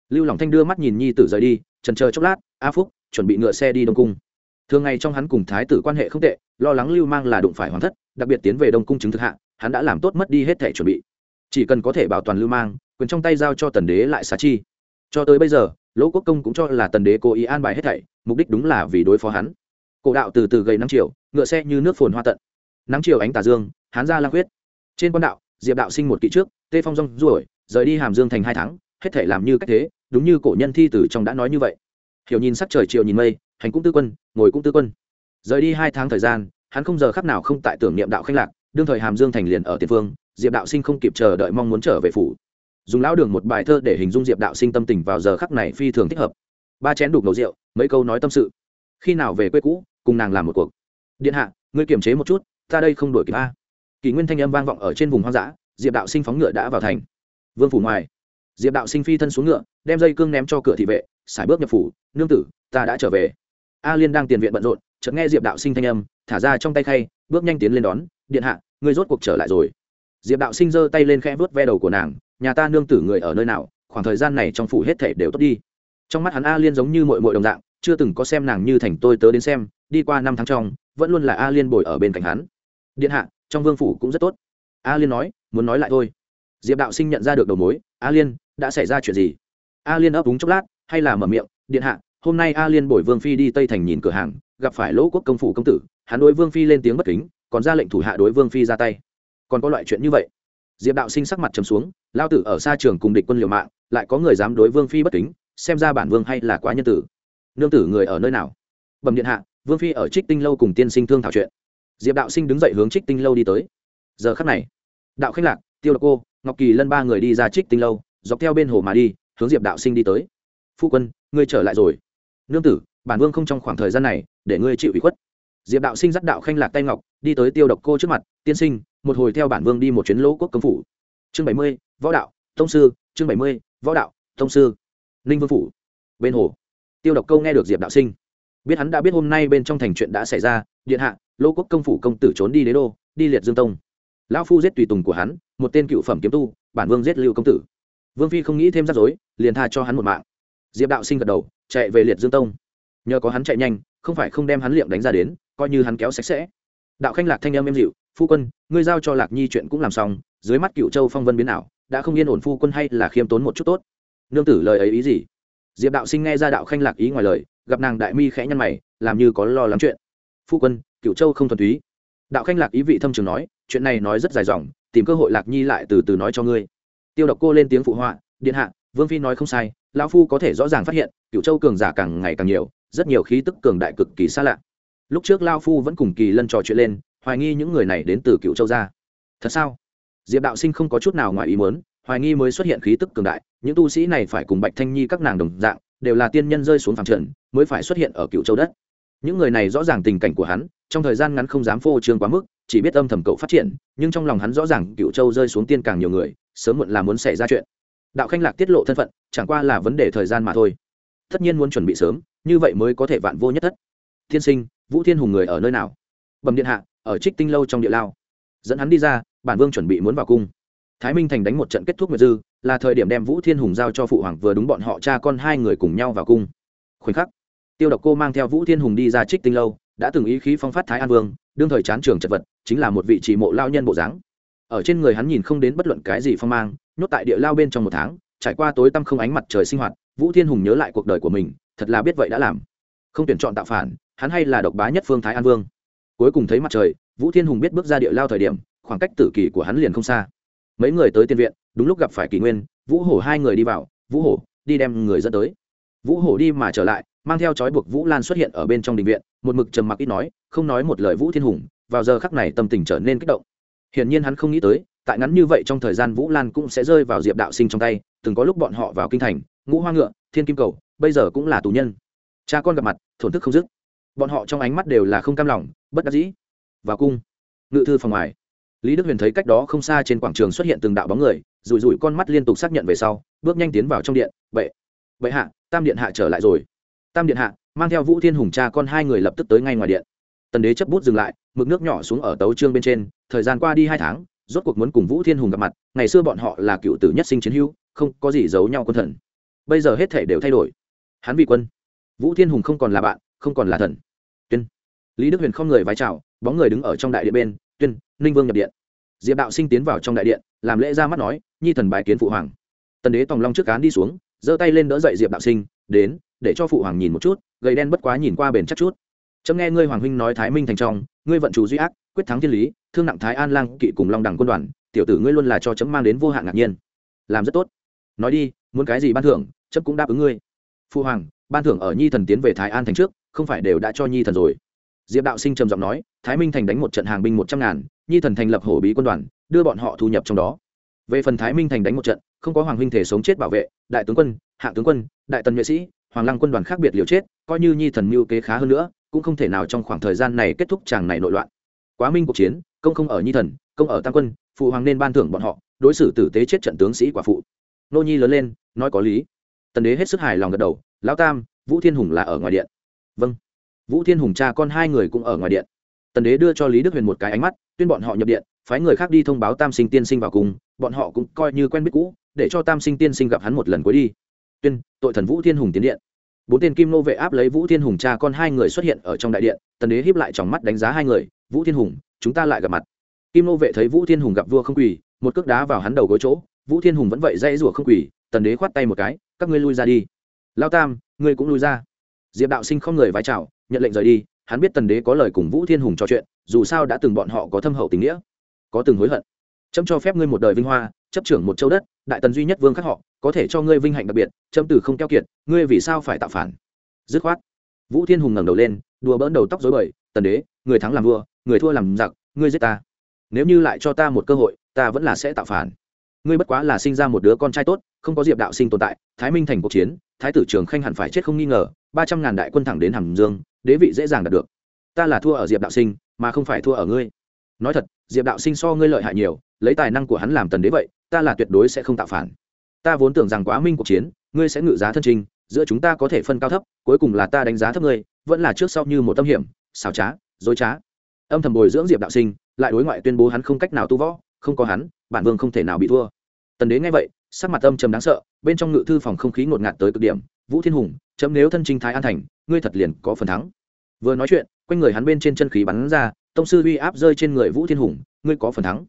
Lưu lòng thanh đưa mắt nhìn nhi tử rời đi, trần chờ chốc lát, a phúc, chuẩn bị ngựa xe đi đông cung. Thường ngày trong hắn cùng thái tử quan hệ không tệ, lo lắng lưu mang là đụng phải hoàn thất, đặc biệt tiến về đông cung chứng thực hạ, hắn đã làm tốt mất đi hết thể chuẩn bị chỉ cần có thể bảo toàn lưu mang quyền trong tay giao cho tần đế lại xá chi. Cho tới bây giờ lỗ quốc công cũng cho là tần đế cố ý an bài hết thảy mục đích đúng là vì đối phó hắn. Cổ đạo từ từ gầy nắng chiều, ngựa xe như nước phồn hoa tận. Nắng chiều ánh tà dương hán ra lang huyết. Trên quan đạo diệp đạo sinh một kỵ trước tê phong rong ruổi rời đi hàm dương thành hai tháng hết thể làm như cách thế đúng như cổ nhân thi tử trong đã nói như vậy. Hiểu nhìn sắc trời chiều nhìn mây hành cũng tư quân ngồi cũng tư quân. Rời đi hai tháng thời gian hắn không giờ khắc nào không tại tưởng niệm đạo khanh lạc đương thời hàm dương thành liền ở tiền phương diệp đạo sinh không kịp chờ đợi mong muốn trở về phủ. Dùng lão đường một bài thơ để hình dung diệp đạo sinh tâm tình vào giờ khắc này phi thường thích hợp. Ba chén đục ngầu rượu, mấy câu nói tâm sự. Khi nào về quê cũ, cùng nàng làm một cuộc. Điện hạ, ngươi kiềm chế một chút, ta đây không đổi kịp a. Kỷ nguyên thanh âm vang vọng ở trên vùng hoang dã, diệp đạo sinh phóng ngựa đã vào thành. Vương phủ ngoài. Diệp đạo sinh phi thân xuống ngựa, đem dây cương ném cho cửa thị vệ, xài bước nhập phủ, nương tử, ta đã trở về. A liên đang tiền viện bận rộn, chợt nghe diệp đạo sinh thanh âm, thả ra trong tay khay, bước nhanh tiến lên đón, điện hạ, ngươi rốt cuộc trở lại rồi diệp đạo sinh giơ tay lên khẽ vớt ve đầu của nàng, nhà ta nương tử người ở nơi nào, khoảng thời gian này trong phủ hết thể đều tốt đi. Trong mắt hắn a liên giống như mội mội đồng dạng, chưa từng có xem nàng như thành tôi tớ đến xem, đi qua năm tháng trong, vẫn luôn là a liên bồi ở bên cạnh hắn. Điện hạ, trong vương phủ cũng rất tốt. A liên nói, muốn nói lại thôi. Diệp đạo sinh nhận ra được đầu mối, a liên, đã xảy ra chuyện gì? A liên ấp úng chốc lát, hay là mở miệng, điện hạ, hôm nay a liên bồi vương phi đi tây thành nhìn cửa hàng, gặp phải lỗ quốc công phủ công tử, hắn đối vương phi lên tiếng bất kính, còn ra lệnh thủ hạ đối vương phi ra tay còn có loại chuyện như vậy. Diệp đạo sinh sắc mặt trầm xuống, lao tử ở xa trường cùng địch quân liều mạng, lại có người dám đối vương phi bất kính, xem ra bản vương hay là quá nhân tử. Nương tử người ở nơi nào? Bẩm điện hạ, vương phi ở trích tinh lâu cùng tiên sinh thương thảo chuyện. Diệp đạo sinh đứng dậy hướng trích tinh lâu đi tới. Giờ khắc này, đạo khách lạc, tiêu độc cô, ngọc kỳ lân ba người đi ra trích tinh lâu, dọc theo bên hồ mà đi, hướng diệp đạo sinh đi tới. Phu quân, ngươi trở lại rồi. Nương tử, bản vương không trong khoảng thời gian này, để ngươi chịu ủy khuất. Diệp đạo sinh dắt đạo khanh lạc tay ngọc, đi tới tiêu độc cô trước mặt, tiên sinh một hồi theo bản vương đi một chuyến lỗ quốc công phủ. Chương bảy mươi, võ đạo thông sư, chương bảy mươi, võ đạo thông sư. Ninh vương phủ, bên hồ. Tiêu độc câu nghe được diệp đạo sinh, biết hắn đã biết hôm nay bên trong thành chuyện đã xảy ra, điện hạ, lỗ quốc công phủ công tử trốn đi đế đô, đi liệt dương tông. Lão phu giết tùy tùng của hắn, một tên cựu phẩm kiếm tu, bản vương giết lưu công tử. Vương phi không nghĩ thêm rắc rối, liền tha cho hắn một mạng. Diệp đạo sinh gật đầu, chạy về liệt dương tông. Nhờ có hắn chạy nhanh, không phải không đem hắn liệm đánh ra đến, coi như hắn kéo sạch sẽ. Đạo khanh lạc thanh âm êm dịu phu quân, ngươi giao cho lạc nhi chuyện cũng làm xong, dưới mắt cựu châu phong vân biến ảo, đã không yên ổn phu quân hay là khiêm tốn một chút tốt? Nương tử lời ấy ý gì? Diệp đạo sinh nghe ra đạo khanh lạc ý ngoài lời, gặp nàng đại mi khẽ nhăn mày, làm như có lo lắng chuyện. Phu quân cựu châu không thuần túy. Đạo khanh lạc ý vị thâm trường nói, chuyện này nói rất dài dòng, tìm cơ hội lạc nhi lại từ từ nói cho ngươi. Tiêu độc cô lên tiếng phụ họa, điện hạ, vương phi nói không sai, lão phu có thể rõ ràng phát hiện cựu châu cường giả càng ngày càng nhiều, rất nhiều khí tức cường đại cực kỳ xa lạ. Lúc trước lao phu vẫn cùng kỳ lân trò chuyện lên hoài nghi những người này đến từ cựu châu gia. thật sao? Diệp đạo sinh không có chút nào ngoài ý muốn, hoài nghi mới xuất hiện khí tức cường đại, những tu sĩ này phải cùng bạch thanh nhi các nàng đồng dạng, đều là tiên nhân rơi xuống phẳng trần, mới phải xuất hiện ở cựu châu đất. Những người này rõ ràng tình cảnh của hắn, trong thời gian ngắn không dám phô trương quá mức, chỉ biết âm thầm cậu phát triển, nhưng trong lòng hắn rõ ràng cựu châu rơi xuống tiên càng nhiều người, sớm muộn là muốn xảy ra chuyện. Đạo khanh lạc tiết lộ thân phận, chẳng qua là vấn đề thời gian mà thôi. Tất nhiên muốn chuẩn bị sớm, như vậy mới có thể vạn vô nhất thất. Thiên sinh, vũ thiên hùng người ở nơi nào? Bẩm điện hạ ở trích tinh lâu trong địa lao. Dẫn hắn đi ra, bản vương chuẩn bị muốn vào cung. Thái minh thành đánh một trận kết thúc nguyệt dư, là thời điểm đem vũ thiên hùng giao cho phụ hoàng vừa đúng bọn họ cha con hai người cùng nhau vào cung. Khoảnh khắc, tiêu độc cô mang theo vũ thiên hùng đi ra trích tinh lâu, đã từng ý khí phong phát thái an vương, đương thời chán trường chật vật, chính là một vị chỉ mộ lao nhân bộ dáng. Ở trên người hắn nhìn không đến bất luận cái gì phong mang, nhốt tại địa lao bên trong một tháng, trải qua tối tăm không ánh mặt trời sinh hoạt, vũ thiên hùng nhớ lại cuộc đời của mình, thật là biết vậy đã làm. Không tuyển chọn tạo phản, hắn hay là độc bá nhất phương thái an vương cuối cùng thấy mặt trời, vũ thiên hùng biết bước ra địa lao thời điểm, khoảng cách tử kỳ của hắn liền không xa. Mấy người tới tiên viện, đúng lúc gặp phải kỳ nguyên, vũ hổ hai người đi vào, vũ hổ, đi đem người dẫn tới. Vũ hổ đi mà trở lại, mang theo trói buộc vũ lan xuất hiện ở bên trong đình viện, một mực trầm mặc ít nói, không nói một lời vũ thiên hùng, vào giờ khắc này tâm tình trở nên kích động. Hiển nhiên hắn không nghĩ tới, tại ngắn như vậy trong thời gian vũ lan cũng sẽ rơi vào diệp đạo sinh trong tay, từng có lúc bọn họ vào kinh thành, ngũ hoa ngựa, thiên kim cầu, bây giờ cũng là tù nhân. Cha con gặp mặt, thổn thức không dứt bọn họ trong ánh mắt đều là không cam lòng, bất đắc dĩ. Và cung, ngự thư phòng ngoài, lý đức huyền thấy cách đó không xa trên quảng trường xuất hiện từng đạo bóng người, rủi rủi con mắt liên tục xác nhận về sau, bước nhanh tiến vào trong điện vậy vậy hạ, tam điện hạ trở lại rồi. Tam điện hạ, mang theo vũ thiên hùng cha con hai người lập tức tới ngay ngoài điện. Tần đế chấp bút dừng lại, mực nước nhỏ xuống ở tấu trương bên trên, thời gian qua đi hai tháng, rốt cuộc muốn cùng vũ thiên hùng gặp mặt, ngày xưa bọn họ là cựu tử nhất sinh chiến hữu, không có gì giấu nhau quân thần. Bây giờ hết thể đều thay đổi. Hắn vì quân, vũ thiên hùng không còn là bạn không còn là thần. Tuyên. Lý đức huyền không người vái chào, bóng người đứng ở trong đại điện bên, tuyên, ninh vương nhập điện. Diệp đạo sinh tiến vào trong đại điện, làm lễ ra mắt nói, nhi thần bài kiến phụ hoàng. Tần đế tòng long trước cán đi xuống, giơ tay lên đỡ dậy diệp đạo sinh, đến, để cho phụ hoàng nhìn một chút, gầy đen bất quá nhìn qua bền chắc chút. Chấm nghe ngươi hoàng huynh nói thái minh thành trong, ngươi vận chủ duy ác, quyết thắng thiên lý, thương nặng thái an lang kỵ cùng long đẳng quân đoàn, tiểu tử ngươi luôn là cho chấm mang đến vô hạn ngạc nhiên. Làm rất tốt. Nói đi, muốn cái gì ban thưởng, chấm cũng đáp ứng ngươi. Phụ hoàng, ban thưởng ở nhi thần tiến về thái an thành trước không phải đều đã cho nhi thần rồi. Diệp đạo sinh trầm giọng nói, thái minh thành đánh một trận hàng binh một trăm ngàn, nhi thần thành lập hổ bí quân đoàn, đưa bọn họ thu nhập trong đó. Về phần thái minh thành đánh một trận, không có hoàng huynh thể sống chết bảo vệ, đại tướng quân, hạ tướng quân, đại tần nhuệ sĩ, hoàng lăng quân đoàn khác biệt liều chết, coi như nhi thần mưu kế khá hơn nữa, cũng không thể nào trong khoảng thời gian này kết thúc chàng này nội loạn. Quá minh cuộc chiến, công không ở nhi thần, công ở tam quân, phụ hoàng nên ban thưởng bọn họ, đối xử tử tế chết trận tướng sĩ quả phụ. Nô nhi lớn lên, nói có lý. Tần đế hết sức hài lòng gật đầu, lão tam, vũ thiên hùng là ở ngoài điện vâng. Vũ thiên hùng cha con hai người cũng ở ngoài điện. Tần đế đưa cho lý đức huyền một cái ánh mắt, tuyên bọn họ nhập điện, phái người khác đi thông báo tam sinh tiên sinh vào cùng, bọn họ cũng coi như quen biết cũ, để cho tam sinh tiên sinh gặp hắn một lần cuối đi. Tuyên, tội thần vũ thiên hùng tiến điện. Bốn tên kim nô vệ áp lấy vũ thiên hùng cha con hai người xuất hiện ở trong đại điện, tần đế hiếp lại trong mắt đánh giá hai người, vũ thiên hùng, chúng ta lại gặp mặt. Kim nô vệ thấy vũ thiên hùng gặp vua không quỳ, một cước đá vào hắn đầu gối chỗ, vũ thiên hùng vẫn vậy dãy rủa không quỳ, tần đế khoát tay một cái, các ngươi lui ra đi. Lao tam, ngươi cũng lui ra diệp đạo sinh không người vái chào nhận lệnh rời đi, hắn biết tần đế có lời cùng vũ thiên hùng trò chuyện, dù sao đã từng bọn họ có thâm hậu tình nghĩa, có từng hối hận. Chấm cho phép ngươi một đời vinh hoa, chấp trưởng một châu đất, đại tần duy nhất vương khác họ, có thể cho ngươi vinh hạnh đặc biệt, chấm từ không keo kiệt, ngươi vì sao phải tạo phản? Dứt khoát, vũ thiên hùng ngẩng đầu lên, đùa bỡn đầu tóc dối bời, tần đế, người thắng làm vua, người thua làm giặc, ngươi giết ta. Nếu như lại cho ta một cơ hội, ta vẫn là sẽ tạo phản. Ngươi bất quá là sinh ra một đứa con trai tốt, không có diệp đạo sinh tồn tại, thái minh thành cuộc chiến, thái tử trường khanh hẳn phải chết không nghi ngờ ba trăm ngàn đại quân thẳng đến hàm dương, đế vị dễ dàng đạt được. Ta là thua ở diệp đạo sinh, mà không phải thua ở ngươi. Nói thật, diệp đạo sinh so ngươi lợi hại nhiều, lấy tài năng của hắn làm tần đế vậy, ta là tuyệt đối sẽ không tạo phản. Ta vốn tưởng rằng quá minh cuộc chiến, ngươi sẽ ngự giá thân trình, giữa chúng ta có thể phân cao thấp, cuối cùng là ta đánh giá thấp ngươi, vẫn là trước sau như một tâm hiểm, xảo trá, dối trá. Âm thầm bồi dưỡng diệp đạo sinh, lại đối ngoại tuyên bố hắn không cách nào tu võ, không có hắn, bản vương không thể nào bị thua. Tần đế nghe vậy, sắc mặt âm trầm đáng sợ, bên trong ngự thư phòng không khí ngột ngạt tới cực điểm, vũ thiên hùng chấm nếu thân trinh thái an thành, ngươi thật liền có phần thắng. Vừa nói chuyện, quanh người hắn bên trên chân khí bắn ra, tông sư uy áp rơi trên người vũ thiên hùng, ngươi có phần thắng.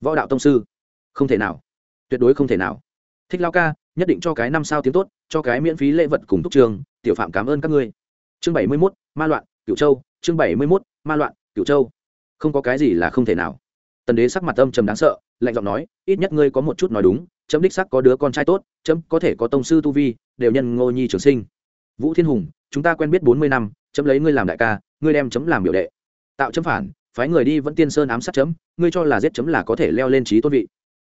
Võ đạo tông sư, không thể nào, tuyệt đối không thể nào. Thích lao ca, nhất định cho cái năm sao tiếng tốt, cho cái miễn phí lễ vật cùng thúc trường, tiểu phạm cảm ơn các ngươi. Chương bảy mươi mốt, ma loạn, cửu châu, chương bảy mươi mốt, ma loạn, cửu châu. Không có cái gì là không thể nào. Tần đế sắc mặt âm trầm đáng sợ, lạnh giọng nói, ít nhất ngươi có một chút nói đúng, chấm đích sắc có đứa con trai tốt, chấm có thể có tông sư tu vi, đều nhân ngô nhi trường sinh vũ thiên hùng, chúng ta quen biết bốn mươi năm, chấm lấy ngươi làm đại ca, ngươi đem chấm làm biểu đệ. Tạo chấm phản, phái người đi vẫn tiên sơn ám sát chấm, ngươi cho là giết chấm là có thể leo lên trí tôn vị.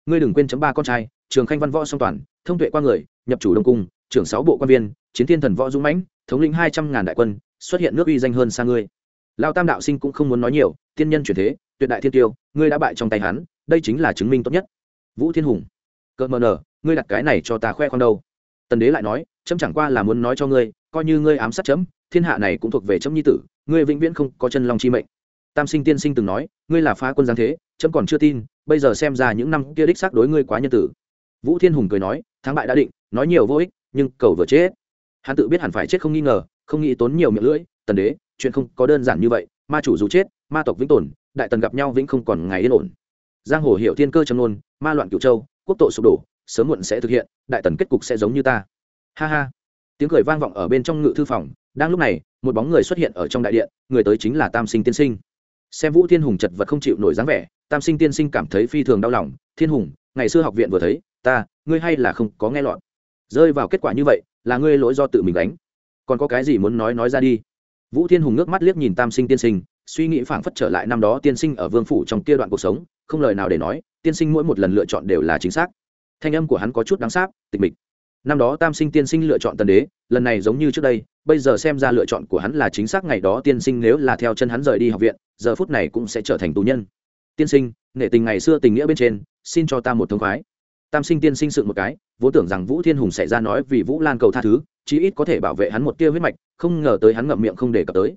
Ngươi đừng quên chấm ba con trai, trường khanh văn võ song toàn, thông tuệ qua người, nhập chủ đông cung, trưởng sáu bộ quan viên, chiến thiên thần võ dũng mãnh, thống lĩnh hai trăm ngàn đại quân, xuất hiện nước uy danh hơn xa ngươi. Lao tam đạo sinh cũng không muốn nói nhiều, tiên nhân chuyển thế, tuyệt đại thiên tiêu, ngươi đã bại trong tay hắn, đây chính là chứng minh tốt nhất. Vũ thiên hùng, cợt mờ nở, ngươi đặt cái này cho ta khoe con đâu? Tần đế lại nói, chấm chẳng qua là muốn nói cho ngươi, coi như ngươi ám sát chấm, thiên hạ này cũng thuộc về chấm nhi tử, ngươi vĩnh viễn không có chân long chi mệnh. Tam sinh tiên sinh từng nói, ngươi là phá quân giáng thế, chấm còn chưa tin, bây giờ xem ra những năm kia đích xác đối ngươi quá nhân tử. Vũ thiên hùng cười nói, thắng bại đã định, nói nhiều vô ích, nhưng cầu vừa chết. Hắn tự biết hẳn phải chết không nghi ngờ, không nghĩ tốn nhiều miệng lưỡi, tần đế, chuyện không có đơn giản như vậy, ma chủ dù chết, ma tộc vĩnh tồn, đại tần gặp nhau vĩnh không còn ngày yên ổn. Giang hồ hiệu thiên cơ trầm nôn ma loạn cựu châu, quốc tội sụp đổ sớm muộn sẽ thực hiện, đại tần kết cục sẽ giống như ta. Ha ha. Tiếng cười vang vọng ở bên trong ngự thư phòng, đang lúc này, một bóng người xuất hiện ở trong đại điện, người tới chính là tam sinh tiên sinh. Xem vũ thiên hùng chật vật không chịu nổi dáng vẻ, tam sinh tiên sinh cảm thấy phi thường đau lòng, thiên hùng, ngày xưa học viện vừa thấy, ta, ngươi hay là không có nghe lọt. Rơi vào kết quả như vậy, là ngươi lỗi do tự mình đánh còn có cái gì muốn nói nói ra đi. Vũ thiên hùng ngước mắt liếc nhìn tam sinh tiên sinh, suy nghĩ phảng phất trở lại năm đó tiên sinh ở vương phủ trong kia đoạn cuộc sống, không lời nào để nói, tiên sinh mỗi một lần lựa chọn đều là chính xác thanh âm của hắn có chút đáng sáp, tịch mịch. Năm đó tam sinh tiên sinh lựa chọn tần đế, lần này giống như trước đây, bây giờ xem ra lựa chọn của hắn là chính xác ngày đó tiên sinh nếu là theo chân hắn rời đi học viện, giờ phút này cũng sẽ trở thành tù nhân. Tiên sinh nghệ tình ngày xưa tình nghĩa bên trên, xin cho ta một thông khoái. Tam sinh tiên sinh sự một cái, vốn tưởng rằng vũ thiên hùng sẽ ra nói vì vũ lan cầu tha thứ, chí ít có thể bảo vệ hắn một tia huyết mạch, không ngờ tới hắn ngậm miệng không để cập tới.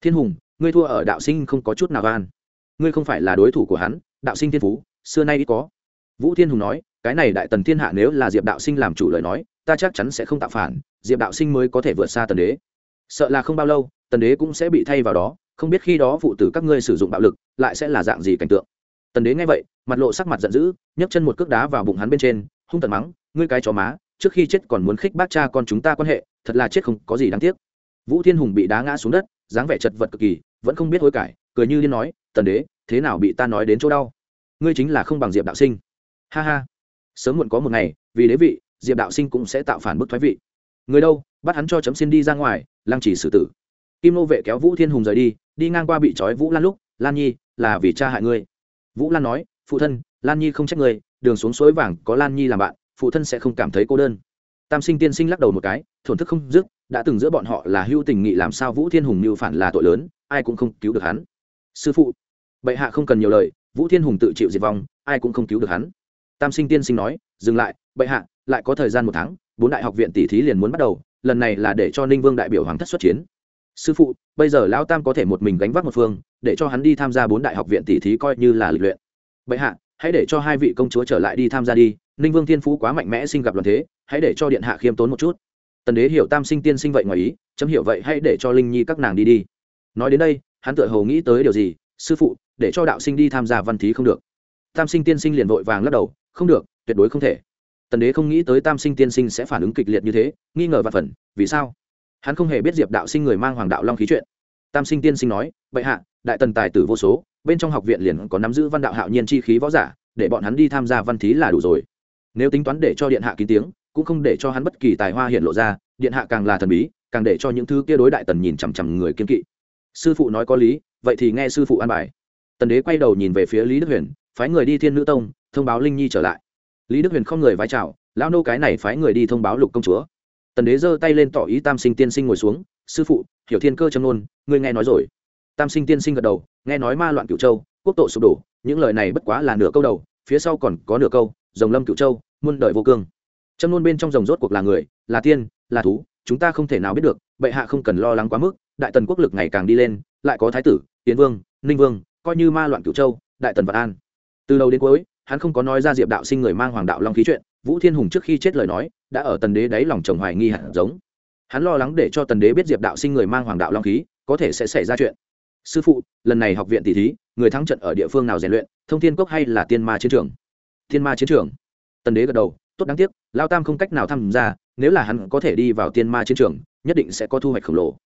Thiên hùng, ngươi thua ở đạo sinh không có chút nào van ngươi không phải là đối thủ của hắn, đạo sinh thiên phú, xưa nay ít có. Vũ thiên hùng nói cái này đại tần thiên hạ nếu là diệp đạo sinh làm chủ lời nói, ta chắc chắn sẽ không tạo phản, diệp đạo sinh mới có thể vượt xa tần đế. Sợ là không bao lâu, tần đế cũng sẽ bị thay vào đó, không biết khi đó phụ tử các ngươi sử dụng bạo lực, lại sẽ là dạng gì cảnh tượng. Tần đế nghe vậy, mặt lộ sắc mặt giận dữ, nhấc chân một cước đá vào bụng hắn bên trên, hung tần mắng, ngươi cái chó má, trước khi chết còn muốn khích bác cha con chúng ta quan hệ, thật là chết không có gì đáng tiếc. Vũ thiên hùng bị đá ngã xuống đất, dáng vẻ chật vật cực kỳ, vẫn không biết hối cải, cười như liên nói, tần đế, thế nào bị ta nói đến chỗ đau? Ngươi chính là không bằng diệp đạo sinh. Ha ha sớm muộn có một ngày vì đế vị diệp đạo sinh cũng sẽ tạo phản bức thoái vị. Người đâu bắt hắn cho chấm xin đi ra ngoài lăng chỉ xử tử. Kim nô vệ kéo vũ thiên hùng rời đi đi ngang qua bị trói vũ lan lúc lan nhi là vì cha hại ngươi. Vũ lan nói phụ thân lan nhi không trách người, đường xuống suối vàng có lan nhi làm bạn phụ thân sẽ không cảm thấy cô đơn. Tam sinh tiên sinh lắc đầu một cái thổn thức không dứt đã từng giữa bọn họ là hưu tình nghị làm sao vũ thiên hùng mưu phản là tội lớn ai cũng không cứu được hắn. Sư phụ bệ hạ không cần nhiều lời vũ thiên hùng tự chịu diệt vong ai cũng không cứu được hắn tam sinh tiên sinh nói, dừng lại, bệ hạ, lại có thời gian một tháng, bốn đại học viện tỷ thí liền muốn bắt đầu, lần này là để cho ninh vương đại biểu hoàng thất xuất chiến. Sư phụ, bây giờ lão tam có thể một mình gánh vác một phương, để cho hắn đi tham gia bốn đại học viện tỷ thí coi như là lịch luyện. Bệ hạ, hãy để cho hai vị công chúa trở lại đi tham gia đi, ninh vương thiên phú quá mạnh mẽ sinh gặp luận thế, hãy để cho điện hạ khiêm tốn một chút. Tần đế hiểu tam sinh tiên sinh vậy ngoài ý, chấm hiểu vậy hãy để cho linh nhi các nàng đi đi. Nói đến đây, hắn tự hầu nghĩ tới điều gì, sư phụ, để cho đạo sinh đi tham gia văn thí không được. Tam sinh tiên sinh liền vội vàng lắc đầu không được, tuyệt đối không thể. Tần đế không nghĩ tới tam sinh tiên sinh sẽ phản ứng kịch liệt như thế, nghi ngờ và phần, vì sao? Hắn không hề biết diệp đạo sinh người mang hoàng đạo long khí chuyện. Tam sinh tiên sinh nói, bệ hạ, đại tần tài tử vô số, bên trong học viện liền có nắm giữ văn đạo hạo nhiên chi khí võ giả, để bọn hắn đi tham gia văn thí là đủ rồi. Nếu tính toán để cho điện hạ kín tiếng, cũng không để cho hắn bất kỳ tài hoa hiện lộ ra, điện hạ càng là thần bí, càng để cho những thứ kia đối đại tần nhìn chằm chằm người kiên kỵ. Sư phụ nói có lý, vậy thì nghe sư phụ an bài. Tần đế quay đầu nhìn về phía lý đức huyền, phái người đi thiên nữ tông thông báo linh nhi trở lại lý đức huyền không người vái chào lão nô cái này phái người đi thông báo lục công chúa tần đế giơ tay lên tỏ ý tam sinh tiên sinh ngồi xuống sư phụ hiểu thiên cơ châm nôn ngươi nghe nói rồi tam sinh tiên sinh gật đầu nghe nói ma loạn cựu châu quốc tội sụp đổ những lời này bất quá là nửa câu đầu phía sau còn có nửa câu rồng lâm cựu châu muôn đời vô cương châm nôn bên trong rồng rốt cuộc là người là tiên là thú chúng ta không thể nào biết được bệ hạ không cần lo lắng quá mức đại tần quốc lực ngày càng đi lên lại có thái tử tiến vương ninh vương coi như ma loạn cựu châu đại tần vật an từ đầu đến cuối hắn không có nói ra diệp đạo sinh người mang hoàng đạo long khí chuyện, vũ thiên hùng trước khi chết lời nói, đã ở tần đế đáy lòng chồng hoài nghi hẳn giống. Hắn lo lắng để cho tần đế biết diệp đạo sinh người mang hoàng đạo long khí, có thể sẽ xảy ra chuyện. Sư phụ, lần này học viện tỷ thí, người thắng trận ở địa phương nào rèn luyện, thông thiên cốc hay là tiên ma chiến trường? Thiên ma chiến trường. Tần đế gật đầu, tốt đáng tiếc, lao tam không cách nào tham gia, nếu là hắn có thể đi vào tiên ma chiến trường, nhất định sẽ có thu hoạch khổng lồ.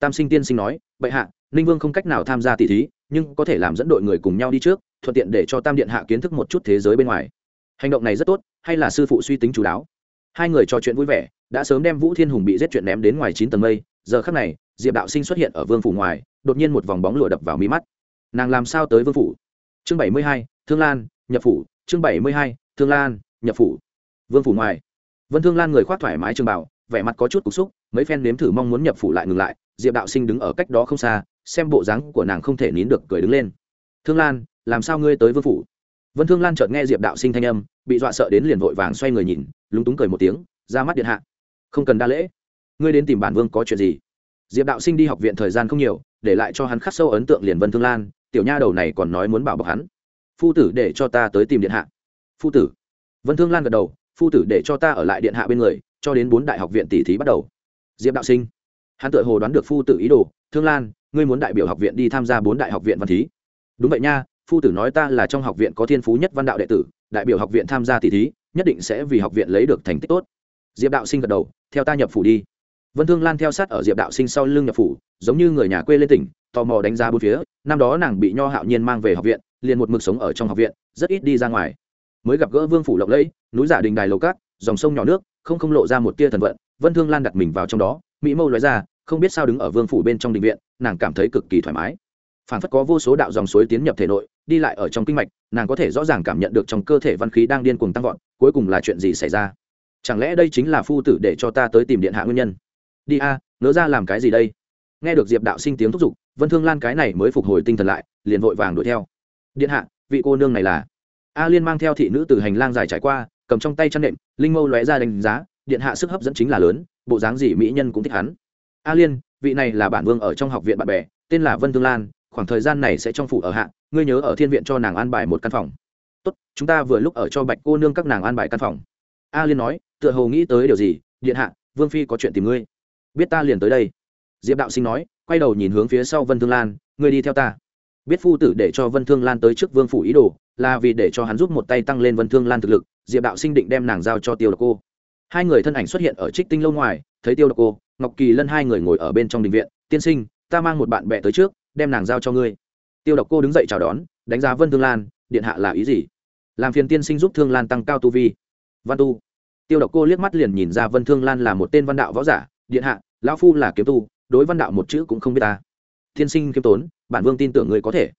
Tam sinh tiên sinh nói, bệ hạ, ninh vương không cách nào tham gia tỷ thí, nhưng có thể làm dẫn đội người cùng nhau đi trước thuận tiện để cho tam điện hạ kiến thức một chút thế giới bên ngoài. Hành động này rất tốt, hay là sư phụ suy tính chú đáo. Hai người trò chuyện vui vẻ, đã sớm đem vũ thiên hùng bị giết chuyện ném đến ngoài chín tầng mây, giờ khắc này, diệp đạo sinh xuất hiện ở vương phủ ngoài, đột nhiên một vòng bóng lụa đập vào mi mắt. Nàng làm sao tới vương phủ? Chương bảy mươi hai, thương lan, nhập phủ. Chương bảy mươi hai, thương lan, nhập phủ. Vương phủ ngoài. Vân thương lan người khoác thoải mái trường bảo vẻ mặt có chút cục xúc, mấy phen nếm thử mong muốn nhập phủ lại ngừng lại, diệp đạo sinh đứng ở cách đó không xa, xem bộ dáng của nàng không thể nín được cười đứng lên. Thương lan làm sao ngươi tới vương phủ? Vân thương lan chợt nghe diệp đạo sinh thanh âm, bị dọa sợ đến liền vội vàng xoay người nhìn, lúng túng cười một tiếng, ra mắt điện hạ. Không cần đa lễ. Ngươi đến tìm bản vương có chuyện gì? Diệp đạo sinh đi học viện thời gian không nhiều, để lại cho hắn khắc sâu ấn tượng liền vân thương lan, tiểu nha đầu này còn nói muốn bảo bọc hắn. Phu tử để cho ta tới tìm điện hạ. Phu tử. Vân thương lan gật đầu, phu tử để cho ta ở lại điện hạ bên người, cho đến bốn đại học viện tỷ thí bắt đầu. Diệp đạo sinh. Hắn tự hồ đoán được phu tử ý đồ, thương lan, ngươi muốn đại biểu học viện đi tham gia bốn đại học viện văn thí. Đúng vậy nha phu tử nói ta là trong học viện có thiên phú nhất văn đạo đệ tử, đại biểu học viện tham gia tỷ thí, nhất định sẽ vì học viện lấy được thành tích tốt. Diệp đạo sinh gật đầu, theo ta nhập phủ đi. Vân thương lan theo sát ở diệp đạo sinh sau lưng nhập phủ, giống như người nhà quê lên tỉnh, tò mò đánh giá bốn phía, năm đó nàng bị nho hạo nhiên mang về học viện, liền một mực sống ở trong học viện, rất ít đi ra ngoài. Mới gặp gỡ vương phủ lộng lẫy, núi giả đình đài lầu cát, dòng sông nhỏ nước, không không lộ ra một tia thần vận, vân thương lan đặt mình vào trong đó, mỹ mâu nói ra, không biết sao đứng ở vương phủ bên trong đình viện, nàng cảm thấy cực kỳ thoải mái. Phản phất có vô số đạo dòng suối tiến nhập thể nội đi lại ở trong kinh mạch nàng có thể rõ ràng cảm nhận được trong cơ thể văn khí đang điên cuồng tăng vọt cuối cùng là chuyện gì xảy ra? Chẳng lẽ đây chính là phu tử để cho ta tới tìm điện hạ nguyên nhân? Đi a à, ra làm cái gì đây? Nghe được diệp đạo sinh tiếng thúc giục vân thương lan cái này mới phục hồi tinh thần lại liền vội vàng đuổi theo. Điện hạ vị cô nương này là? A liên mang theo thị nữ từ hành lang dài trải qua cầm trong tay chăn nệm linh mâu lóe ra đánh giá điện hạ sức hấp dẫn chính là lớn bộ dáng gì mỹ nhân cũng thích hắn. A liên vị này là bản vương ở trong học viện bạn bè tên là vân thương lan khoảng thời gian này sẽ trong phủ ở hạ, ngươi nhớ ở thiên viện cho nàng an bài một căn phòng. Tốt, chúng ta vừa lúc ở cho bạch cô nương các nàng an bài căn phòng. A liên nói, tựa hồ nghĩ tới điều gì, điện hạ, vương phi có chuyện tìm ngươi. Biết ta liền tới đây. Diệp đạo sinh nói, quay đầu nhìn hướng phía sau vân thương lan, ngươi đi theo ta. Biết phu tử để cho vân thương lan tới trước vương phủ ý đồ, là vì để cho hắn giúp một tay tăng lên vân thương lan thực lực, diệp đạo sinh định đem nàng giao cho tiêu độc cô. Hai người thân ảnh xuất hiện ở trích tinh lâu ngoài, thấy tiêu độc cô, ngọc kỳ lân hai người ngồi ở bên trong đình viện, tiên sinh, ta mang một bạn bè tới trước đem nàng giao cho ngươi. Tiêu độc cô đứng dậy chào đón, đánh giá vân thương lan, điện hạ là ý gì? Làm phiền tiên sinh giúp thương lan tăng cao tu vi. Văn tu. Tiêu độc cô liếc mắt liền nhìn ra vân thương lan là một tên văn đạo võ giả. Điện hạ, lão phu là kiếm tu, đối văn đạo một chữ cũng không biết ta. Tiên sinh kiếm tốn, bản vương tin tưởng người có thể.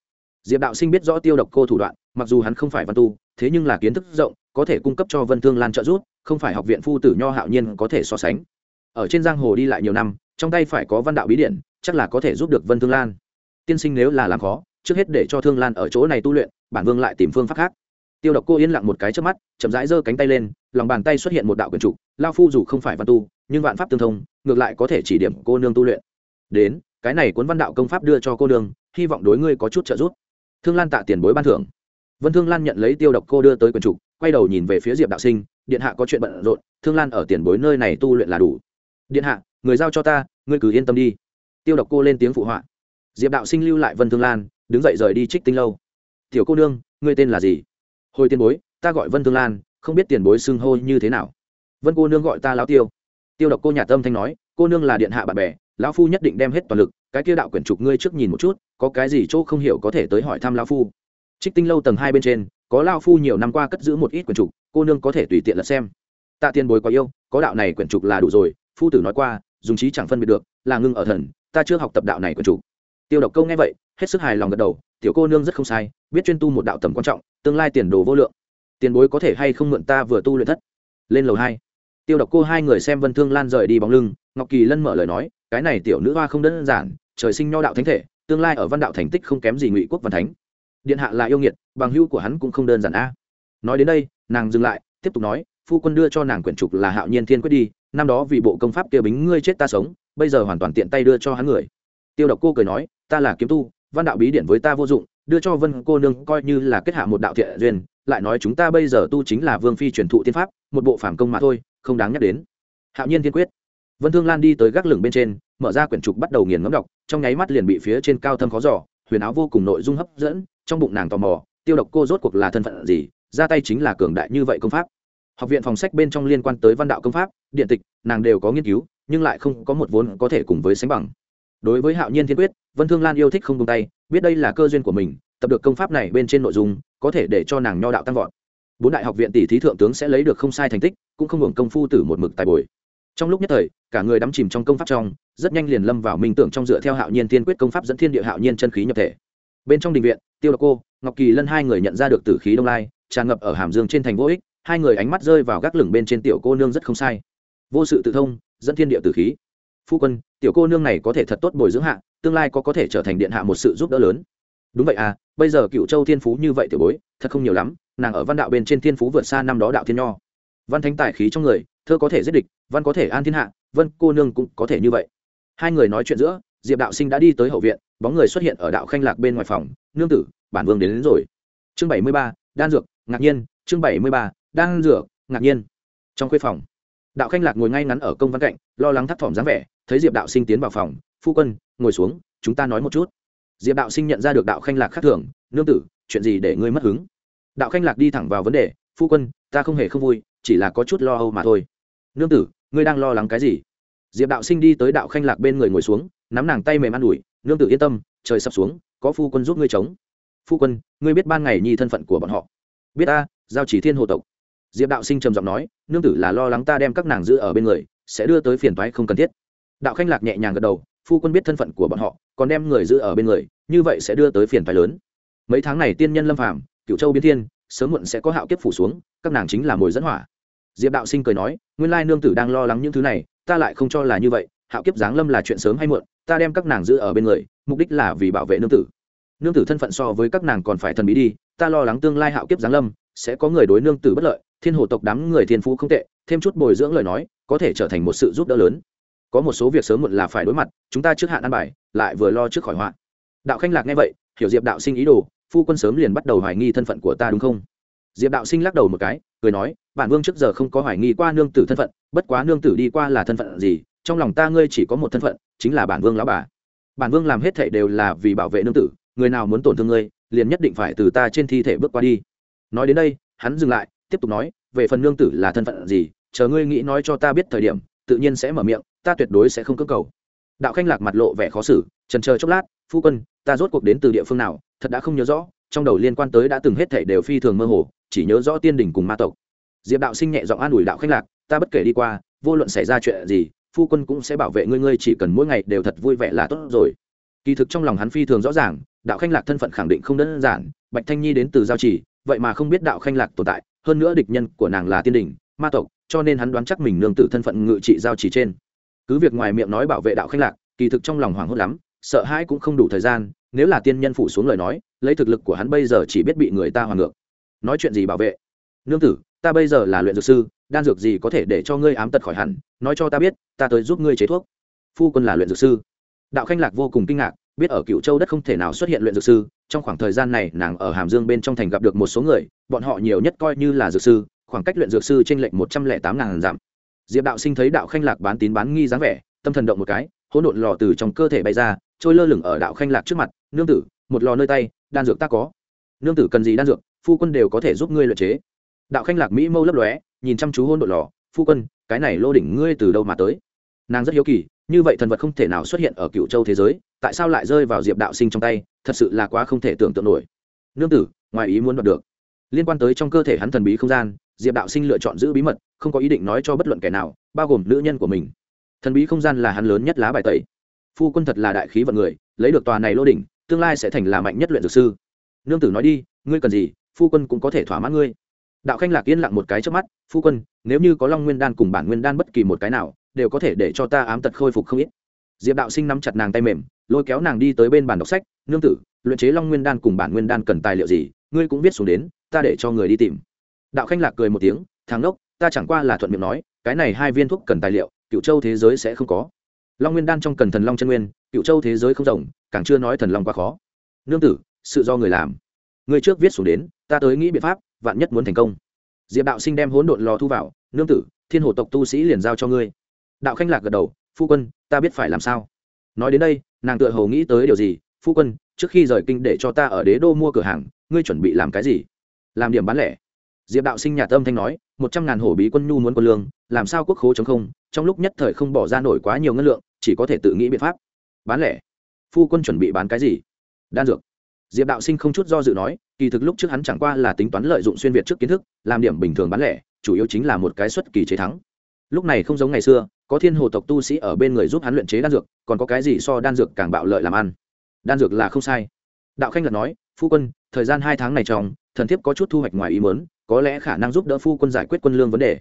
Diệp đạo sinh biết rõ tiêu độc cô thủ đoạn, mặc dù hắn không phải văn tu, thế nhưng là kiến thức rộng, có thể cung cấp cho vân thương lan trợ giúp, không phải học viện phu tử nho hạo nhiên có thể so sánh. Ở trên giang hồ đi lại nhiều năm, trong tay phải có văn đạo bí điển, chắc là có thể giúp được vân thương lan tiên sinh nếu là làm khó, trước hết để cho thương lan ở chỗ này tu luyện, bản vương lại tìm phương pháp khác. Tiêu độc cô yên lặng một cái trước mắt, chậm rãi giơ cánh tay lên, lòng bàn tay xuất hiện một đạo quyền trục, lao phu dù không phải văn tu, nhưng vạn pháp tương thông, ngược lại có thể chỉ điểm cô nương tu luyện. Đến, cái này cuốn văn đạo công pháp đưa cho cô nương, hy vọng đối ngươi có chút trợ giúp. Thương lan tạ tiền bối ban thưởng. Vân thương lan nhận lấy tiêu độc cô đưa tới quyền trục, quay đầu nhìn về phía diệp đạo sinh, điện hạ có chuyện bận rộn, thương lan ở tiền bối nơi này tu luyện là đủ. Điện hạ, người giao cho ta, ngươi cứ yên tâm đi. Tiêu độc cô lên tiếng phụ họa diệp đạo sinh lưu lại vân thương lan đứng dậy rời đi trích tinh lâu tiểu cô nương ngươi tên là gì hồi tiền bối ta gọi vân thương lan không biết tiền bối xưng hô như thế nào vân cô nương gọi ta lão tiêu tiêu độc cô nhà tâm thanh nói cô nương là điện hạ bạn bè lão phu nhất định đem hết toàn lực cái kia đạo quyển trục ngươi trước nhìn một chút có cái gì chỗ không hiểu có thể tới hỏi thăm lão phu trích tinh lâu tầng hai bên trên có lao phu nhiều năm qua cất giữ một ít quyển trục cô nương có thể tùy tiện lật xem tạ tiền bối có yêu có đạo này quyển trục là đủ rồi phu tử nói qua dùng trí chẳng phân biệt được là ngưng ở thần ta chưa học tập đạo này quyển trục tiêu độc câu nghe vậy, hết sức hài lòng gật đầu, tiểu cô nương rất không sai, biết chuyên tu một đạo tầm quan trọng, tương lai tiền đồ vô lượng. Tiền bối có thể hay không mượn ta vừa tu luyện thất? Lên lầu hai, tiêu độc cô hai người xem vân thương lan rời đi bóng lưng, ngọc kỳ lân mở lời nói, cái này tiểu nữ hoa không đơn giản, trời sinh nho đạo thánh thể, tương lai ở văn đạo thành tích không kém gì ngụy quốc văn thánh. Điện hạ là yêu nghiệt, bằng hữu của hắn cũng không đơn giản a. Nói đến đây, nàng dừng lại, tiếp tục nói, phu quân đưa cho nàng quyển trục là hạo nhiên thiên quyết đi, năm đó vì bộ công pháp kia bính ngươi chết ta sống, bây giờ hoàn toàn tiện tay đưa cho hắn người tiêu độc cô cười nói, ta là kiếm tu, văn đạo bí điển với ta vô dụng, đưa cho vân cô nương coi như là kết hạ một đạo thiện duyên, lại nói chúng ta bây giờ tu chính là vương phi truyền thụ tiên pháp, một bộ phản công mà thôi, không đáng nhắc đến. Hạo nhiên thiên quyết. Vân thương lan đi tới gác lửng bên trên, mở ra quyển trục bắt đầu nghiền ngấm đọc, trong nháy mắt liền bị phía trên cao thâm khó giỏ huyền áo vô cùng nội dung hấp dẫn, trong bụng nàng tò mò, tiêu độc cô rốt cuộc là thân phận gì? Ra tay chính là cường đại như vậy công pháp. Học viện phòng sách bên trong liên quan tới văn đạo công pháp, điện tịch, nàng đều có nghiên cứu, nhưng lại không có một vốn có thể cùng với sánh bằng đối với hạo nhiên thiên quyết, vân thương lan yêu thích không tung tay, biết đây là cơ duyên của mình, tập được công pháp này bên trên nội dung, có thể để cho nàng nho đạo tăng vọt. Bốn đại học viện tỷ thí thượng tướng sẽ lấy được không sai thành tích, cũng không hưởng công phu tử một mực tài bồi. Trong lúc nhất thời, cả người đắm chìm trong công pháp trong, rất nhanh liền lâm vào minh tưởng trong dựa theo hạo nhiên tiên quyết công pháp dẫn thiên địa hạo nhiên chân khí nhập thể. Bên trong đình viện, tiêu độc cô, ngọc kỳ lân hai người nhận ra được tử khí đông lai, tràn ngập ở hàm dương trên thành vô ích, hai người ánh mắt rơi vào gác lửng bên trên tiểu cô nương rất không sai. Vô sự tự thông, dẫn thiên địa tử khí. Phu quân tiểu cô nương này có thể thật tốt bồi dưỡng hạ tương lai có có thể trở thành điện hạ một sự giúp đỡ lớn. Đúng vậy à bây giờ cựu châu thiên phú như vậy tiểu bối thật không nhiều lắm nàng ở văn đạo bên trên thiên phú vượt xa năm đó đạo thiên nho. Văn thánh tài khí trong người thơ có thể giết địch văn có thể an thiên hạ vân cô nương cũng có thể như vậy. Hai người nói chuyện giữa diệp đạo sinh đã đi tới hậu viện bóng người xuất hiện ở đạo khanh lạc bên ngoài phòng nương tử bản vương đến, đến rồi. Chương bảy mươi ba đan dược ngạc nhiên. Chương bảy mươi ba đan dược ngạc nhiên. Trong khuê phòng đạo khanh lạc ngồi ngay ngắn ở công văn cạnh, lo lắng thắt thỏm dáng vẻ, thấy diệp đạo sinh tiến vào phòng, phu quân, ngồi xuống, chúng ta nói một chút. Diệp đạo sinh nhận ra được đạo khanh lạc khác thường, nương tử, chuyện gì để ngươi mất hứng? Đạo khanh lạc đi thẳng vào vấn đề, phu quân, ta không hề không vui, chỉ là có chút lo âu mà thôi. Nương tử, ngươi đang lo lắng cái gì? Diệp đạo sinh đi tới đạo khanh lạc bên người ngồi xuống, nắm nàng tay mềm an ủi, nương tử yên tâm, trời sập xuống, có phu quân giúp ngươi chống. Phu quân, ngươi biết ban ngày nhi thân phận của bọn họ. Biết ta, giao chỉ thiên hồ tộc diệp đạo sinh trầm giọng nói nương tử là lo lắng ta đem các nàng giữ ở bên người sẽ đưa tới phiền toái không cần thiết đạo khanh lạc nhẹ nhàng gật đầu phu quân biết thân phận của bọn họ còn đem người giữ ở bên người như vậy sẽ đưa tới phiền toái lớn mấy tháng này tiên nhân lâm phàm cựu châu biến thiên sớm muộn sẽ có hạo kiếp phủ xuống các nàng chính là mồi dẫn hỏa diệp đạo sinh cười nói nguyên lai nương tử đang lo lắng những thứ này ta lại không cho là như vậy hạo kiếp giáng lâm là chuyện sớm hay muộn ta đem các nàng giữ ở bên người mục đích là vì bảo vệ nương tử nương tử thân phận so với các nàng còn phải thần bí đi ta lo lắng tương lai hạo kiếp giáng lâm sẽ có người đối nương tử bất lợi thiên hồ tộc đám người thiên phú không tệ, thêm chút bồi dưỡng lời nói, có thể trở thành một sự giúp đỡ lớn. Có một số việc sớm muộn là phải đối mặt, chúng ta trước hạn ăn bài, lại vừa lo trước khỏi họa. Đạo khanh lạc nghe vậy, hiểu diệp đạo sinh ý đồ, phu quân sớm liền bắt đầu hoài nghi thân phận của ta đúng không? Diệp đạo sinh lắc đầu một cái, cười nói, bản vương trước giờ không có hoài nghi qua nương tử thân phận, bất quá nương tử đi qua là thân phận gì, trong lòng ta ngươi chỉ có một thân phận, chính là bản vương lão bà. Bản vương làm hết thệ đều là vì bảo vệ nương tử, người nào muốn tổn thương ngươi, liền nhất định phải từ ta trên thi thể bước qua đi. Nói đến đây, hắn dừng lại tiếp tục nói, về phần nương tử là thân phận gì, chờ ngươi nghĩ nói cho ta biết thời điểm, tự nhiên sẽ mở miệng, ta tuyệt đối sẽ không cưỡng cầu. Đạo khanh lạc mặt lộ vẻ khó xử, trần chờ chốc lát, phu quân, ta rốt cuộc đến từ địa phương nào, thật đã không nhớ rõ, trong đầu liên quan tới đã từng hết thảy đều phi thường mơ hồ, chỉ nhớ rõ tiên đình cùng ma tộc. Diệp đạo sinh nhẹ giọng an ủi đạo khanh lạc, ta bất kể đi qua, vô luận xảy ra chuyện gì, phu quân cũng sẽ bảo vệ ngươi ngươi chỉ cần mỗi ngày đều thật vui vẻ là tốt rồi. Kỳ thực trong lòng hắn phi thường rõ ràng, đạo khanh lạc thân phận khẳng định không đơn giản, bạch thanh nhi đến từ giao chỉ vậy mà không biết đạo khanh lạc tồn tại hơn nữa địch nhân của nàng là tiên đình, ma tộc, cho nên hắn đoán chắc mình nương tử thân phận ngự trị giao chỉ trên. Cứ việc ngoài miệng nói bảo vệ đạo khanh lạc, kỳ thực trong lòng hoảng hốt lắm, sợ hãi cũng không đủ thời gian, nếu là tiên nhân phủ xuống lời nói, lấy thực lực của hắn bây giờ chỉ biết bị người ta hoàn ngược. Nói chuyện gì bảo vệ? Nương tử, ta bây giờ là luyện dược sư, đan dược gì có thể để cho ngươi ám tật khỏi hẳn? Nói cho ta biết, ta tới giúp ngươi chế thuốc. Phu quân là luyện dược sư. Đạo khanh lạc vô cùng kinh ngạc, biết ở cựu châu đất không thể nào xuất hiện luyện dược sư trong khoảng thời gian này nàng ở hàm dương bên trong thành gặp được một số người, bọn họ nhiều nhất coi như là dược sư, khoảng cách luyện dược sư t r ê n lệch một trăm lẻ tám ngàn dặm. Diệp đạo sinh thấy đạo khanh lạc bán tín bán nghi dáng vẻ, tâm thần động một cái, hỗn độn lò từ trong cơ thể bay ra, trôi lơ lửng ở đạo khanh lạc trước mặt, nương tử, một lò nơi tay, đan dược ta có. Nương tử cần gì đan dược, phu quân đều có thể giúp ngươi luyện chế. Đạo khanh lạc mỹ mâu lấp lóe, nhìn chăm chú hôn đội lò, phu quân, cái này lô đỉnh ngươi từ đâu mà tới? Nàng rất hiếu kỳ, như vậy thần vật không thể nào xuất hiện ở cựu châu thế giới, tại sao lại rơi vào diệp đạo sinh trong tay? Thật sự là quá không thể tưởng tượng nổi. Nương tử, ngoài ý muốn đoạt được. Liên quan tới trong cơ thể hắn thần bí không gian, diệp đạo sinh lựa chọn giữ bí mật, không có ý định nói cho bất luận kẻ nào, bao gồm nữ nhân của mình. Thần bí không gian là hắn lớn nhất lá bài tẩy. Phu quân thật là đại khí vận người, lấy được tòa này lô đỉnh, tương lai sẽ thành là mạnh nhất luyện dược sư. Nương tử nói đi, ngươi cần gì, phu quân cũng có thể thỏa mãn ngươi. Đạo khanh lạc yên lặng một cái trước mắt, phu quân, nếu như có long nguyên đan cùng bản nguyên đan bất kỳ một cái nào, đều có thể để cho ta ám tật khôi phục không ít. Diệp đạo sinh nắm chặt nàng tay mềm lôi kéo nàng đi tới bên bàn đọc sách, nương tử, luyện chế long nguyên đan cùng bản nguyên đan cần tài liệu gì? Ngươi cũng viết xuống đến, ta để cho người đi tìm. Đạo khanh lạc cười một tiếng, thằng đốc ta chẳng qua là thuận miệng nói, cái này hai viên thuốc cần tài liệu cựu châu thế giới sẽ không có. Long nguyên đan trong cần thần long chân nguyên cựu châu thế giới không rộng, càng chưa nói thần long quá khó. Nương tử, sự do người làm. Người trước viết xuống đến, ta tới nghĩ biện pháp, vạn nhất muốn thành công. Diệp đạo sinh đem hỗn độn lò thu vào, nương tử, thiên hồ tộc tu sĩ liền giao cho ngươi. Đạo khanh lạc gật đầu, phu quân, ta biết phải làm sao nói đến đây, nàng tựa hồ nghĩ tới điều gì, phu quân, trước khi rời kinh để cho ta ở đế đô mua cửa hàng, ngươi chuẩn bị làm cái gì? Làm điểm bán lẻ. Diệp đạo sinh nhà tâm thanh nói, một trăm ngàn hổ bí quân nhu muốn quân lương, làm sao quốc khố chống không, trong lúc nhất thời không bỏ ra nổi quá nhiều ngân lượng, chỉ có thể tự nghĩ biện pháp. Bán lẻ? Phu quân chuẩn bị bán cái gì? Đan dược. Diệp đạo sinh không chút do dự nói, kỳ thực lúc trước hắn chẳng qua là tính toán lợi dụng xuyên việt trước kiến thức, làm điểm bình thường bán lẻ, chủ yếu chính là một cái xuất kỳ chế thắng lúc này không giống ngày xưa, có thiên hồ tộc tu sĩ ở bên người giúp hắn luyện chế đan dược, còn có cái gì so đan dược càng bạo lợi làm ăn? Đan dược là không sai. Đạo khanh lật nói, phu quân, thời gian hai tháng này trong, thần thiếp có chút thu hoạch ngoài ý mớn có lẽ khả năng giúp đỡ phu quân giải quyết quân lương vấn đề.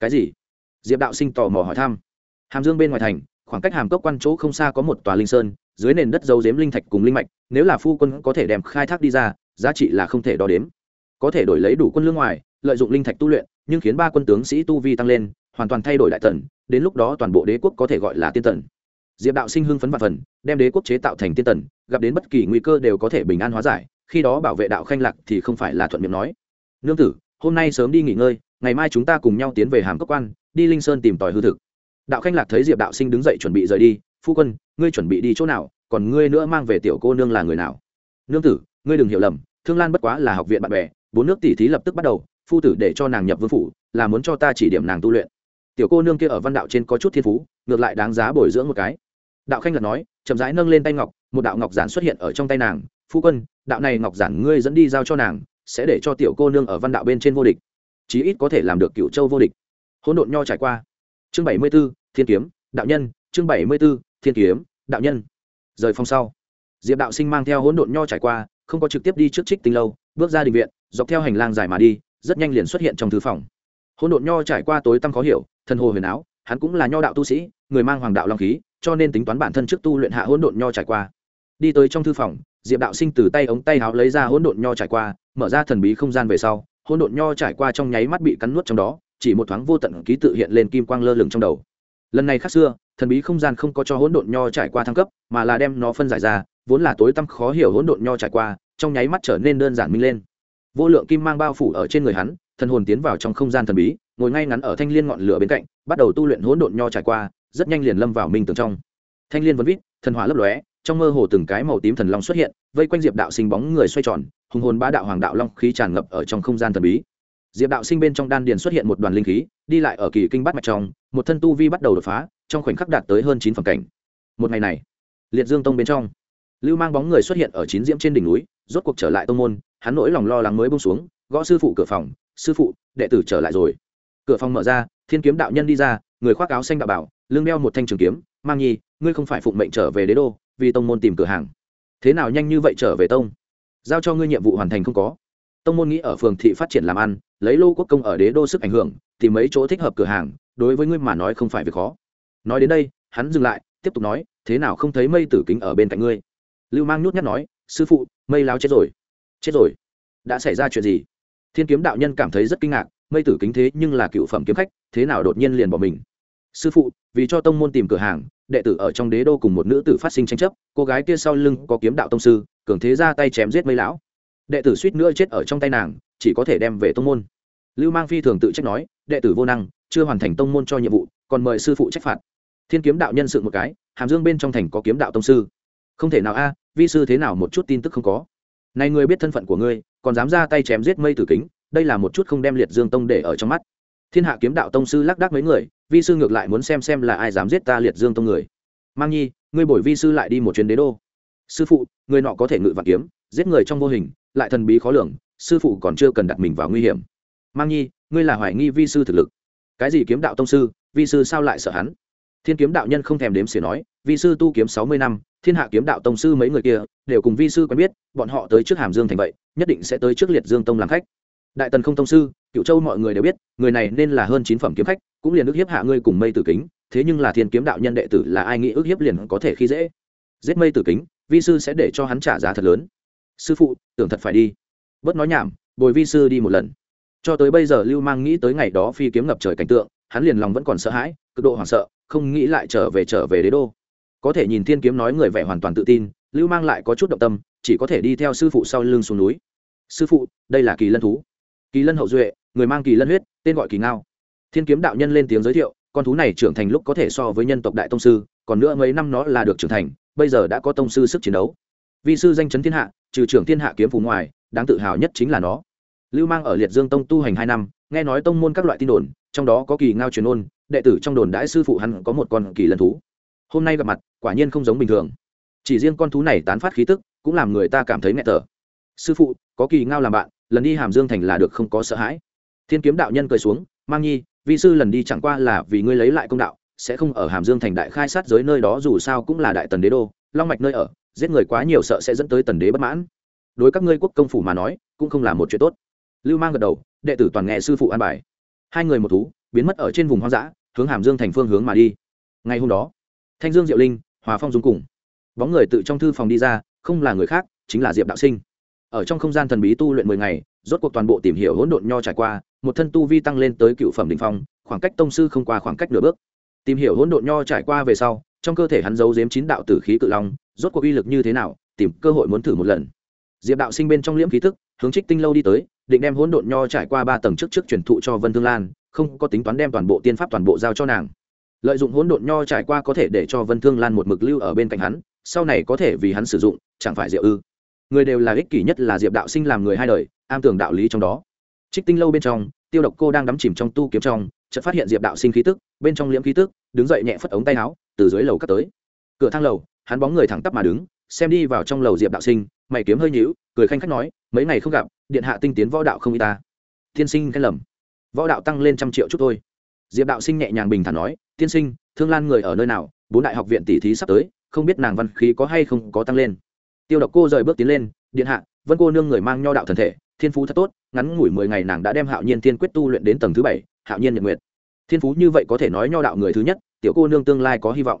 Cái gì? Diệp đạo sinh tò mò hỏi thăm. Hàm dương bên ngoài thành, khoảng cách hàm cốc quan chỗ không xa có một tòa linh sơn, dưới nền đất dấu dếm linh thạch cùng linh mạch, nếu là phu quân có thể đem khai thác đi ra, giá trị là không thể đo đếm. Có thể đổi lấy đủ quân lương ngoài, lợi dụng linh thạch tu luyện, nhưng khiến ba quân tướng sĩ tu vi tăng lên hoàn toàn thay đổi đại tần đến lúc đó toàn bộ đế quốc có thể gọi là tiên tần diệp đạo sinh hưng phấn và phần, đem đế quốc chế tạo thành tiên tần gặp đến bất kỳ nguy cơ đều có thể bình an hóa giải, khi đó bảo vệ đạo khanh lạc thì không phải là thuận miệng nói. Nương tử, hôm nay sớm đi nghỉ ngơi, ngày mai chúng ta cùng nhau tiến về hàm cốc quan, đi linh sơn tìm tòi hư thực. Đạo khanh lạc thấy diệp đạo sinh đứng dậy chuẩn bị rời đi, phu quân, ngươi chuẩn bị đi chỗ nào, còn ngươi nữa mang về tiểu cô nương là người nào? Nương tử, ngươi đừng hiểu lầm, thương lan bất quá là học viện bạn bè, bốn nước tỷ thí lập tức bắt đầu, phu tử để cho nàng nhập vương phủ, là muốn cho ta chỉ điểm nàng tu luyện tiểu cô nương kia ở văn đạo trên có chút thiên phú, ngược lại đáng giá bồi dưỡng một cái. Đạo khanh lật nói, chậm rãi nâng lên tay ngọc, một đạo ngọc giản xuất hiện ở trong tay nàng. Phu quân, đạo này ngọc giản ngươi dẫn đi giao cho nàng, sẽ để cho tiểu cô nương ở văn đạo bên trên vô địch. Chí ít có thể làm được cựu châu vô địch. Hỗn độn nho trải qua. Chương bảy mươi b ố thiên kiếm, đạo nhân. Chương bảy mươi b ố thiên kiếm, đạo nhân. Rời phòng sau, diệp đạo sinh mang theo hỗn độn nho trải qua, không có trực tiếp đi trước trích tinh lâu, bước ra định viện, dọc theo hành lang dài mà đi, rất nhanh liền xuất hiện trong thư phòng hỗn độn nho trải qua tối tăm khó hiểu, thần hồ huyền áo, hắn cũng là nho đạo tu sĩ, người mang hoàng đạo long khí, cho nên tính toán bản thân trước tu luyện hạ hỗn độn nho trải qua. Đi tới trong thư phòng, diệp đạo sinh từ tay ống tay áo lấy ra hỗn độn nho trải qua, mở ra thần bí không gian về sau, hỗn độn nho trải qua trong nháy mắt bị cắn nuốt trong đó, chỉ một thoáng vô tận ký tự hiện lên kim quang lơ lửng trong đầu. Lần này khác xưa, thần bí không gian không có cho hỗn độn nho trải qua thăng cấp, mà là đem nó phân giải ra, vốn là tối tăm khó hiểu hỗn độn nho trải qua, trong nháy mắt trở nên đơn giản minh lên. Vô lượng kim mang bao phủ ở trên người hắn thần hồn tiến vào trong không gian thần bí, ngồi ngay ngắn ở thanh liên ngọn lửa bên cạnh, bắt đầu tu luyện hỗn độn nho trải qua, rất nhanh liền lâm vào minh tường trong. Thanh liên vẫn vít, thần hỏa lấp lóe, trong mơ hồ từng cái màu tím thần long xuất hiện, vây quanh diệp đạo sinh bóng người xoay tròn, hùng hồn bá đạo hoàng đạo long khí tràn ngập ở trong không gian thần bí. Diệp đạo sinh bên trong đan điền xuất hiện một đoàn linh khí, đi lại ở kỳ kinh bát mạch trong, một thân tu vi bắt đầu đột phá, trong khoảnh khắc đạt tới hơn chín phần cảnh. Một ngày này, liệt dương tông bên trong, lưu mang bóng người xuất hiện ở chín diễm trên đỉnh núi, rốt cuộc trở lại tông môn, hắn nỗi lòng lo lắng mới bông xuống gõ sư phụ cửa phòng, sư phụ, đệ tử trở lại rồi. Cửa phòng mở ra, thiên kiếm đạo nhân đi ra, người khoác áo xanh đạo bảo, lưng đeo một thanh trường kiếm, mang nhi, ngươi không phải phụng mệnh trở về đế đô, vì tông môn tìm cửa hàng. Thế nào nhanh như vậy trở về tông? Giao cho ngươi nhiệm vụ hoàn thành không có. Tông môn nghĩ ở phường thị phát triển làm ăn, lấy lô quốc công ở đế đô sức ảnh hưởng thì mấy chỗ thích hợp cửa hàng, đối với ngươi mà nói không phải việc khó. Nói đến đây, hắn dừng lại, tiếp tục nói, thế nào không thấy mây tử kính ở bên cạnh ngươi? Lưu mang nhút nhát nói, sư phụ, mây lao chết rồi. Chết rồi? Đã xảy ra chuyện gì? Thiên kiếm đạo nhân cảm thấy rất kinh ngạc, mây tử kính thế nhưng là cựu phẩm kiếm khách, thế nào đột nhiên liền bỏ mình? Sư phụ, vì cho tông môn tìm cửa hàng, đệ tử ở trong đế đô cùng một nữ tử phát sinh tranh chấp, cô gái kia sau lưng có kiếm đạo tông sư, cường thế ra tay chém giết mây lão. Đệ tử suýt nữa chết ở trong tay nàng, chỉ có thể đem về tông môn. Lưu mang phi thường tự trách nói, đệ tử vô năng, chưa hoàn thành tông môn cho nhiệm vụ, còn mời sư phụ trách phạt. Thiên kiếm đạo nhân sự một cái, hàm dương bên trong thành có kiếm đạo tông sư. Không thể nào a, vi sư thế nào một chút tin tức không có này ngươi biết thân phận của ngươi, còn dám ra tay chém giết mây tử kính, đây là một chút không đem liệt dương tông để ở trong mắt. Thiên hạ kiếm đạo tông sư lác đác mấy người, vi sư ngược lại muốn xem xem là ai dám giết ta liệt dương tông người. Mang nhi, ngươi bồi vi sư lại đi một chuyến đế đô. Sư phụ, người nọ có thể ngự vạn kiếm, giết người trong vô hình, lại thần bí khó lường, sư phụ còn chưa cần đặt mình vào nguy hiểm. Mang nhi, ngươi là hoài nghi vi sư thực lực. Cái gì kiếm đạo tông sư, vi sư sao lại sợ hắn? Thiên kiếm đạo nhân không thèm đếm xỉa nói, vi sư tu kiếm sáu mươi năm thiên hạ kiếm đạo tông sư mấy người kia đều cùng vi sư quen biết, bọn họ tới trước hàm dương thành vậy, nhất định sẽ tới trước liệt dương tông làm khách. Đại tần không tông sư cựu châu mọi người đều biết, người này nên là hơn chín phẩm kiếm khách, cũng liền ước hiếp hạ ngươi cùng mây tử kính, thế nhưng là thiên kiếm đạo nhân đệ tử là ai nghĩ ước hiếp liền có thể khi dễ. Giết mây tử kính, vi sư sẽ để cho hắn trả giá thật lớn. Sư phụ, tưởng thật phải đi. Bớt nói nhảm, bồi vi sư đi một lần. Cho tới bây giờ lưu mang nghĩ tới ngày đó phi kiếm ngập trời cảnh tượng, hắn liền lòng vẫn còn sợ hãi, cực độ hoảng sợ, không nghĩ lại trở về trở về đế đô có thể nhìn thiên kiếm nói người vẻ hoàn toàn tự tin, lưu mang lại có chút động tâm, chỉ có thể đi theo sư phụ sau lưng xuống núi. Sư phụ, đây là kỳ lân thú. Kỳ lân hậu duệ, người mang kỳ lân huyết, tên gọi kỳ ngao. Thiên kiếm đạo nhân lên tiếng giới thiệu, con thú này trưởng thành lúc có thể so với nhân tộc đại tông sư, còn nữa mấy năm nó là được trưởng thành, bây giờ đã có tông sư sức chiến đấu. Vi sư danh chấn thiên hạ, trừ trưởng thiên hạ kiếm phù ngoài, đáng tự hào nhất chính là nó. Lưu mang ở liệt dương tông tu hành hai năm, nghe nói tông môn các loại tin đồn, trong đó có kỳ ngao truyền ôn, đệ tử trong đồn đãi sư phụ hắn có một con kỳ lân thú hôm nay gặp mặt, quả nhiên không giống bình thường. Chỉ riêng con thú này tán phát khí tức, cũng làm người ta cảm thấy nghẹt thở. Sư phụ, có kỳ ngao làm bạn, lần đi hàm dương thành là được không có sợ hãi. Thiên kiếm đạo nhân cười xuống, mang nhi, vi sư lần đi chẳng qua là vì ngươi lấy lại công đạo, sẽ không ở hàm dương thành đại khai sát giới nơi đó dù sao cũng là đại tần đế đô, long mạch nơi ở, giết người quá nhiều sợ sẽ dẫn tới tần đế bất mãn. Đối các ngươi quốc công phủ mà nói, cũng không là một chuyện tốt. Lưu mang gật đầu, đệ tử toàn nghe sư phụ an bài. Hai người một thú, biến mất ở trên vùng hoang dã, hướng hàm dương thành phương hướng mà đi. Ngày hôm đó thanh dương, diệu linh, hòa phong dung cùng. Bóng người tự trong thư phòng đi ra, không là người khác, chính là diệp đạo sinh. Ở trong không gian thần bí tu luyện mười ngày, rốt cuộc toàn bộ tìm hiểu hỗn độn nho trải qua, một thân tu vi tăng lên tới cựu phẩm đ ỉ n h phong, khoảng cách tông sư không qua khoảng cách nửa bước. Tìm hiểu hỗn độn nho trải qua về sau, trong cơ thể hắn giấu giếm chín đạo tử khí cự long, rốt cuộc uy lực như thế nào, tìm cơ hội muốn thử một lần. Diệp đạo sinh bên trong liễm khí thức, hướng trích tinh lâu đi tới, định đem hỗn độn nho trải qua ba tầng trước trước truyền thụ cho vân thương lan, không có tính toán đem toàn bộ tiên pháp toàn bộ giao cho nàng lợi dụng hỗn độn nho trải qua có thể để cho vân thương lan một mực lưu ở bên cạnh hắn, sau này có thể vì hắn sử dụng, chẳng phải diệu ư. Người đều là ích kỷ nhất là diệp đạo sinh làm người hai đời, am tưởng đạo lý trong đó. Trích tinh lâu bên trong, tiêu độc cô đang đắm chìm trong tu kiếm trong, chợt phát hiện diệp đạo sinh khí tức, bên trong liễm khí tức, đứng dậy nhẹ phất ống tay áo, từ dưới lầu cắt tới. Cửa thang lầu, hắn bóng người thẳng tắp mà đứng, xem đi vào trong lầu diệp đạo sinh, mày kiếm hơi nhíu, cười khanh khách nói, mấy ngày không gặp, điện hạ tinh tiến võ đạo không y ta. Tiên sinh khen lầm. Võ đạo tăng lên trăm triệu chút thôi. Diệp đạo sinh nhẹ nhàng bình thản nói tiên sinh, thương lan người ở nơi nào? Bốn đại học viện tỷ thí sắp tới, không biết nàng văn khí có hay không có tăng lên. Tiêu độc cô rời bước tiến lên, điện hạ, vân cô nương người mang nho đạo thần thể, thiên phú thật tốt, ngắn ngủi mười ngày nàng đã đem hạo nhiên thiên quyết tu luyện đến tầng thứ bảy, hạo nhiên nhật nguyệt. Thiên phú như vậy có thể nói nho đạo người thứ nhất, tiểu cô nương tương lai có hy vọng.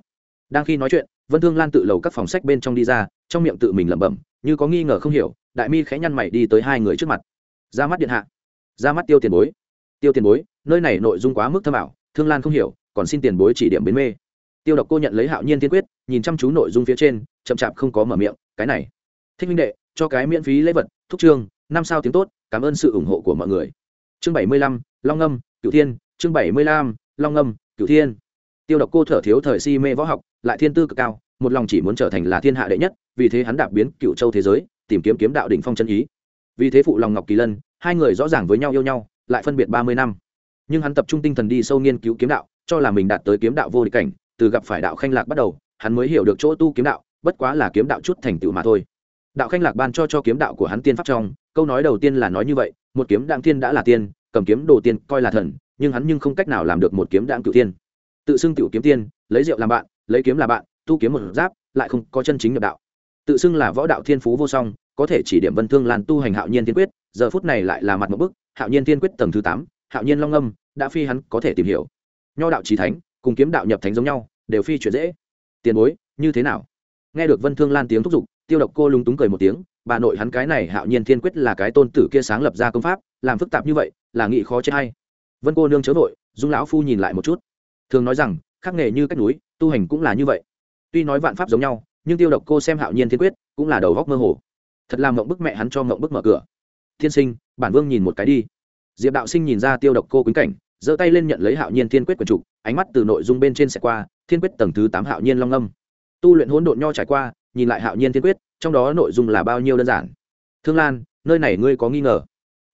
Đang khi nói chuyện, vân thương lan tự lầu các phòng sách bên trong đi ra, trong miệng tự mình lẩm bẩm, như có nghi ngờ không hiểu, đại mi khẽ nhăn mày đi tới hai người trước mặt. Ra mắt điện hạ. Ra mắt tiêu tiền bối. Tiêu tiền bối, nơi này nội dung quá mức thâm ảo, thương lan không hiểu còn xin tiền bối chỉ điểm bến mê. Tiêu độc cô nhận lấy hạo nhiên thiên quyết, nhìn chăm chú nội dung phía trên, chậm chạp không có mở miệng, cái này, thích minh đệ, cho cái miễn phí lễ vật, thúc trương, năm sao tiếng tốt, cảm ơn sự ủng hộ của mọi người. Chương bảy mươi lăm, long Âm cửu thiên, chương bảy mươi lăm, long Âm cửu thiên. Tiêu độc cô thở thiếu thời si mê võ học, lại thiên tư cực cao, một lòng chỉ muốn trở thành là thiên hạ đệ nhất, vì thế hắn đạp biến cựu châu thế giới, tìm kiếm kiếm đạo đỉnh phong chân ý. Vì thế phụ lòng ngọc kỳ lân, hai người rõ ràng với nhau yêu nhau, lại phân biệt ba mươi năm. Nhưng hắn tập trung tinh thần đi sâu nghiên cứu kiếm đạo cho là mình đạt tới kiếm đạo vô địch cảnh, từ gặp phải đạo khanh lạc bắt đầu, hắn mới hiểu được chỗ tu kiếm đạo, bất quá là kiếm đạo chút thành tựu mà thôi. Đạo khanh lạc ban cho cho kiếm đạo của hắn tiên pháp trong, câu nói đầu tiên là nói như vậy, một kiếm đạm tiên đã là tiên, cầm kiếm đồ tiên coi là thần, nhưng hắn nhưng không cách nào làm được một kiếm đạm cựu tiên. Tự xưng cựu kiếm tiên, lấy rượu làm bạn, lấy kiếm là bạn, tu kiếm một giáp, lại không có chân chính nhập đạo. Tự xưng là võ đạo thiên phú vô song, có thể chỉ điểm vân thương lan tu hành hạo nhiên tiên quyết, giờ phút này lại là mặt một bức, hạo nhiên tiên quyết tầng thứ tám, hạo nhiên long âm, đã phi hắn có thể tìm hiểu nho đạo trí thánh, cùng kiếm đạo nhập thánh giống nhau, đều phi chuyển dễ. Tiền bối, như thế nào? Nghe được vân thương lan tiếng thúc giục, tiêu độc cô lúng túng cười một tiếng, bà nội hắn cái này hạo nhiên thiên quyết là cái tôn tử kia sáng lập ra công pháp, làm phức tạp như vậy, là nghị khó chết hay? Vân cô nương chớ vội, dung lão phu nhìn lại một chút. Thường nói rằng, khắc nghề như cách núi, tu hành cũng là như vậy. Tuy nói vạn pháp giống nhau, nhưng tiêu độc cô xem hạo nhiên thiên quyết, cũng là đầu góc mơ hồ. Thật là mộng bức mẹ hắn cho mộng bức mở cửa. Thiên sinh, bản vương nhìn một cái đi. Diệp đạo sinh nhìn ra tiêu độc cô quýnh cảnh giơ tay lên nhận lấy hạo nhiên thiên quyết quần trục, ánh mắt từ nội dung bên trên sẽ qua, thiên quyết tầng thứ tám hạo nhiên long âm. Tu luyện hỗn độn nho trải qua, nhìn lại hạo nhiên thiên quyết, trong đó nội dung là bao nhiêu đơn giản? Thương lan, nơi này ngươi có nghi ngờ?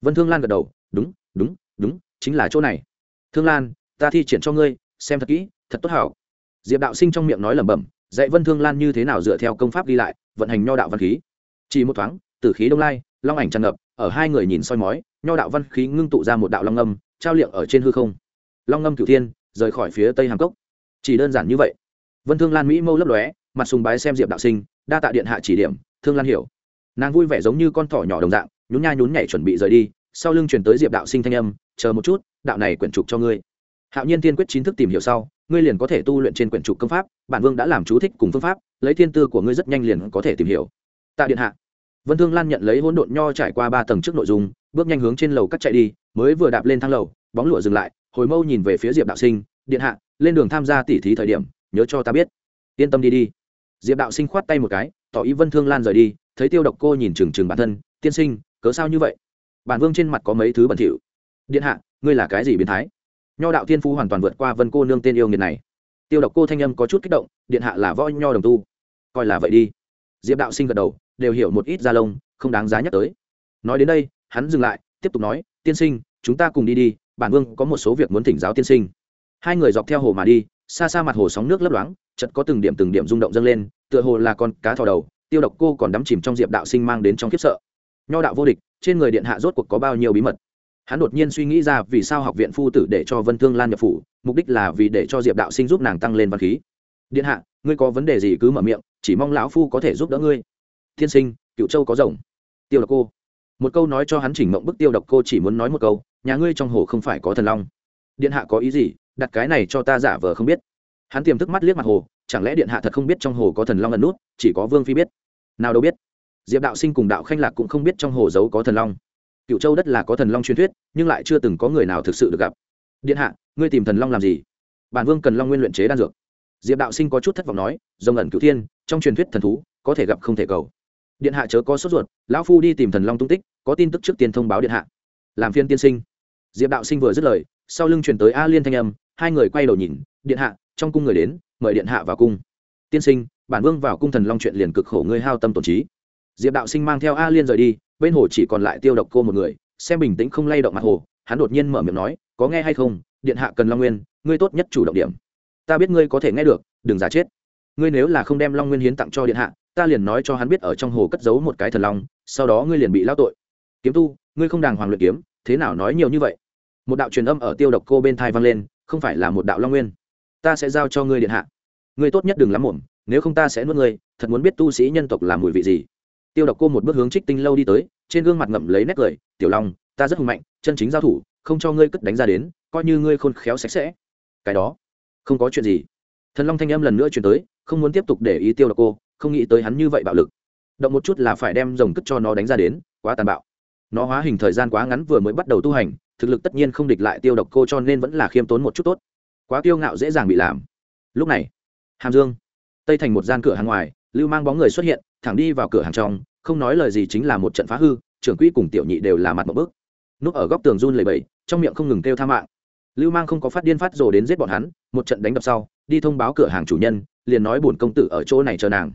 Vân thương lan gật đầu, đúng đúng đúng, chính là chỗ này. Thương lan, ta thi triển cho ngươi, xem thật kỹ, thật tốt hảo. Diệp đạo sinh trong miệng nói lẩm bẩm, dạy vân thương lan như thế nào dựa theo công pháp đi lại, vận hành nho đạo văn khí. Chỉ một thoáng, tử khí đông lai, long ảnh tràn ngập, ở hai người nhìn soi mói, nho đạo văn khí ngưng tụ ra một đạo long âm trao liệng ở trên hư không. Long ngâm cửu thiên, rời khỏi phía tây hàm cốc. Chỉ đơn giản như vậy. Vân thương lan mỹ mâu lấp lóe, mặt sùng bái xem diệp đạo sinh, đa tạ điện hạ chỉ điểm, thương lan hiểu. Nàng vui vẻ giống như con thỏ nhỏ đồng dạng, nhún nha nhún nhảy chuẩn bị rời đi, sau lưng chuyển tới diệp đạo sinh thanh âm, chờ một chút, đạo này quyển trục cho ngươi. Hạo nhiên tiên quyết chính thức tìm hiểu sau, ngươi liền có thể tu luyện trên quyển trục công pháp, bản vương đã làm chú thích cùng phương pháp, lấy thiên tư của ngươi rất nhanh liền có thể tìm hiểu. Tạ điện hạ. Vân thương lan nhận lấy hỗn độn nho trải qua ba tầng trước nội dung, bước nhanh hướng trên lầu cắt chạy đi mới vừa đạp lên thang lầu, bóng lụa dừng lại, hồi mâu nhìn về phía diệp đạo sinh, điện hạ, lên đường tham gia tỉ thí thời điểm, nhớ cho ta biết. Yên tâm đi đi. Diệp đạo sinh khoát tay một cái, tỏ ý vân thương lan rời đi, thấy tiêu độc cô nhìn trừng trừng bản thân, tiên sinh, cớ sao như vậy? Bản vương trên mặt có mấy thứ bẩn thỉu. Điện hạ, ngươi là cái gì biến thái? Nho đạo thiên phú hoàn toàn vượt qua vân cô nương tên yêu nghiệt này. Tiêu độc cô thanh âm có chút kích động, điện hạ là võ nho đồng tu. Coi là vậy đi. Diệp đạo sinh gật đầu, đều hiểu một ít gia lông, không đáng giá nhắc tới. Nói đến đây, hắn dừng lại tiếp tục nói, tiên sinh, chúng ta cùng đi đi, bản vương có một số việc muốn thỉnh giáo tiên sinh. Hai người dọc theo hồ mà đi, xa xa mặt hồ sóng nước lấp loáng chật có từng điểm từng điểm rung động dâng lên, tựa hồ là con cá thò đầu, tiêu độc cô còn đắm chìm trong diệp đạo sinh mang đến trong khiếp sợ. Nho đạo vô địch, trên người điện hạ rốt cuộc có bao nhiêu bí mật? Hắn đột nhiên suy nghĩ ra vì sao học viện phu tử để cho vân thương lan nhập phủ, mục đích là vì để cho diệp đạo sinh giúp nàng tăng lên văn khí. Điện hạ, ngươi có vấn đề gì cứ mở miệng, chỉ mong lão phu có thể giúp đỡ ngươi. Tiên sinh, cựu châu có rồng. Tiêu độc cô một câu nói cho hắn chỉnh mộng bức tiêu độc, cô chỉ muốn nói một câu, nhà ngươi trong hồ không phải có thần long. Điện hạ có ý gì? Đặt cái này cho ta giả vờ không biết. Hắn tiềm thức mắt liếc mặt hồ, chẳng lẽ điện hạ thật không biết trong hồ có thần long ẩn nút, chỉ có vương phi biết? Nào đâu biết. Diệp đạo sinh cùng đạo khanh lạc cũng không biết trong hồ giấu có thần long. Cựu châu đất là có thần long truyền thuyết, nhưng lại chưa từng có người nào thực sự được gặp. Điện hạ, ngươi tìm thần long làm gì? Bản vương cần long nguyên luyện chế đan dược. Diệp đạo sinh có chút thất vọng nói, rồng ẩn cựu thiên, trong truyền thuyết thần thú, có thể gặp không thể cầu điện hạ chớ có sốt ruột, lão phu đi tìm thần long tung tích, có tin tức trước tiên thông báo điện hạ. Làm phiên tiên sinh. Diệp đạo sinh vừa dứt lời, sau lưng chuyển tới a liên thanh âm, hai người quay đầu nhìn, điện hạ, trong cung người đến, mời điện hạ vào cung. Tiên sinh, bản vương vào cung thần long chuyện liền cực khổ, ngươi hao tâm tổn trí. Diệp đạo sinh mang theo a liên rời đi, bên hồ chỉ còn lại tiêu độc cô một người, xem bình tĩnh không lay động mặt hồ, hắn đột nhiên mở miệng nói, có nghe hay không, điện hạ cần long nguyên, ngươi tốt nhất chủ động điểm. Ta biết ngươi có thể nghe được, đừng giả chết. Ngươi nếu là không đem long nguyên hiến tặng cho điện hạ ta liền nói cho hắn biết ở trong hồ cất giấu một cái thần long, sau đó ngươi liền bị lao tội. Kiếm tu, ngươi không đàng hoàng luyện kiếm, thế nào nói nhiều như vậy? Một đạo truyền âm ở tiêu độc cô bên thai vang lên, không phải là một đạo long nguyên. Ta sẽ giao cho ngươi điện hạ. Ngươi tốt nhất đừng lắm mồm nếu không ta sẽ nuốt ngươi, thật muốn biết tu sĩ nhân tộc làm mùi vị gì. Tiêu độc cô một bước hướng trích tinh lâu đi tới, trên gương mặt ngậm lấy nét cười, tiểu long, ta rất hùng mạnh, chân chính giao thủ, không cho ngươi cất đánh ra đến, coi như ngươi khôn khéo sạch sẽ. Cái đó, không có chuyện gì. Thần long thanh âm lần nữa chuyển tới, không muốn tiếp tục để ý tiêu độc cô không nghĩ tới hắn như vậy bạo lực. Động một chút là phải đem rồng cất cho nó đánh ra đến, quá tàn bạo. Nó hóa hình thời gian quá ngắn vừa mới bắt đầu tu hành, thực lực tất nhiên không địch lại tiêu độc cô cho nên vẫn là khiêm tốn một chút tốt. Quá kiêu ngạo dễ dàng bị làm. Lúc này, hàm dương, tây thành một gian cửa hàng ngoài, lưu mang bóng người xuất hiện, thẳng đi vào cửa hàng trong, không nói lời gì chính là một trận phá hư, trưởng quỹ cùng tiểu nhị đều là mặt một bước. Núp ở góc tường run lầy bẫy trong miệng không ngừng kêu tha mạng. Lưu mang không có phát điên phát rồ đến giết bọn hắn, một trận đánh đập sau, đi thông báo cửa hàng chủ nhân, liền nói bổn công tử ở chỗ này chờ nàng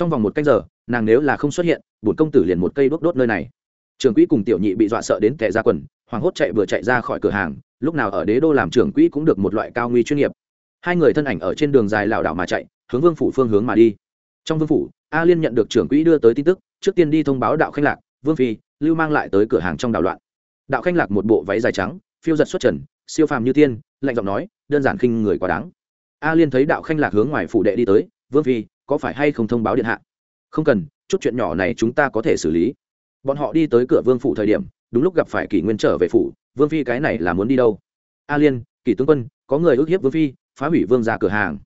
trong vòng một canh giờ, nàng nếu là không xuất hiện, bổn công tử liền một cây đốt đốt nơi này. Trưởng quỹ cùng tiểu nhị bị dọa sợ đến tệ ra quần, hoàng hốt chạy vừa chạy ra khỏi cửa hàng, lúc nào ở đế đô làm trưởng quỹ cũng được một loại cao nguy chuyên nghiệp. Hai người thân ảnh ở trên đường dài lảo đảo mà chạy, hướng vương phủ phương hướng mà đi. Trong vương phủ, a liên nhận được trưởng quỹ đưa tới tin tức, trước tiên đi thông báo đạo khanh lạc, vương phi, lưu mang lại tới cửa hàng trong đảo loạn. Đạo khanh lạc một bộ váy dài trắng, phiêu giật xuất trần, siêu phàm như tiên, lạnh giọng nói, đơn giản khinh người quá đáng. A liên thấy đạo khanh lạc hướng ngoài phủ đệ đi tới, vương phi có phải hay không thông báo điện hạ? Không cần, chút chuyện nhỏ này chúng ta có thể xử lý. Bọn họ đi tới cửa vương phủ thời điểm, đúng lúc gặp phải kỷ nguyên trở về phủ, vương phi cái này là muốn đi đâu? A liên, kỷ tướng quân, có người ước hiếp vương phi, phá hủy vương ra cửa hàng.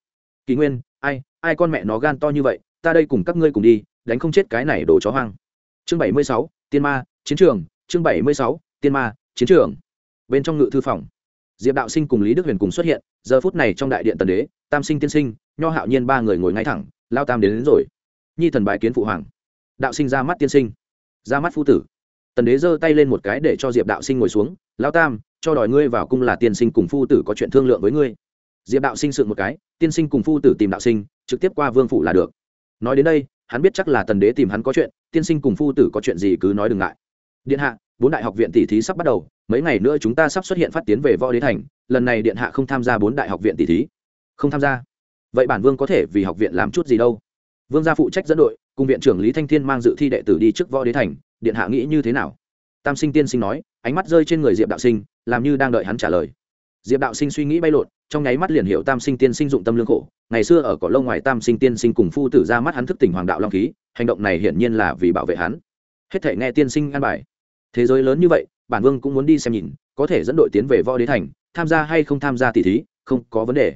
Kỷ nguyên, ai ai con mẹ nó gan to như vậy, ta đây cùng các ngươi cùng đi, đánh không chết cái này đồ chó hoang. Chương bảy mươi sáu, tiên ma, chiến trường. Chương bảy mươi sáu, tiên ma, chiến trường. Bên trong ngự thư phòng, diệp đạo sinh cùng lý đức huyền cùng xuất hiện. Giờ phút này trong đại điện tần đế, tam sinh tiên sinh, nho hạo nhiên ba người ngồi ngay thẳng lao tam đến, đến rồi. Nhi thần bái kiến phụ hoàng. Đạo sinh ra mắt tiên sinh. Ra mắt phu tử. Tần đế giơ tay lên một cái để cho diệp đạo sinh ngồi xuống. Lao tam cho đòi ngươi vào cung là tiên sinh cùng phu tử có chuyện thương lượng với ngươi. Diệp đạo sinh sự một cái tiên sinh cùng phu tử tìm đạo sinh trực tiếp qua vương phủ là được. Nói đến đây hắn biết chắc là tần đế tìm hắn có chuyện tiên sinh cùng phu tử có chuyện gì cứ nói đừng ngại. Điện hạ bốn đại học viện tỷ thí sắp bắt đầu mấy ngày nữa chúng ta sắp xuất hiện phát tiến về võ đế thành lần này điện hạ không tham gia bốn đại học viện tỷ thí. Không tham gia vậy bản vương có thể vì học viện làm chút gì đâu? Vương gia phụ trách dẫn đội, cùng viện trưởng lý thanh thiên mang dự thi đệ tử đi trước võ đế thành, điện hạ nghĩ như thế nào? Tam sinh tiên sinh nói, ánh mắt rơi trên người diệp đạo sinh, làm như đang đợi hắn trả lời. Diệp đạo sinh suy nghĩ bay lộn, trong nháy mắt liền hiểu tam sinh tiên sinh dụng tâm lương khổ. Ngày xưa ở cỏ lâu ngoài tam sinh tiên sinh cùng phu tử ra mắt hắn thức tỉnh hoàng đạo long khí, hành động này hiển nhiên là vì bảo vệ hắn. Hết thể nghe tiên sinh an bài. Thế giới lớn như vậy, bản vương cũng muốn đi xem nhìn, có thể dẫn đội tiến về võ đế thành, tham gia hay không tham gia tỷ thí, không có vấn đề.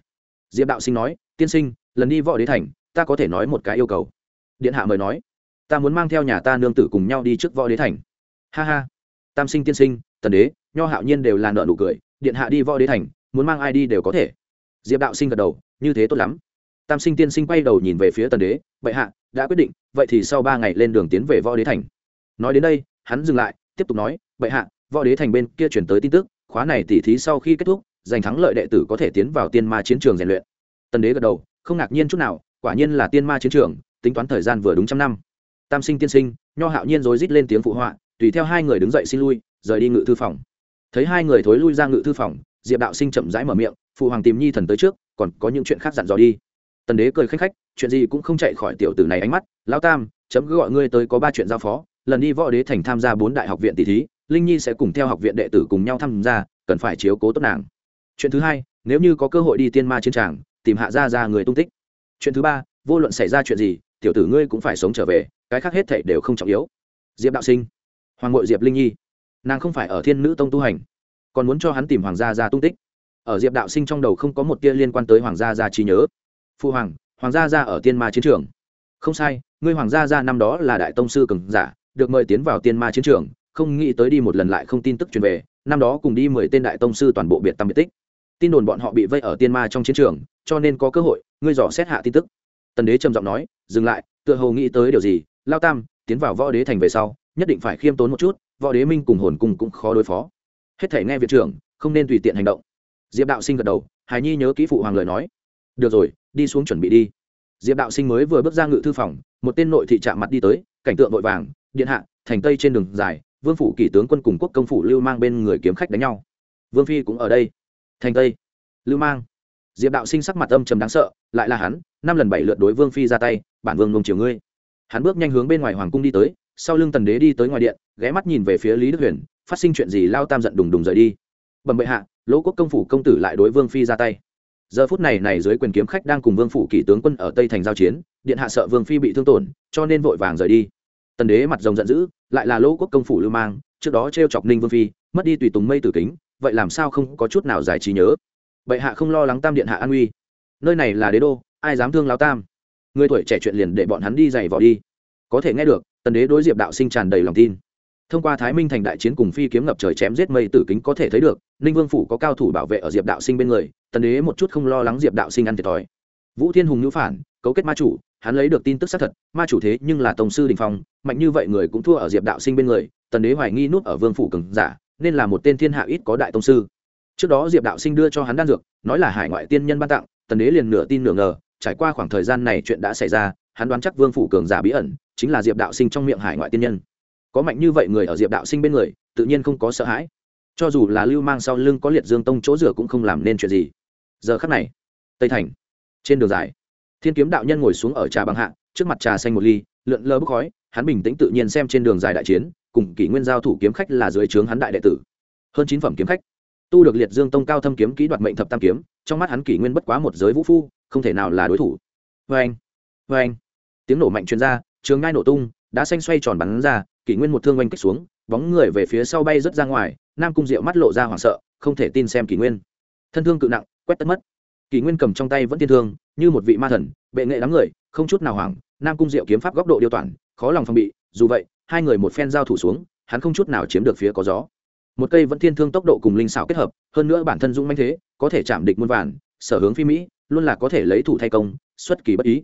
Diệp đạo sinh nói tiên sinh, lần đi võ đế thành, ta có thể nói một cái yêu cầu. Điện hạ mời nói. Ta muốn mang theo nhà ta nương tử cùng nhau đi trước võ đế thành. Ha ha. Tam sinh tiên sinh, tần đế, nho hạo nhiên đều là nợ nụ cười. Điện hạ đi võ đế thành, muốn mang ai đi đều có thể. Diệp đạo sinh gật đầu, như thế tốt lắm. Tam sinh tiên sinh quay đầu nhìn về phía tần đế, vậy hạ, đã quyết định, vậy thì sau ba ngày lên đường tiến về võ đế thành. Nói đến đây, hắn dừng lại, tiếp tục nói, vậy hạ, võ đế thành bên kia chuyển tới tin tức, khóa này tỉ thí sau khi kết thúc, giành thắng lợi đệ tử có thể tiến vào tiên ma chiến trường rèn luyện tần đế gật đầu, không ngạc nhiên chút nào, quả nhiên là tiên ma chiến trường, tính toán thời gian vừa đúng trăm năm. Tam sinh tiên sinh, nho hạo nhiên rồi rít lên tiếng phụ họa, tùy theo hai người đứng dậy xin lui, rời đi ngự thư phòng. Thấy hai người thối lui ra ngự thư phòng, diệp đạo sinh chậm rãi mở miệng, phụ hoàng tìm nhi thần tới trước, còn có những chuyện khác dặn dò đi. Tần đế cười khách khách, chuyện gì cũng không chạy khỏi tiểu tử này ánh mắt lao tam, chấm cứ gọi ngươi tới có ba chuyện giao phó, lần đi võ đế thành tham gia bốn đại học viện tỷ thí, linh nhi sẽ cùng theo học viện đệ tử cùng nhau tham gia, cần phải chiếu cố tốt nàng. Chuyện thứ hai, nếu như có cơ hội đi tiên ma chiến tràng tìm hạ ra ra người tung tích. Chuyện thứ ba, vô luận xảy ra chuyện gì, tiểu tử ngươi cũng phải sống trở về, cái khác hết thảy đều không trọng yếu. Diệp đạo sinh, hoàng ngội diệp linh nhi, nàng không phải ở thiên nữ tông tu hành, còn muốn cho hắn tìm hoàng gia ra tung tích. Ở diệp đạo sinh trong đầu không có một tia liên quan tới hoàng gia gia trí nhớ. Phu hoàng hoàng gia gia ở tiên ma chiến trường. Không sai, ngươi hoàng gia gia năm đó là đại tông sư cường giả, được mời tiến vào tiên ma chiến trường, không nghĩ tới đi một lần lại không tin tức truyền về, năm đó cùng đi mười tên đại tông sư toàn bộ biệt tâm biệt tích. Tin đồn bọn họ bị vây ở tiên ma trong chiến trường cho nên có cơ hội, ngươi dò xét hạ tin tức. Tần đế trầm giọng nói, dừng lại, tựa hồ nghĩ tới điều gì, lao tam, tiến vào võ đế thành về sau, nhất định phải khiêm tốn một chút, võ đế minh cùng hồn cung cũng khó đối phó. Hết thể nghe viện trưởng, không nên tùy tiện hành động. Diệp đạo sinh gật đầu, hài nhi nhớ kỹ phụ hoàng lời nói. Được rồi, đi xuống chuẩn bị đi. Diệp đạo sinh mới vừa bước ra ngự thư phòng, một tên nội thị chạm mặt đi tới, cảnh tượng vội vàng, điện hạ, thành tây trên đường dài, vương phủ kỷ tướng quân cùng quốc công phủ lưu mang bên người kiếm khách đánh nhau. Vương phi cũng ở đây. Thành tây. Lưu mang diệp đạo sinh sắc mặt âm trầm đáng sợ, lại là hắn, năm lần bảy lượt đối vương phi ra tay, bản vương ngông chiều ngươi. Hắn bước nhanh hướng bên ngoài hoàng cung đi tới, sau lưng tần đế đi tới ngoài điện, ghé mắt nhìn về phía lý đức huyền, phát sinh chuyện gì lao tam giận đùng đùng rời đi. Bẩm bệ hạ, lỗ quốc công phủ công tử lại đối vương phi ra tay. Giờ phút này này dưới quyền kiếm khách đang cùng vương phủ kỷ tướng quân ở tây thành giao chiến, điện hạ sợ vương phi bị thương tổn, cho nên vội vàng rời đi. Tần đế mặt rồng giận dữ, lại là lỗ quốc công phủ lưu mang, trước đó t r e o chọc ninh vương phi, mất đi tùy tùng mây tử kính, vậy làm sao không có chút nào giải trí nhớ? Bệ hạ không lo lắng tam điện hạ an uy. Nơi này là đế đô, ai dám thương lao tam? Người tuổi trẻ chuyện liền để bọn hắn đi giày vò đi. Có thể nghe được, tần đế đối diệp đạo sinh tràn đầy lòng tin. Thông qua thái minh thành đại chiến cùng phi kiếm ngập trời chém giết mây tử kính có thể thấy được, ninh vương phủ có cao thủ bảo vệ ở diệp đạo sinh bên người, tần đế một chút không lo lắng diệp đạo sinh ăn thiệt thòi. Vũ thiên hùng nhũ phản, cấu kết ma chủ, hắn lấy được tin tức xác thật, ma chủ thế nhưng là tổng sư đình phong, mạnh như vậy người cũng thua ở diệp đạo sinh bên người, tần đế hoài nghi nút ở vương phủ cường giả, nên là một tên thiên hạ ít có đại tông sư trước đó diệp đạo sinh đưa cho hắn đan dược, nói là hải ngoại tiên nhân ban tặng, tần đế liền nửa tin nửa ngờ, trải qua khoảng thời gian này chuyện đã xảy ra, hắn đoán chắc vương phủ cường giả bí ẩn, chính là diệp đạo sinh trong miệng hải ngoại tiên nhân. Có mạnh như vậy người ở diệp đạo sinh bên người, tự nhiên không có sợ hãi. Cho dù là lưu mang sau lưng có liệt dương tông chỗ rửa cũng không làm nên chuyện gì. Giờ khắc này, tây thành, trên đường dài, thiên kiếm đạo nhân ngồi xuống ở trà bằng hạ, trước mặt trà xanh một ly, lượn lơ bốc khói, hắn bình tĩnh tự nhiên xem trên đường dài đại chiến, cùng kỷ nguyên giao thủ kiếm khách là dưới trướng hắn đại đệ tử. Hơn chín phẩm kiếm khách tu được liệt dương tông cao thâm kiếm kỹ đoạt mệnh thập tam kiếm, trong mắt hắn kỷ nguyên bất quá một giới vũ phu, không thể nào là đối thủ. Vê anh vê anh. Tiếng nổ mạnh chuyên r a trường ngai nổ tung đã xanh xoay tròn bắn ra, kỷ nguyên một thương oanh kích xuống, bóng người về phía sau bay rớt ra ngoài, nam cung diệu mắt lộ ra hoảng sợ, không thể tin xem kỷ nguyên. Thân thương cự nặng, quét tất mất. Kỷ nguyên cầm trong tay vẫn tiên thương, như một vị ma thần, bệ nghệ đám người, không chút nào hoảng, nam cung diệu kiếm pháp góc độ điều toàn, khó lòng phòng bị, dù vậy, hai người một phen giao thủ xuống, hắn không chút nào chiếm được phía có gió một cây vẫn thiên thương tốc độ cùng linh xảo kết hợp, hơn nữa bản thân dũng manh thế, có thể chạm địch muôn vàn, sở hướng phi mỹ, luôn là có thể lấy thủ thay công, xuất kỳ bất ý.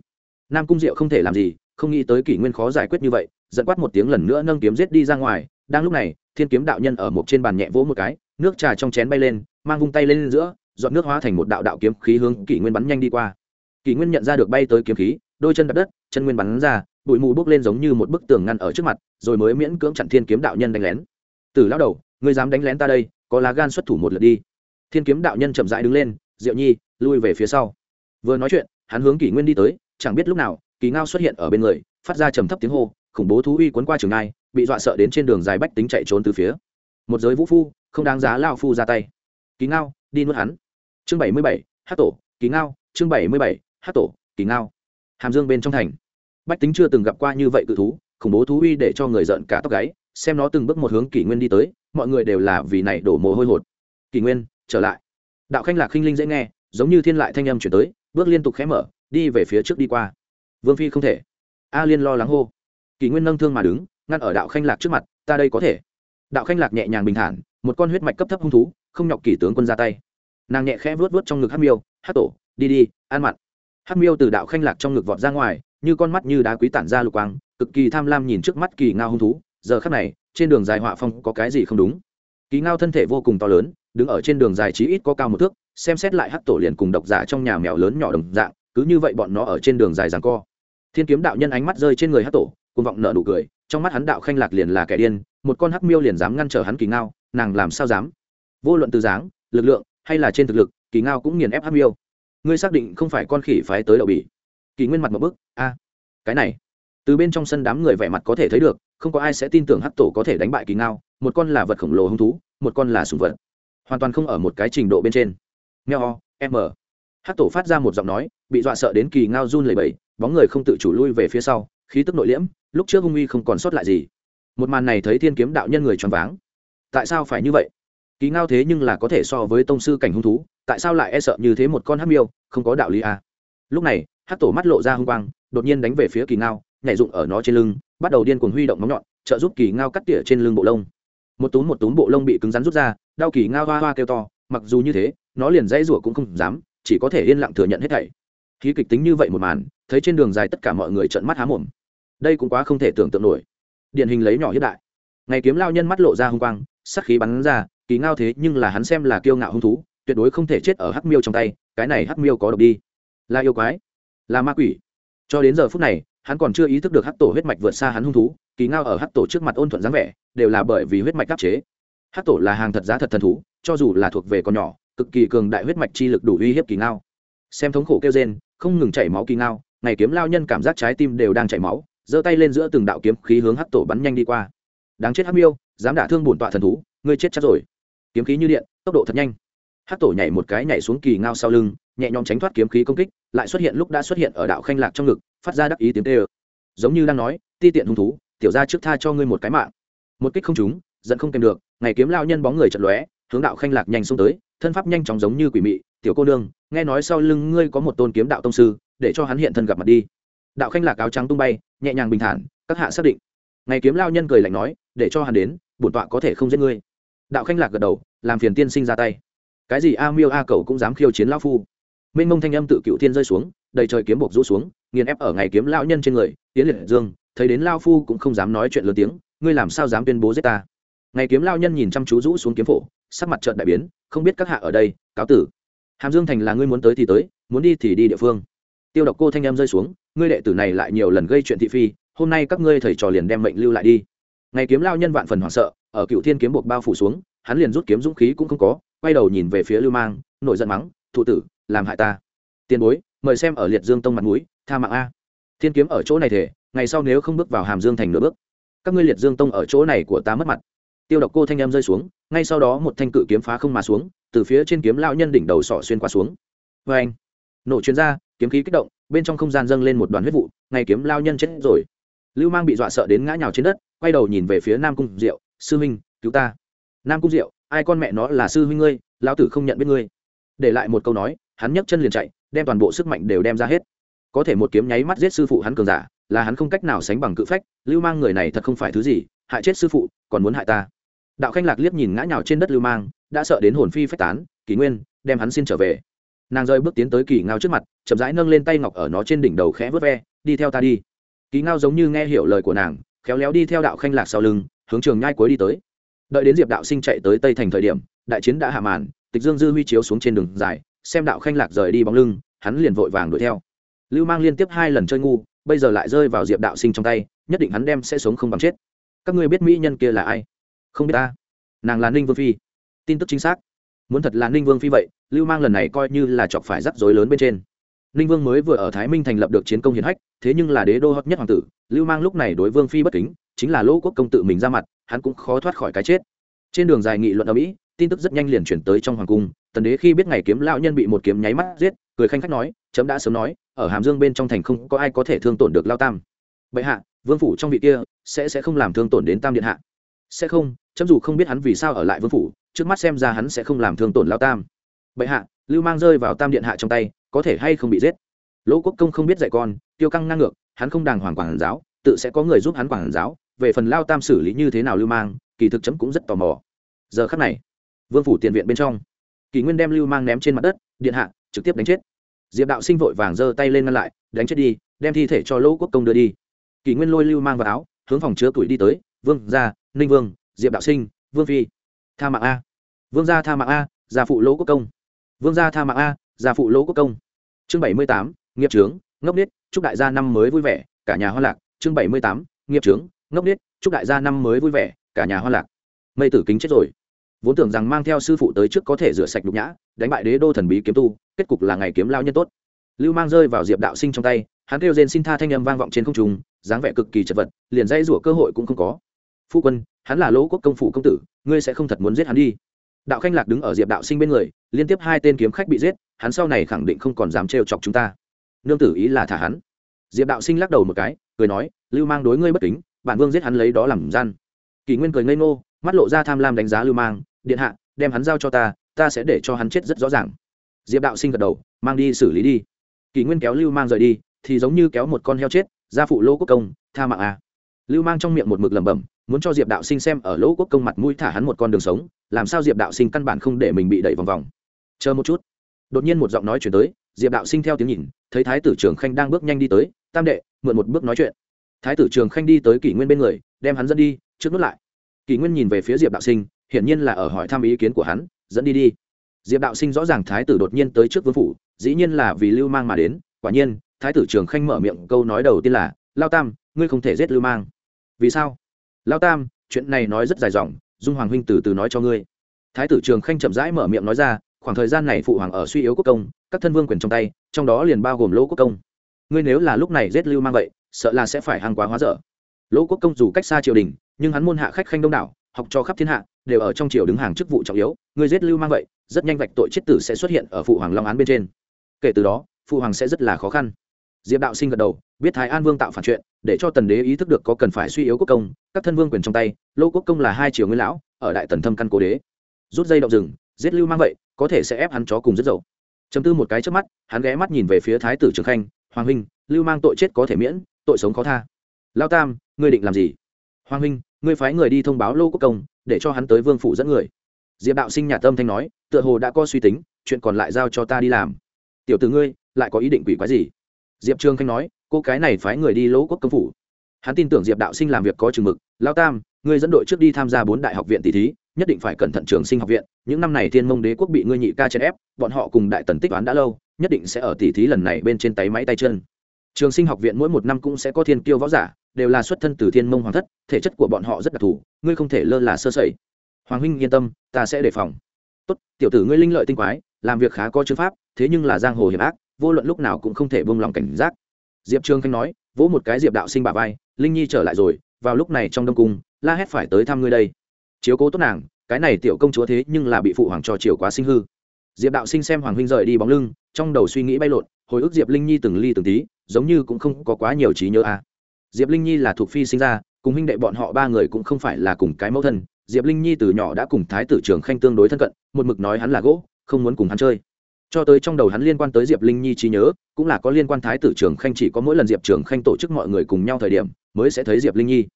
Nam cung diệu không thể làm gì, không nghĩ tới kỷ nguyên khó giải quyết như vậy dẫn quát một tiếng lần nữa nâng kiếm giết đi ra ngoài, đang lúc này, thiên kiếm đạo nhân ở một trên bàn nhẹ vỗ một cái, nước trà trong chén bay lên, mang vung tay lên giữa dọn nước hóa thành một đạo đạo kiếm khí hướng kỷ nguyên bắn nhanh đi qua. Kỷ nguyên nhận ra được bay tới kiếm khí, đôi chân đập đất, chân nguyên bắn ra, bụi mù bốc lên giống như một bức tường ngăn ở trước mặt, rồi mới miễn cưỡng chặn thiên kiếm đạo nhân đánh lén. Từ lão đầu ngươi dám đánh lén ta đây, có lá gan xuất thủ một lượt đi. Thiên kiếm đạo nhân chậm rãi đứng lên, diệu nhi, lui về phía sau. Vừa nói chuyện, hắn hướng kỷ nguyên đi tới, chẳng biết lúc nào, kỳ ngao xuất hiện ở bên người, phát ra trầm thấp tiếng hô, khủng bố thú uy cuốn qua trường ngai, bị dọa sợ đến trên đường dài bách tính chạy trốn từ phía. Một giới vũ phu, không đáng giá lao phu ra tay. Kỳ ngao, đi nuốt hắn. Chương bảy mươi bảy hát tổ, kỳ ngao, chương bảy mươi bảy hát tổ, kỳ ngao. Hàm dương bên trong thành. Bách tính chưa từng gặp qua như vậy cự thú, khủng bố thú uy để cho người giận cả tóc gáy, xem nó từng bước một hướng kỷ nguyên đi tới mọi người đều là vì này đổ mồ hôi hột. Kỷ nguyên, trở lại. Đạo khanh lạc khinh linh dễ nghe, giống như thiên lại thanh âm chuyển tới, bước liên tục khé mở, đi về phía trước đi qua. Vương phi không thể. A liên lo lắng hô. Kỷ nguyên nâng thương mà đứng, ngăn ở đạo khanh lạc trước mặt, ta đây có thể. Đạo khanh lạc nhẹ nhàng bình thản, một con huyết mạch cấp thấp hung thú, không nhọc kỷ tướng quân ra tay. Nàng nhẹ khẽ vuốt vuốt trong ngực hát miêu hát tổ, đi đi, ăn mặn. Hát miêu từ đạo khanh lạc trong ngực vọt ra ngoài, như con mắt như đá quý tản ra lục quang, cực kỳ tham lam nhìn trước mắt kỳ ngao hung thú. Giờ khắc này trên đường dài họa phong có cái gì không đúng? Kỳ ngao thân thể vô cùng to lớn, đứng ở trên đường dài chí ít có cao một thước, xem xét lại hát tổ liền cùng độc giả trong nhà mèo lớn nhỏ đồng dạng, cứ như vậy bọn nó ở trên đường dài ràng co. Thiên kiếm đạo nhân ánh mắt rơi trên người hát tổ côn vọng nợ nụ cười, trong mắt hắn đạo khanh lạc liền là kẻ điên, một con hắc miêu liền dám ngăn trở hắn kỳ ngao, nàng làm sao dám? Vô luận từ dáng, lực lượng, hay là trên thực lực, kỳ ngao cũng nghiền ép hắc miêu. Ngươi xác định không phải con khỉ phái tới đậu bỉ. Kỳ nguyên mặt một bức, a, cái này. Từ bên trong sân đám người vẻ mặt có thể thấy được không có ai sẽ tin tưởng hắc tổ có thể đánh bại kỳ ngao, một con là vật khổng lồ hung thú, một con là sùng vật. Hoàn toàn không ở một cái trình độ bên trên. Meo ho m hắc tổ phát ra một giọng nói, bị dọa sợ đến kỳ ngao run lẩy bẩy, bóng người không tự chủ lui về phía sau, khí tức nội liễm, lúc trước hung uy không còn sót lại gì. Một màn này thấy thiên kiếm đạo nhân người choáng váng. Tại sao phải như vậy? Kỳ ngao thế nhưng là có thể so với tông sư cảnh hung thú, tại sao lại e sợ như thế một con hắc miêu, không có đạo lý à? lúc này, hắc tổ mắt lộ ra hung quang, đột nhiên đánh về phía kỳ ngao, nhảy dụng ở nó trên lưng bắt đầu điên cuồng huy động móng nhọn, trợ giúp kỳ ngao cắt tỉa trên lưng bộ lông. Một túm một túm bộ lông bị cứng rắn rút ra, đau kỳ ngao hoa hoa kêu to, mặc dù như thế, nó liền dãy rủa cũng không dám, chỉ có thể yên lặng thừa nhận hết thảy. Khí kịch tính như vậy một màn, thấy trên đường dài tất cả mọi người trợn mắt há mồm. Đây cũng quá không thể tưởng tượng nổi. Điển hình lấy nhỏ hiện đại. Ngày kiếm lao nhân mắt lộ ra hung quang, sắc khí bắn ra, kỳ ngao thế nhưng là hắn xem là kiêu ngạo hung thú, tuyệt đối không thể chết ở hắc miêu trong tay, cái này hắc miêu có độc đi. Là yêu quái, là ma quỷ. Cho đến giờ phút này hắn còn chưa ý thức được hắc tổ huyết mạch vượt xa hắn hung thú, kỳ ngao ở hắc tổ trước mặt ôn thuận dáng vẻ, đều là bởi vì huyết mạch đáp chế. Hắc tổ là hàng thật giá thật thần thú, cho dù là thuộc về con nhỏ, cực kỳ cường đại huyết mạch chi lực đủ uy hiếp kỳ ngao. Xem thống khổ kêu rên, không ngừng chảy máu kỳ ngao, ngày kiếm lao nhân cảm giác trái tim đều đang chảy máu, giơ tay lên giữa từng đạo kiếm khí hướng hắc tổ bắn nhanh đi qua. Đáng chết hắc miêu, dám đả thương bổn tọa thần thú, ngươi chết chắc rồi. Kiếm khí như điện, tốc độ thật nhanh. Hắc tổ nhảy một cái nhảy xuống kỳ ngao sau lưng, nhẹ nhõm tránh thoát kiếm khí công kích, lại xuất hiện lúc đã xuất hiện ở đạo khanh lạc trong ngực phát ra đắc ý tiếng tê ơ giống như đang nói, ti tiện hung thú, tiểu ra trước tha cho ngươi một cái mạng. Một kích không trúng, giận không kèm được, ngày kiếm lao nhân bóng người chật lóe, hướng đạo khanh lạc nhanh xuống tới, thân pháp nhanh chóng giống như quỷ mị, tiểu cô nương, nghe nói sau lưng ngươi có một tôn kiếm đạo tông sư, để cho hắn hiện thân gặp mặt đi. Đạo khanh lạc áo trắng tung bay, nhẹ nhàng bình thản, các hạ xác định. Ngày kiếm lao nhân cười lạnh nói, để cho hắn đến, bổn tọa có thể không giết ngươi. Đạo khanh lạc gật đầu, làm phiền tiên sinh ra tay. Cái gì a miêu a cầu cũng dám khiêu chiến lao phu? Minh mông thanh âm tự cựu thiên rơi xuống đầy trời kiếm buộc rũ xuống, nghiền ép ở ngày kiếm lao nhân trên người tiến liệt dương, thấy đến lao phu cũng không dám nói chuyện lớn tiếng, ngươi làm sao dám tuyên bố giết ta? Ngày kiếm lao nhân nhìn chăm chú rũ xuống kiếm phổ, sắc mặt trợn đại biến, không biết các hạ ở đây, cáo tử. Hàm dương thành là ngươi muốn tới thì tới, muốn đi thì đi địa phương. Tiêu độc cô thanh em rơi xuống, ngươi đệ tử này lại nhiều lần gây chuyện thị phi, hôm nay các ngươi thầy trò liền đem mệnh lưu lại đi. Ngày kiếm lao nhân vạn phần hoảng sợ, ở cựu thiên kiếm buộc bao phủ xuống, hắn liền rút kiếm dũng khí cũng không có, quay đầu nhìn về phía lưu mang, nổi giận mắng, thụ tử, làm hại ta. Tiền bối mời xem ở liệt dương tông mặt mũi, tha mạng a. Thiên kiếm ở chỗ này thể ngày sau nếu không bước vào hàm dương thành nửa bước các ngươi liệt dương tông ở chỗ này của ta mất mặt. Tiêu độc cô thanh em rơi xuống ngay sau đó một thanh cự kiếm phá không mà xuống từ phía trên kiếm lao nhân đỉnh đầu sọ xuyên qua xuống. Vê anh nổ chuyên ra kiếm khí kích động bên trong không gian dâng lên một đoàn huyết vụ ngay kiếm lao nhân chết rồi. Lưu mang bị dọa sợ đến ngã nhào trên đất quay đầu nhìn về phía nam cung diệu sư huynh cứu ta. Nam cung diệu ai con mẹ nó là sư huynh ngươi? Lão tử không nhận biết ngươi. Để lại một câu nói hắn nhấc chân liền chạy, đem toàn bộ sức mạnh đều đem ra hết. Có thể một kiếm nháy mắt giết sư phụ hắn cường giả, là hắn không cách nào sánh bằng cự phách, lưu mang người này thật không phải thứ gì, hại chết sư phụ, còn muốn hại ta. Đạo khanh lạc liếc nhìn ngã nhào trên đất lưu mang, đã sợ đến hồn phi phách tán kỷ nguyên, đem hắn xin trở về. Nàng rơi bước tiến tới kỳ ngao trước mặt, chậm rãi nâng lên tay ngọc ở nó trên đỉnh đầu khẽ vớt ve, đi theo ta đi. Kỳ ngao giống như nghe hiểu lời của nàng, khéo léo đi theo đạo khanh lạc sau lưng, hướng trường nhai cuối đi tới. Đợi đến diệp đạo sinh chạy tới tây thành thời điểm, đại chiến đã hạ màn, tịch dương dư huy chiếu xuống trên đường dài xem đạo khanh lạc rời đi bóng lưng, hắn liền vội vàng đuổi theo. Lưu mang liên tiếp hai lần chơi ngu, bây giờ lại rơi vào diệp đạo sinh trong tay, nhất định hắn đem sẽ sống không bằng chết. Các ngươi biết mỹ nhân kia là ai? Không biết ta. Nàng là ninh vương phi. Tin tức chính xác. Muốn thật là ninh vương phi vậy, lưu mang lần này coi như là chọc phải rắc rối lớn bên trên. Ninh vương mới vừa ở thái minh thành lập được chiến công hiển hách, thế nhưng là đế đô hot nhất hoàng tử, lưu mang lúc này đối vương phi bất kính, chính là lỗ quốc công tự mình ra mặt, hắn cũng khó thoát khỏi cái chết trên đường dài nghị luận ở mỹ, tin tức rất nhanh liền chuyển tới trong hoàng cung. Tần đế khi biết ngày kiếm lão nhân bị một kiếm nháy mắt giết, cười khanh khách nói, chấm đã sớm nói, ở hàm dương bên trong thành không có ai có thể thương tổn được lao tam. Bệ hạ, vương phủ trong vị kia sẽ sẽ không làm thương tổn đến tam điện hạ. Sẽ không, chấm dù không biết hắn vì sao ở lại vương phủ, trước mắt xem ra hắn sẽ không làm thương tổn lao tam. Bệ hạ, lưu mang rơi vào tam điện hạ trong tay, có thể hay không bị giết? Lỗ quốc công không biết dạy con, tiêu căng ngang ngược, hắn không đàng hoàng quản giáo tự sẽ có người giúp hắn quản giáo, về phần lao tam xử lý như thế nào lưu mang, kỳ thực chấm cũng rất tò mò. Giờ khắc này, vương phủ tiền viện bên trong, kỳ nguyên đem lưu mang ném trên mặt đất, điện hạ, trực tiếp đánh chết. Diệp đạo sinh vội vàng giơ tay lên ngăn lại, đánh chết đi, đem thi thể cho lỗ quốc công đưa đi. Kỳ nguyên lôi lưu mang vào áo, hướng phòng chứa tuổi đi tới, vương gia, ninh vương, diệp đạo sinh, vương phi, tha mạng a. Vương gia tha mạng a, gia phụ lỗ quốc công. Vương gia tha mạng a, gia phụ lỗ quốc công. Chương bảy mươi tám, nghiệp trướng ngốc nết chúc đại gia năm mới vui vẻ, cả nhà hoa lạc chương bảy mươi tám, nghiệp trướng ngốc nết chúc đại gia năm mới vui vẻ, cả nhà hoa lạc. Mây tử kính chết rồi. Vốn tưởng rằng mang theo sư phụ tới trước có thể rửa sạch nhục nhã, đánh bại đế đô thần bí kiếm tu, kết cục là ngày kiếm lao nhân tốt. Lưu mang rơi vào diệp đạo sinh trong tay, hắn kêu rên xin tha thanh âm vang vọng trên không trung, dáng vẻ cực kỳ chật vật, liền dây rủa cơ hội cũng không có. Phu quân, hắn là lỗ quốc công phủ công tử, ngươi sẽ không thật muốn giết hắn đi. Đạo khanh lạc đứng ở diệp đạo sinh bên người, liên tiếp hai tên kiếm khách bị giết, hắn sau này khẳng định không còn dám trêu chọc chúng ta. Nương tử ý là thả hắn. Diệp đạo sinh lắc đầu một cái cười nói, lưu mang đối ngươi bất kính, bản vương giết hắn lấy đó làm gian. Kỷ nguyên cười ngây ngô, mắt lộ ra tham lam đánh giá lưu mang, điện hạ, đem hắn giao cho ta ta sẽ để cho hắn chết rất rõ ràng. Diệp đạo sinh gật đầu, mang đi xử lý đi. Kỷ nguyên kéo lưu mang rời đi, thì giống như kéo một con heo chết, ra phụ lỗ quốc công, tha mạng à. lưu mang trong miệng một mực lẩm bẩm, muốn cho diệp đạo sinh xem ở lỗ quốc công mặt mũi thả hắn một con đường sống, làm sao diệp đạo sinh căn bản không để mình bị đẩy vòng vòng. Chờ một chút. Đột nhiên một giọng nói chuyển tới, diệp đạo sinh theo tiếng nhìn, thấy thái tử trường khanh đang bước nhanh đi tới tam đệ, mượn một bước nói chuyện. Thái tử trường khanh đi tới kỷ nguyên bên người, đem hắn dẫn đi, trước nút lại. Kỷ nguyên nhìn về phía diệp đạo sinh, hiển nhiên là ở hỏi thăm ý kiến của hắn, dẫn đi đi. Diệp đạo sinh rõ ràng thái tử đột nhiên tới trước vương phủ, dĩ nhiên là vì lưu mang mà đến, quả nhiên, thái tử trường khanh mở miệng câu nói đầu tiên là, lao tam, ngươi không thể giết lưu mang. Vì sao? Lao tam, chuyện này nói rất dài dòng, dung hoàng huynh từ từ nói cho ngươi. Thái tử trường khanh chậm rãi mở miệng nói ra, khoảng thời gian này phụ hoàng ở suy yếu quốc công, các thân vương quyền trong tay, trong đó liền bao gồm lỗ quốc công ngươi nếu là lúc này giết lưu mang vậy, sợ là sẽ phải hàng quá hóa dở. Lỗ quốc công dù cách xa triều đình, nhưng hắn môn hạ khách khanh đông đảo, học cho khắp thiên hạ, đều ở trong triều đứng hàng chức vụ trọng yếu. Ngươi giết lưu mang vậy, rất nhanh vạch tội chết tử sẽ xuất hiện ở phụ hoàng long án bên trên. Kể từ đó, phụ hoàng sẽ rất là khó khăn. Diệp đạo sinh gật đầu, biết thái an vương tạo phản chuyện, để cho tần đế ý thức được có cần phải suy yếu quốc công, các thân vương quyền trong tay lô quốc công là hai triều nguyên lão, ở đại tần thâm căn cố đế. Rút dây động rừng, giết lưu mang vậy, có thể sẽ ép hắn chó cùng rất dậu chấm tư một cái trước mắt, hắn ghé mắt nhìn về phía thái tử trường khanh hoàng huynh, lưu mang tội chết có thể miễn, tội sống khó tha. Lao tam, ngươi định làm gì? Hoàng huynh, ngươi phái người đi thông báo lô quốc công, để cho hắn tới vương phủ dẫn người. Diệp đạo sinh nhà tâm thanh nói, tựa hồ đã có suy tính, chuyện còn lại giao cho ta đi làm. Tiểu tử ngươi, lại có ý định quỷ quái gì? Diệp trương khanh nói, cô cái này phái người đi lỗ quốc công phủ. Hắn tin tưởng diệp đạo sinh làm việc có chừng mực. Lao tam, ngươi dẫn đội trước đi tham gia bốn đại học viện tỷ thí, nhất định phải cẩn thận trường sinh học viện. Những năm này thiên mông đế quốc bị ngươi nhị ca chèn ép, bọn họ cùng đại tần tích toán đã lâu nhất định sẽ ở tỷ thí lần này bên trên tay máy tay chân. Trường sinh học viện mỗi một năm cũng sẽ có thiên kiêu võ giả, đều là xuất thân từ thiên mông hoàng thất, thể chất của bọn họ rất đặc thù, ngươi không thể lơ là sơ sẩy. Hoàng huynh yên tâm, ta sẽ đề phòng. Tốt, tiểu tử ngươi linh lợi tinh quái, làm việc khá có chữ pháp, thế nhưng là giang hồ hiểm ác, vô luận lúc nào cũng không thể buông lòng cảnh giác. Diệp trương khanh nói, vỗ một cái diệp đạo sinh bà vai, linh nhi trở lại rồi, vào lúc này trong đông cung, la hét phải tới thăm ngươi đây. Chiếu cố tốt nàng, cái này tiểu công chúa thế nhưng là bị phụ hoàng trò chiều quá sinh hư diệp đạo sinh xem hoàng huynh rời đi bóng lưng, trong đầu suy nghĩ bay lộn, hồi ức diệp linh nhi từng ly từng tí, giống như cũng không có quá nhiều trí nhớ à. diệp linh nhi là thuộc phi sinh ra, cùng huynh đệ bọn họ ba người cũng không phải là cùng cái mẫu thân. Diệp linh nhi từ nhỏ đã cùng thái tử trường khanh tương đối thân cận, một mực nói hắn là gỗ, không muốn cùng hắn chơi. Cho tới trong đầu hắn liên quan tới diệp linh nhi trí nhớ, cũng là có liên quan thái tử trường khanh chỉ có mỗi lần diệp trường khanh tổ chức mọi người cùng nhau thời điểm, mới sẽ thấy diệp linh nhi.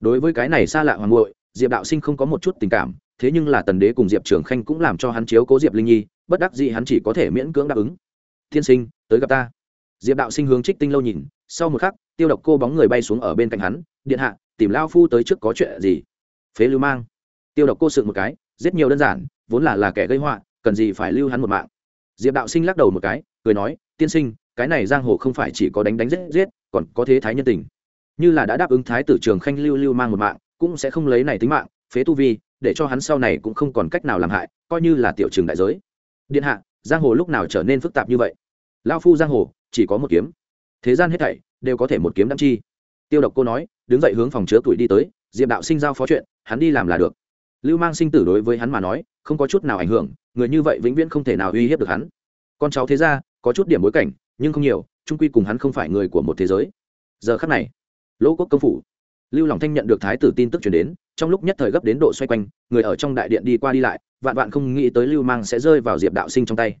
Đối với cái này xa lạ hoàng ngội diệp đạo sinh không có một chút tình cảm, thế nhưng là tần đế cùng diệp trường khanh cũng làm cho hắn chiếu cố diệp linh nhi bất đắc dĩ hắn chỉ có thể miễn cưỡng đáp ứng. Tiên sinh, tới gặp ta. Diệp đạo sinh hướng trích tinh lâu nhìn, sau một khắc, tiêu độc cô bóng người bay xuống ở bên cạnh hắn, điện hạ, tìm lao phu tới trước có chuyện gì? Phế lưu mang. Tiêu độc cô sự một cái rất nhiều đơn giản, vốn là là kẻ gây họa, cần gì phải lưu hắn một mạng. Diệp đạo sinh lắc đầu một cái, cười nói, tiên sinh, cái này giang hồ không phải chỉ có đánh đánh giết giết, còn có thế thái nhân tình. Như là đã đáp ứng thái tử trường khanh lưu lưu mang một mạng, cũng sẽ không lấy này tính mạng, phế tu vi, để cho hắn sau này cũng không còn cách nào làm hại, coi như là tiểu trường đại giới điện hạ giang hồ lúc nào trở nên phức tạp như vậy lao phu giang hồ chỉ có một kiếm thế gian hết thảy đều có thể một kiếm đăng chi tiêu độc cô nói đứng dậy hướng phòng chứa tuổi đi tới diệp đạo sinh giao phó chuyện hắn đi làm là được lưu mang sinh tử đối với hắn mà nói không có chút nào ảnh hưởng người như vậy vĩnh viễn không thể nào uy hiếp được hắn con cháu thế ra có chút điểm bối cảnh nhưng không nhiều trung quy cùng hắn không phải người của một thế giới giờ khắc này lỗ quốc công phủ lưu lòng thanh nhận được thái tử tin tức chuyển đến trong lúc nhất thời gấp đến độ xoay quanh người ở trong đại điện đi qua đi lại vạn vạn không nghĩ tới lưu mang sẽ rơi vào diệp đạo sinh trong tay.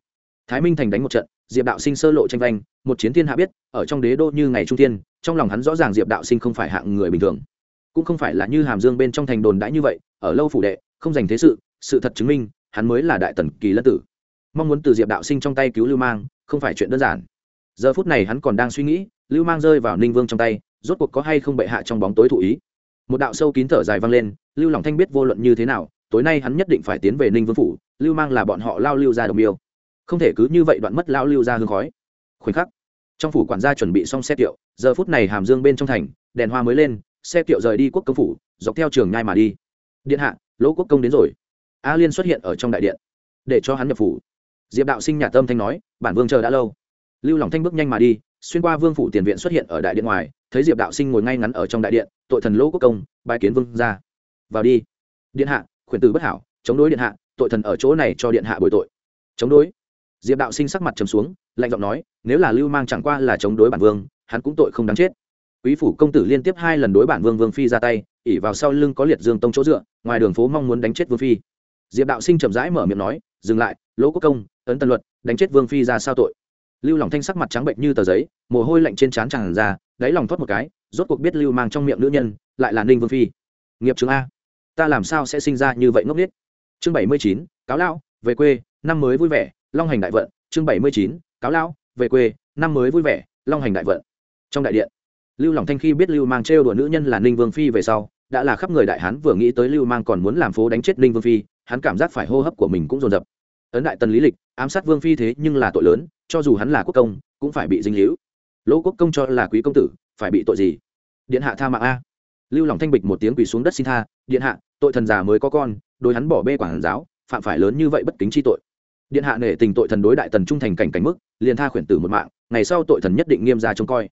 Thái minh thành đánh một trận, diệp đạo sinh sơ lộ tranh vanh, một chiến thiên hạ biết, ở trong đế đô như ngày trung thiên, trong lòng hắn rõ ràng diệp đạo sinh không phải hạng người bình thường. Cũng không phải là như hàm dương bên trong thành đồn đãi như vậy, ở lâu phủ đệ, không dành thế sự sự thật chứng minh, hắn mới là đại tần kỳ lân tử. Mong muốn từ diệp đạo sinh trong tay cứu lưu mang, không phải chuyện đơn giản. Giờ phút này hắn còn đang suy nghĩ, lưu mang rơi vào ninh vương trong tay, rốt cuộc có hay không bệ hạ trong bóng tối thụ ý. Một đạo sâu kín thở dài vang lên, lưu lòng thanh biết vô luận như thế nào tối nay hắn nhất định phải tiến về ninh vương phủ, lưu mang là bọn họ lao lưu ra đồng yêu. Không thể cứ như vậy đoạn mất lao lưu ra hương khói. Khoảnh khắc, trong phủ quản gia chuẩn bị xong xe kiệu giờ phút này hàm dương bên trong thành, đèn hoa mới lên xe kiệu rời đi quốc công phủ, dọc theo trường nhai mà đi. Điện hạ, lỗ quốc công đến rồi. A liên xuất hiện ở trong đại điện, để cho hắn nhập phủ. Diệp đạo sinh nhà tâm thanh nói, bản vương chờ đã lâu. Lưu lòng thanh bước nhanh mà đi, xuyên qua vương phủ tiền viện xuất hiện ở đại điện ngoài, thấy diệp đạo sinh ngồi ngay ngắn ở trong đại điện, tội thần lỗ quốc công bài kiến vương ra vào đi. Điện hạ khuyển tử bất hảo, chống đối điện hạ, tội thần ở chỗ này cho điện hạ bồi tội. Chống đối. Diệp đạo sinh sắc mặt trầm xuống, lạnh giọng nói, nếu là lưu mang chẳng qua là chống đối bản vương, hắn cũng tội không đáng chết. Quý phủ công tử liên tiếp hai lần đối bản vương vương phi ra tay ỉ vào sau lưng có liệt dương tông chỗ dựa, ngoài đường phố mong muốn đánh chết vương phi. Diệp đạo sinh chậm rãi mở miệng nói, dừng lại, lỗ quốc công, ấn tân luật, đánh chết vương phi ra sao tội. Lưu lòng thanh sắc mặt trắng bệnh như tờ giấy, mồ hôi lạnh trên trán tràn ra, đáy lòng thoát một cái, rốt cuộc biết lưu mang trong miệng nữ nhân, lại là ninh vương phi. Nghiệp chứng a ta làm sao sẽ sinh ra như vậy ngốc nghếch? Chương bảy mươi chín, cáo lão về quê, năm mới vui vẻ, long hành đại vận. Chương bảy mươi chín, cáo lão về quê, năm mới vui vẻ, long hành đại vận. Trong đại điện, lưu lòng thanh khi biết lưu mang trêu đùa nữ nhân là ninh vương phi về sau, đã là khắp người đại hán vừa nghĩ tới lưu mang còn muốn làm phố đánh chết ninh vương phi, hắn cảm giác phải hô hấp của mình cũng dồn dập. Ấn đại tần lý lịch, ám sát vương phi thế nhưng là tội lớn, cho dù hắn là quốc công, cũng phải bị dinh hữu lỗ quốc công cho là quý công tử, phải bị tội gì? Điện hạ tha mạng a lưu lòng thanh bịch một tiếng quỳ xuống đất xin tha, điện hạ, tội thần già mới có con, đối hắn bỏ bê quản giáo, phạm phải lớn như vậy bất kính chi tội. Điện hạ nể tình tội thần đối đại tần trung thành cảnh cảnh mức, liền tha khuyển tử một mạng, ngày sau tội thần nhất định nghiêm ra trông coi.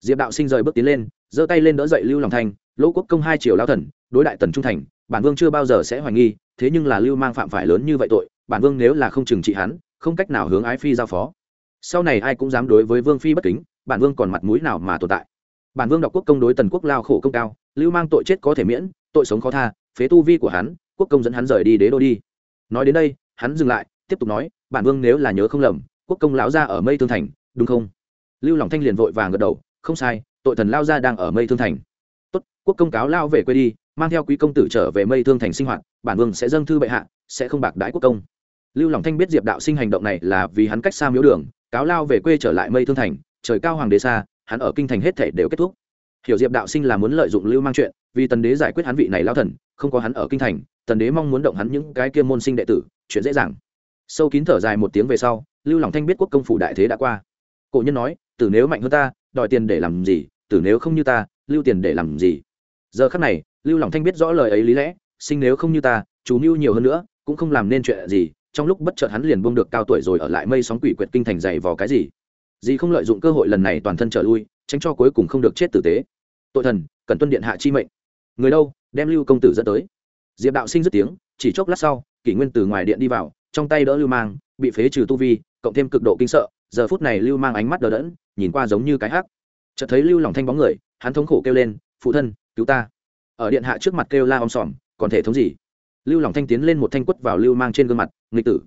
Diệp đạo sinh rời bước tiến lên, giơ tay lên đỡ dậy lưu lòng thanh, lỗ quốc công hai triều lao thần, đối đại tần trung thành, bản vương chưa bao giờ sẽ hoài nghi, thế nhưng là lưu mang phạm phải lớn như vậy tội, bản vương nếu là không trừng trị hắn, không cách nào hướng ái phi giao phó. Sau này ai cũng dám đối với vương phi bất kính, bản vương còn mặt mũi nào mà tồn tại? Bản vương đọc quốc công đối tần quốc lao khổ công cao lưu mang tội chết có thể miễn, tội sống khó tha, phế tu vi của hắn, quốc công dẫn hắn rời đi đế đô đi. Nói đến đây, hắn dừng lại, tiếp tục nói, bản vương nếu là nhớ không lầm, quốc công lão ra ở mây thương thành, đúng không? Lưu lòng thanh liền vội vàng gật đầu, không sai, tội thần lao ra đang ở mây thương thành. Tốt, quốc công cáo lao về quê đi, mang theo quý công tử trở về mây thương thành sinh hoạt, bản vương sẽ dâng thư bệ hạ, sẽ không bạc đái quốc công. Lưu lòng thanh biết diệp đạo sinh hành động này là vì hắn cách xa miếu đường, cáo lao về quê trở lại mây thương thành, trời cao hoàng đế xa, hắn ở kinh thành hết thể đều kết thúc hiểu diệp đạo sinh là muốn lợi dụng lưu mang chuyện, vì tần đế giải quyết hắn vị này lao thần, không có hắn ở kinh thành, tần đế mong muốn động hắn những cái kia môn sinh đệ tử, chuyện dễ dàng. Sâu kín thở dài một tiếng về sau, lưu lòng thanh biết quốc công phủ đại thế đã qua. Cổ nhân nói, tử nếu mạnh hơn ta, đòi tiền để làm gì? Tử nếu không như ta, lưu tiền để làm gì? Giờ khắc này, lưu lòng thanh biết rõ lời ấy lý lẽ, sinh nếu không như ta chú mưu nhiều hơn nữa, cũng không làm nên chuyện gì, trong lúc bất chợt hắn liền buông được cao tuổi rồi ở lại mây sóng quỷ quyệt kinh thành dày vò cái gì? Gì không lợi dụng cơ hội lần này toàn thân trở lui tránh cho cuối cùng không được chết tử tế. Tội thần, cần tuân điện hạ chi mệnh. Người đâu, đem lưu công tử dẫn tới. Diệp đạo sinh dứt tiếng, chỉ chốc lát sau, kỷ nguyên từ ngoài điện đi vào, trong tay đỡ lưu mang, bị phế trừ tu vi, cộng thêm cực độ kinh sợ, giờ phút này lưu mang ánh mắt đờ đẫn, nhìn qua giống như cái hắc. Chợt thấy lưu lòng thanh bóng người, hắn thống khổ kêu lên, phụ thân, cứu ta. Ở điện hạ trước mặt kêu la om sòm, còn thể thống gì? Lưu lòng thanh tiến lên một thanh quất vào lưu mang trên gương mặt, nghịch tử,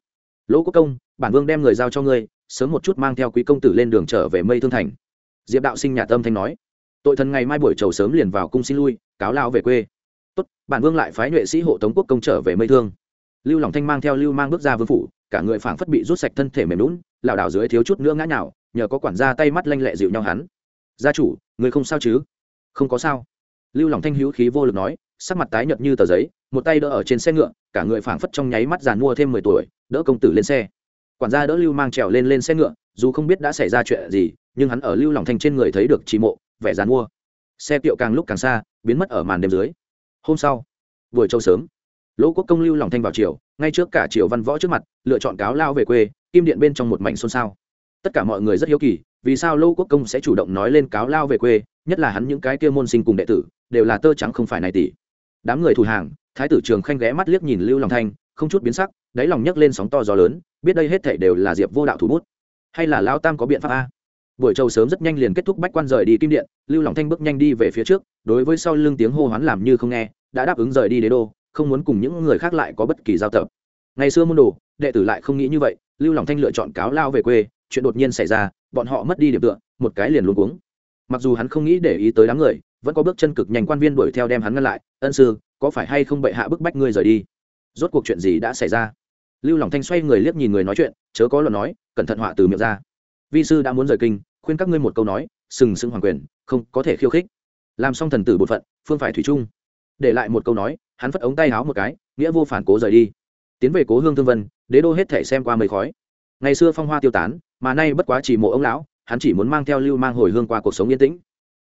lỗ quốc công, bản vương đem người giao cho ngươi, sớm một chút mang theo quý công tử lên đường trở về mây thương thành diệp đạo sinh nhà tâm thanh nói, tội thần ngày mai buổi trầu sớm liền vào cung xin lui, cáo lao về quê. Tốt, bản vương lại phái nhuệ sĩ hộ tống quốc công trở về mây thương. Lưu lòng thanh mang theo lưu mang bước ra vương phủ, cả người phảng phất bị rút sạch thân thể mềm lún lảo đảo dưới thiếu chút nữa ngã nhào, nhờ có quản gia tay mắt lanh lẹ dịu nhau hắn. Gia chủ, người không sao chứ? Không có sao. Lưu lòng thanh hữu khí vô lực nói, sắc mặt tái nhợt như tờ giấy, một tay đỡ ở trên xe ngựa, cả người phảng phất trong nháy mắt giàn mua thêm mười tuổi, đỡ công tử lên xe. Quản gia đỡ lưu mang trèo lên lên xe ngựa dù không biết đã xảy ra chuyện gì, nhưng hắn ở lưu lòng thanh trên người thấy được trí mộ, vẻ giàn mua. Xe kiệu càng lúc càng xa, biến mất ở màn đêm dưới. Hôm sau, buổi trâu sớm, lỗ quốc công lưu lòng thanh vào chiều ngay trước cả triều văn võ trước mặt, lựa chọn cáo lao về quê, kim điện bên trong một mảnh xôn xao. Tất cả mọi người rất hiếu kỳ, vì sao lỗ quốc công sẽ chủ động nói lên cáo lao về quê, nhất là hắn những cái kia môn sinh cùng đệ tử, đều là tơ trắng không phải này tỷ. Đám người thủ hàng, thái tử trường khanh ghé mắt liếc nhìn lưu lòng thanh, không chút biến sắc, đáy lòng nhấc lên sóng to gió lớn, biết đây hết thể đều là diệp vô đạo thủ bút hay là lao tam có biện pháp a? Buổi trầu sớm rất nhanh liền kết thúc bách quan rời đi kim điện, lưu lòng thanh bước nhanh đi về phía trước, đối với sau lưng tiếng hô hoán làm như không nghe, đã đáp ứng rời đi đế đô, không muốn cùng những người khác lại có bất kỳ giao tập. Ngày xưa môn đồ, đệ tử lại không nghĩ như vậy, lưu lòng thanh lựa chọn cáo lao về quê, chuyện đột nhiên xảy ra, bọn họ mất đi điểm tựa, một cái liền luôn cuống. Mặc dù hắn không nghĩ để ý tới đám người, vẫn có bước chân cực nhanh quan viên đuổi theo đem hắn ngăn lại, ân sư, có phải hay không bệ hạ bức bách ngươi rời đi? Rốt cuộc chuyện gì đã xảy ra? Lưu lòng thanh xoay người liếc nhìn người nói chuyện, chớ có luận nói, cẩn thận họa từ miệng ra. Vi sư đã muốn rời kinh, khuyên các ngươi một câu nói, sừng sững hoàng quyền, không có thể khiêu khích. Làm xong thần tử bột phận, phương phải thủy chung. để lại một câu nói, hắn phất ống tay háo một cái, nghĩa vô phản cố rời đi. Tiến về cố hương thương vân, đế đô hết thể xem qua mây khói. Ngày xưa phong hoa tiêu tán, mà nay bất quá chỉ mộ ông lão, hắn chỉ muốn mang theo lưu mang hồi hương qua cuộc sống yên tĩnh.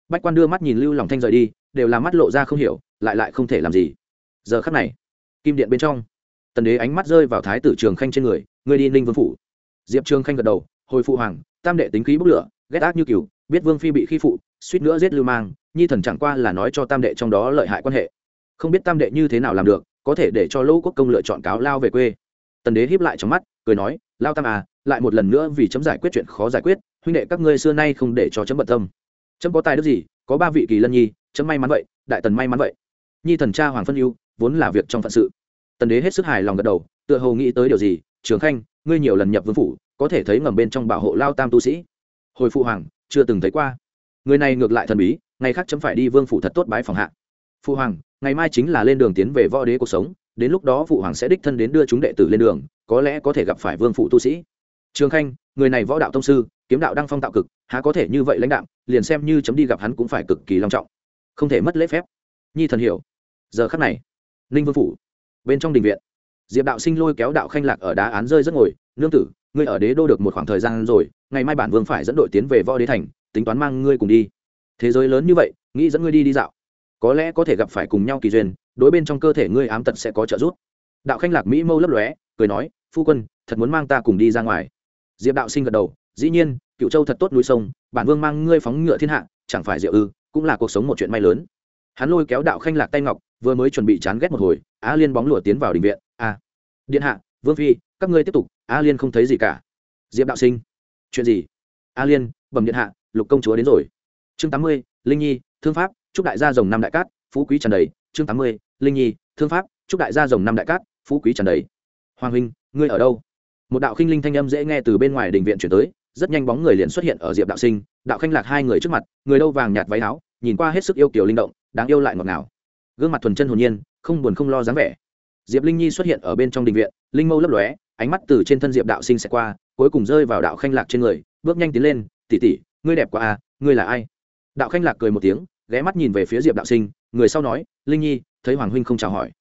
Bách quan đưa mắt nhìn lưu lòng thanh rời đi, đều là mắt lộ ra không hiểu, lại lại không thể làm gì. Giờ khắc này, kim điện bên trong tần đế ánh mắt rơi vào thái tử trường khanh trên người ngươi đi ninh vương phủ. Diệp trường khanh gật đầu hồi phụ hoàng tam đệ tính khí bốc lửa ghét ác như cừu biết vương phi bị khi phụ suýt nữa giết lưu mang nhi thần chẳng qua là nói cho tam đệ trong đó lợi hại quan hệ. Không biết tam đệ như thế nào làm được có thể để cho lỗ quốc công lựa chọn cáo lao về quê. Tần đế hiếp lại trong mắt cười nói lao tam à lại một lần nữa vì chấm giải quyết chuyện khó giải quyết huynh đệ các ngươi xưa nay không để cho chấm bận tâm. Chấm có tài đức gì có ba vị kỳ lân nhi chấm may mắn vậy đại tần may mắn vậy. Nhi thần cha hoàng phân yêu, vốn là việc trong phận sự tần đế hết sức hài lòng gật đầu, tựa hồ nghĩ tới điều gì, trường khanh, ngươi nhiều lần nhập vương phủ, có thể thấy ngầm bên trong bảo hộ lao tam tu sĩ. Hồi phụ hoàng, chưa từng thấy qua. Người này ngược lại thần bí, ngày khác chấm phải đi vương phủ thật tốt bái phòng hạ. Phụ hoàng, ngày mai chính là lên đường tiến về võ đế cuộc sống, đến lúc đó phụ hoàng sẽ đích thân đến đưa chúng đệ tử lên đường, có lẽ có thể gặp phải vương phụ tu sĩ. Trường khanh, người này võ đạo tông sư, kiếm đạo đăng phong tạo cực, há có thể như vậy lãnh đạo liền xem như chấm đi gặp hắn cũng phải cực kỳ long trọng. Không thể mất lễ phép. Nhi thần hiểu. Giờ khắc này, ninh vương phủ bên trong đình viện. Diệp đạo sinh lôi kéo đạo khanh lạc ở đá án rơi rất ngồi, nương tử, ngươi ở đế đô được một khoảng thời gian rồi, ngày mai bản vương phải dẫn đội tiến về võ đế thành, tính toán mang ngươi cùng đi. Thế giới lớn như vậy, nghĩ dẫn ngươi đi đi dạo. Có lẽ có thể gặp phải cùng nhau kỳ duyên, đối bên trong cơ thể ngươi ám tật sẽ có trợ giúp. Đạo khanh lạc mỹ mâu lấp lóe, cười nói, phu quân, thật muốn mang ta cùng đi ra ngoài. Diệp đạo sinh gật đầu, dĩ nhiên cựu châu thật tốt núi sông, bản vương mang ngươi phóng ngựa thiên hạ, chẳng phải diệu ư, cũng là cuộc sống một chuyện may lớn hắn lôi kéo đạo khanh lạc tay ngọc, vừa mới chuẩn bị chán ghét một hồi, á liên bóng lụa tiến vào đình viện. A điện hạ, vương phi, các ngươi tiếp tục a liên không thấy gì cả. Diệp đạo sinh, chuyện gì? A liên, bẩm điện hạ, lục công chúa đến rồi. Chương tám mươi, linh nhi, thương pháp, chúc đại gia rồng năm đại cát, phú quý tràn đầy. Chương tám mươi, linh nhi, thương pháp, chúc đại gia rồng năm đại cát, phú quý tràn đầy. Hoàng huynh, ngươi ở đâu? Một đạo khinh linh thanh âm dễ nghe từ bên ngoài đình viện chuyển tới, rất nhanh bóng người liền xuất hiện ở diệp đạo sinh. Đạo khanh lạc hai người trước mặt, người đâu vàng nhạt váy áo, nhìn qua hết sức yêu kiểu linh động đáng yêu lại ngọt ngào. Gương mặt thuần chân hồn nhiên, không buồn không lo dáng vẻ. Diệp linh nhi xuất hiện ở bên trong đình viện, linh mâu lấp lóe, ánh mắt từ trên thân diệp đạo sinh sẽ qua, cuối cùng rơi vào đạo khanh lạc trên người, bước nhanh tiến lên tỉ tỉ ngươi đẹp quá à ngươi là ai? Đạo khanh lạc cười một tiếng, ghé mắt nhìn về phía diệp đạo sinh, người sau nói, linh nhi, thấy hoàng huynh không chào hỏi.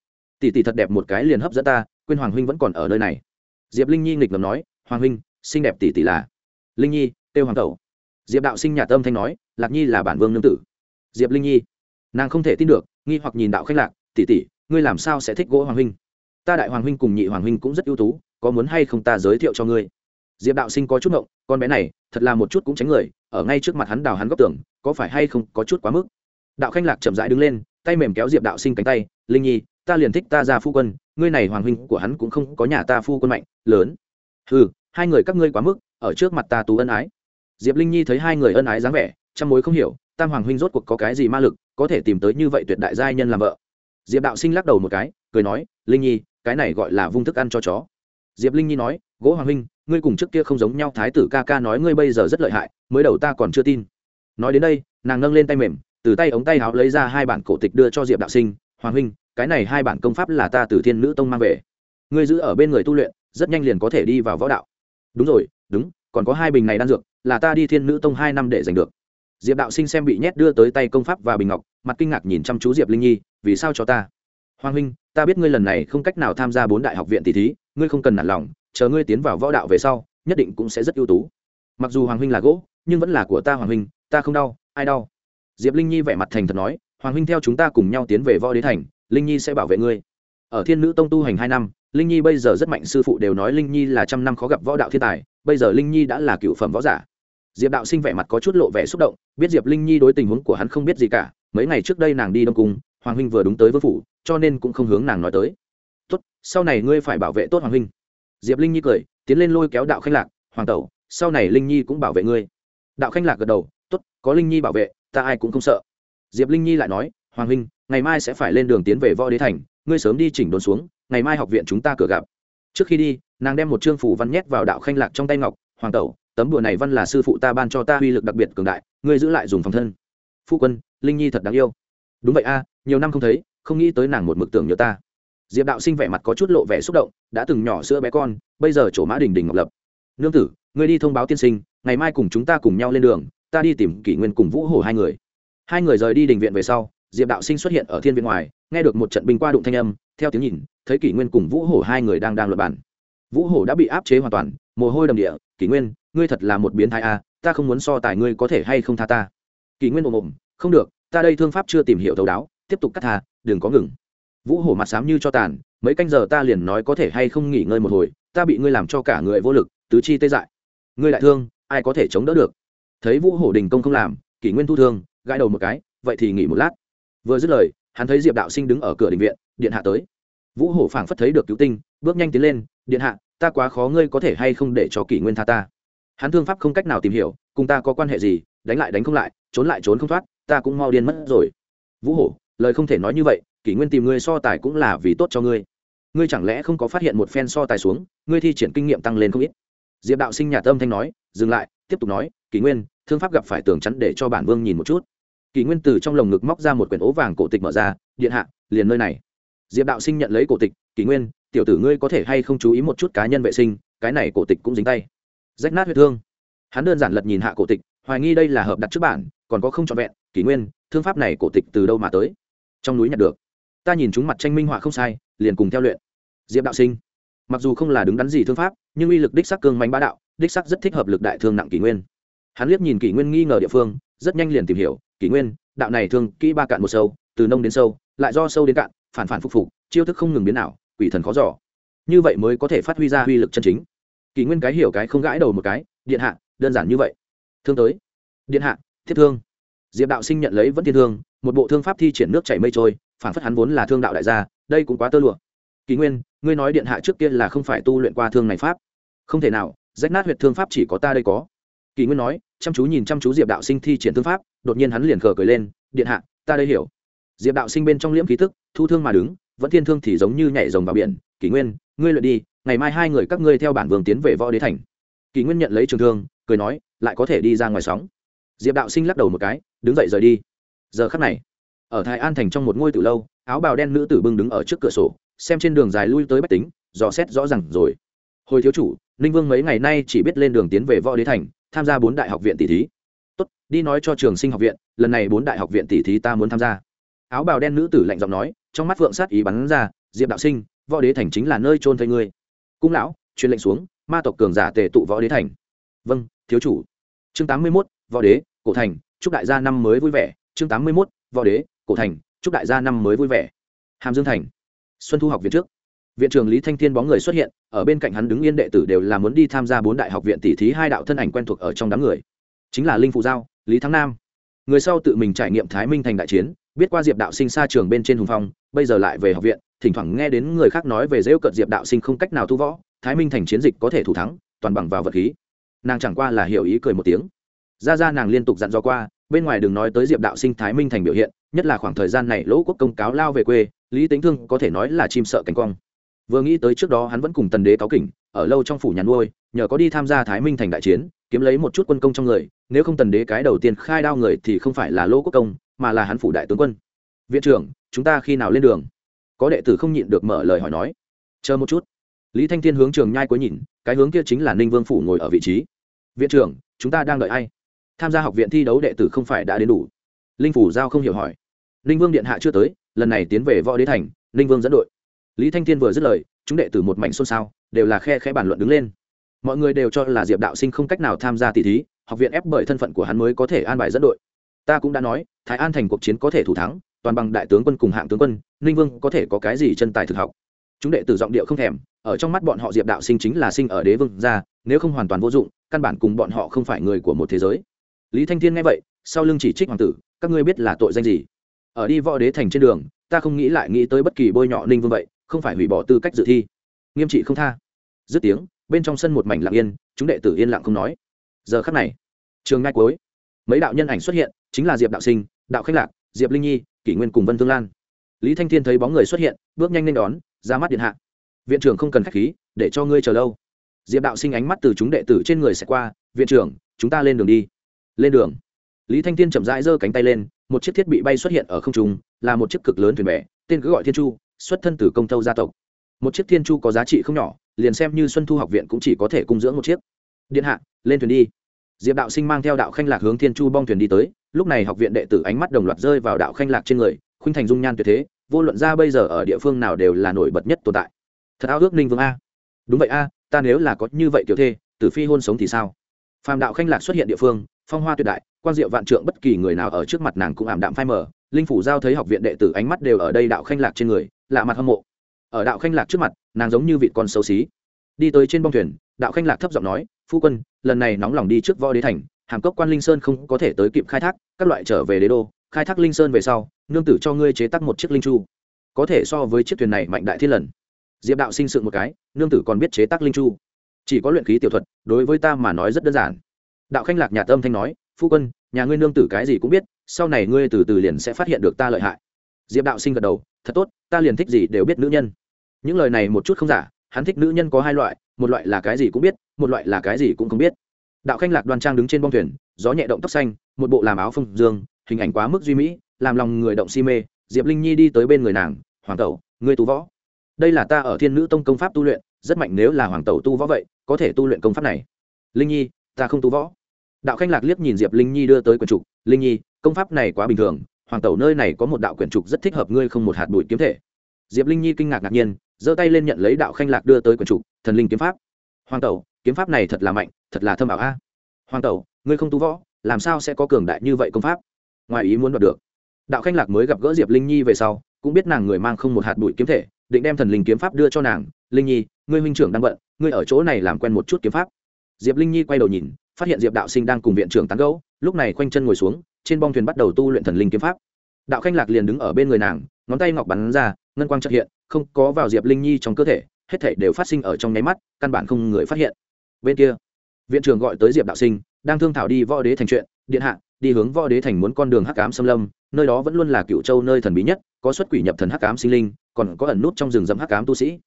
Tỷ tỷ thật đẹp một cái liền hấp dẫn ta, quên hoàng huynh vẫn còn ở nơi này. Diệp linh nhi nghịch ngầm nói, hoàng huynh, xinh đẹp tỷ tỷ là. Linh nhi têu hoàng tẩu. Diệp đạo sinh nhà tâm thanh nói, lạc nhi là bản vương nương tử. Diệp linh nhi nàng không thể tin được, nghi hoặc nhìn đạo khách lạc, tỷ tỷ, ngươi làm sao sẽ thích gỗ hoàng huynh? Ta đại hoàng huynh cùng nhị hoàng huynh cũng rất ưu tú, có muốn hay không ta giới thiệu cho ngươi? Diệp đạo sinh có chút ngộng, con bé này, thật là một chút cũng tránh người, ở ngay trước mặt hắn đào hắn góc tưởng có phải hay không có chút quá mức? Đạo khanh lạc chậm rãi đứng lên, tay mềm kéo diệp đạo sinh cánh tay, linh nhi, ta liền thích ta ra phu quân, ngươi này hoàng huynh của hắn cũng không có nhà ta phu quân mạnh, lớn. Ừ hai người các ngươi quá mức, ở trước mặt ta tú ân ái. Diệp linh nhi thấy hai người ân ái dáng vẻ chăm mối không hiểu tam hoàng huynh rốt cuộc có cái gì ma lực, có thể tìm tới như vậy tuyệt đại giai nhân làm vợ? Diệp đạo sinh lắc đầu một cái, cười nói, linh nhi, cái này gọi là vung thức ăn cho chó. Diệp linh nhi nói, gỗ hoàng huynh, ngươi cùng trước kia không giống nhau, thái tử ca ca nói ngươi bây giờ rất lợi hại, mới đầu ta còn chưa tin. Nói đến đây, nàng nâng lên tay mềm, từ tay ống tay áo lấy ra hai bản cổ tịch đưa cho diệp đạo sinh, hoàng huynh, cái này hai bản công pháp là ta từ thiên nữ tông mang về. Ngươi giữ ở bên người tu luyện, rất nhanh liền có thể đi vào võ đạo. Đúng rồi, đúng, còn có hai bình này đan dược, là ta đi thiên nữ tông hai năm để giành được diệp đạo sinh xem bị nhét đưa tới tay công pháp và bình ngọc, mặt kinh ngạc nhìn chăm chú diệp linh nhi, vì sao cho ta? Hoàng huynh, ta biết ngươi lần này không cách nào tham gia bốn đại học viện tỷ thí, ngươi không cần nản lòng, chờ ngươi tiến vào võ đạo về sau, nhất định cũng sẽ rất ưu tú. Mặc dù hoàng huynh là gỗ, nhưng vẫn là của ta hoàng huynh, ta không đau, ai đau? Diệp linh nhi vẻ mặt thành thật nói, hoàng huynh theo chúng ta cùng nhau tiến về võ đế thành, linh nhi sẽ bảo vệ ngươi. Ở thiên nữ tông tu hành hai năm, linh nhi bây giờ rất mạnh, sư phụ đều nói linh nhi là trăm năm khó gặp võ đạo thiên tài, bây giờ linh nhi đã là cựu phẩm võ giả diệp đạo sinh vẻ mặt có chút lộ vẻ xúc động, biết diệp linh nhi đối tình huống của hắn không biết gì cả, mấy ngày trước đây nàng đi đông cung, hoàng huynh vừa đúng tới vương phủ, cho nên cũng không hướng nàng nói tới. Tốt, sau này ngươi phải bảo vệ tốt hoàng huynh. Diệp linh nhi cười, tiến lên lôi kéo đạo khanh lạc, hoàng tẩu, sau này linh nhi cũng bảo vệ ngươi. Đạo khanh lạc gật đầu, tốt, có linh nhi bảo vệ, ta ai cũng không sợ. Diệp linh nhi lại nói, hoàng huynh, ngày mai sẽ phải lên đường tiến về võ đế thành, ngươi sớm đi chỉnh đốn xuống, ngày mai học viện chúng ta cửa gặp. Trước khi đi, nàng đem một chương phủ văn nhét vào đạo khanh lạc trong tay ngọc, hoàng tẩu tấm đùa này văn là sư phụ ta ban cho ta uy lực đặc biệt cường đại, ngươi giữ lại dùng phòng thân. Phu quân, linh nhi thật đáng yêu. Đúng vậy a, nhiều năm không thấy, không nghĩ tới nàng một mực tưởng nhớ ta. Diệp đạo sinh vẻ mặt có chút lộ vẻ xúc động, đã từng nhỏ sữa bé con, bây giờ chỗ mã đình đình ngọc lập. Nương tử, ngươi đi thông báo tiên sinh, ngày mai cùng chúng ta cùng nhau lên đường, ta đi tìm kỷ nguyên cùng vũ hổ hai người. Hai người rời đi đình viện về sau, diệp đạo sinh xuất hiện ở thiên viện ngoài, nghe được một trận binh qua đụng thanh âm, theo tiếng nhìn, thấy kỷ nguyên cùng vũ hổ hai người đang đang luật bản vũ hổ đã bị áp chế hoàn toàn mồ hôi đầm địa, kỷ nguyên, ngươi thật là một biến thái a, ta không muốn so tài ngươi có thể hay không tha ta. Kỷ nguyên ồm ồm, không được, ta đây thương pháp chưa tìm hiểu thấu đáo, tiếp tục cắt thà đừng có ngừng. Vũ hổ mặt xám như cho tàn, mấy canh giờ ta liền nói có thể hay không nghỉ ngơi một hồi, ta bị ngươi làm cho cả người vô lực, tứ chi tê dại. Ngươi lại thương, ai có thể chống đỡ được? Thấy vũ hổ đình công không làm, kỷ nguyên thu thương, gãi đầu một cái, vậy thì nghỉ một lát. Vừa dứt lời, hắn thấy diệp đạo sinh đứng ở cửa đình viện, điện hạ tới. Vũ hổ phảng phất thấy được cứu tinh, bước nhanh tiến lên, điện hạ ta quá khó ngươi có thể hay không để cho kỷ nguyên tha ta? Hắn thương pháp không cách nào tìm hiểu, cùng ta có quan hệ gì, đánh lại đánh không lại, trốn lại trốn không thoát, ta cũng mau điên mất rồi. Vũ hổ, lời không thể nói như vậy, kỷ nguyên tìm ngươi so tài cũng là vì tốt cho ngươi. Ngươi chẳng lẽ không có phát hiện một phen so tài xuống, ngươi thi triển kinh nghiệm tăng lên không ít? Diệp đạo sinh nhà tâm thanh nói, dừng lại, tiếp tục nói, kỷ nguyên, thương pháp gặp phải tường chắn để cho bản vương nhìn một chút. Kỷ nguyên từ trong lồng ngực móc ra một quyển ố vàng cổ tịch mở ra, điện hạ, liền nơi này. Diệp đạo sinh nhận lấy cổ tịch, kỷ nguyên tiểu tử ngươi có thể hay không chú ý một chút cá nhân vệ sinh, cái này cổ tịch cũng dính tay. Rách nát huyết thương. Hắn đơn giản lật nhìn hạ cổ tịch, hoài nghi đây là hợp đặt trước bản, còn có không trọn vẹn, kỷ nguyên, thương pháp này cổ tịch từ đâu mà tới? Trong núi nhặt được. Ta nhìn chúng mặt tranh minh họa không sai, liền cùng theo luyện. Diệp đạo sinh. Mặc dù không là đứng đắn gì thương pháp, nhưng uy lực đích sắc cương mạnh bá đạo, đích sắc rất thích hợp lực đại thương nặng kỷ nguyên. Hắn liếc nhìn kỷ nguyên nghi ngờ địa phương, rất nhanh liền tìm hiểu, kỷ nguyên, đạo này thương kỹ ba cạn một sâu, từ nông đến sâu, lại do sâu đến cạn, phản phản phục phục, chiêu thức không ngừng biến nào quỷ thần khó giỏ như vậy mới có thể phát huy ra uy lực chân chính. Kỷ nguyên cái hiểu cái không gãi đầu một cái, điện hạ, đơn giản như vậy. Thương tới. Điện hạ, thiết thương. Diệp đạo sinh nhận lấy vẫn thiên thương, một bộ thương pháp thi triển nước chảy mây trôi, phản phất hắn vốn là thương đạo đại gia, đây cũng quá tơ lụa. Kỷ nguyên, ngươi nói điện hạ trước kia là không phải tu luyện qua thương này pháp? Không thể nào, rách nát huyệt thương pháp chỉ có ta đây có. Kỷ nguyên nói, chăm chú nhìn chăm chú diệp đạo sinh thi triển thương pháp, đột nhiên hắn liền khờ cười lên, điện hạ, ta đây hiểu. Diệp đạo sinh bên trong liễm khí tức, thu thương mà đứng vẫn thiên thương thì giống như nhảy rồng vào biển. Kỷ nguyên, ngươi luyện đi, ngày mai hai người các ngươi theo bản vương tiến về võ đế thành. Kỷ nguyên nhận lấy trường thương, cười nói, lại có thể đi ra ngoài sóng. Diệp đạo sinh lắc đầu một cái, đứng dậy rời đi. Giờ khắc này, ở thái an thành trong một ngôi từ lâu, áo bào đen nữ tử bưng đứng ở trước cửa sổ, xem trên đường dài lui tới bách tính, dò xét rõ r à n g rồi. Hồi thiếu chủ, ninh vương mấy ngày nay chỉ biết lên đường tiến về võ đế thành, tham gia bốn đại học viện tỷ thí. Tốt, đi nói cho trường sinh học viện, lần này bốn đại học viện tỷ thí ta muốn tham gia. Áo bào đen nữ tử lạnh giọng nói trong mắt phượng sát ý bắn ra, diệp đạo sinh, võ đế thành chính là nơi trôn thây ngươi. Cung lão, truyền lệnh xuống, ma tộc cường giả tề tụ võ đế thành. Vâng thiếu chủ. Chương tám mươi mốt, võ đế, cổ thành, chúc đại gia năm mới vui vẻ. Chương tám mươi mốt, võ đế, cổ thành, chúc đại gia năm mới vui vẻ. Hàm dương thành, xuân thu học viện trước. Viện trưởng lý thanh thiên bóng người xuất hiện, ở bên cạnh hắn đứng yên đệ tử đều là muốn đi tham gia bốn đại học viện tỷ thí hai đạo thân ảnh quen thuộc ở trong đám người. Chính là linh phụ giao, lý thắng nam. Người sau tự mình trải nghiệm thái minh thành đại chiến, biết qua diệp đạo sinh xa trường bên trên hùng phong bây giờ lại về học viện, thỉnh thoảng nghe đến người khác nói về dễ cận diệp đạo sinh không cách nào thu võ, thái minh thành chiến dịch có thể thủ thắng, toàn bằng vào vật khí. Nàng chẳng qua là hiểu ý cười một tiếng. Ra ra nàng liên tục dặn dò qua, bên ngoài đừng nói tới diệp đạo sinh thái minh thành biểu hiện, nhất là khoảng thời gian này lỗ quốc công cáo lao về quê, lý tính thương có thể nói là chim sợ cánh quang. Vừa nghĩ tới trước đó hắn vẫn cùng tần đế cáo kỉnh, ở lâu trong phủ nhà nuôi, nhờ có đi tham gia thái minh thành đại chiến, kiếm lấy một chút quân công trong người, nếu không tần đế cái đầu tiên khai đao người thì không phải là lỗ quốc công, mà là hắn phủ đại tướng quân. Viện trưởng chúng ta khi nào lên đường? Có đệ tử không nhịn được mở lời hỏi nói. Chờ một chút. Lý thanh thiên hướng trường nhai cuối nhìn, cái hướng kia chính là ninh vương phủ ngồi ở vị trí. Viện trưởng, chúng ta đang đợi ai? Tham gia học viện thi đấu đệ tử không phải đã đến đủ? Linh phủ giao không hiểu hỏi. Ninh vương điện hạ chưa tới, lần này tiến về võ đế thành, ninh vương dẫn đội. Lý thanh thiên vừa dứt lời, chúng đệ tử một mảnh xôn xao, đều là khe khẽ bàn luận đứng lên. Mọi người đều cho là diệp đạo sinh không cách nào tham gia tỷ thí, học viện ép bởi thân phận của hắn mới có thể an bài dẫn đội. Ta cũng đã nói, thái an thành cuộc chiến có thể thủ thắng toàn bằng đại tướng quân cùng hạng tướng quân, ninh vương có thể có cái gì chân tài thực học? Chúng đệ tử giọng điệu không thèm, ở trong mắt bọn họ diệp đạo sinh chính là sinh ở đế vương gia nếu không hoàn toàn vô dụng, căn bản cùng bọn họ không phải người của một thế giới. Lý thanh thiên nghe vậy, sau lưng chỉ trích hoàng tử, các ngươi biết là tội danh gì? Ở đi võ đế thành trên đường, ta không nghĩ lại nghĩ tới bất kỳ bôi nhọ ninh vương vậy, không phải hủy bỏ tư cách dự thi. Nghiêm trị không tha. Dứt tiếng, bên trong sân một mảnh lặng yên, chúng đệ tử yên lặng không nói. Giờ khắc này, trường ngay cuối, mấy đạo nhân ảnh xuất hiện, chính là diệp đạo sinh, đạo khách lạc, diệp linh nhi kỷ nguyên cùng vân thương lan lý thanh thiên thấy bóng người xuất hiện bước nhanh lên đón ra mắt điện hạ viện trưởng không cần khách khí để cho ngươi chờ lâu diệp đạo sinh ánh mắt từ chúng đệ tử trên người sẽ qua viện trưởng chúng ta lên đường đi lên đường lý thanh thiên chậm rãi giơ cánh tay lên một chiếc thiết bị bay xuất hiện ở không trung là một chiếc cực lớn thuyền bè tên cứ gọi thiên chu xuất thân từ công thâu gia tộc một chiếc thiên chu có giá trị không nhỏ liền xem như xuân thu học viện cũng chỉ có thể cung dưỡng một chiếc điện hạ lên thuyền đi diệp đạo sinh mang theo đạo khanh lạc hướng thiên chu bong thuyền đi tới, lúc này học viện đệ tử ánh mắt đồng loạt rơi vào đạo khanh lạc trên người, khuynh thành dung nhan tuyệt thế, vô luận ra bây giờ ở địa phương nào đều là nổi bật nhất tồn tại. Thật ao ước ninh vương a. Đúng vậy a, ta nếu là có như vậy tiểu thê, tử phi hôn sống thì sao? Phàm đạo khanh lạc xuất hiện địa phương, phong hoa tuyệt đại quan diệu vạn trượng bất kỳ người nào ở trước mặt nàng cũng ảm đạm phai mờ, linh phủ giao thấy học viện đệ tử ánh mắt đều ở đây đạo khanh lạc trên người, lạ mặt hâm mộ. Ở đạo khanh lạc trước mặt, nàng giống như vị con xấu xí. Đi tới trên bong thuyền, đạo khanh lạc thấp giọng nói phu quân, lần này nóng lòng đi trước võ đế thành, hàm cốc quan linh sơn không có thể tới kịp khai thác, các loại trở về đế đô, khai thác linh sơn về sau, nương tử cho ngươi chế tác một chiếc linh chu. Có thể so với chiếc thuyền này mạnh đại thiên lần. Diệp đạo sinh sự một cái, nương tử còn biết chế tác linh chu. Chỉ có luyện khí tiểu thuật, đối với ta mà nói rất đơn giản. Đạo khanh lạc nhà tâm thanh nói, phu quân, nhà ngươi nương tử cái gì cũng biết, sau này ngươi từ từ liền sẽ phát hiện được ta lợi hại. Diệp đạo sinh gật đầu, thật tốt, ta liền thích gì đều biết nữ nhân. Những lời này một chút không giả, hắn thích nữ nhân có hai loại một loại là cái gì cũng biết, một loại là cái gì cũng không biết. Đạo khanh lạc đoan trang đứng trên bông thuyền, gió nhẹ động tóc xanh, một bộ làm áo phông dương, hình ảnh quá mức duy mỹ, làm lòng người động si mê. Diệp linh nhi đi tới bên người nàng, hoàng tẩu, ngươi tu võ. Đây là ta ở thiên nữ tông công pháp tu luyện, rất mạnh nếu là hoàng tẩu tu võ vậy, có thể tu luyện công pháp này. Linh nhi, ta không tu võ. Đạo khanh lạc liếc nhìn diệp linh nhi đưa tới quyển trục, linh nhi, công pháp này quá bình thường, hoàng tẩu nơi này có một đạo quyển trục rất thích hợp ngươi không một hạt bụi kiếm thể. Diệp linh nhi kinh ngạc ngạc nhiên giơ tay lên nhận lấy đạo khanh lạc đưa tới quần trục, thần linh kiếm pháp. Hoàng tẩu, kiếm pháp này thật là mạnh, thật là thâm ảo a. Hoàng tẩu, ngươi không tu võ, làm sao sẽ có cường đại như vậy công pháp? Ngoài ý muốn đoạt được. Đạo khanh lạc mới gặp gỡ diệp linh nhi về sau, cũng biết nàng người mang không một hạt bụi kiếm thể, định đem thần linh kiếm pháp đưa cho nàng. Linh nhi, ngươi huynh trưởng đang bận, ngươi ở chỗ này làm quen một chút kiếm pháp. Diệp linh nhi quay đầu nhìn, phát hiện diệp đạo sinh đang cùng viện trưởng tán gẫu, lúc này khoanh chân ngồi xuống, trên bong thuyền bắt đầu tu luyện thần linh kiếm pháp. Đạo khanh lạc liền đứng ở bên người nàng, ngón tay ngọc bắn ra, ngân quang trợ hiện không có vào diệp linh nhi trong cơ thể, hết thể đều phát sinh ở trong nháy mắt, căn bản không người phát hiện. Bên kia, viện trưởng gọi tới diệp đạo sinh, đang thương thảo đi võ đế thành chuyện, điện hạ, đi hướng võ đế thành muốn con đường hắc ám xâm lâm, nơi đó vẫn luôn là cựu châu nơi thần bí nhất, có xuất quỷ nhập thần hắc ám sinh linh, còn có ẩn nút trong rừng rậm hắc ám tu sĩ.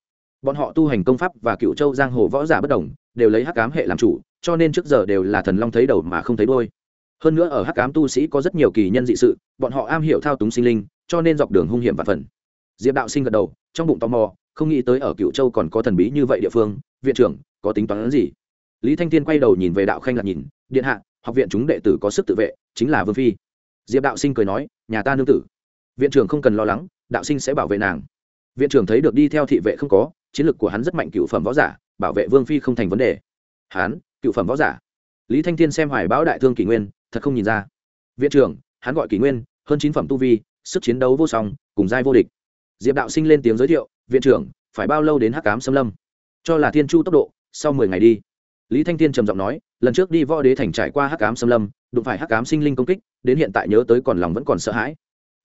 Bọn họ tu hành công pháp và cựu châu giang hồ võ giả bất đồng, đều lấy hắc ám hệ làm chủ, cho nên trước giờ đều là thần long thấy đầu mà không thấy đôi hơn nữa ở hắc ám tu sĩ có rất nhiều kỳ nhân dị sự, bọn họ am hiểu thao túng sinh linh, cho nên dọc đường hung hiểm và phần diệp đạo sinh gật đầu, trong bụng tò mò, không nghĩ tới ở cựu châu còn có thần bí như vậy địa phương, viện trưởng, có tính toán gì? Lý thanh tiên quay đầu nhìn về đạo khanh lạc nhìn, điện hạ, học viện chúng đệ tử có sức tự vệ, chính là vương phi. Diệp đạo sinh cười nói, nhà ta nương tử. Viện trưởng không cần lo lắng, đạo sinh sẽ bảo vệ nàng. Viện trưởng thấy được đi theo thị vệ không có, chiến lược của hắn rất mạnh cựu phẩm võ giả, bảo vệ vương phi không thành vấn đề. Hắn cựu phẩm võ giả. Lý thanh tiên xem hoài báo đại thương kỷ nguyên, thật không nhìn ra. Viện trưởng, hắn gọi kỷ nguyên, hơn chín phẩm tu vi, sức chiến đấu vô song, cùng giai vô địch diệp đạo sinh lên tiếng giới thiệu, viện trưởng, phải bao lâu đến hắc cám xâm lâm? Cho là thiên chu tốc độ, sau mười ngày đi. Lý thanh Thiên trầm giọng nói, lần trước đi võ đế thành trải qua hắc cám xâm lâm, đụng phải hắc cám sinh linh công kích, đến hiện tại nhớ tới còn lòng vẫn còn sợ hãi.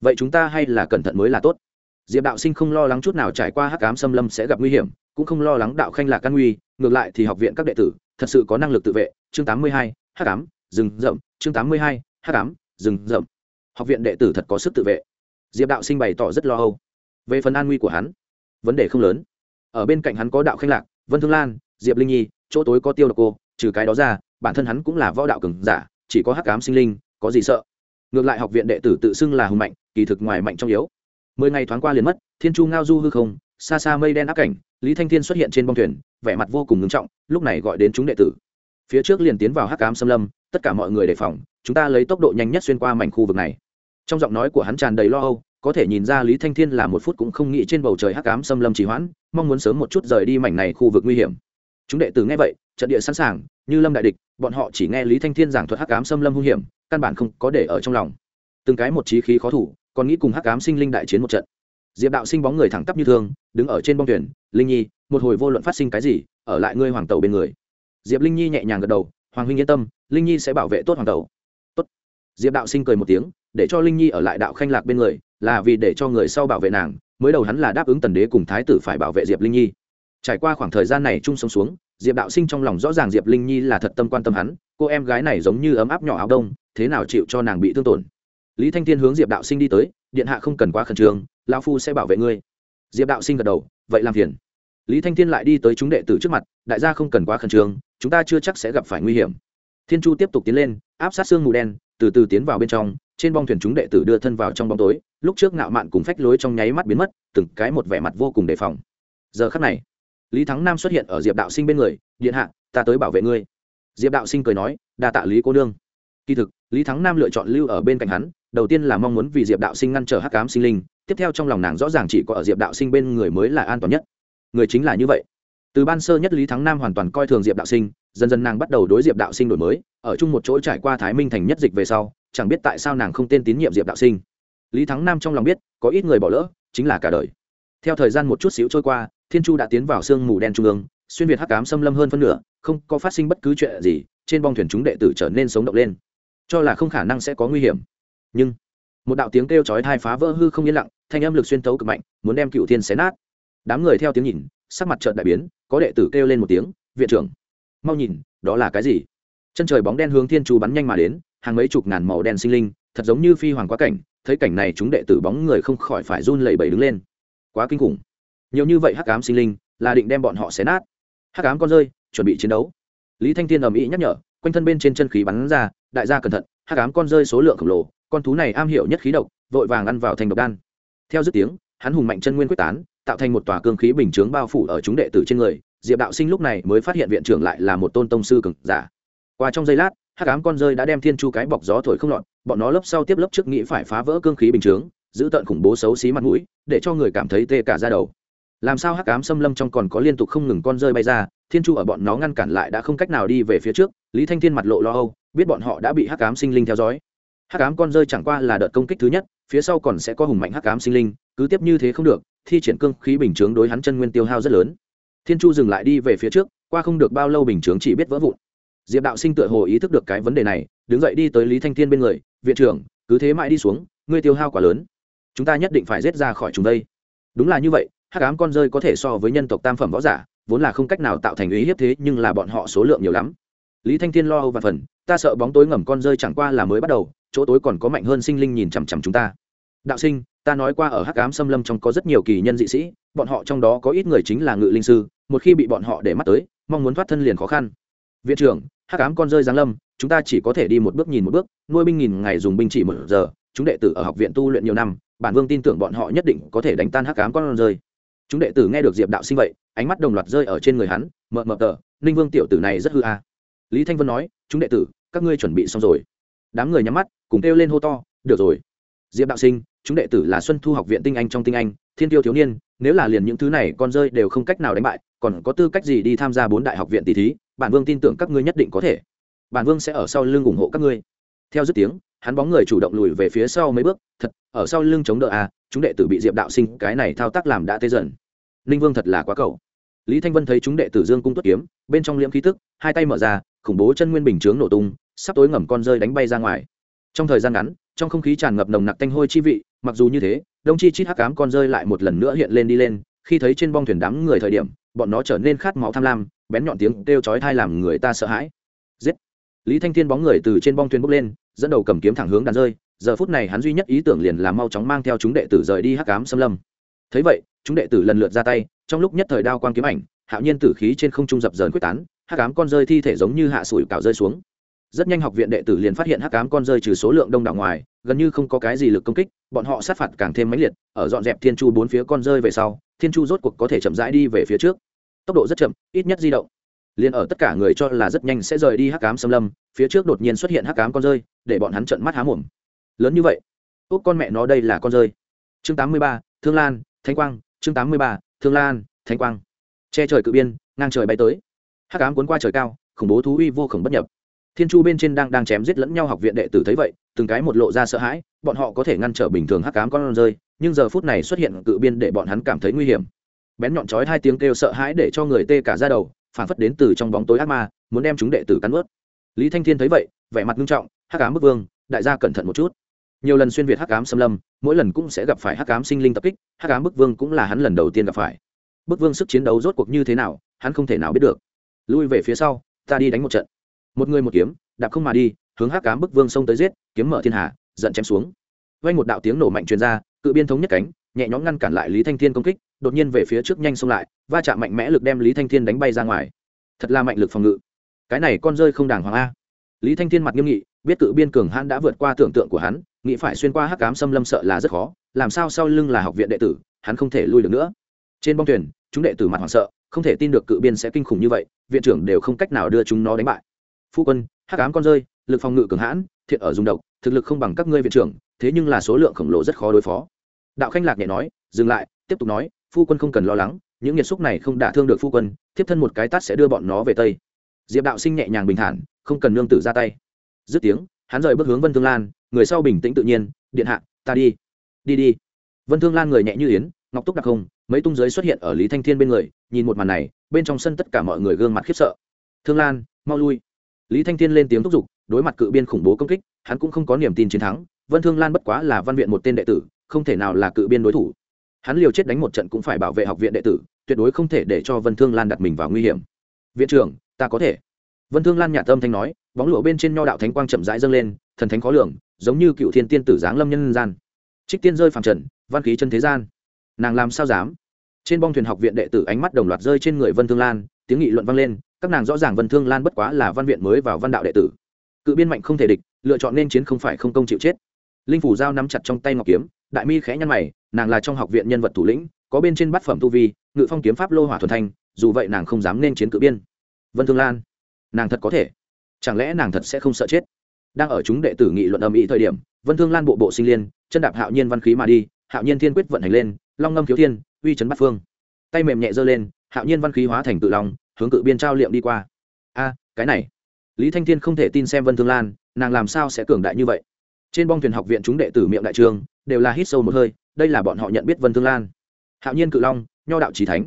Vậy chúng ta hay là cẩn thận mới là tốt. Diệp đạo sinh không lo lắng chút nào trải qua hắc cám xâm lâm sẽ gặp nguy hiểm, cũng không lo lắng đạo khanh là căn nguy, ngược lại thì học viện các đệ tử, thật sự có năng lực tự vệ. Chương tám mươi hai, hắc cám rừng rậm. Chương tám mươi hai, hắc cám rừng rậm. Học viện đệ tử thật có sức tự vệ. Diệp đạo sinh bày tỏ rất lo âu về phần an nguy của hắn, vấn đề không lớn. Ở bên cạnh hắn có đạo khanh lạc, vân thương lan, diệp linh nhi, chỗ tối có tiêu độc cô, trừ cái đó ra, bản thân hắn cũng là võ đạo cường giả, chỉ có hắc cám sinh linh, có gì sợ? Ngược lại học viện đệ tử tự xưng là hùng mạnh, kỳ thực ngoài mạnh trong yếu. Mười ngày thoáng qua liền mất, thiên chu ngao du hư không, xa xa mây đen áp cảnh, lý thanh thiên xuất hiện trên bông thuyền, vẻ mặt vô cùng ngưng trọng, lúc này gọi đến chúng đệ tử. Phía trước liền tiến vào hắc cám xâm lâm, tất cả mọi người đề phòng, chúng ta lấy tốc độ nhanh nhất xuyên qua mảnh khu vực này. Trong giọng nói của hắn tràn đầy lo âu có thể nhìn ra lý thanh thiên là một phút cũng không nghĩ trên bầu trời hắc cám xâm lâm trì hoãn, mong muốn sớm một chút rời đi mảnh này khu vực nguy hiểm. Chúng đệ tử nghe vậy, trận địa sẵn sàng, như lâm đại địch, bọn họ chỉ nghe lý thanh thiên giảng thuật hắc cám xâm lâm hung hiểm, căn bản không có để ở trong lòng. Từng cái một trí khí khó thủ, còn nghĩ cùng hắc cám sinh linh đại chiến một trận. Diệp đạo sinh bóng người thẳng tắp như thương, đứng ở trên bông thuyền, linh nhi, một hồi vô luận phát sinh cái gì, ở lại ngươi hoàng tàu bên người. Diệp linh nhi nhẹ nhàng gật đầu, hoàng huynh yên tâm, linh nhi sẽ bảo vệ tốt hoàng tàu tốt. Diệp đạo sinh cười một tiếng, để cho linh nhi ở lại đạo khanh lạc bên người là vì để cho người sau bảo vệ nàng, mới đầu hắn là đáp ứng tần đế cùng thái tử phải bảo vệ diệp linh nhi. Trải qua khoảng thời gian này chung sống xuống, diệp đạo sinh trong lòng rõ ràng diệp linh nhi là thật tâm quan tâm hắn, cô em gái này giống như ấm áp nhỏ áo đông, thế nào chịu cho nàng bị thương tổn. Lý thanh thiên hướng diệp đạo sinh đi tới, điện hạ không cần quá khẩn trương, lão phu sẽ bảo vệ ngươi. Diệp đạo sinh gật đầu, vậy làm phiền. Lý thanh thiên lại đi tới chúng đệ tử trước mặt, đại gia không cần quá khẩn trương, chúng ta chưa chắc sẽ gặp phải nguy hiểm. Thiên chu tiếp tục tiến lên, áp sát xương mù đen, từ từ tiến vào bên trong trên bong thuyền chúng đệ tử đưa thân vào trong bóng tối, lúc trước ngạo mạn cùng phách lối trong nháy mắt biến mất, từng cái một vẻ mặt vô cùng đề phòng. Giờ khắc này, lý thắng nam xuất hiện ở diệp đạo sinh bên người, điện hạ, ta tới bảo vệ ngươi. Diệp đạo sinh cười nói, đa tạ lý cô đương kỳ thực, lý thắng nam lựa chọn lưu ở bên cạnh hắn, đầu tiên là mong muốn vì diệp đạo sinh ngăn trở hắc cám sinh linh, tiếp theo trong lòng nàng rõ ràng chỉ có ở diệp đạo sinh bên người mới là an toàn nhất. Người chính là như vậy. Từ ban sơ nhất lý thắng nam hoàn toàn coi thường diệp đạo sinh, dần dần nàng bắt đầu đối diệp đạo sinh đổi mới, ở chung một chỗ trải qua thái minh thành nhất dịch về sau chẳng biết tại sao nàng không tên tín nhiệm diệp đạo sinh. Lý thắng nam trong lòng biết, có ít người bỏ lỡ, chính là cả đời. Theo thời gian một chút xíu trôi qua, thiên chu đã tiến vào sương mù đen trung ương, xuyên việt hắc cám xâm lâm hơn phân nửa, không có phát sinh bất cứ chuyện gì, trên bong thuyền chúng đệ tử trở nên sống động lên. Cho là không khả năng sẽ có nguy hiểm. Nhưng, một đạo tiếng kêu chói thai phá vỡ hư không yên lặng, thanh âm lực xuyên tấu cực mạnh, muốn đem cựu thiên xé nát. Đám người theo tiếng nhìn, sắc mặt trợn đại biến, có đệ tử kêu lên một tiếng, viện trưởng, mau nhìn, đó là cái gì? Chân trời bóng đen hướng thiên chu bắn nhanh mà đến hàng mấy chục ngàn màu đen sinh linh, thật giống như phi hoàng quá cảnh, thấy cảnh này chúng đệ tử bóng người không khỏi phải run lẩy bẩy đứng lên. Quá kinh khủng. Nhiều như vậy hắc ám sinh linh, là định đem bọn họ xé nát. Hắc ám con rơi, chuẩn bị chiến đấu. Lý thanh thiên ầm ĩ nhắc nhở, quanh thân bên trên chân khí bắn ra, đại gia cẩn thận, hắc ám con rơi số lượng khổng lồ, con thú này am hiểu nhất khí độc, vội vàng ăn vào thành độc đan. Theo dứt tiếng, hắn hùng mạnh chân nguyên quyết tán, tạo thành một tòa cương khí bình chướng bao phủ ở chúng đệ tử trên người. Diệp đạo sinh lúc này mới phát hiện viện trưởng lại là một tôn tông sư cường giả. Qua trong giây lát hắc ám con rơi đã đem thiên chu cái bọc gió thổi không lọt, bọn nó lớp sau tiếp lớp trước nghĩ phải phá vỡ cương khí bình chướng, giữ tận khủng bố xấu xí mặt mũi, để cho người cảm thấy tê cả ra đầu. Làm sao hắc ám xâm lâm trong còn có liên tục không ngừng con rơi bay ra, thiên chu ở bọn nó ngăn cản lại đã không cách nào đi về phía trước, lý thanh thiên mặt lộ lo âu, biết bọn họ đã bị hắc ám sinh linh theo dõi. Hắc ám con rơi chẳng qua là đợt công kích thứ nhất, phía sau còn sẽ có hùng mạnh hắc ám sinh linh, cứ tiếp như thế không được, thi triển cương khí bình chướng đối hắn chân nguyên tiêu hao rất lớn. Thiên chu dừng lại đi về phía trước, qua không được bao lâu bình chướng chỉ biết vỡ vụn diệp đạo sinh tựa hồ ý thức được cái vấn đề này, đứng dậy đi tới lý thanh thiên bên người, viện trưởng, cứ thế mãi đi xuống, ngươi tiêu hao quá lớn. Chúng ta nhất định phải rết ra khỏi chúng đây. Đúng là như vậy, hắc ám con rơi có thể so với nhân tộc tam phẩm võ giả, vốn là không cách nào tạo thành ý hiếp thế, nhưng là bọn họ số lượng nhiều lắm. Lý thanh thiên lo âu và phần, ta sợ bóng tối ngầm con rơi chẳng qua là mới bắt đầu, chỗ tối còn có mạnh hơn sinh linh nhìn chằm chằm chúng ta. Đạo sinh, ta nói qua ở hắc ám xâm lâm trong có rất nhiều kỳ nhân dị sĩ, bọn họ trong đó có ít người chính là ngự linh sư, một khi bị bọn họ để mắt tới, mong muốn thoát thân liền khó khăn. Viện trưởng hắc ám con rơi giáng lâm, chúng ta chỉ có thể đi một bước nhìn một bước, nuôi binh nghìn ngày dùng binh chỉ một giờ, chúng đệ tử ở học viện tu luyện nhiều năm, bản vương tin tưởng bọn họ nhất định có thể đánh tan hắc ám con rơi. Chúng đệ tử nghe được diệp đạo sinh vậy, ánh mắt đồng loạt rơi ở trên người hắn mờ mờ tờ, ninh vương tiểu tử này rất hư a. Lý thanh vân nói, chúng đệ tử, các ngươi chuẩn bị xong rồi. Đám người nhắm mắt, cùng kêu lên hô to, được rồi. Diệp đạo sinh, chúng đệ tử là xuân thu học viện tinh anh trong tinh anh, thiên tiêu thiếu niên, nếu là liền những thứ này con rơi đều không cách nào đánh bại, còn có tư cách gì đi tham gia bốn đại học viện tỷ thí? Bản vương tin tưởng các ngươi nhất định có thể. Bản vương sẽ ở sau lưng ủng hộ các ngươi. Theo dứt tiếng, hắn bóng người chủ động lùi về phía sau mấy bước, thật, ở sau lưng chống đỡ à chúng đệ tử bị diệp đạo sinh, cái này thao tác làm đã tê dần. Ninh vương thật là quá cầu. Lý thanh vân thấy chúng đệ tử dương cung tuất kiếm, bên trong liễm khí tức, hai tay mở ra, khủng bố chân nguyên bình chướng nổ tung, sắp tối ngầm con rơi đánh bay ra ngoài. Trong thời gian ngắn, trong không khí tràn ngập nồng nặc tanh hôi chi vị, mặc dù như thế, đông chi chít hắc cám con rơi lại một lần nữa hiện lên đi lên, khi thấy trên bong thuyền đám người thời điểm, bọn nó trở nên khát máu tham lam bén nhọn tiếng kêu chói thai làm người ta sợ hãi. Giết! Lý thanh thiên bóng người từ trên bong thuyền bốc lên, dẫn đầu cầm kiếm thẳng hướng đàn rơi. Giờ phút này hắn duy nhất ý tưởng liền là mau chóng mang theo chúng đệ tử rời đi hắc cám xâm lâm. Thấy vậy, chúng đệ tử lần lượt ra tay, trong lúc nhất thời đao quang kiếm ảnh, hạo nhiên tử khí trên không trung dập dờn quyết tán, hắc cám con rơi thi thể giống như hạ sủi cào rơi xuống. Rất nhanh học viện đệ tử liền phát hiện hắc cám con rơi trừ số lượng đông đảo ngoài, gần như không có cái gì lực công kích, bọn họ sát phạt càng thêm mãnh liệt, ở dọn dẹp thiên chu bốn phía con rơi về sau, thiên chu rốt cuộc có thể chậm rãi đi về phía trước tốc độ rất chậm ít nhất di động. Liền ở tất cả người cho là rất nhanh sẽ rời đi hắc cám xâm lâm phía trước đột nhiên xuất hiện hắc cám con rơi để bọn hắn trợn mắt há mồm. Lớn như vậy? Úc con mẹ nó đây là con rơi. Chương 83, thương lan thanh quang chương 83, thương lan thanh quang. Che trời cự biên ngang trời bay tới. Hắc ám cuốn qua trời cao khủng bố thú uy vô khổng bất nhập. Thiên chu bên trên đang đang chém giết lẫn nhau học viện đệ tử thấy vậy từng cái một lộ ra sợ hãi bọn họ có thể ngăn trở bình thường hắc ám con rơi nhưng giờ phút này xuất hiện cự biên để bọn hắn cảm thấy nguy hiểm bén nhọn chói hai tiếng kêu sợ hãi để cho người tê cả ra đầu phản phất đến từ trong bóng tối ác ma, muốn đem chúng đệ tử cắn ướt lý thanh thiên thấy vậy, vẻ mặt nghiêm trọng, hắc ám bức vương, đại gia cẩn thận một chút. Nhiều lần xuyên việt hắc ám xâm lâm, mỗi lần cũng sẽ gặp phải hắc ám sinh linh tập kích, hắc ám bức vương cũng là hắn lần đầu tiên gặp phải. Bức vương sức chiến đấu rốt cuộc như thế nào, hắn không thể nào biết được. Lui về phía sau, ta đi đánh một trận. Một người một kiếm, đạp không mà đi, hướng hắc ám bức vương xông tới giết, kiếm mở thiên hà, giận chém xuống. Vay một đạo tiếng nổ mạnh truyền ra, cự biên thống nhất cánh, nhẹ nhõm ngăn cản lại lý thanh thiên công kích đột nhiên về phía trước nhanh xông lại, va chạm mạnh mẽ lực đem lý thanh thiên đánh bay ra ngoài. Thật là mạnh lực phòng ngự. Cái này con rơi không đàng hoàng a. Lý thanh thiên mặt nghiêm nghị, biết cự biên cường hãn đã vượt qua tưởng tượng của hắn, nghĩ phải xuyên qua hắc cám xâm lâm sợ là rất khó, làm sao sau lưng là học viện đệ tử, hắn không thể lui được nữa. Trên bong thuyền, chúng đệ tử mặt hoảng sợ, không thể tin được cự biên sẽ kinh khủng như vậy, viện trưởng đều không cách nào đưa chúng nó đánh bại. Phu quân, hắc cám con rơi, lực phòng ngự cường hãn, thiện ở dùng độc, thực lực không bằng các ngươi viện trưởng, thế nhưng là số lượng khổng lồ rất khó đối phó. Đạo khanh lạc nhẹ nói, dừng lại, tiếp tục nói phu quân không cần lo lắng, những nhiệt xúc này không đả thương được phu quân, thiếp thân một cái tát sẽ đưa bọn nó về tây. Diệp đạo sinh nhẹ nhàng bình thản, không cần nương tử ra tay. Dứt tiếng, hắn rời bước hướng vân thương lan, người sau bình tĩnh tự nhiên, điện hạ, ta đi. Đi đi. Vân thương lan người nhẹ như yến, ngọc túc đặc không, mấy tung giới xuất hiện ở lý thanh thiên bên người, nhìn một màn này, bên trong sân tất cả mọi người gương mặt khiếp sợ. Thương lan, mau lui. Lý thanh thiên lên tiếng thúc giục, đối mặt cự biên khủng bố công kích, hắn cũng không có niềm tin chiến thắng. Vân thương lan bất quá là văn viện một tên đệ tử, không thể nào là cự biên đối thủ hắn liều chết đánh một trận cũng phải bảo vệ học viện đệ tử, tuyệt đối không thể để cho vân thương lan đặt mình vào nguy hiểm. Viện trưởng, ta có thể. Vân thương lan nhà tâm thanh nói, bóng lửa bên trên nho đạo thánh quang chậm rãi dâng lên, thần thánh khó lường, giống như cựu thiên tiên tử giáng lâm nhân gian. Trích tiên rơi phàm trần, văn khí chân thế gian. Nàng làm sao dám? Trên bong thuyền học viện đệ tử ánh mắt đồng loạt rơi trên người vân thương lan, tiếng nghị luận vang lên, các nàng rõ ràng vân thương lan bất quá là văn viện mới vào văn đạo đệ tử. Cự biên mạnh không thể địch, lựa chọn nên chiến không phải không công chịu chết. Linh phủ giao nắm chặt trong tay ngọc kiếm, đại mi khẽ nhăn mày nàng là trong học viện nhân vật thủ lĩnh, có bên trên bát phẩm tu vi, ngự phong kiếm pháp lô hỏa thuần thanh, dù vậy nàng không dám nên chiến cự biên. Vân thương lan, nàng thật có thể. Chẳng lẽ nàng thật sẽ không sợ chết? Đang ở chúng đệ tử nghị luận âm ý thời điểm, vân thương lan bộ bộ sinh liên, chân đạp hạo nhiên văn khí mà đi, hạo nhiên thiên quyết vận hành lên, long ngâm thiếu thiên, uy chấn bát phương. Tay mềm nhẹ giơ lên, hạo nhiên văn khí hóa thành tự lòng hướng cự biên trao liệm đi qua. A, cái này. Lý thanh thiên không thể tin xem vân thương lan, nàng làm sao sẽ cường đại như vậy? Trên bong thuyền học viện chúng đệ tử miệng đại trường, đều là hít sâu một hơi đây là bọn họ nhận biết vân thương lan. Hạo nhiên, cự long, nho đạo trí thánh,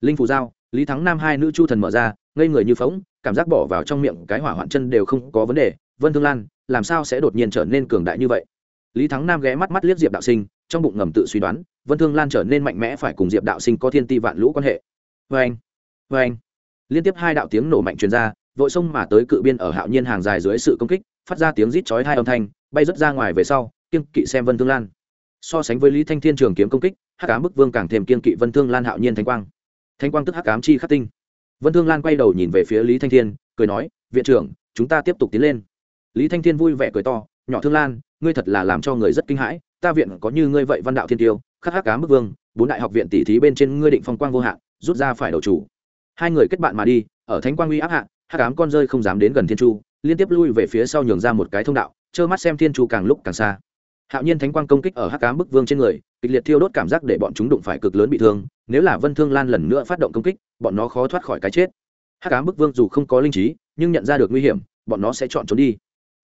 linh phù giao, lý thắng nam hai nữ chu thần mở ra, ngây người như phóng cảm giác bỏ vào trong miệng cái hỏa hoạn chân đều không có vấn đề. Vân thương lan, làm sao sẽ đột nhiên trở nên cường đại như vậy? Lý thắng nam ghé mắt mắt liếc diệp đạo sinh, trong bụng ngầm tự suy đoán, vân thương lan trở nên mạnh mẽ phải cùng diệp đạo sinh có thiên ti vạn lũ quan hệ. Vê anh vê anh liên tiếp hai đạo tiếng nổ mạnh truyền ra, vội xông mà tới cự biên ở hạo nhiên hàng dài dưới sự công kích, phát ra tiếng rít chói hai âm thanh, bay rớt ra ngoài về sau kiên kỵ xem vân thương lan so sánh với lý thanh thiên trường kiếm công kích, hắc cám bức vương càng thêm kiên kỵ vân thương lan hạo nhiên thanh quang. Thanh quang tức hắc cám chi khắc tinh. Vân thương lan quay đầu nhìn về phía lý thanh thiên, cười nói, viện trưởng, chúng ta tiếp tục tiến lên. Lý thanh thiên vui vẻ cười to, nhỏ thương lan, ngươi thật là làm cho người rất kinh hãi, ta viện có như ngươi vậy văn đạo thiên tiêu, khắc hắc cám bức vương, bốn đại học viện tỷ thí bên trên ngươi định phong quang vô hạn, rút ra phải đầu chủ. Hai người kết bạn mà đi, ở thánh quang uy áp hạ, hắc cám con rơi không dám đến gần thiên chu, liên tiếp lui về phía sau nhường ra một cái thông đạo, trơ mắt xem thiên chu càng lúc càng xa hạo nhiên thánh quang công kích ở hắc cám bức vương trên người, kịch liệt thiêu đốt cảm giác để bọn chúng đụng phải cực lớn bị thương. Nếu là vân thương lan lần nữa phát động công kích, bọn nó khó thoát khỏi cái chết. Hắc cám bức vương dù không có linh trí, nhưng nhận ra được nguy hiểm, bọn nó sẽ chọn trốn đi.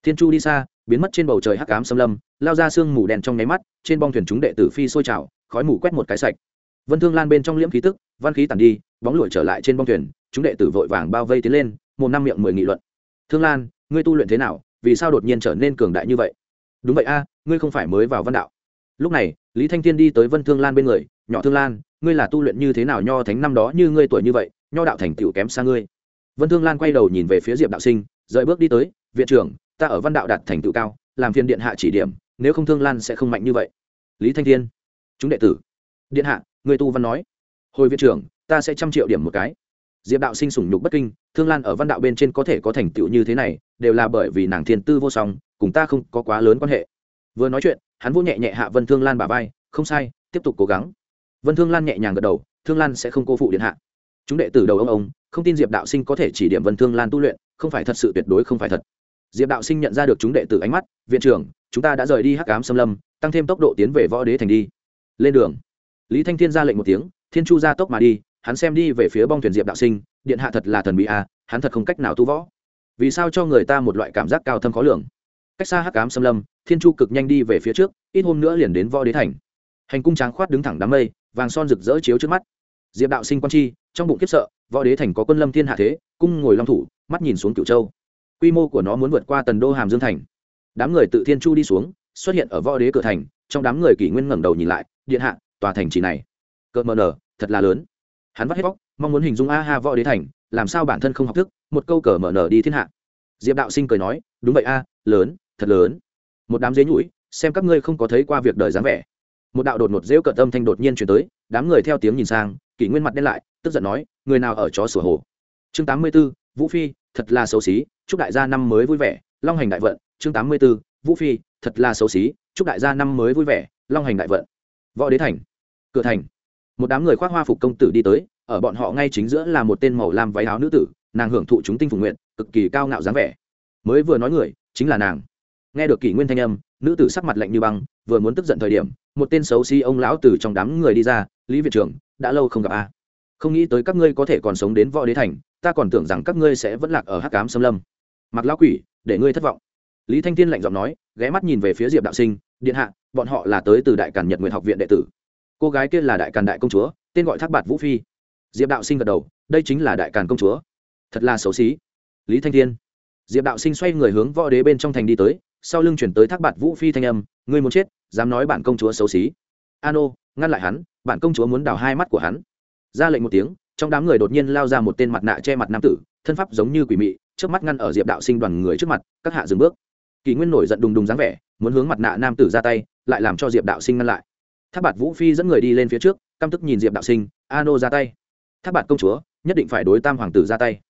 Thiên chu đi xa, biến mất trên bầu trời hắc ám xâm lâm, lao ra sương mù đen trong nháy mắt, trên bong thuyền chúng đệ tử phi sôi trào, khói mù quét một cái sạch. Vân thương lan bên trong liễm khí tức, văn khí tàn đi, bóng lùi trở lại trên bong thuyền, chúng đệ tử vội vàng bao vây tiến lên, một năm miệng mười nghị luận. Thương lan, ngươi tu luyện thế nào? Vì sao đột nhiên trở nên cường đại như vậy? Đúng vậy a, ngươi không phải mới vào văn đạo. Lúc này, lý thanh thiên đi tới vân thương lan bên người, nhỏ thương lan, ngươi là tu luyện như thế nào nho thánh năm đó như ngươi tuổi như vậy, nho đạo thành tựu kém xa ngươi. Vân thương lan quay đầu nhìn về phía diệp đạo sinh, rời bước đi tới, viện trưởng, ta ở văn đạo đạt thành tựu cao, làm phiền điện hạ chỉ điểm, nếu không thương lan sẽ không mạnh như vậy. Lý thanh thiên, chúng đệ tử. Điện hạ, người tu văn nói. Hồi viện trưởng, ta sẽ trăm triệu điểm một cái. Diệp đạo sinh sủng nhục bất kinh, thương lan ở văn đạo bên trên có thể có thành tựu như thế này, đều là bởi vì nàng thiên tư vô song cùng ta không có quá lớn quan hệ. Vừa nói chuyện, hắn vô nhẹ nhẹ hạ vân thương lan bà vai, không sai, tiếp tục cố gắng. Vân thương lan nhẹ nhàng gật đầu, thương lan sẽ không cô phụ điện hạ. Chúng đệ tử đầu ông ông, không tin diệp đạo sinh có thể chỉ điểm vân thương lan tu luyện, không phải thật sự tuyệt đối không phải thật. Diệp đạo sinh nhận ra được chúng đệ tử ánh mắt, viện trưởng, chúng ta đã rời đi hắc ám xâm lâm, tăng thêm tốc độ tiến về võ đế thành đi. Lên đường, lý thanh thiên ra lệnh một tiếng, thiên chu ra tốc mà đi, hắn xem đi về phía bong thuyền diệp đạo sinh, điện hạ thật là thần bị à hắn thật không cách nào tu võ. Vì sao cho người ta một loại cảm giác cao thâm khó lường? Cách xa hắc ám xâm lâm, thiên chu cực nhanh đi về phía trước, ít hôm nữa liền đến võ đế thành. Hành cung tráng khoát đứng thẳng đám mây, vàng son rực rỡ chiếu trước mắt. Diệp đạo sinh quan chi, trong bụng kiếp sợ, võ đế thành có quân lâm thiên hạ thế, cung ngồi long thủ, mắt nhìn xuống cửu châu. Quy mô của nó muốn vượt qua tần đô hàm dương thành. Đám người tự thiên chu đi xuống, xuất hiện ở võ đế cửa thành, trong đám người kỷ nguyên ngẩng đầu nhìn lại, điện hạ, tòa thành chỉ này, cợt mờ nở, thật là lớn. Hắn vắt hết bóc mong muốn hình dung a ha võ đế thành, làm sao bản thân không học thức, một câu cờ mở nở đi thiên hạ. Diệp đạo sinh cười nói, đúng vậy a, lớn thật lớn. Một đám dế nhũi xem các ngươi không có thấy qua việc đời dáng vẻ. Một đạo đột ngột rêu cợt tâm thanh đột nhiên chuyển tới, đám người theo tiếng nhìn sang, kỷ nguyên mặt đen lại, tức giận nói, người nào ở chó sửa hồ. Chương tám mươi b ố vũ phi, thật là xấu xí, chúc đại gia năm mới vui vẻ, long hành đại vận. Chương tám mươi b ố vũ phi, thật là xấu xí, chúc đại gia năm mới vui vẻ, long hành đại vận. Võ đế thành, cửa thành. Một đám người khoác hoa phục công tử đi tới, ở bọn họ ngay chính giữa là một tên màu lam váy áo nữ tử, nàng hưởng thụ chúng tinh phục nguyện, cực kỳ cao ngạo dáng vẻ. Mới vừa nói người, chính là nàng nghe được kỷ nguyên thanh âm, nữ tử sắc mặt lạnh như băng, vừa muốn tức giận thời điểm, một tên xấu xí ông lão từ trong đám người đi ra, lý viện trưởng, đã lâu không gặp a. Không nghĩ tới các ngươi có thể còn sống đến võ đế thành, ta còn tưởng rằng các ngươi sẽ vẫn lạc ở hắc cám xâm lâm. Mặc lão quỷ, để ngươi thất vọng. Lý thanh thiên lạnh giọng nói, ghé mắt nhìn về phía diệp đạo sinh, điện hạ, bọn họ là tới từ đại Càn nhật nguyện học viện đệ tử. Cô gái kia là đại càn đại công chúa, tên gọi thác bạt vũ phi. Diệp đạo sinh gật đầu, đây chính là đại càn công chúa. Thật là xấu xí. Lý thanh thiên. Diệp đạo sinh xoay người hướng võ đế bên trong thành đi tới sau lưng chuyển tới thác bạt vũ phi thanh âm, ngươi muốn chết, dám nói bản công chúa xấu xí. Ano, ngăn lại hắn, bản công chúa muốn đào hai mắt của hắn. Ra lệnh một tiếng, trong đám người đột nhiên lao ra một tên mặt nạ che mặt nam tử, thân pháp giống như quỷ mị trước mắt ngăn ở diệp đạo sinh đoàn người trước mặt, các hạ dừng bước. Kỳ nguyên nổi giận đùng đùng dáng vẻ, muốn hướng mặt nạ nam tử ra tay, lại làm cho diệp đạo sinh ngăn lại. Tháp bạt vũ phi dẫn người đi lên phía trước, căm tức nhìn diệp đạo sinh, ano ra tay. Tháp bạt công chúa, nhất định phải đối tam hoàng tử ra tay.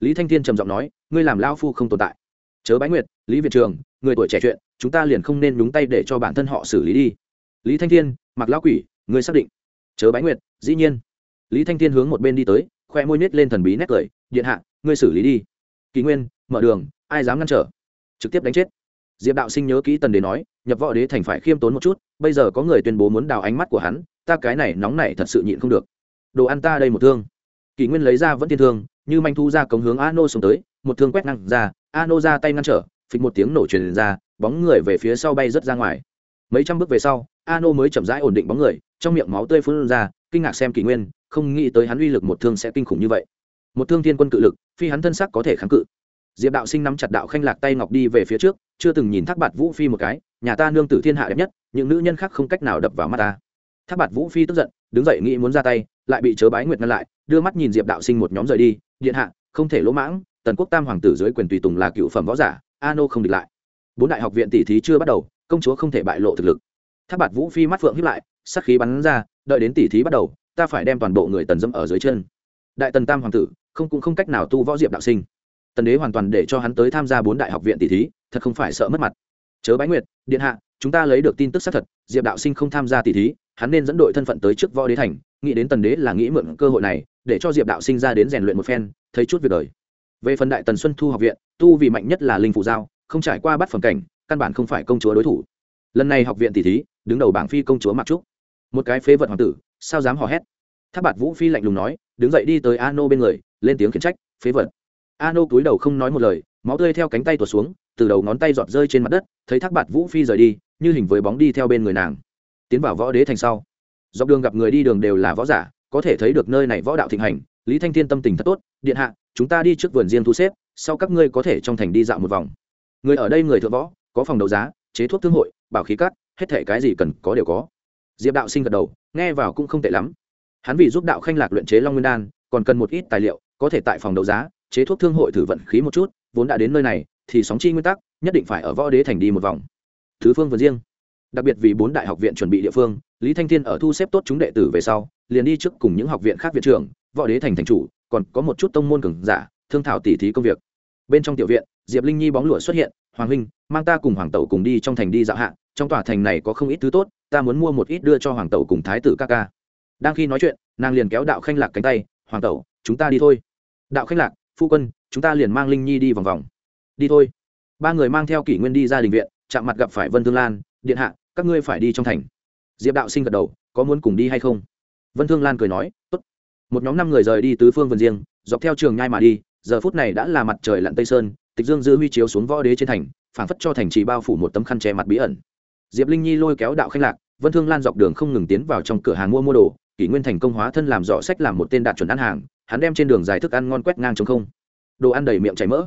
Lý thanh thiên trầm giọng nói, ngươi làm lao phu không tồn tại chớ bái nguyệt, lý viện trường, người tuổi trẻ chuyện, chúng ta liền không nên nhúng tay để cho bản thân họ xử lý đi. Lý thanh thiên mặc lão quỷ, người xác định. Chớ bái nguyệt, dĩ nhiên. Lý thanh thiên hướng một bên đi tới, khoe môi nết lên thần bí nét cười, điện hạ, ngươi xử lý đi. Kỳ nguyên, mở đường, ai dám ngăn trở? Trực tiếp đánh chết. Diệp đạo sinh nhớ kỹ tần đế nói, nhập võ đế thành phải khiêm tốn một chút, bây giờ có người tuyên bố muốn đào ánh mắt của hắn, ta cái này nóng này thật sự nhịn không được. Đồ ăn ta đây một thương. Kỳ nguyên lấy ra vẫn thiên thương, như manh thu ra cống hướng a nô xuống tới, một thương quét năng ra Ano ra tay ngăn trở, phịch một tiếng nổ truyền ra, bóng người về phía sau bay rớt ra ngoài. Mấy trăm bước về sau, Ano mới chậm rãi ổn định bóng người, trong miệng máu tươi phun ra, kinh ngạc xem kỷ nguyên, không nghĩ tới hắn uy lực một thương sẽ kinh khủng như vậy. Một thương thiên quân cự lực, phi hắn thân sắc có thể kháng cự. Diệp đạo sinh nắm chặt đạo khanh lạc tay ngọc đi về phía trước, chưa từng nhìn thác bạt vũ phi một cái, nhà ta nương tử thiên hạ đẹp nhất, những nữ nhân khác không cách nào đập vào mắt ta. Thác bạt vũ phi tức giận, đứng dậy nghĩ muốn ra tay, lại bị chớ bái nguyệt ngăn lại, đưa mắt nhìn diệp đạo sinh một nhóm rời đi, điện hạ, không thể lỗ mãng tần quốc tam hoàng tử dưới quyền tùy tùng là cựu phẩm võ giả a nô không địch lại. Bốn đại học viện tỷ thí chưa bắt đầu, công chúa không thể bại lộ thực lực. Tháp bạt vũ phi mắt phượng hiếp lại sắc khí bắn ra, đợi đến tỷ thí bắt đầu, ta phải đem toàn bộ người tần dâm ở dưới chân. Đại tần tam hoàng tử, không cũng không cách nào tu võ diệp đạo sinh. Tần đế hoàn toàn để cho hắn tới tham gia bốn đại học viện tỷ thí, thật không phải sợ mất mặt. Chớ bái nguyệt, điện hạ, chúng ta lấy được tin tức xác thật, diệp đạo sinh không tham gia tỷ thí, hắn nên dẫn đội thân phận tới trước võ đế thành, nghĩ đến tần đế là nghĩ mượn cơ hội này, để cho diệp đạo sinh ra đến rèn luyện một phen, thấy chút việc đời về phần đại tần xuân thu học viện, tu vì mạnh nhất là linh phụ giao, không trải qua bắt phẩm cảnh, căn bản không phải công chúa đối thủ. Lần này học viện tỷ thí, đứng đầu bảng phi công chúa mặc trúc. Một cái phế vật hoàng tử, sao dám hò hét? Tháp bạt vũ phi lạnh lùng nói, đứng dậy đi tới a nô bên người, lên tiếng khiển trách, phế vật. A nô cúi đầu không nói một lời, máu tươi theo cánh tay tuột xuống, từ đầu ngón tay giọt rơi trên mặt đất, thấy thác bạt vũ phi rời đi, như hình với bóng đi theo bên người nàng. Tiến vào võ đế thành sau. Dọc đường gặp người đi đường đều là võ giả, có thể thấy được nơi này võ đạo thịnh hành lý thanh thiên tâm tình thật tốt, điện hạ, chúng ta đi trước vườn riêng thu xếp, sau các ngươi có thể trong thành đi dạo một vòng. Người ở đây người thợ võ, có phòng đấu giá, chế thuốc thương hội, bảo khí cắt hết thể cái gì cần có đều có. Diệp đạo sinh gật đầu, nghe vào cũng không tệ lắm. Hắn vì giúp đạo khanh lạc luyện chế long nguyên đan, còn cần một ít tài liệu, có thể tại phòng đấu giá, chế thuốc thương hội thử vận khí một chút, vốn đã đến nơi này, thì sóng chi nguyên tắc, nhất định phải ở võ đế thành đi một vòng. Thứ phương vườn riêng. Đặc biệt vì bốn đại học viện chuẩn bị địa phương, lý thanh thiên ở thu xếp tốt chúng đệ tử về sau, liền đi trước cùng những học viện khác viện trưởng võ đế thành thành chủ, còn có một chút tông môn cường giả, thương thảo tỉ thí công việc. Bên trong tiểu viện, diệp linh nhi bóng lụa xuất hiện, hoàng huynh, mang ta cùng hoàng tẩu cùng đi trong thành đi dạo hạ, trong tòa thành này có không ít thứ tốt, ta muốn mua một ít đưa cho hoàng tẩu cùng thái tử ca ca. Đang khi nói chuyện, nàng liền kéo đạo khanh lạc cánh tay, hoàng tẩu, chúng ta đi thôi. Đạo khanh lạc, phu quân, chúng ta liền mang linh nhi đi vòng vòng. Đi thôi. Ba người mang theo kỷ nguyên đi ra đình viện, chạm mặt gặp phải vân thương lan, điện hạ, các ngươi phải đi trong thành. Diệp đạo sinh gật đầu, có muốn cùng đi hay không? Vân thương lan cười nói, tốt một nhóm năm người rời đi tứ phương vườn riêng, dọc theo trường nhai mà đi, giờ phút này đã là mặt trời lặn tây sơn, tịch dương dư huy chiếu xuống võ đế trên thành, phảng phất cho thành trì bao phủ một tấm khăn che mặt bí ẩn. Diệp linh nhi lôi kéo đạo khanh lạc, vân thương lan dọc đường không ngừng tiến vào trong cửa hàng mua mua đồ, kỷ nguyên thành công hóa thân làm rõ sách làm một tên đạt chuẩn ăn hàng, hắn đem trên đường dài thức ăn ngon quét ngang trong không. Đồ ăn đầy miệng chảy mỡ.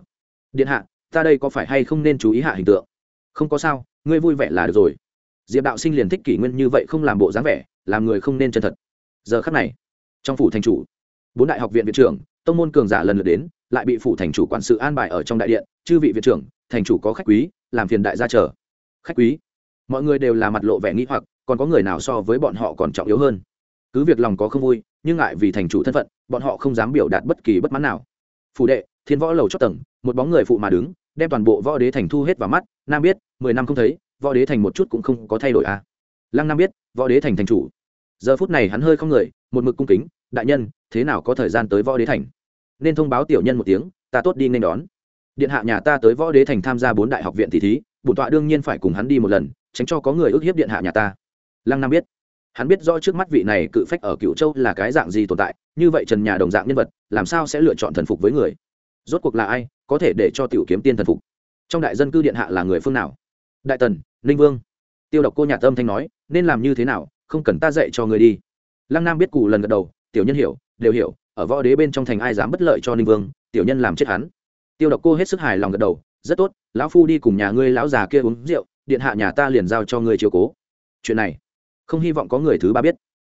Điện hạ, ta đây có phải hay không nên chú ý hạ hình tượng? Không có sao, ngươi vui vẻ là được rồi. Diệp đạo sinh liền thích kỷ nguyên như vậy không làm bộ dáng vẻ, làm người không nên chân thật. Giờ khắc này trong phủ thành chủ. Bốn đại học viện viện trưởng, tông môn cường giả lần lượt đến, lại bị phủ thành chủ quản sự an bài ở trong đại điện. Chư vị viện trưởng, thành chủ có khách quý, làm phiền đại gia chờ. Khách quý. Mọi người đều là mặt lộ vẻ nghĩ hoặc, còn có người nào so với bọn họ còn trọng yếu hơn? Cứ việc lòng có không vui, nhưng ngại vì thành chủ thân phận, bọn họ không dám biểu đạt bất kỳ bất mãn nào. Phủ đệ, thiên võ lầu chót tầng, một bóng người phụ mà đứng, đem toàn bộ võ đế thành thu hết vào mắt. Nam biết, mười năm không thấy, võ đế thành một chút cũng không có thay đổi à? Lăng nam biết, võ đế thành thành chủ. Giờ phút này hắn hơi không người một mực cung kính, đại nhân, thế nào có thời gian tới võ đế thành? Nên thông báo tiểu nhân một tiếng, ta tốt đi nên đón. Điện hạ nhà ta tới võ đế thành tham gia bốn đại học viện tỷ thí, bổn tọa đương nhiên phải cùng hắn đi một lần, tránh cho có người ức hiếp điện hạ nhà ta. Lăng nam biết. Hắn biết rõ trước mắt vị này cự phách ở cựu châu là cái dạng gì tồn tại, như vậy trần nhà đồng dạng nhân vật, làm sao sẽ lựa chọn thần phục với người? Rốt cuộc là ai, có thể để cho tiểu kiếm tiên thần phục? Trong đại dân cư điện hạ là người phương nào? Đại tần, ninh vương. Tiêu độc cô nhà tâm thanh nói, nên làm như thế nào, không cần ta dạy cho người đi lăng nam biết cụ lần gật đầu, tiểu nhân hiểu, đều hiểu, ở võ đế bên trong thành ai dám bất lợi cho ninh vương, tiểu nhân làm chết hắn. Tiêu độc cô hết sức hài lòng gật đầu, rất tốt, lão phu đi cùng nhà ngươi lão già kia uống rượu, điện hạ nhà ta liền giao cho ngươi chiều cố. Chuyện này, không hy vọng có người thứ ba biết.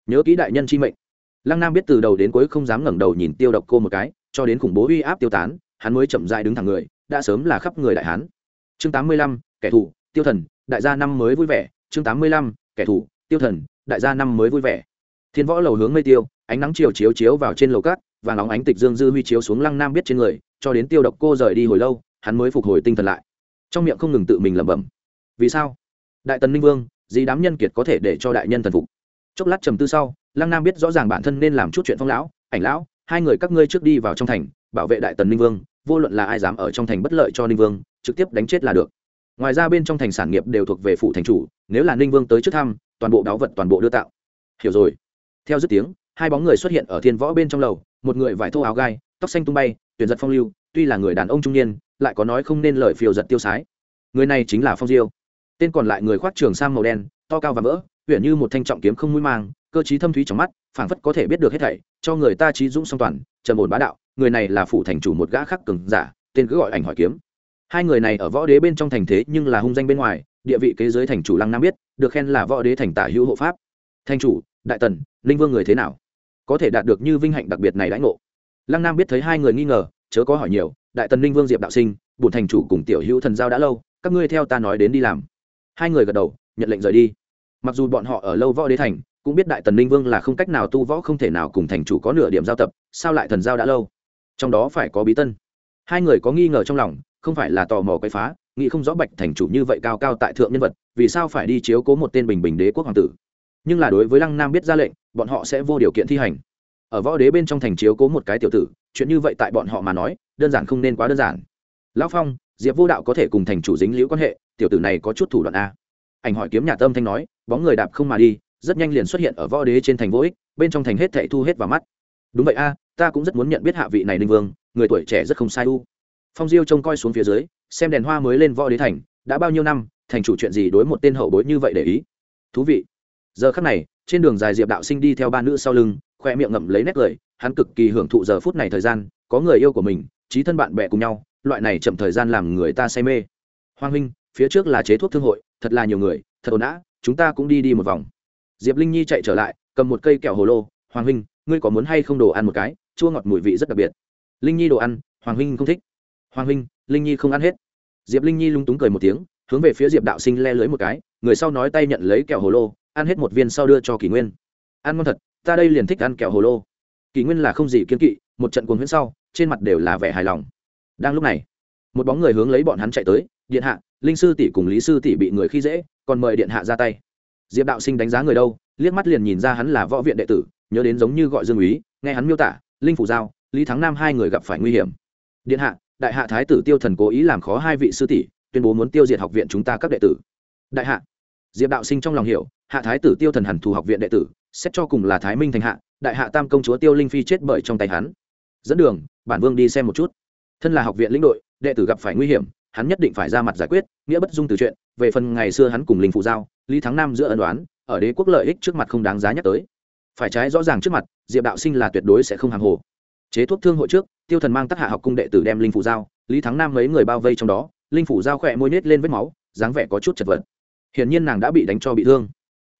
Nhớ kỹ đại nhân chi mệnh. Lăng nam biết từ đầu đến cuối không dám ngẩng đầu nhìn tiêu độc cô một cái, cho đến khủng bố uy áp tiêu tán, hắn mới chậm dại đứng thẳng người, đã sớm là khắp người đại hán. Chương tám mươi lăm, kẻ thù, tiêu thần, đại gia năm mới vui vẻ. Chương tám mươi lăm, kẻ thù, tiêu thần, đại gia năm mới vui vẻ thiên võ lầu hướng mây tiêu, ánh nắng chiều chiếu chiếu vào trên lầu cát, và nóng ánh tịch dương dư huy chiếu xuống lăng nam biết trên người, cho đến tiêu độc cô rời đi hồi lâu, hắn mới phục hồi tinh thần lại. Trong miệng không ngừng tự mình lẩm bẩm. Vì sao? Đại tần ninh vương gì đám nhân kiệt có thể để cho đại nhân thần phục. Chốc lát trầm tư sau, lăng nam biết rõ ràng bản thân nên làm chút chuyện phong lão, ảnh lão, hai người các ngươi trước đi vào trong thành, bảo vệ đại tần ninh vương, vô luận là ai dám ở trong thành bất lợi cho ninh vương, trực tiếp đánh chết là được. Ngoài ra bên trong thành sản nghiệp đều thuộc về phủ thành chủ, nếu là ninh vương tới trước thăm, toàn bộ đáo vật toàn bộ đưa tạo. Hiểu rồi theo dứt tiếng, hai bóng người xuất hiện ở thiên võ bên trong lầu, một người vải thô áo gai, tóc xanh tung bay, tuyển giật phong lưu, tuy là người đàn ông trung niên, lại có nói không nên lời phiêu giật tiêu sái. Người này chính là phong diêu. Tên còn lại người khoác trường sang màu đen, to cao và vỡ huyện như một thanh trọng kiếm không mũi mang, cơ chí thâm thúy trong mắt, phảng phất có thể biết được hết thảy, cho người ta trí dũng song toàn, trầm ổn bá đạo, người này là phủ thành chủ một gã khắc cường giả, tên cứ gọi ảnh hỏi kiếm. Hai người này ở võ đế bên trong thành thế nhưng là hung danh bên ngoài, địa vị kế giới thành chủ lăng nam biết, được khen là võ đế thành tả hữu hộ pháp. Thành chủ đại tần, ninh vương người thế nào? Có thể đạt được như vinh hạnh đặc biệt này đãi ngộ. Lăng nam biết thấy hai người nghi ngờ, chớ có hỏi nhiều, đại tần ninh vương diệp đạo sinh bùn thành chủ cùng tiểu hữu thần giao đã lâu, các ngươi theo ta nói đến đi làm. Hai người gật đầu, nhận lệnh rời đi. Mặc dù bọn họ ở lâu võ đế thành, cũng biết đại tần ninh vương là không cách nào tu võ không thể nào cùng thành chủ có nửa điểm giao tập, sao lại thần giao đã lâu? Trong đó phải có bí tân. Hai người có nghi ngờ trong lòng, không phải là tò mò quấy phá, nghĩ không rõ bạch thành chủ như vậy cao cao tại thượng nhân vật, vì sao phải đi chiếu cố một tên bình bình đế quốc hoàng tử? Nhưng là đối với lăng nam biết ra lệnh, bọn họ sẽ vô điều kiện thi hành. Ở võ đế bên trong thành chiếu cố một cái tiểu tử, chuyện như vậy tại bọn họ mà nói, đơn giản không nên quá đơn giản. Lão phong, diệp vô đạo có thể cùng thành chủ dính liễu quan hệ, tiểu tử này có chút thủ đoạn a. Ảnh hỏi kiếm nhà tâm thanh nói, bóng người đạp không mà đi, rất nhanh liền xuất hiện ở võ đế trên thành vô ích, bên trong thành hết thệ thu hết vào mắt. Đúng vậy a, ta cũng rất muốn nhận biết hạ vị này ninh vương, người tuổi trẻ rất không sai u. Phong diêu trông coi xuống phía dưới, xem đèn hoa mới lên võ đế thành, đã bao nhiêu năm, thành chủ chuyện gì đối một tên hậu bối như vậy để ý? Thú vị giờ khắc này, trên đường dài diệp đạo sinh đi theo ba nữ sau lưng, khoe miệng ngậm lấy nét cười, hắn cực kỳ hưởng thụ giờ phút này thời gian, có người yêu của mình, trí thân bạn bè cùng nhau, loại này chậm thời gian làm người ta say mê. Hoàng huynh, phía trước là chế thuốc thương hội, thật là nhiều người, thật ồn ã chúng ta cũng đi đi một vòng. Diệp linh nhi chạy trở lại, cầm một cây kẹo hồ lô hoàng huynh, ngươi có muốn hay không đồ ăn một cái? Chua ngọt mùi vị rất đặc biệt. Linh nhi đồ ăn hoàng huynh không thích. Hoàng huynh, linh nhi không ăn hết. Diệp linh nhi lung túng cười một tiếng, hướng về phía diệp đạo sinh le lưới một cái, người sau nói tay nhận lấy kẹo hồ lô ăn hết một viên sau đưa cho kỷ nguyên. Ăn ngon thật, ta đây liền thích ăn kẹo hồ lô. Kỷ nguyên là không gì kiên kỵ, một trận cuồng huyễn sau, trên mặt đều là vẻ hài lòng. Đang lúc này, một bóng người hướng lấy bọn hắn chạy tới, điện hạ, linh sư tỷ cùng lý sư tỷ bị người khi dễ, còn mời điện hạ ra tay. Diệp đạo sinh đánh giá người đâu, liếc mắt liền nhìn ra hắn là võ viện đệ tử, nhớ đến giống như gọi dương úy, nghe hắn miêu tả, linh phủ giao, lý thắng nam hai người gặp phải nguy hiểm. Điện hạ, đại hạ thái tử tiêu thần cố ý làm khó hai vị sư tỷ, tuyên bố muốn tiêu diệt học viện chúng ta các đệ tử. Đại hạ diệp đạo sinh trong lòng hiểu, hạ thái tử tiêu thần hẳn thù học viện đệ tử, xét cho cùng là thái minh thành hạ, đại hạ tam công chúa tiêu linh phi chết bởi trong tay hắn. Dẫn đường, bản vương đi xem một chút. Thân là học viện lĩnh đội, đệ tử gặp phải nguy hiểm, hắn nhất định phải ra mặt giải quyết, nghĩa bất dung từ chuyện, về phần ngày xưa hắn cùng linh phụ giao, lý thắng nam giữa ân đoán ở đế quốc lợi ích trước mặt không đáng giá nhắc tới. Phải trái rõ ràng trước mặt, diệp đạo sinh là tuyệt đối sẽ không hàng hồ. Chế thuốc thương hội trước, tiêu thần mang tác hạ học cung đệ tử đem linh phụ giao, lý thắng nam mấy người bao vây trong đó, linh phủ giao khỏe môi nết lên vết máu, dáng vẻ có chút chật vật hiển nhiên nàng đã bị đánh cho bị thương.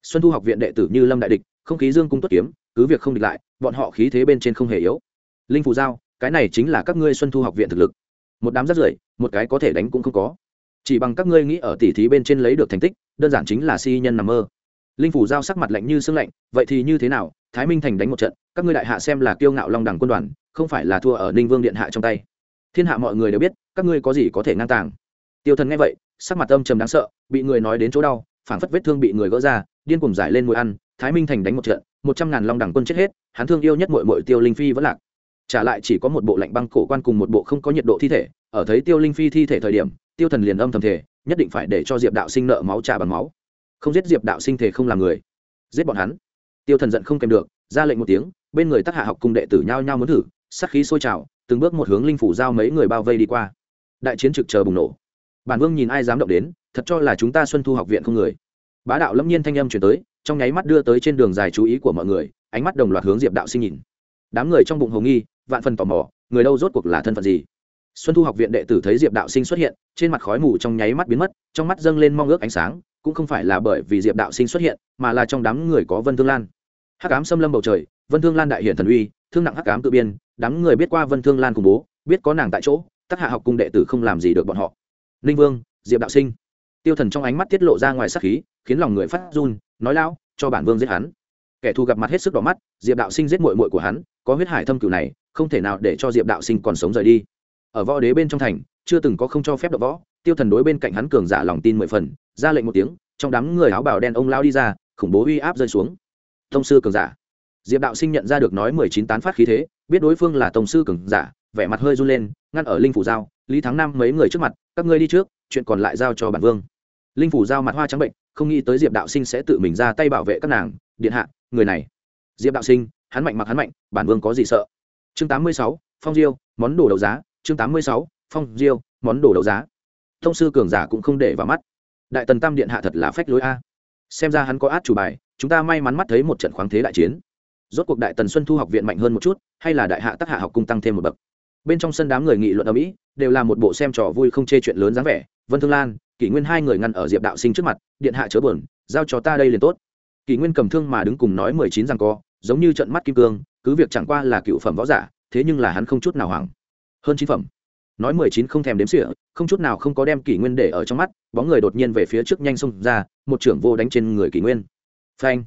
Xuân thu học viện đệ tử như lâm đại địch, không khí dương cung tuất kiếm, cứ việc không địch lại, bọn họ khí thế bên trên không hề yếu. Linh phủ giao, cái này chính là các ngươi xuân thu học viện thực lực. Một đám rất rưởi, một cái có thể đánh cũng không có. Chỉ bằng các ngươi nghĩ ở tỉ thí bên trên lấy được thành tích, đơn giản chính là si nhân nằm mơ. Linh phủ giao sắc mặt lạnh như sương lạnh, vậy thì như thế nào? Thái minh thành đánh một trận, các ngươi đại hạ xem là kiêu ngạo long đẳng quân đoàn, không phải là thua ở ninh vương điện hạ trong tay. Thiên hạ mọi người đều biết, các ngươi có gì có thể ngang tàng tiêu thần nghe vậy, sắc mặt âm trầm đáng sợ, bị người nói đến chỗ đau, phảng phất vết thương bị người gỡ ra, điên cùng giải lên mùi ăn, thái minh thành đánh một trận, một trăm ngàn long đẳng quân chết hết, hắn thương yêu nhất mội mội tiêu linh phi vẫn lạc. Trả lại chỉ có một bộ lạnh băng cổ quan cùng một bộ không có nhiệt độ thi thể, ở thấy tiêu linh phi thi thể thời điểm, tiêu thần liền âm thầm thể nhất định phải để cho diệp đạo sinh nợ máu trả bằng máu. Không giết diệp đạo sinh thể không làm người, giết bọn hắn. Tiêu thần giận không kèm được, ra lệnh một tiếng, bên người tác hạ học cùng đệ tử nhao nhao muốn thử sắc khí sôi trào, từng bước một hướng linh phủ giao mấy người bao vây đi qua. Đại chiến trực chờ bùng nổ bản vương nhìn ai dám động đến, thật cho là chúng ta xuân thu học viện không người. Bá đạo lâm nhiên thanh âm chuyển tới, trong nháy mắt đưa tới trên đường dài chú ý của mọi người, ánh mắt đồng loạt hướng diệp đạo sinh nhìn. Đám người trong bụng hồ nghi, vạn phần tò mò, người đâu rốt cuộc là thân phận gì? Xuân thu học viện đệ tử thấy diệp đạo sinh xuất hiện, trên mặt khói mù trong nháy mắt biến mất, trong mắt dâng lên mong ước ánh sáng, cũng không phải là bởi vì diệp đạo sinh xuất hiện, mà là trong đám người có vân thương lan. Hắc cám xâm lâm bầu trời, vân thương lan đại hiển thần uy, thương nặng hắc cám tự biên, đám người biết qua vân thương lan cùng bố, biết có nàng tại chỗ tác hạ học cung đệ tử không làm gì được bọn họ ninh vương, diệp đạo sinh. Tiêu thần trong ánh mắt tiết lộ ra ngoài sắc khí, khiến lòng người phát run, nói lão, cho bản vương giết hắn. Kẻ thù gặp mặt hết sức đỏ mắt, diệp đạo sinh giết mội mội của hắn, có huyết hải thâm cửu này, không thể nào để cho diệp đạo sinh còn sống rời đi. Ở võ đế bên trong thành, chưa từng có không cho phép đ võ, tiêu thần đối bên cạnh hắn cường giả lòng tin mười phần, ra lệnh một tiếng, trong đám người áo bào đen ông lao đi ra, khủng bố uy áp rơi xuống. Thông sư cường giả. Diệp đạo sinh nhận ra được nói mười chín tán phát khí thế, biết đối phương là tổng sư cường giả, vẻ mặt hơi run lên, ngăn ở linh phủ giao lý thắng nam mấy người trước mặt, các ngươi đi trước, chuyện còn lại giao cho bản vương. Linh phủ giao mặt hoa trắng bệnh, không nghĩ tới diệp đạo sinh sẽ tự mình ra tay bảo vệ các nàng. Điện hạ, người này. Diệp đạo sinh, hắn mạnh mặc hắn mạnh, bản vương có gì sợ? Chương tám mươi sáu, phong diêu, món đồ đấu giá. Chương tám mươi sáu, phong diêu, món đồ đấu giá. Thông sư cường giả cũng không để vào mắt. Đại tần tam điện hạ thật là phách lối a. Xem ra hắn có át chủ bài, chúng ta may mắn mắt thấy một trận khoáng thế đại chiến. Rốt cuộc đại tần xuân thu học viện mạnh hơn một chút, hay là đại hạ tác hạ học cung tăng thêm một bậc? Bên trong sân đám người nghị luận ở mỹ đều là một bộ xem trò vui không chê chuyện lớn dáng vẻ vân thương lan kỷ nguyên hai người ngăn ở diệp đạo sinh trước mặt điện hạ chớ buồn giao cho ta đây liền tốt kỷ nguyên cầm thương mà đứng cùng nói mười chín rằng co giống như trận mắt kim cương cứ việc chẳng qua là cựu phẩm võ giả thế nhưng là hắn không chút nào hoảng hơn chín phẩm nói mười chín không thèm đếm sỉa không chút nào không có đem kỷ nguyên để ở trong mắt bóng người đột nhiên về phía trước nhanh xông ra một trưởng vô đánh trên người kỷ nguyên phanh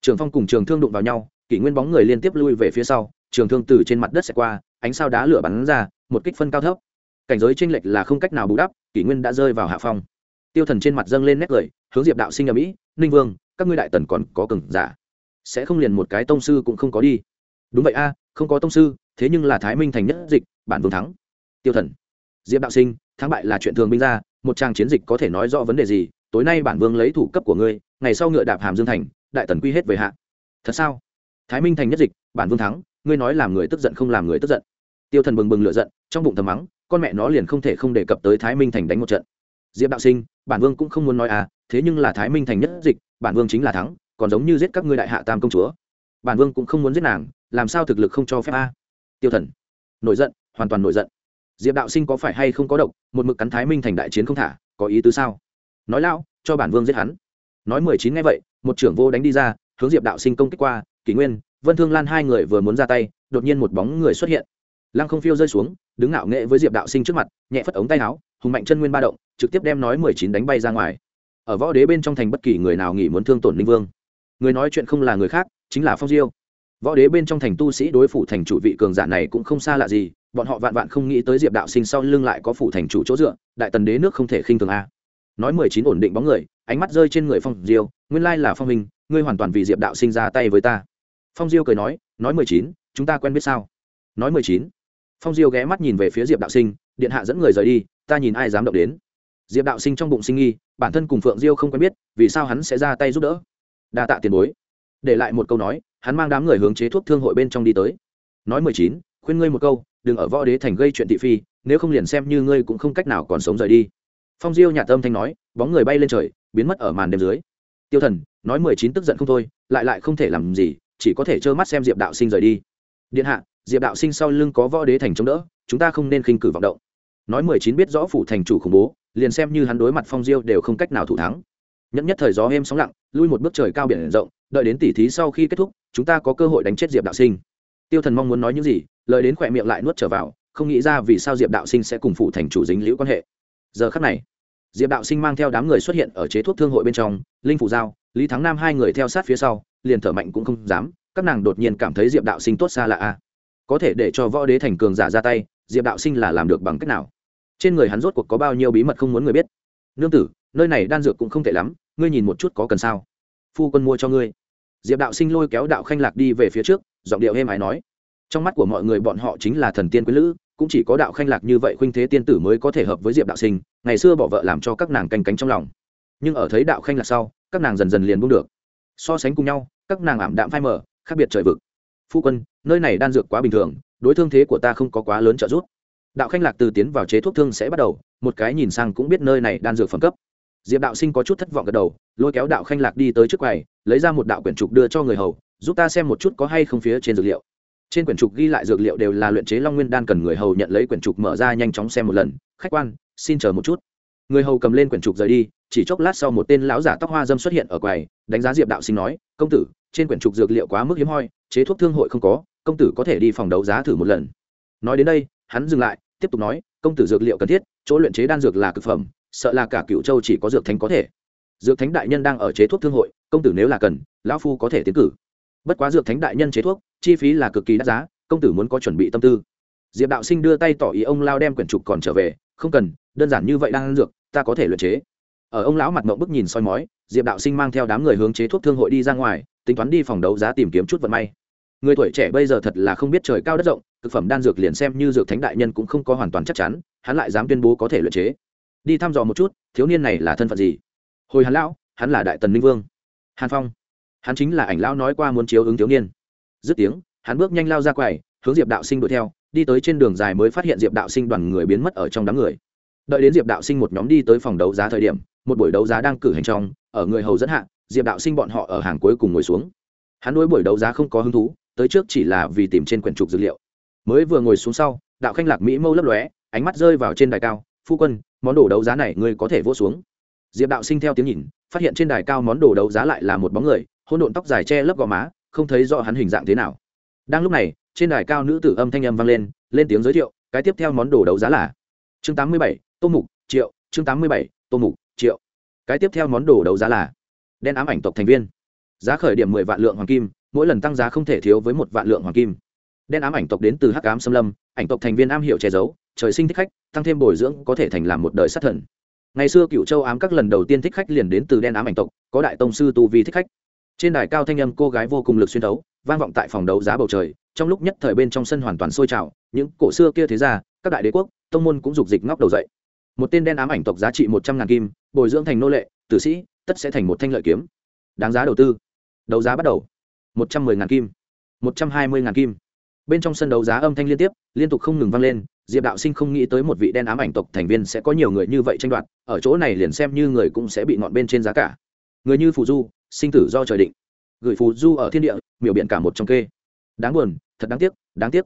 trường phong cùng trường thương đụng vào nhau kỷ nguyên bóng người liên tiếp lui về phía sau trường thương từ trên mặt đất sẽ qua, ánh sao đá lửa bắn ra, một kích phân cao thấp. Cảnh giới tranh lệch là không cách nào bù đắp, kỷ nguyên đã rơi vào hạ phong. Tiêu thần trên mặt dâng lên nét cười, hướng diệp đạo sinh ở mỹ, ninh vương, các ngươi đại tần còn có cừng giả, sẽ không liền một cái tông sư cũng không có đi. Đúng vậy a, không có tông sư, thế nhưng là thái minh thành nhất dịch, bản vương thắng. Tiêu thần. Diệp đạo sinh, thắng bại là chuyện thường binh ra, một trang chiến dịch có thể nói rõ vấn đề gì, tối nay bản vương lấy thủ cấp của ngươi, ngày sau ngựa đạp hàm dương thành, đại tần quy hết về hạ. Thật sao? Thái minh thành nhất dịch bản vương thắng ngươi nói làm người tức giận không làm người tức giận. Tiêu thần bừng bừng lựa giận trong bụng thầm mắng con mẹ nó liền không thể không đề cập tới thái minh thành đánh một trận. Diệp đạo sinh bản vương cũng không muốn nói à thế nhưng là thái minh thành nhất dịch bản vương chính là thắng còn giống như giết các ngươi đại hạ tam công chúa. Bản vương cũng không muốn giết nàng làm sao thực lực không cho phép a? Tiêu thần nổi giận hoàn toàn nổi giận. Diệp đạo sinh có phải hay không có độc một mực cắn thái minh thành đại chiến không thả có ý tứ sao? Nói lao, cho bản vương giết hắn. Nói mười chín ngay vậy một trưởng vô đánh đi ra hướng diệp đạo sinh công kích qua kỷ nguyên, vân thương lan hai người vừa muốn ra tay, đột nhiên một bóng người xuất hiện. Lăng không phiêu rơi xuống, đứng ngạo nghệ với diệp đạo sinh trước mặt, nhẹ phất ống tay áo, hùng mạnh chân nguyên ba động, trực tiếp đem nói mười chín đánh bay ra ngoài. Ở võ đế bên trong thành bất kỳ người nào nghĩ muốn thương tổn linh vương. Người nói chuyện không là người khác, chính là phong diêu. Võ đế bên trong thành tu sĩ đối phủ thành chủ vị cường giả này cũng không xa lạ gì, bọn họ vạn vạn không nghĩ tới diệp đạo sinh sau lưng lại có phủ thành chủ chỗ dựa, đại tần đế nước không thể khinh thường a. Nói mười chín ổn định bóng người, ánh mắt rơi trên người phong diêu, nguyên lai là phong minh ngươi hoàn toàn vì diệp đạo sinh ra tay với ta phong diêu cười nói nói mười chín, chúng ta quen biết sao? Nói mười chín. Phong diêu ghé mắt nhìn về phía diệp đạo sinh, điện hạ dẫn người rời đi, ta nhìn ai dám động đến. Diệp đạo sinh trong bụng sinh nghi, bản thân cùng phượng diêu không quen biết, vì sao hắn sẽ ra tay giúp đỡ? Đa tạ tiền bối. Để lại một câu nói, hắn mang đám người hướng chế thuốc thương hội bên trong đi tới. Nói mười chín, khuyên ngươi một câu, đừng ở võ đế thành gây chuyện thị phi, nếu không liền xem như ngươi cũng không cách nào còn sống rời đi. Phong diêu nhạt tâm thanh nói, bóng người bay lên trời, biến mất ở màn đêm dưới. Tiêu thần, nói mười chín tức giận không thôi, lại lại không thể làm gì chỉ có thể trơ mắt xem diệp đạo sinh rời đi. Điện hạ, diệp đạo sinh sau lưng có võ đế thành chống đỡ, chúng ta không nên khinh cử vọng động. Nói mười chín biết rõ phủ thành chủ khủng bố, liền xem như hắn đối mặt phong diêu đều không cách nào thủ thắng. Nhẫn nhất thời gió êm sóng lặng, lui một bước trời cao biển rộng, đợi đến tỉ thí sau khi kết thúc, chúng ta có cơ hội đánh chết diệp đạo sinh. Tiêu thần mong muốn nói những gì, lời đến khỏe miệng lại nuốt trở vào, không nghĩ ra vì sao diệp đạo sinh sẽ cùng phủ thành chủ dính liễu quan hệ. Giờ khắc này, diệp đạo sinh mang theo đám người xuất hiện ở chế thuốc thương hội bên trong, linh phủ giao, lý thắng nam hai người theo sát phía sau liền thở mạnh cũng không dám, các nàng đột nhiên cảm thấy diệp đạo sinh tốt xa lạ a. Có thể để cho võ đế thành cường giả ra tay, diệp đạo sinh là làm được bằng cách nào? Trên người hắn rốt cuộc có bao nhiêu bí mật không muốn người biết? Nương tử, nơi này đan dược cũng không tệ lắm, ngươi nhìn một chút có cần sao? Phu quân mua cho ngươi. Diệp đạo sinh lôi kéo đạo khanh lạc đi về phía trước, giọng điệu êm ái nói. Trong mắt của mọi người bọn họ chính là thần tiên quý lữ, cũng chỉ có đạo khanh lạc như vậy khuynh thế tiên tử mới có thể hợp với diệp đạo sinh, ngày xưa bỏ vợ làm cho các nàng canh cánh trong lòng. Nhưng ở thấy đạo khanh lạc sau, các nàng dần dần liền buông được. So sánh cùng nhau các nàng ảm đạm phai mở khác biệt trời vực. Phu quân, nơi này đan dược quá bình thường, đối thương thế của ta không có quá lớn trợ giúp. Đạo khanh lạc từ tiến vào chế thuốc thương sẽ bắt đầu, một cái nhìn sang cũng biết nơi này đan dược phẩm cấp. Diệp đạo sinh có chút thất vọng gật đầu, lôi kéo đạo khanh lạc đi tới trước quầy, lấy ra một đạo quyển trục đưa cho người hầu, giúp ta xem một chút có hay không phía trên dược liệu. Trên quyển trục ghi lại dược liệu đều là luyện chế long nguyên đan cần người hầu nhận lấy quyển trục mở ra nhanh chóng xem một lần. Khách quan, xin chờ một chút người hầu cầm lên quyển trục rời đi, chỉ chốc lát sau một tên lão giả tóc hoa dâm xuất hiện ở quầy, đánh giá diệp đạo sinh nói, công tử, trên quyển trục dược liệu quá mức hiếm hoi, chế thuốc thương hội không có, công tử có thể đi phòng đấu giá thử một lần. Nói đến đây, hắn dừng lại, tiếp tục nói, công tử dược liệu cần thiết, chỗ luyện chế đan dược là cực phẩm, sợ là cả cựu châu chỉ có dược thánh có thể. Dược thánh đại nhân đang ở chế thuốc thương hội, công tử nếu là cần, lão phu có thể tiến cử. Bất quá dược thánh đại nhân chế thuốc, chi phí là cực kỳ đắt giá, công tử muốn có chuẩn bị tâm tư. Diệp đạo sinh đưa tay tỏ ý ông lao đem quyển trục còn trở về, không cần đơn giản như vậy đang ăn dược, ta có thể luyện chế. Ở ông lão mặt mộng bức nhìn soi mói, diệp đạo sinh mang theo đám người hướng chế thuốc thương hội đi ra ngoài, tính toán đi phòng đấu giá tìm kiếm chút vận may. Người tuổi trẻ bây giờ thật là không biết trời cao đất rộng, thực phẩm đan dược liền xem như dược thánh đại nhân cũng không có hoàn toàn chắc chắn, hắn lại dám tuyên bố có thể luyện chế. Đi thăm dò một chút, thiếu niên này là thân phận gì? Hồi hắn lão, hắn là đại tần minh vương. Hàn phong. Hắn chính là ảnh lão nói qua muốn chiếu ứng thiếu niên. Dứt tiếng, hắn bước nhanh lao ra quầy, hướng diệp đạo sinh đuổi theo, đi tới trên đường dài mới phát hiện diệp đạo sinh đoàn người biến mất ở trong đám người đợi đến diệp đạo sinh một nhóm đi tới phòng đấu giá thời điểm, một buổi đấu giá đang cử hành trong, ở người hầu dẫn hạ, diệp đạo sinh bọn họ ở hàng cuối cùng ngồi xuống. Hắn đối buổi đấu giá không có hứng thú, tới trước chỉ là vì tìm trên quyển trục dữ liệu. Mới vừa ngồi xuống sau, đạo khanh lạc mỹ mâu lấp lóe, ánh mắt rơi vào trên đài cao, phu quân, món đồ đấu giá này ngươi có thể vô xuống. Diệp đạo sinh theo tiếng nhìn, phát hiện trên đài cao món đồ đấu giá lại là một bóng người hôn độn tóc dài che lấp gò má, không thấy rõ hắn hình dạng thế nào. Đang lúc này, trên đài cao nữ tử âm thanh âm vang lên lên tiếng giới thiệu, cái tiếp theo món đồ đấu giá là chương tám mươi bảy tô mục, triệu, chương tám mươi bảy, tô mục, triệu. Cái tiếp theo món đồ đấu giá là đen ám ảnh tộc thành viên. Giá khởi điểm mười vạn lượng hoàng kim, mỗi lần tăng giá không thể thiếu với một vạn lượng hoàng kim. Đen ám ảnh tộc đến từ hắc ám xâm lâm, ảnh tộc thành viên am hiểu che giấu, trời sinh thích khách, tăng thêm bồi dưỡng có thể thành làm một đời sát thần. Ngày xưa cựu châu ám các lần đầu tiên thích khách liền đến từ đen ám ảnh tộc, có đại tông sư tu vi thích khách. Trên đài cao thanh âm cô gái vô cùng lực xuyên đấu vang vọng tại phòng đấu giá bầu trời, trong lúc nhất thời bên trong sân hoàn toàn sôi trào, những cổ xưa kia thế ra các đại đế quốc, tông môn cũng dục dịch ngóc đầu dậy một tên đen ám ảnh tộc giá trị một trăm ngàn kim, bồi dưỡng thành nô lệ, tử sĩ, tất sẽ thành một thanh lợi kiếm. Đáng giá đầu tư. Đấu giá bắt đầu. Một trăm mười ngàn kim. Một trăm hai mươi ngàn kim. Bên trong sân đấu giá âm thanh liên tiếp, liên tục không ngừng vang lên, diệp đạo sinh không nghĩ tới một vị đen ám ảnh tộc thành viên sẽ có nhiều người như vậy tranh đoạt, ở chỗ này liền xem như người cũng sẽ bị ngọn bên trên giá cả. Người như phù du, sinh tử do trời định. Gửi phù du ở thiên địa, miểu biện cả một trong kê. Đáng buồn, thật đáng tiếc đáng tiếc.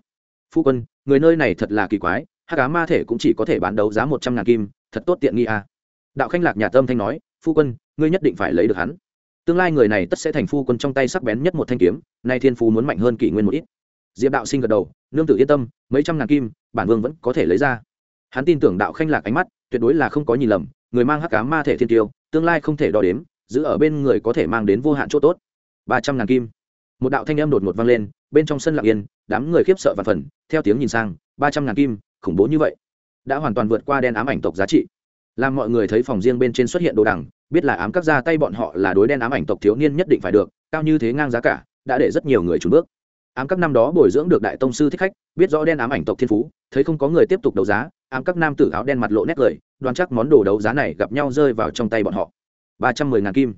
Phu quân, người nơi này thật là kỳ quái hát cá ma thể cũng chỉ có thể bán đấu giá một trăm ngàn kim, thật tốt tiện nghi à. đạo khanh lạc nhà tâm thanh nói, phu quân, ngươi nhất định phải lấy được hắn. Tương lai người này tất sẽ thành phu quân trong tay sắc bén nhất một thanh kiếm, nay thiên phú muốn mạnh hơn kỷ nguyên một ít. Diệp đạo sinh gật đầu, nương tử yên tâm, mấy trăm ngàn kim, bản vương vẫn có thể lấy ra. Hắn tin tưởng đạo khanh lạc ánh mắt, tuyệt đối là không có nhìn lầm, người mang hắc cá ma thể thiên tiêu, tương lai không thể đo đếm, giữ ở bên người có thể mang đến vô hạn chỗ tốt. Ba trăm ngàn kim. Một đạo thanh âm đột ngột vang lên, bên trong sân lạc yên, đám người khiếp sợ và phần, theo tiếng nhìn sang, ba trăm ngàn kim khủng bố như vậy, đã hoàn toàn vượt qua đen ám ảnh tộc giá trị. Làm mọi người thấy phòng riêng bên trên xuất hiện đồ đằng, biết là ám các ra tay bọn họ là đối đen ám ảnh tộc thiếu niên nhất định phải được, cao như thế ngang giá cả, đã để rất nhiều người trùn bước. Ám các năm đó bồi dưỡng được đại tông sư thích khách, biết rõ đen ám ảnh tộc thiên phú, thấy không có người tiếp tục đấu giá, ám các nam tử áo đen mặt lộ nét cười, đoán chắc món đồ đấu giá này gặp nhau rơi vào trong tay bọn họ. Ba trăm mười ngàn kim.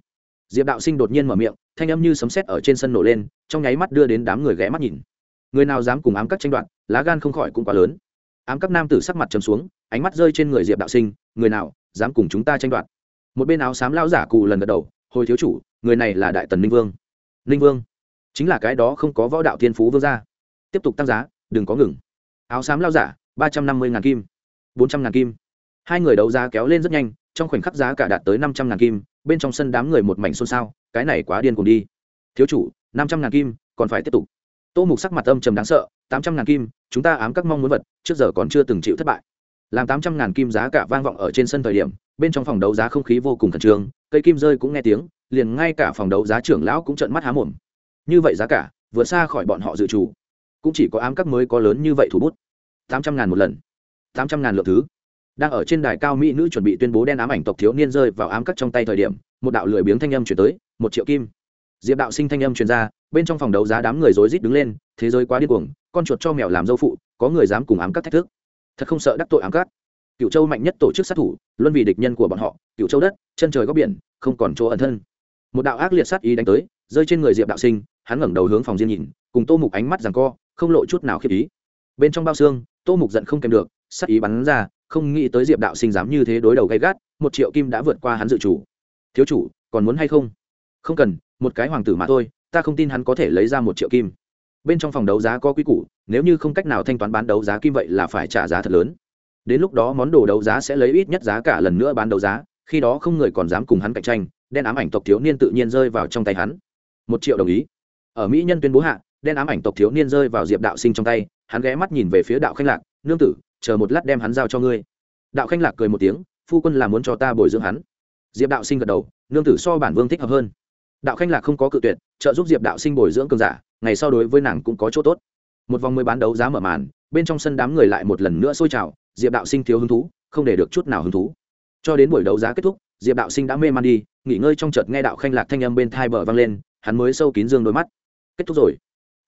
Diệp đạo sinh đột nhiên mở miệng, thanh âm như sấm sét ở trên sân nổ lên, trong nháy mắt đưa đến đám người ghé mắt nhìn. Người nào dám cùng ám các tranh đoạt, lá gan không khỏi cũng quá lớn ám các nam tử sắc mặt trầm xuống, ánh mắt rơi trên người diệp đạo sinh, người nào dám cùng chúng ta tranh đoạt? Một bên áo xám lao giả cụ lần gật đầu, hồi thiếu chủ, người này là đại tần ninh vương. Ninh vương? Chính là cái đó không có võ đạo thiên phú vương gia. Tiếp tục tăng giá, đừng có ngừng. Áo xám lao giả, ba trăm năm mươi ngàn kim. bốn trăm ngàn kim. Hai người đấu giá kéo lên rất nhanh, trong khoảnh khắc giá cả đạt tới năm trăm ngàn kim, bên trong sân đám người một mảnh xôn xao, cái này quá điên cùng đi. Thiếu chủ, năm trăm ngàn kim, còn phải tiếp tục. Tô mục sắc mặt âm trầm đáng sợ, tám trăm ngàn kim chúng ta ám các mong muốn vật, trước giờ còn chưa từng chịu thất bại. Làm tám trăm ngàn kim giá cả vang vọng ở trên sân thời điểm, bên trong phòng đấu giá không khí vô cùng khẩn trương, cây kim rơi cũng nghe tiếng, liền ngay cả phòng đấu giá trưởng lão cũng trợn mắt há mồm. Như vậy giá cả, vượt xa khỏi bọn họ dự trù. Cũng chỉ có ám các mới có lớn như vậy thủ bút. tám trăm ngàn một lần. tám trăm ngàn lượng thứ. Đang ở trên đài cao mỹ nữ chuẩn bị tuyên bố đen ám ảnh tộc thiếu niên rơi vào ám các trong tay thời điểm, một đạo lười biếng thanh âm chuyển tới, một triệu kim. Diệp đạo sinh thanh âm truyền ra, bên trong phòng đấu giá đám người rối rít đứng lên, thế giới quá điên cuồng con chuột cho mèo làm dâu phụ, có người dám cùng ám các thách thức. Thật không sợ đắc tội ám các. Cựu châu mạnh nhất tổ chức sát thủ, luôn vì địch nhân của bọn họ cựu châu đất, chân trời góc biển, không còn chỗ ẩn thân. Một đạo ác liệt sát ý đánh tới, rơi trên người diệp đạo sinh, hắn ngẩng đầu hướng phòng riêng nhìn, cùng tô mục ánh mắt rằng co, không lộ chút nào khiếp ý. Bên trong bao xương, tô mục giận không kèm được, sát ý bắn ra, không nghĩ tới diệp đạo sinh dám như thế đối đầu gay gắt, một triệu kim đã vượt qua hắn dự chủ. Thiếu chủ, còn muốn hay không? Không cần, một cái hoàng tử mà thôi, ta không tin hắn có thể lấy ra một triệu kim bên trong phòng đấu giá có quy củ, nếu như không cách nào thanh toán bán đấu giá kim vậy là phải trả giá thật lớn. Đến lúc đó món đồ đấu giá sẽ lấy ít nhất giá cả lần nữa bán đấu giá, khi đó không người còn dám cùng hắn cạnh tranh, đen ám ảnh tộc thiếu niên tự nhiên rơi vào trong tay hắn. Một triệu đồng ý. Ở mỹ nhân tuyên bố hạ, đen ám ảnh tộc thiếu niên rơi vào diệp đạo sinh trong tay, hắn ghé mắt nhìn về phía đạo khanh lạc, nương tử, chờ một lát đem hắn giao cho ngươi. Đạo khanh lạc cười một tiếng, phu quân là muốn cho ta bồi dưỡng hắn. Diệp đạo sinh gật đầu, nương tử so bản vương thích hợp hơn. Đạo khanh lạc không có cự tuyệt, trợ giúp diệp đạo sinh bồi dưỡng cường giả ngày sau đối với nàng cũng có chỗ tốt. Một vòng mới bán đấu giá mở màn, bên trong sân đám người lại một lần nữa sôi trào, diệp đạo sinh thiếu hứng thú, không để được chút nào hứng thú. Cho đến buổi đấu giá kết thúc, diệp đạo sinh đã mê man đi, nghỉ ngơi trong chợt nghe đạo khanh lạc thanh âm bên thai bờ vang lên, hắn mới sâu kín dương đôi mắt. Kết thúc rồi.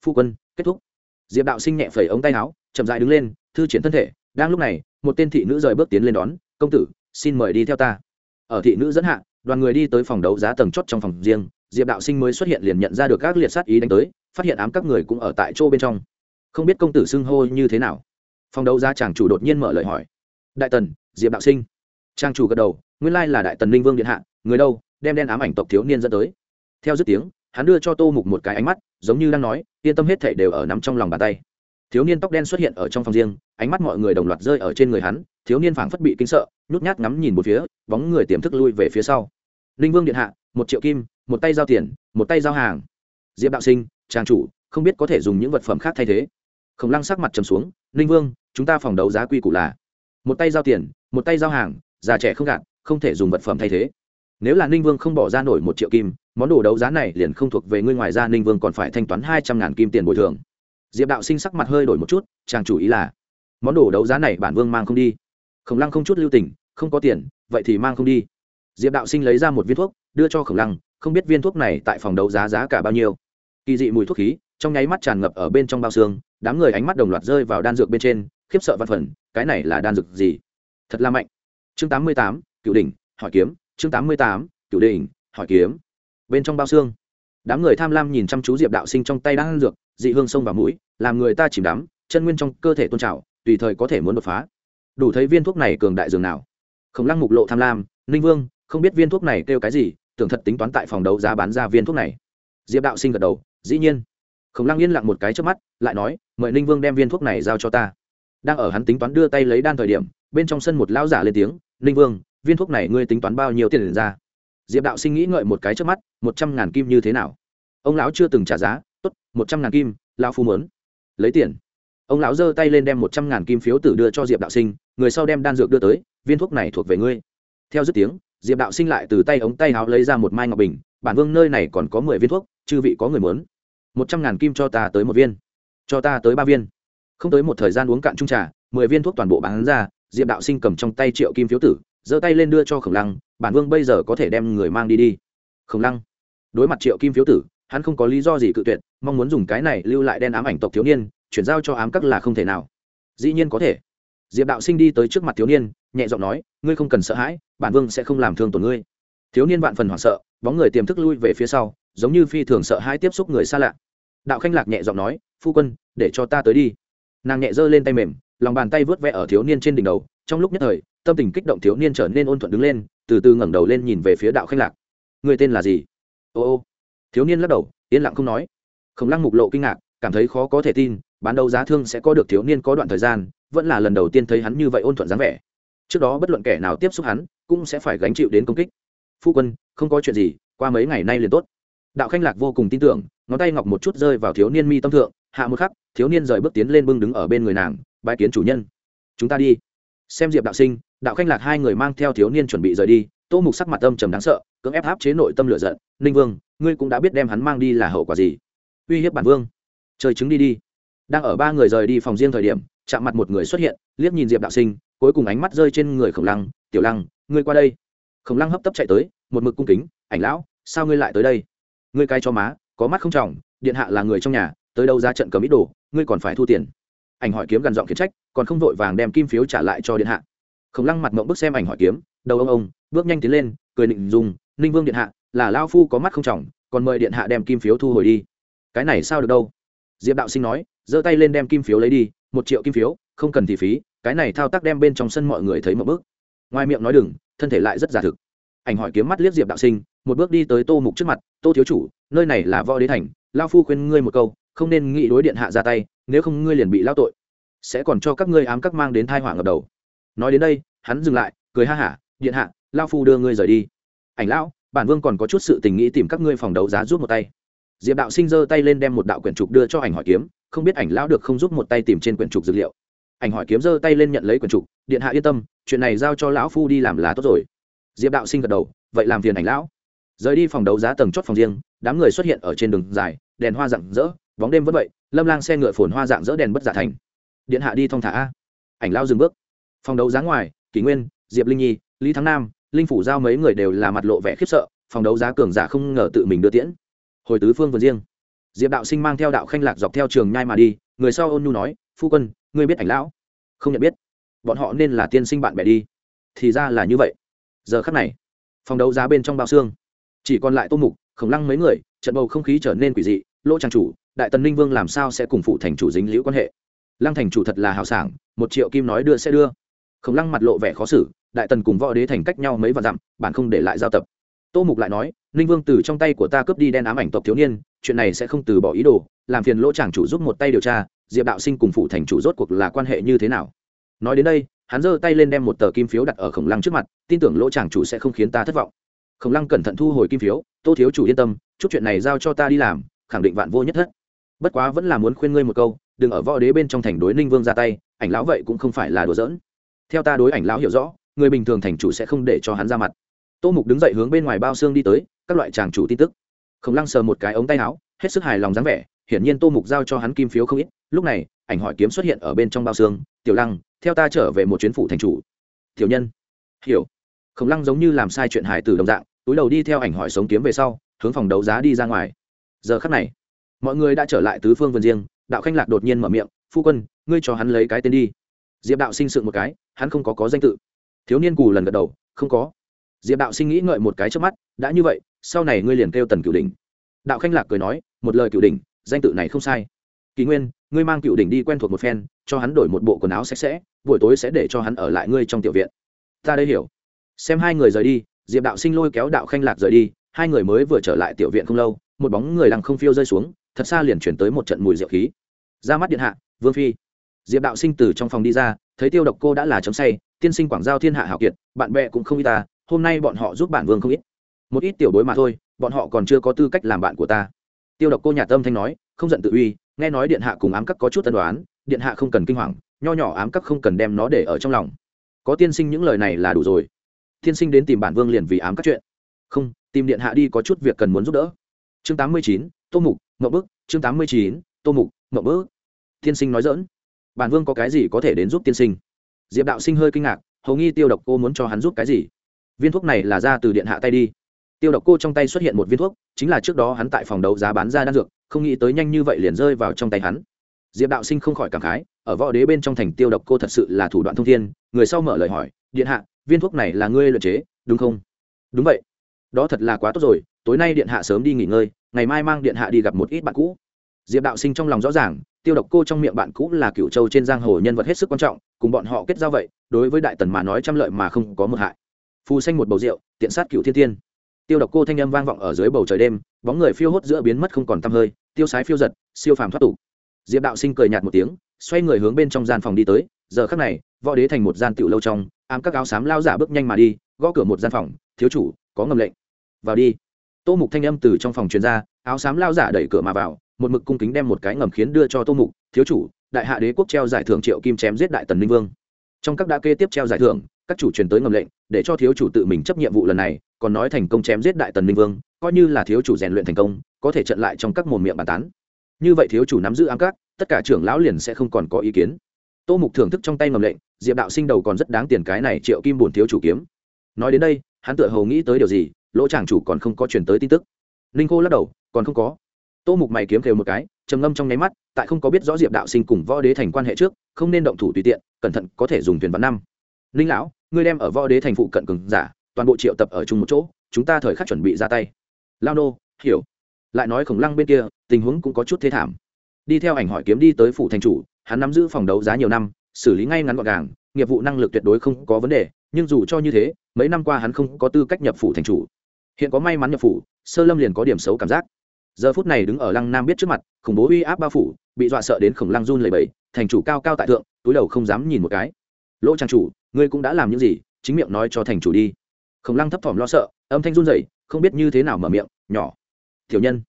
Phu quân, kết thúc. Diệp đạo sinh nhẹ phẩy ống tay áo, chậm dại đứng lên, thư triển thân thể, đang lúc này, một tên thị nữ rời bước tiến lên đón, công tử, xin mời đi theo ta. Ở thị nữ dẫn hạ, đoàn người đi tới phòng đấu giá tầng chót trong phòng riêng, diệp đạo sinh mới xuất hiện liền nhận ra được các liệt sát ý đánh tới phát hiện ám các người cũng ở tại chỗ bên trong. Không biết công tử xưng hô như thế nào. Phòng đấu giá chàng chủ đột nhiên mở lời hỏi. Đại tần, diệp đạo sinh. Trang chủ gật đầu, nguyên lai là đại tần ninh vương điện hạ, người đâu, đem đen ám ảnh tộc thiếu niên dẫn tới. Theo dứt tiếng, hắn đưa cho tô mục một cái ánh mắt, giống như đang nói, yên tâm hết thảy đều ở nắm trong lòng bàn tay. Thiếu niên tóc đen xuất hiện ở trong phòng riêng, ánh mắt mọi người đồng loạt rơi ở trên người hắn, thiếu niên phảng phất bị kinh sợ, nhút nhát ngắm nhìn một phía, bóng người tiềm thức lui về phía sau. Ninh vương điện hạ, một triệu kim, một tay giao tiền, một tay giao hàng. Diệp đạo sinh trang chủ, không biết có thể dùng những vật phẩm khác thay thế. Khổng lăng sắc mặt trầm xuống, ninh vương, chúng ta phòng đấu giá quy củ là, một tay giao tiền, một tay giao hàng, già trẻ không gạt, không thể dùng vật phẩm thay thế. Nếu là ninh vương không bỏ ra nổi một triệu kim, món đồ đấu giá này liền không thuộc về ngươi ngoài ra, ninh vương còn phải thanh toán hai trăm ngàn kim tiền bồi thường. Diệp đạo sinh sắc mặt hơi đổi một chút chàng chủ ý là, món đồ đấu giá này bản vương mang không đi. Khổng lăng không chút lưu tình, không có tiền, vậy thì mang không đi. Diệp đạo sinh lấy ra một viên thuốc, đưa cho khổng lăng, không biết viên thuốc này tại phòng đấu giá giá cả bao nhiêu? Kỳ dị mùi thuốc khí, trong nháy mắt tràn ngập ở bên trong bao xương, đám người ánh mắt đồng loạt rơi vào đan dược bên trên, khiếp sợ văn phần, cái này là đan dược gì? Thật là mạnh. Chương tám mươi tám, cựu đỉnh, hỏi kiếm. Chương tám mươi tám, cựu đỉnh, hỏi kiếm. Bên trong bao xương, đám người tham lam nhìn chăm chú diệp đạo sinh trong tay đan dược, dị hương sông vào mũi, làm người ta chìm đắm, chân nguyên trong cơ thể tôn trào, tùy thời có thể muốn đột phá. Đủ thấy viên thuốc này cường đại dường nào. Khổng lăng mục lộ tham lam, ninh vương, không biết viên thuốc này kêu cái gì, tưởng thật tính toán tại phòng đấu giá bán ra viên thuốc này. Diệp đạo sinh gật đầu dĩ nhiên. Khổng lăng yên lặng một cái trước mắt, lại nói, mời ninh vương đem viên thuốc này giao cho ta. Đang ở hắn tính toán đưa tay lấy đan thời điểm, bên trong sân một lão giả lên tiếng, ninh vương, viên thuốc này ngươi tính toán bao nhiêu tiền ra? Diệp đạo sinh nghĩ ngợi một cái trước mắt, một trăm ngàn kim như thế nào? Ông lão chưa từng trả giá, tốt, một trăm ngàn kim lao phu mớn lấy tiền. Ông lão giơ tay lên đem một trăm ngàn kim phiếu tử đưa cho diệp đạo sinh, người sau đem đan dược đưa tới, viên thuốc này thuộc về ngươi. Theo dứt tiếng, diệp đạo sinh lại từ tay ống tay áo lấy ra một mai ngọc bình, bản vương nơi này còn có mười viên thuốc, chư vị có người mớn một trăm ngàn kim cho ta tới một viên. Cho ta tới ba viên. Không tới một thời gian uống cạn trung trà, mười viên thuốc toàn bộ bán ra, diệp đạo sinh cầm trong tay triệu kim phiếu tử, giơ tay lên đưa cho khổng lăng, bản vương bây giờ có thể đem người mang đi đi. Khổng lăng đối mặt triệu kim phiếu tử, hắn không có lý do gì cự tuyệt, mong muốn dùng cái này lưu lại đen ám ảnh tộc thiếu niên, chuyển giao cho ám các là không thể nào. Dĩ nhiên có thể. Diệp đạo sinh đi tới trước mặt thiếu niên, nhẹ giọng nói, ngươi không cần sợ hãi, bản vương sẽ không làm thương tổn ngươi. Thiếu niên vạn phần hoảng sợ, bóng người tiềm thức lui về phía sau, giống như phi thường sợ hãi tiếp xúc người xa lạ đạo khanh lạc nhẹ giọng nói, phu quân, để cho ta tới đi. Nàng nhẹ giơ lên tay mềm, lòng bàn tay vớt vẽ ở thiếu niên trên đỉnh đầu, trong lúc nhất thời, tâm tình kích động thiếu niên trở nên ôn thuận đứng lên, từ từ ngẩng đầu lên nhìn về phía đạo khanh lạc. Người tên là gì? Ô ô. Thiếu niên lắc đầu, yên lặng không nói. Khổng lăng mục lộ kinh ngạc, cảm thấy khó có thể tin, bán đấu giá thương sẽ có được thiếu niên có đoạn thời gian, vẫn là lần đầu tiên thấy hắn như vậy ôn thuận dáng vẻ. Trước đó bất luận kẻ nào tiếp xúc hắn, cũng sẽ phải gánh chịu đến công kích. Phu quân, không có chuyện gì, qua mấy ngày nay liền tốt. Đạo khanh lạc vô cùng tin tưởng ngón tay ngọc một chút rơi vào thiếu niên mi tâm thượng, hạ một khắc, thiếu niên rời bước tiến lên bưng đứng ở bên người nàng bãi kiến chủ nhân. Chúng ta đi. Xem diệp đạo sinh, đạo khanh lạc hai người mang theo thiếu niên chuẩn bị rời đi, tô mục sắc mặt âm trầm đáng sợ, cưỡng ép áp chế nội tâm lửa giận. Ninh vương, ngươi cũng đã biết đem hắn mang đi là hậu quả gì. Uy hiếp bản vương. Chơi chứng đi đi. Đang ở ba người rời đi phòng riêng thời điểm, chạm mặt một người xuất hiện, liếc nhìn diệp đạo sinh, cuối cùng ánh mắt rơi trên người khổng lăng, tiểu lăng, ngươi qua đây. Khổng lăng hấp tấp chạy tới, một mực cung kính, ảnh lão, sao ngươi lại tới đây? Ngươi cai cho má có mắt không trọng, điện hạ là người trong nhà, tới đâu ra trận cầm ít đồ, ngươi còn phải thu tiền. Ảnh hỏi kiếm gần giọng khiển trách, còn không vội vàng đem kim phiếu trả lại cho điện hạ. Khổng lăng mặt mộng bước xem ảnh hỏi kiếm, đầu ông ông, bước nhanh tiến lên, cười định dùng, ninh vương điện hạ, là lao phu có mắt không trọng, còn mời điện hạ đem kim phiếu thu hồi đi. Cái này sao được đâu? Diệp đạo sinh nói, giơ tay lên đem kim phiếu lấy đi, một triệu kim phiếu, không cần thì phí, cái này thao tác đem bên trong sân mọi người thấy một bước ngoài miệng nói đừng, thân thể lại rất giả thực. Ảnh hỏi kiếm mắt liếc diệp đạo sinh một bước đi tới tô mục trước mặt, tô thiếu chủ, nơi này là võ đế thành lao phu khuyên ngươi một câu, không nên nghĩ đối điện hạ ra tay, nếu không ngươi liền bị lao tội, sẽ còn cho các ngươi ám các mang đến thai họa ngập đầu. Nói đến đây, hắn dừng lại, cười ha hả, điện hạ lao phu đưa ngươi rời đi. Ảnh lão, bản vương còn có chút sự tình nghĩ tìm các ngươi phòng đấu giá rút một tay. Diệp đạo sinh giơ tay lên đem một đạo quyển trục đưa cho ảnh hỏi kiếm, không biết ảnh lão được không giúp một tay tìm trên quyển trục dược liệu. Ảnh hỏi kiếm giơ tay lên nhận lấy quyển trục, điện hạ yên tâm, chuyện này giao cho lão phu đi làm là tốt rồi. Diệp đạo sinh gật đầu, vậy làm phiền ảnh lão rời đi phòng đấu giá tầng chót phòng riêng, đám người xuất hiện ở trên đường dài, đèn hoa rạng rỡ, bóng đêm vẫn vậy, lâm lang xe ngựa phồn hoa dạng dỡ đèn bất giả thành. Điện hạ đi thong thả. A ảnh lao dừng bước. Phòng đấu giá ngoài, kỷ nguyên, diệp linh nhi, lý thắng nam, linh phủ giao mấy người đều là mặt lộ vẻ khiếp sợ, phòng đấu giá cường giả không ngờ tự mình đưa tiễn. Hồi tứ phương vườn riêng. Diệp đạo sinh mang theo đạo khanh lạc dọc theo trường nhai mà đi, người sau ôn nhu nói, phu quân, ngươi biết ảnh lão? Không nhận biết. Bọn họ nên là tiên sinh bạn bè đi. Thì ra là như vậy. Giờ khắc này, phòng đấu giá bên trong bao xương chỉ còn lại tô mục, khổng lăng mấy người, trận bầu không khí trở nên quỷ dị lỗ trang chủ, đại tần ninh vương làm sao sẽ cùng phụ thành chủ dính liễu quan hệ? Lăng thành chủ thật là hào sảng, một triệu kim nói đưa sẽ đưa. Khổng lăng mặt lộ vẻ khó xử, đại tần cùng võ đế thành cách nhau mấy vạn dặm bản không để lại giao tập. Tô mục lại nói, ninh vương từ trong tay của ta cướp đi đen ám ảnh tộc thiếu niên, chuyện này sẽ không từ bỏ ý đồ, làm phiền lỗ chàng chủ giúp một tay điều tra, diệp đạo sinh cùng phụ thành chủ rốt cuộc là quan hệ như thế nào. Nói đến đây, hắn giơ tay lên đem một tờ kim phiếu đặt ở khổng lăng trước mặt, tin tưởng lỗ chàng chủ sẽ không khiến ta thất vọng khổng lăng cẩn thận thu hồi kim phiếu, tô thiếu chủ yên tâm, chút chuyện này giao cho ta đi làm, khẳng định vạn vô nhất thất. Bất quá vẫn là muốn khuyên ngươi một câu, đừng ở võ đế bên trong thành đối ninh vương ra tay, ảnh lão vậy cũng không phải là đùa giỡn. Theo ta đối ảnh lão hiểu rõ, người bình thường thành chủ sẽ không để cho hắn ra mặt. Tô mục đứng dậy hướng bên ngoài bao xương đi tới, các loại tràng chủ tin tức. Khổng lăng sờ một cái ống tay áo, hết sức hài lòng dáng vẻ, hiển nhiên tô mục giao cho hắn kim phiếu không ít, lúc này, ảnh hỏi kiếm xuất hiện ở bên trong bao xương, tiểu lăng, theo ta trở về một chuyến phủ thành chủ. Tiểu nhân. Hiểu khổng lăng giống như làm sai chuyện hải tử đồng dạng, túi đầu đi theo ảnh hỏi sống kiếm về sau, hướng phòng đấu giá đi ra ngoài. Giờ khắc này, mọi người đã trở lại tứ phương vườn riêng, đạo khanh lạc đột nhiên mở miệng, phu quân, ngươi cho hắn lấy cái tên đi. Diệp đạo sinh sự một cái, hắn không có có danh tự. Thiếu niên cù lần gật đầu, không có. Diệp đạo sinh nghĩ ngợi một cái trước mắt, đã như vậy, sau này ngươi liền kêu tần cửu đình đạo khanh lạc cười nói, một lời cửu đình danh tự này không sai. Kỳ nguyên, ngươi mang cựu đỉnh đi quen thuộc một phen, cho hắn đổi một bộ quần áo sạch sẽ, buổi tối sẽ để cho hắn ở lại ngươi trong tiểu viện. Ta đây hiểu xem hai người rời đi, diệp đạo sinh lôi kéo đạo khanh lạc rời đi, hai người mới vừa trở lại tiểu viện không lâu, một bóng người lăng không phiêu rơi xuống, thật xa liền chuyển tới một trận mùi rượu khí. Ra mắt điện hạ, vương phi. Diệp đạo sinh từ trong phòng đi ra, thấy tiêu độc cô đã là chấm say, tiên sinh quảng giao thiên hạ hảo kiệt, bạn bè cũng không ít ta, hôm nay bọn họ giúp bản vương không ít. Một ít tiểu đối mà thôi, bọn họ còn chưa có tư cách làm bạn của ta. Tiêu độc cô nhà tâm thanh nói, không giận tự uy, nghe nói điện hạ cùng ám các có chút tân đoán điện hạ không cần kinh hoàng, nho nhỏ ám các không cần đem nó để ở trong lòng. Có tiên sinh những lời này là đủ rồi tiên sinh đến tìm bản vương liền vì ám các chuyện. Không, tìm điện hạ đi có chút việc cần muốn giúp đỡ. Chương tám mươi chín, tô mục, mậu bức. Chương tám mươi chín, tô mục, mậu bức. Tiên sinh nói dỡn bản vương có cái gì có thể đến giúp tiên sinh? Diệp đạo sinh hơi kinh ngạc, hầu nghi tiêu độc cô muốn cho hắn giúp cái gì? Viên thuốc này là ra từ điện hạ tay đi. Tiêu độc cô trong tay xuất hiện một viên thuốc, chính là trước đó hắn tại phòng đấu giá bán ra đan dược, không nghĩ tới nhanh như vậy liền rơi vào trong tay hắn. Diệp đạo sinh không khỏi cảm khái, ở võ đế bên trong thành tiêu độc cô thật sự là thủ đoạn thông thiên, người sau mở lời hỏi, điện hạ viên thuốc này là ngươi luyện chế, đúng không? Đúng vậy. Đó thật là quá tốt rồi, tối nay điện hạ sớm đi nghỉ ngơi, ngày mai mang điện hạ đi gặp một ít bạn cũ. Diệp đạo sinh trong lòng rõ ràng, tiêu độc cô trong miệng bạn cũ là cựu châu trên giang hồ nhân vật hết sức quan trọng, cùng bọn họ kết giao vậy, đối với đại tần mà nói trăm lợi mà không có một hại. Phù xanh một bầu rượu, tiện sát cựu thiên tiên. Tiêu độc cô thanh âm vang vọng ở dưới bầu trời đêm, bóng người phiêu hốt giữa biến mất không còn tăm hơi, tiêu sái phiêu giật, siêu phàm thoát tục. Diệp đạo sinh cười nhạt một tiếng, xoay người hướng bên trong gian phòng đi tới, giờ khắc này, võ đế thành một gian tiểu lâu trong ám các áo xám lao giả bước nhanh mà đi, gõ cửa một gian phòng, thiếu chủ, có ngầm lệnh. Vào đi. Tô mục thanh âm từ trong phòng truyền ra, áo xám lao giả đẩy cửa mà vào, một mực cung kính đem một cái ngầm khiến đưa cho tô mục, thiếu chủ, đại hạ đế quốc treo giải thưởng triệu kim chém giết đại tần ninh vương. Trong các đã kê tiếp treo giải thưởng, các chủ truyền tới ngầm lệnh, để cho thiếu chủ tự mình chấp nhiệm vụ lần này, còn nói thành công chém giết đại tần minh vương, coi như là thiếu chủ rèn luyện thành công, có thể trận lại trong các mồm miệng bàn tán. Như vậy thiếu chủ nắm giữ ám các, tất cả trưởng lão liền sẽ không còn có ý kiến tô mục thưởng thức trong tay ngầm lệnh, diệp đạo sinh đầu còn rất đáng tiền cái này triệu kim bổn thiếu chủ kiếm. Nói đến đây, hắn tựa hầu nghĩ tới điều gì, lỗ chàng chủ còn không có truyền tới tin tức. Ninh cô lắc đầu, còn không có. Tô mục mày kiếm kêu một cái, trầm ngâm trong nháy mắt, tại không có biết rõ diệp đạo sinh cùng võ đế thành quan hệ trước, không nên động thủ tùy tiện, cẩn thận có thể dùng thuyền vạn năm. Ninh lão, ngươi đem ở võ đế thành phụ cận cường giả, toàn bộ triệu tập ở chung một chỗ, chúng ta thời khắc chuẩn bị ra tay. Lao nô, hiểu. Lại nói khổng lăng bên kia, tình huống cũng có chút thế thảm đi theo ảnh hỏi kiếm đi tới phủ thành chủ, hắn nắm giữ phòng đấu giá nhiều năm, xử lý ngay ngắn gọn gàng, nghiệp vụ năng lực tuyệt đối không có vấn đề, nhưng dù cho như thế, mấy năm qua hắn không có tư cách nhập phủ thành chủ. Hiện có may mắn nhập phủ, sơ lâm liền có điểm xấu cảm giác. Giờ phút này đứng ở lăng nam biết trước mặt, khủng bố uy áp bao phủ, bị dọa sợ đến khổng lăng run lầy bẫy thành chủ cao cao tại thượng, túi đầu không dám nhìn một cái. Lỗ trang chủ, ngươi cũng đã làm những gì, chính miệng nói cho thành chủ đi. Khổng lăng thấp thỏm lo sợ, âm thanh run rẩy, không biết như thế nào mở miệng, nhỏ thiểu nhân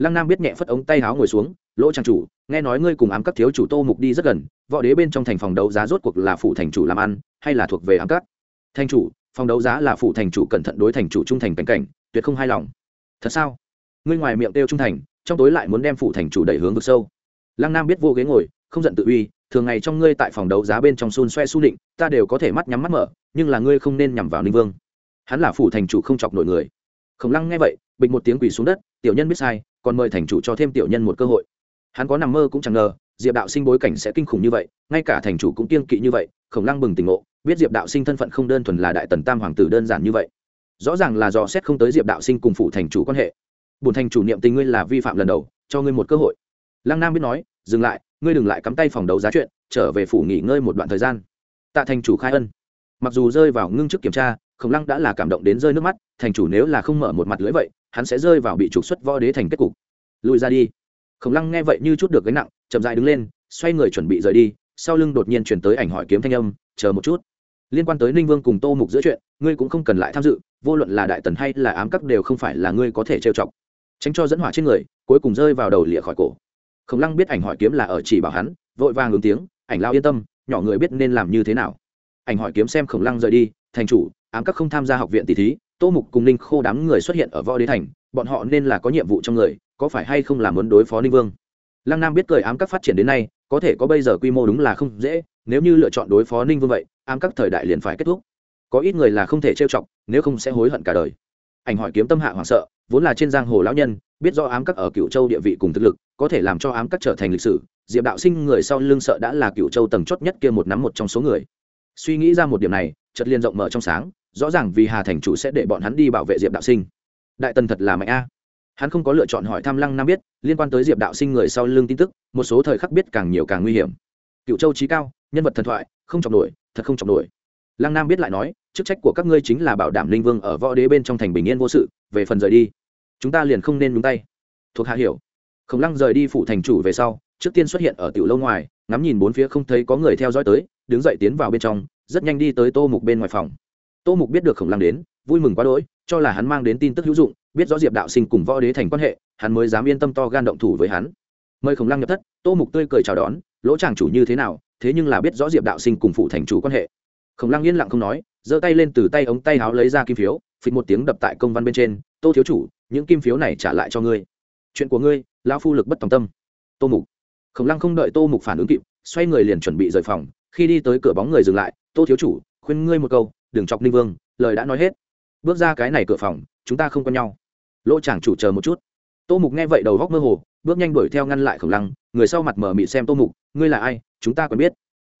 lăng nam biết nhẹ phất ống tay háo ngồi xuống, lỗ trang chủ, nghe nói ngươi cùng ám các thiếu chủ tô mục đi rất gần, võ đế bên trong thành phòng đấu giá rốt cuộc là phủ thành chủ làm ăn, hay là thuộc về ám các? Thành chủ, phòng đấu giá là phủ thành chủ cẩn thận đối thành chủ trung thành cảnh cảnh, tuyệt không hài lòng. Thật sao? Ngươi ngoài miệng kêu trung thành, trong tối lại muốn đem phủ thành chủ đẩy hướng vực sâu. Lăng nam biết vô ghế ngồi, không giận tự uy, thường ngày trong ngươi tại phòng đấu giá bên trong xôn xoe xu định, ta đều có thể mắt nhắm mắt mở, nhưng là ngươi không nên nhằm vào ninh vương. Hắn là phủ thành chủ không chọc nổi người. Khổng lăng nghe vậy bịch một tiếng quỳ xuống đất, tiểu nhân biết sai còn mời thành chủ cho thêm tiểu nhân một cơ hội. Hắn có nằm mơ cũng chẳng ngờ, diệp đạo sinh bối cảnh sẽ kinh khủng như vậy, ngay cả thành chủ cũng kiên kỵ như vậy, khổng lăng bừng tỉnh ngộ, biết diệp đạo sinh thân phận không đơn thuần là đại tần tam hoàng tử đơn giản như vậy. Rõ ràng là do xét không tới diệp đạo sinh cùng phụ thành chủ quan hệ. Bùn thành chủ niệm tình ngươi là vi phạm lần đầu, cho ngươi một cơ hội. Lăng nam biết nói, dừng lại, ngươi đừng lại cắm tay phòng đấu giá chuyện, trở về phủ nghỉ ngơi một đoạn thời gian. Tạ thành chủ khai ân. Mặc dù rơi vào ngưng chức kiểm tra, khổng lăng đã là cảm động đến rơi nước mắt, thành chủ nếu là không mở một mặt lưỡi vậy hắn sẽ rơi vào bị trục xuất võ đế thành kết cục. Lùi ra đi. Khổng lăng nghe vậy như chút được gánh nặng, chậm dại đứng lên, xoay người chuẩn bị rời đi, sau lưng đột nhiên chuyển tới ảnh hỏi kiếm thanh âm, chờ một chút. Liên quan tới ninh vương cùng tô mục giữa chuyện, ngươi cũng không cần lại tham dự, vô luận là đại tần hay là ám các đều không phải là ngươi có thể trêu chọc. Tránh cho dẫn hỏa trên người, cuối cùng rơi vào đầu lịa khỏi cổ. Khổng lăng biết ảnh hỏi kiếm là ở chỉ bảo hắn, vội vàng ứng tiếng, ảnh lao yên tâm, nhỏ người biết nên làm như thế nào. Ảnh hỏi kiếm xem khổng lăng rời đi, thành chủ, ám các không tham gia học viện tỷ thí tô mục cùng ninh khô đám người xuất hiện ở võ đế thành, bọn họ nên là có nhiệm vụ trong người, có phải hay không làm muốn đối phó ninh vương? Lăng nam biết cười ám các phát triển đến nay, có thể có bây giờ quy mô đúng là không dễ, nếu như lựa chọn đối phó ninh vương vậy, ám các thời đại liền phải kết thúc. Có ít người là không thể trêu chọc, nếu không sẽ hối hận cả đời. Ảnh hỏi kiếm tâm hạ hoảng sợ, vốn là trên giang hồ lão nhân, biết do ám các ở cựu châu địa vị cùng thực lực, có thể làm cho ám các trở thành lịch sử, diệp đạo sinh người sau lưng sợ đã là cựu châu tầng chót nhất kia một nắm một trong số người. Suy nghĩ ra một điểm này, chợt liền rộng mở trong sáng rõ ràng vì hà thành chủ sẽ để bọn hắn đi bảo vệ diệp đạo sinh. Đại tần thật là mạnh a. Hắn không có lựa chọn hỏi Tham lăng nam biết, liên quan tới diệp đạo sinh người sau lưng tin tức, một số thời khắc biết càng nhiều càng nguy hiểm. Cựu châu trí cao, nhân vật thần thoại, không chọc nổi, thật không chọc nổi. Lăng nam biết lại nói, chức trách của các ngươi chính là bảo đảm linh vương ở võ đế bên trong thành bình yên vô sự, về phần rời đi, chúng ta liền không nên nhúng tay. Thuộc hạ hiểu. Khổng lăng rời đi phủ thành chủ về sau, trước tiên xuất hiện ở tiểu lâu ngoài, ngắm nhìn bốn phía không thấy có người theo dõi tới, đứng dậy tiến vào bên trong, rất nhanh đi tới tô mục bên ngoài phòng tô mục biết được khổng lăng đến, vui mừng quá đỗi, cho là hắn mang đến tin tức hữu dụng, biết rõ diệp đạo sinh cùng võ đế thành quan hệ, hắn mới dám yên tâm to gan động thủ với hắn. Mời khổng lăng nhập thất, tô mục tươi cười chào đón, lỗ chàng chủ như thế nào, thế nhưng là biết rõ diệp đạo sinh cùng phụ thành chủ quan hệ. Khổng lăng yên lặng không nói, giơ tay lên từ tay ống tay áo lấy ra kim phiếu, phịch một tiếng đập tại công văn bên trên, tô thiếu chủ, những kim phiếu này trả lại cho ngươi. Chuyện của ngươi, lão phu lực bất tòng tâm. Tô mục. Khổng lăng không đợi tô mục phản ứng kịp, xoay người liền chuẩn bị rời phòng, khi đi tới cửa bóng người dừng lại, tô thiếu chủ, khuyên ngươi một câu đừng chọc ninh vương, lời đã nói hết. Bước ra cái này cửa phòng, chúng ta không quen nhau. Lỗ chàng chủ chờ một chút. Tô mục nghe vậy đầu góc mơ hồ, bước nhanh đuổi theo ngăn lại khổng lăng, người sau mặt mở mị xem tô mục, ngươi là ai? Chúng ta còn biết.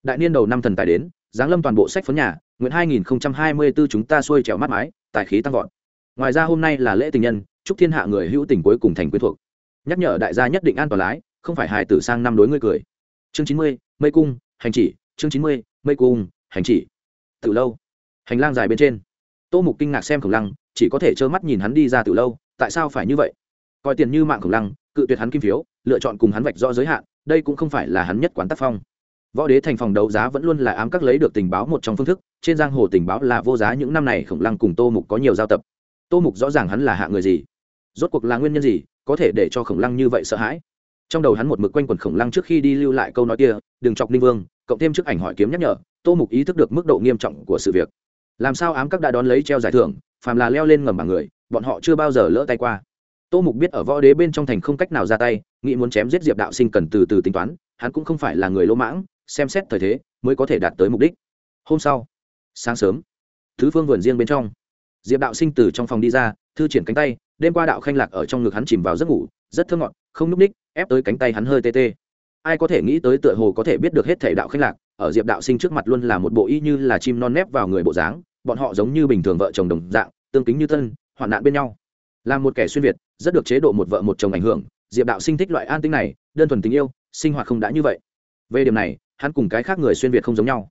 Đại niên đầu năm thần tài đến, giáng lâm toàn bộ sách phấn nhà, nguyện 2024 chúng ta xuôi trèo mắt mái, tài khí tăng vọt. Ngoài ra hôm nay là lễ tình nhân, chúc thiên hạ người hữu tình cuối cùng thành quyến thuộc. Nhắc nhở đại gia nhất định an toàn lái, không phải hài tử sang năm đối ngươi cười. Chương chín mươi, mây cung, hành chỉ. Chương chín mươi, mây cung, hành chỉ. Từ lâu hành lang dài bên trên. Tô mục kinh ngạc xem khổng lăng, chỉ có thể trơ mắt nhìn hắn đi ra từ lâu, tại sao phải như vậy? Coi tiền như mạng khổng lăng, cự tuyệt hắn kim phiếu, lựa chọn cùng hắn vạch rõ giới hạn, đây cũng không phải là hắn nhất quán tác phong. Võ đế thành phòng đấu giá vẫn luôn là ám các lấy được tình báo một trong phương thức, trên giang hồ tình báo là vô giá những năm này khổng lăng cùng tô mục có nhiều giao tập. Tô mục rõ ràng hắn là hạ người gì? Rốt cuộc là nguyên nhân gì, có thể để cho khổng lăng như vậy sợ hãi? Trong đầu hắn một mực quanh quẩn khổng lăng trước khi đi lưu lại câu nói kia, đừng chọc ninh vương, cộng thêm trước ảnh hỏi kiếm nhắc nhở. Tô mục ý thức được mức độ nghiêm trọng của sự việc làm sao ám các đã đón lấy treo giải thưởng, phàm là leo lên ngầm bằng người, bọn họ chưa bao giờ lỡ tay qua. Tô mục biết ở võ đế bên trong thành không cách nào ra tay, nghĩ muốn chém giết diệp đạo sinh cần từ từ tính toán, hắn cũng không phải là người lỗ mãng, xem xét thời thế mới có thể đạt tới mục đích. Hôm sau, sáng sớm, thứ phương vườn riêng bên trong, diệp đạo sinh từ trong phòng đi ra, thư triển cánh tay, đêm qua đạo khanh lạc ở trong ngực hắn chìm vào giấc ngủ, rất thơ ngọt, không n ú c ních, ép tới cánh tay hắn hơi tê tê. Ai có thể nghĩ tới tựa hồ có thể biết được hết thể đạo khanh lạc, ở diệp đạo sinh trước mặt luôn là một bộ y như là chim non nép vào người bộ dáng bọn họ giống như bình thường vợ chồng đồng dạng, tương kính như tân hoạn nạn bên nhau. Là một kẻ xuyên việt, rất được chế độ một vợ một chồng ảnh hưởng, diệp đạo sinh thích loại an tinh này, đơn thuần tình yêu, sinh hoạt không đã như vậy. Về điểm này, hắn cùng cái khác người xuyên việt không giống nhau.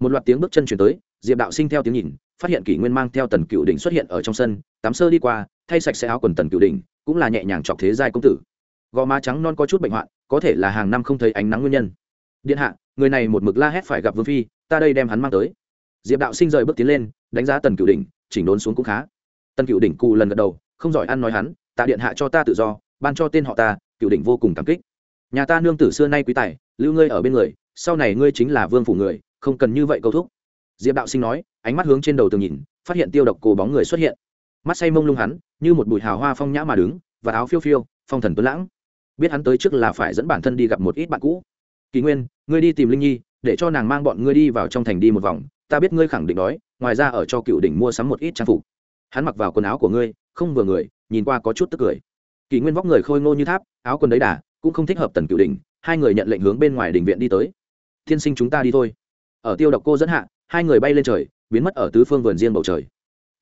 Một loạt tiếng bước chân chuyển tới, diệp đạo sinh theo tiếng nhìn, phát hiện kỷ nguyên mang theo tần cựu đỉnh xuất hiện ở trong sân, tắm sơ đi qua, thay sạch sẽ áo quần tần cựu đỉnh, cũng là nhẹ nhàng chọc thế giai công tử. Gò má trắng non có chút bệnh hoạn, có thể là hàng năm không thấy ánh nắng nguyên nhân. Điện hạ, người này một mực la hét phải gặp vương phi, ta đây đem hắn mang tới diệp đạo sinh rời bước tiến lên, đánh giá tần cựu đỉnh, chỉnh đốn xuống cũng khá. Tần cựu đỉnh cù lần gật đầu, không giỏi ăn nói hắn, tạ điện hạ cho ta tự do, ban cho tên họ ta cựu đỉnh vô cùng cảm kích. Nhà ta nương tử xưa nay quý tài, lưu ngươi ở bên người, sau này ngươi chính là vương phủ người, không cần như vậy câu thúc. Diệp đạo sinh nói, ánh mắt hướng trên đầu tường nhìn, phát hiện tiêu độc cổ bóng người xuất hiện. Mắt say mông lung hắn, như một bụi hào hoa phong nhã mà đứng, và áo phiêu phiêu, phong thần tuấn lãng. Biết hắn tới trước là phải dẫn bản thân đi gặp một ít bạn cũ. Kỳ nguyên, ngươi đi tìm linh nhi, để cho nàng mang bọn ngươi đi vào trong thành đi một vòng ta biết ngươi khẳng định đói, ngoài ra ở cho cựu đỉnh mua sắm một ít trang phục. Hắn mặc vào quần áo của ngươi, không vừa người, nhìn qua có chút tức cười. Kỳ nguyên vóc người khôi ngô như tháp, áo quần đấy đà, cũng không thích hợp tần cựu đỉnh, hai người nhận lệnh hướng bên ngoài đình viện đi tới. Thiên sinh chúng ta đi thôi. Ở tiêu độc cô dẫn hạ, hai người bay lên trời, biến mất ở tứ phương vườn riêng bầu trời.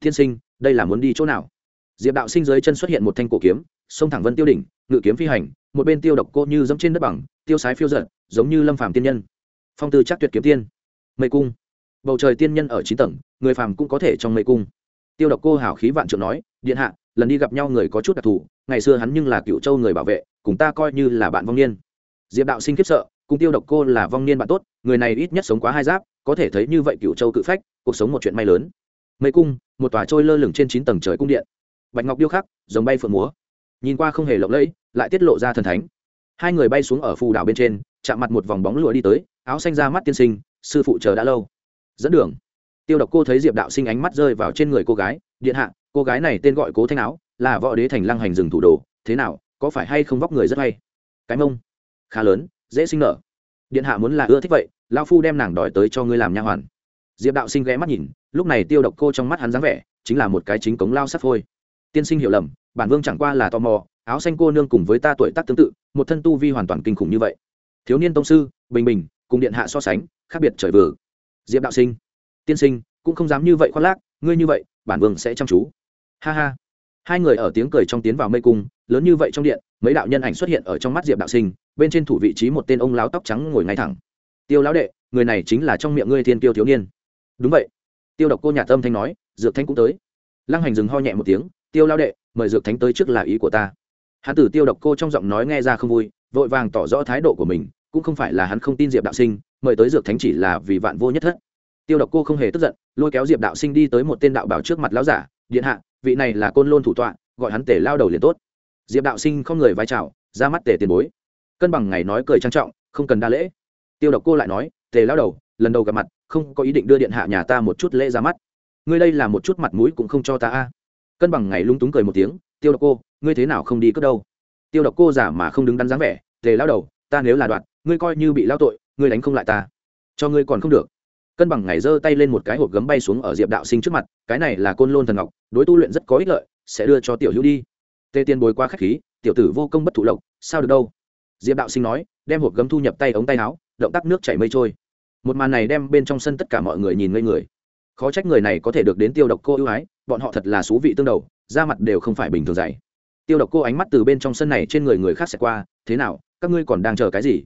Thiên sinh, đây là muốn đi chỗ nào? Diệp đạo sinh dưới chân xuất hiện một thanh cổ kiếm, sông thẳng vân tiêu đỉnh, ngự kiếm phi hành, một bên tiêu độc cô như dẫm trên đất bằng, tiêu sái phiêu giận giống như lâm phàm tiên nhân. Phong tư chắc tuyệt kiếm tiên. Mây cung bầu trời tiên nhân ở chín tầng, người phàm cũng có thể trong mây cung. Tiêu độc cô hảo khí vạn trượng nói, điện hạ, lần đi gặp nhau người có chút đặc thù, ngày xưa hắn nhưng là cựu châu người bảo vệ, cùng ta coi như là bạn vong niên. Diệp đạo sinh khiếp sợ, cùng tiêu độc cô là vong niên bạn tốt, người này ít nhất sống quá hai giáp, có thể thấy như vậy cựu châu cự phách, cuộc sống một chuyện may lớn. Mây cung, một tòa trôi lơ lửng trên chín tầng trời cung điện. Bạch ngọc điêu khắc giống bay phượng múa. Nhìn qua không hề lộng lẫy, lại tiết lộ ra thần thánh. Hai người bay xuống ở phù đảo bên trên, chạm mặt một vòng bóng lụa đi tới, áo xanh ra mắt tiên sinh, sư phụ chờ đã lâu dẫn đường. Tiêu độc cô thấy diệp đạo sinh ánh mắt rơi vào trên người cô gái, điện hạ, cô gái này tên gọi cố thanh áo, là võ đế thành lăng hành rừng thủ đồ, thế nào, có phải hay không vóc người rất hay? Cái mông. Khá lớn, dễ sinh nở. Điện hạ muốn là ưa thích vậy lao phu đem nàng đòi tới cho ngươi làm nha hoàn. Diệp đạo sinh ghé mắt nhìn, lúc này tiêu độc cô trong mắt hắn dáng vẻ, chính là một cái chính cống lao sắt phôi. Tiên sinh hiểu lầm, bản vương chẳng qua là tò mò, áo xanh cô nương cùng với ta tuổi tác tương tự, một thân tu vi hoàn toàn kinh khủng như vậy. Thiếu niên tông sư, bình bình, cùng điện hạ so sánh, khác biệt trời vừa diệp đạo sinh, tiên sinh, cũng không dám như vậy khoác lác, ngươi như vậy, bản vương sẽ chăm chú. Ha ha. Hai người ở tiếng cười trong tiến vào mây cung, lớn như vậy trong điện, mấy đạo nhân ảnh xuất hiện ở trong mắt diệp đạo sinh, bên trên thủ vị trí một tên ông láo tóc trắng ngồi ngay thẳng. Tiêu lão đệ, người này chính là trong miệng ngươi thiên tiêu thiếu niên. Đúng vậy. Tiêu độc cô nhà tâm thanh nói, dược thanh cũng tới. Lăng hành dừng ho nhẹ một tiếng, tiêu lão đệ, mời dược thánh tới trước là ý của ta. Hắn tử tiêu độc cô trong giọng nói nghe ra không vui, vội vàng tỏ rõ thái độ của mình, cũng không phải là hắn không tin diệp đạo sinh mời tới dược thánh chỉ là vì vạn vô nhất thất. Tiêu độc cô không hề tức giận, lôi kéo diệp đạo sinh đi tới một tên đạo bảo trước mặt lão giả, điện hạ, vị này là côn lôn thủ tọa, gọi hắn tể lao đầu liền tốt. Diệp đạo sinh không người vai trào ra mắt tể tiền bối. Cân bằng ngày nói cười trang trọng, không cần đa lễ. Tiêu độc cô lại nói tề lao đầu, lần đầu gặp mặt, không có ý định đưa điện hạ nhà ta một chút lễ ra mắt. Ngươi đây là một chút mặt mũi cũng không cho ta a. Cân bằng ngày lung túng cười một tiếng, tiêu độc cô, ngươi thế nào không đi cất đâu? Tiêu độc cô giả mà không đứng đắn dáng vẻ tề lao đầu, ta nếu là đoạn, ngươi coi như bị lao tội ngươi đánh không lại ta. Cho ngươi còn không được. Cân bằng ngày giơ tay lên một cái hộp gấm bay xuống ở diệp đạo sinh trước mặt, cái này là côn lôn thần ngọc, đối tu luyện rất có ích lợi, sẽ đưa cho tiểu hữu đi. Tê tiên bồi qua k h á c h khí, tiểu tử vô công bất thụ lộc, sao được đâu? Diệp đạo sinh nói, đem hộp gấm thu nhập tay ống tay áo, động tác nước chảy mây trôi. Một màn này đem bên trong sân tất cả mọi người nhìn ngây người. Khó trách người này có thể được đến tiêu độc cô ưu ái, bọn họ thật là xú vị tương đầu, da mặt đều không phải bình thường dày. Tiêu độc cô ánh mắt từ bên trong sân này trên người người khác sẽ qua, thế nào, các ngươi còn đang chờ cái gì?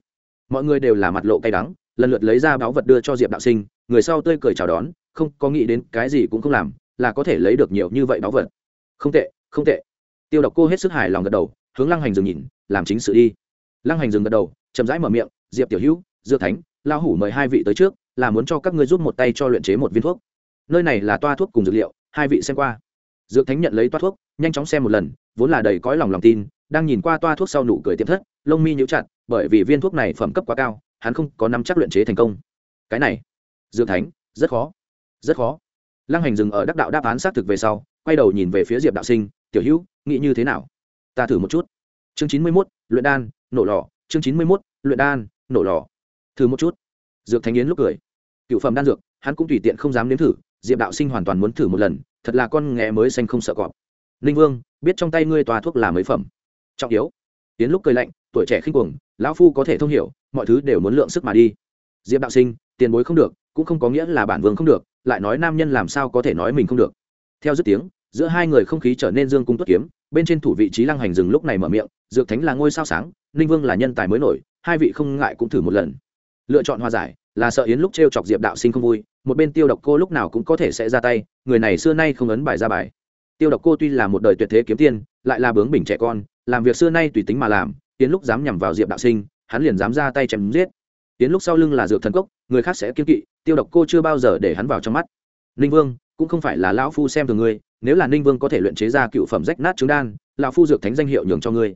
Mọi người đều là mặt lộ cay đắng, lần lượt lấy ra báo vật đưa cho diệp đạo sinh, người sau tươi cười chào đón, không có nghĩ đến cái gì cũng không làm, là có thể lấy được nhiều như vậy báo vật. Không tệ không tệ. Tiêu độc cô hết sức hài lòng gật đầu, hướng lăng hành dừng nhìn, làm chính sự đi. Lăng hành dừng gật đầu, chậm rãi mở miệng, diệp tiểu hữu dưa thánh lao hủ mời hai vị tới trước, là muốn cho các ngươi giúp một tay cho luyện chế một viên thuốc. Nơi này là toa thuốc cùng dược liệu, hai vị xem qua. Dược thánh nhận lấy toa thuốc, nhanh chóng xem một lần, vốn là đầy cõi lòng lòng tin đang nhìn qua toa thuốc sau nụ cười tiệm thất, lông mi nhíu chặt, bởi vì viên thuốc này phẩm cấp quá cao, hắn không có nắm chắc luyện chế thành công. Cái này, dược thánh, rất khó rất khó. Lăng hành dừng ở đắc đạo đáp án xác thực về sau, quay đầu nhìn về phía diệp đạo sinh, tiểu hữu, nghĩ như thế nào? Ta thử một chút. Chương chín mươi mốt, luyện đan, nổ lò. Chương chín mươi mốt, luyện đan, nổ lò. Thử một chút. Dược thánh yến lúc cười. Cựu phẩm đan dược, hắn cũng tùy tiện không dám nếm thử, diệp đạo sinh hoàn toàn muốn thử một lần, thật là con nghé mới xanh không sợ cọp. Ninh vương, biết trong tay ngươi tòa thuốc là mấy phẩm? Trọng yếu tiến lúc cười lạnh, tuổi trẻ khinh cuồng, lão phu có thể thông hiểu, mọi thứ đều muốn lượng sức mà đi. Diệp đạo sinh, tiền bối không được, cũng không có nghĩa là bản vương không được, lại nói nam nhân làm sao có thể nói mình không được. Theo dứt tiếng, giữa hai người không khí trở nên dương cung tuất kiếm, bên trên thủ vị trí lăng hành dừng lúc này mở miệng, dược thánh là ngôi sao sáng, ninh vương là nhân tài mới nổi, hai vị không ngại cũng thử một lần. Lựa chọn hòa giải, là sợ yến lúc t r e o chọc diệp đạo sinh không vui, một bên tiêu độc cô lúc nào cũng có thể sẽ ra tay, người này xưa nay không ấn bài ra bài. Tiêu độc cô tuy là một đời tuyệt thế kiếm tiên, lại là bướng bình trẻ con làm việc xưa nay tùy tính mà làm tiến lúc dám nhằm vào diệp đạo sinh, hắn liền dám ra tay chém giết. Tiến lúc sau lưng là dược thần cốc, người khác sẽ kiên kỵ, tiêu độc cô chưa bao giờ để hắn vào trong mắt. Ninh vương, cũng không phải là lão phu xem thường ngươi, nếu là ninh vương có thể luyện chế ra cựu phẩm rách nát trứng đan, lão phu dược thánh danh hiệu nhường cho ngươi.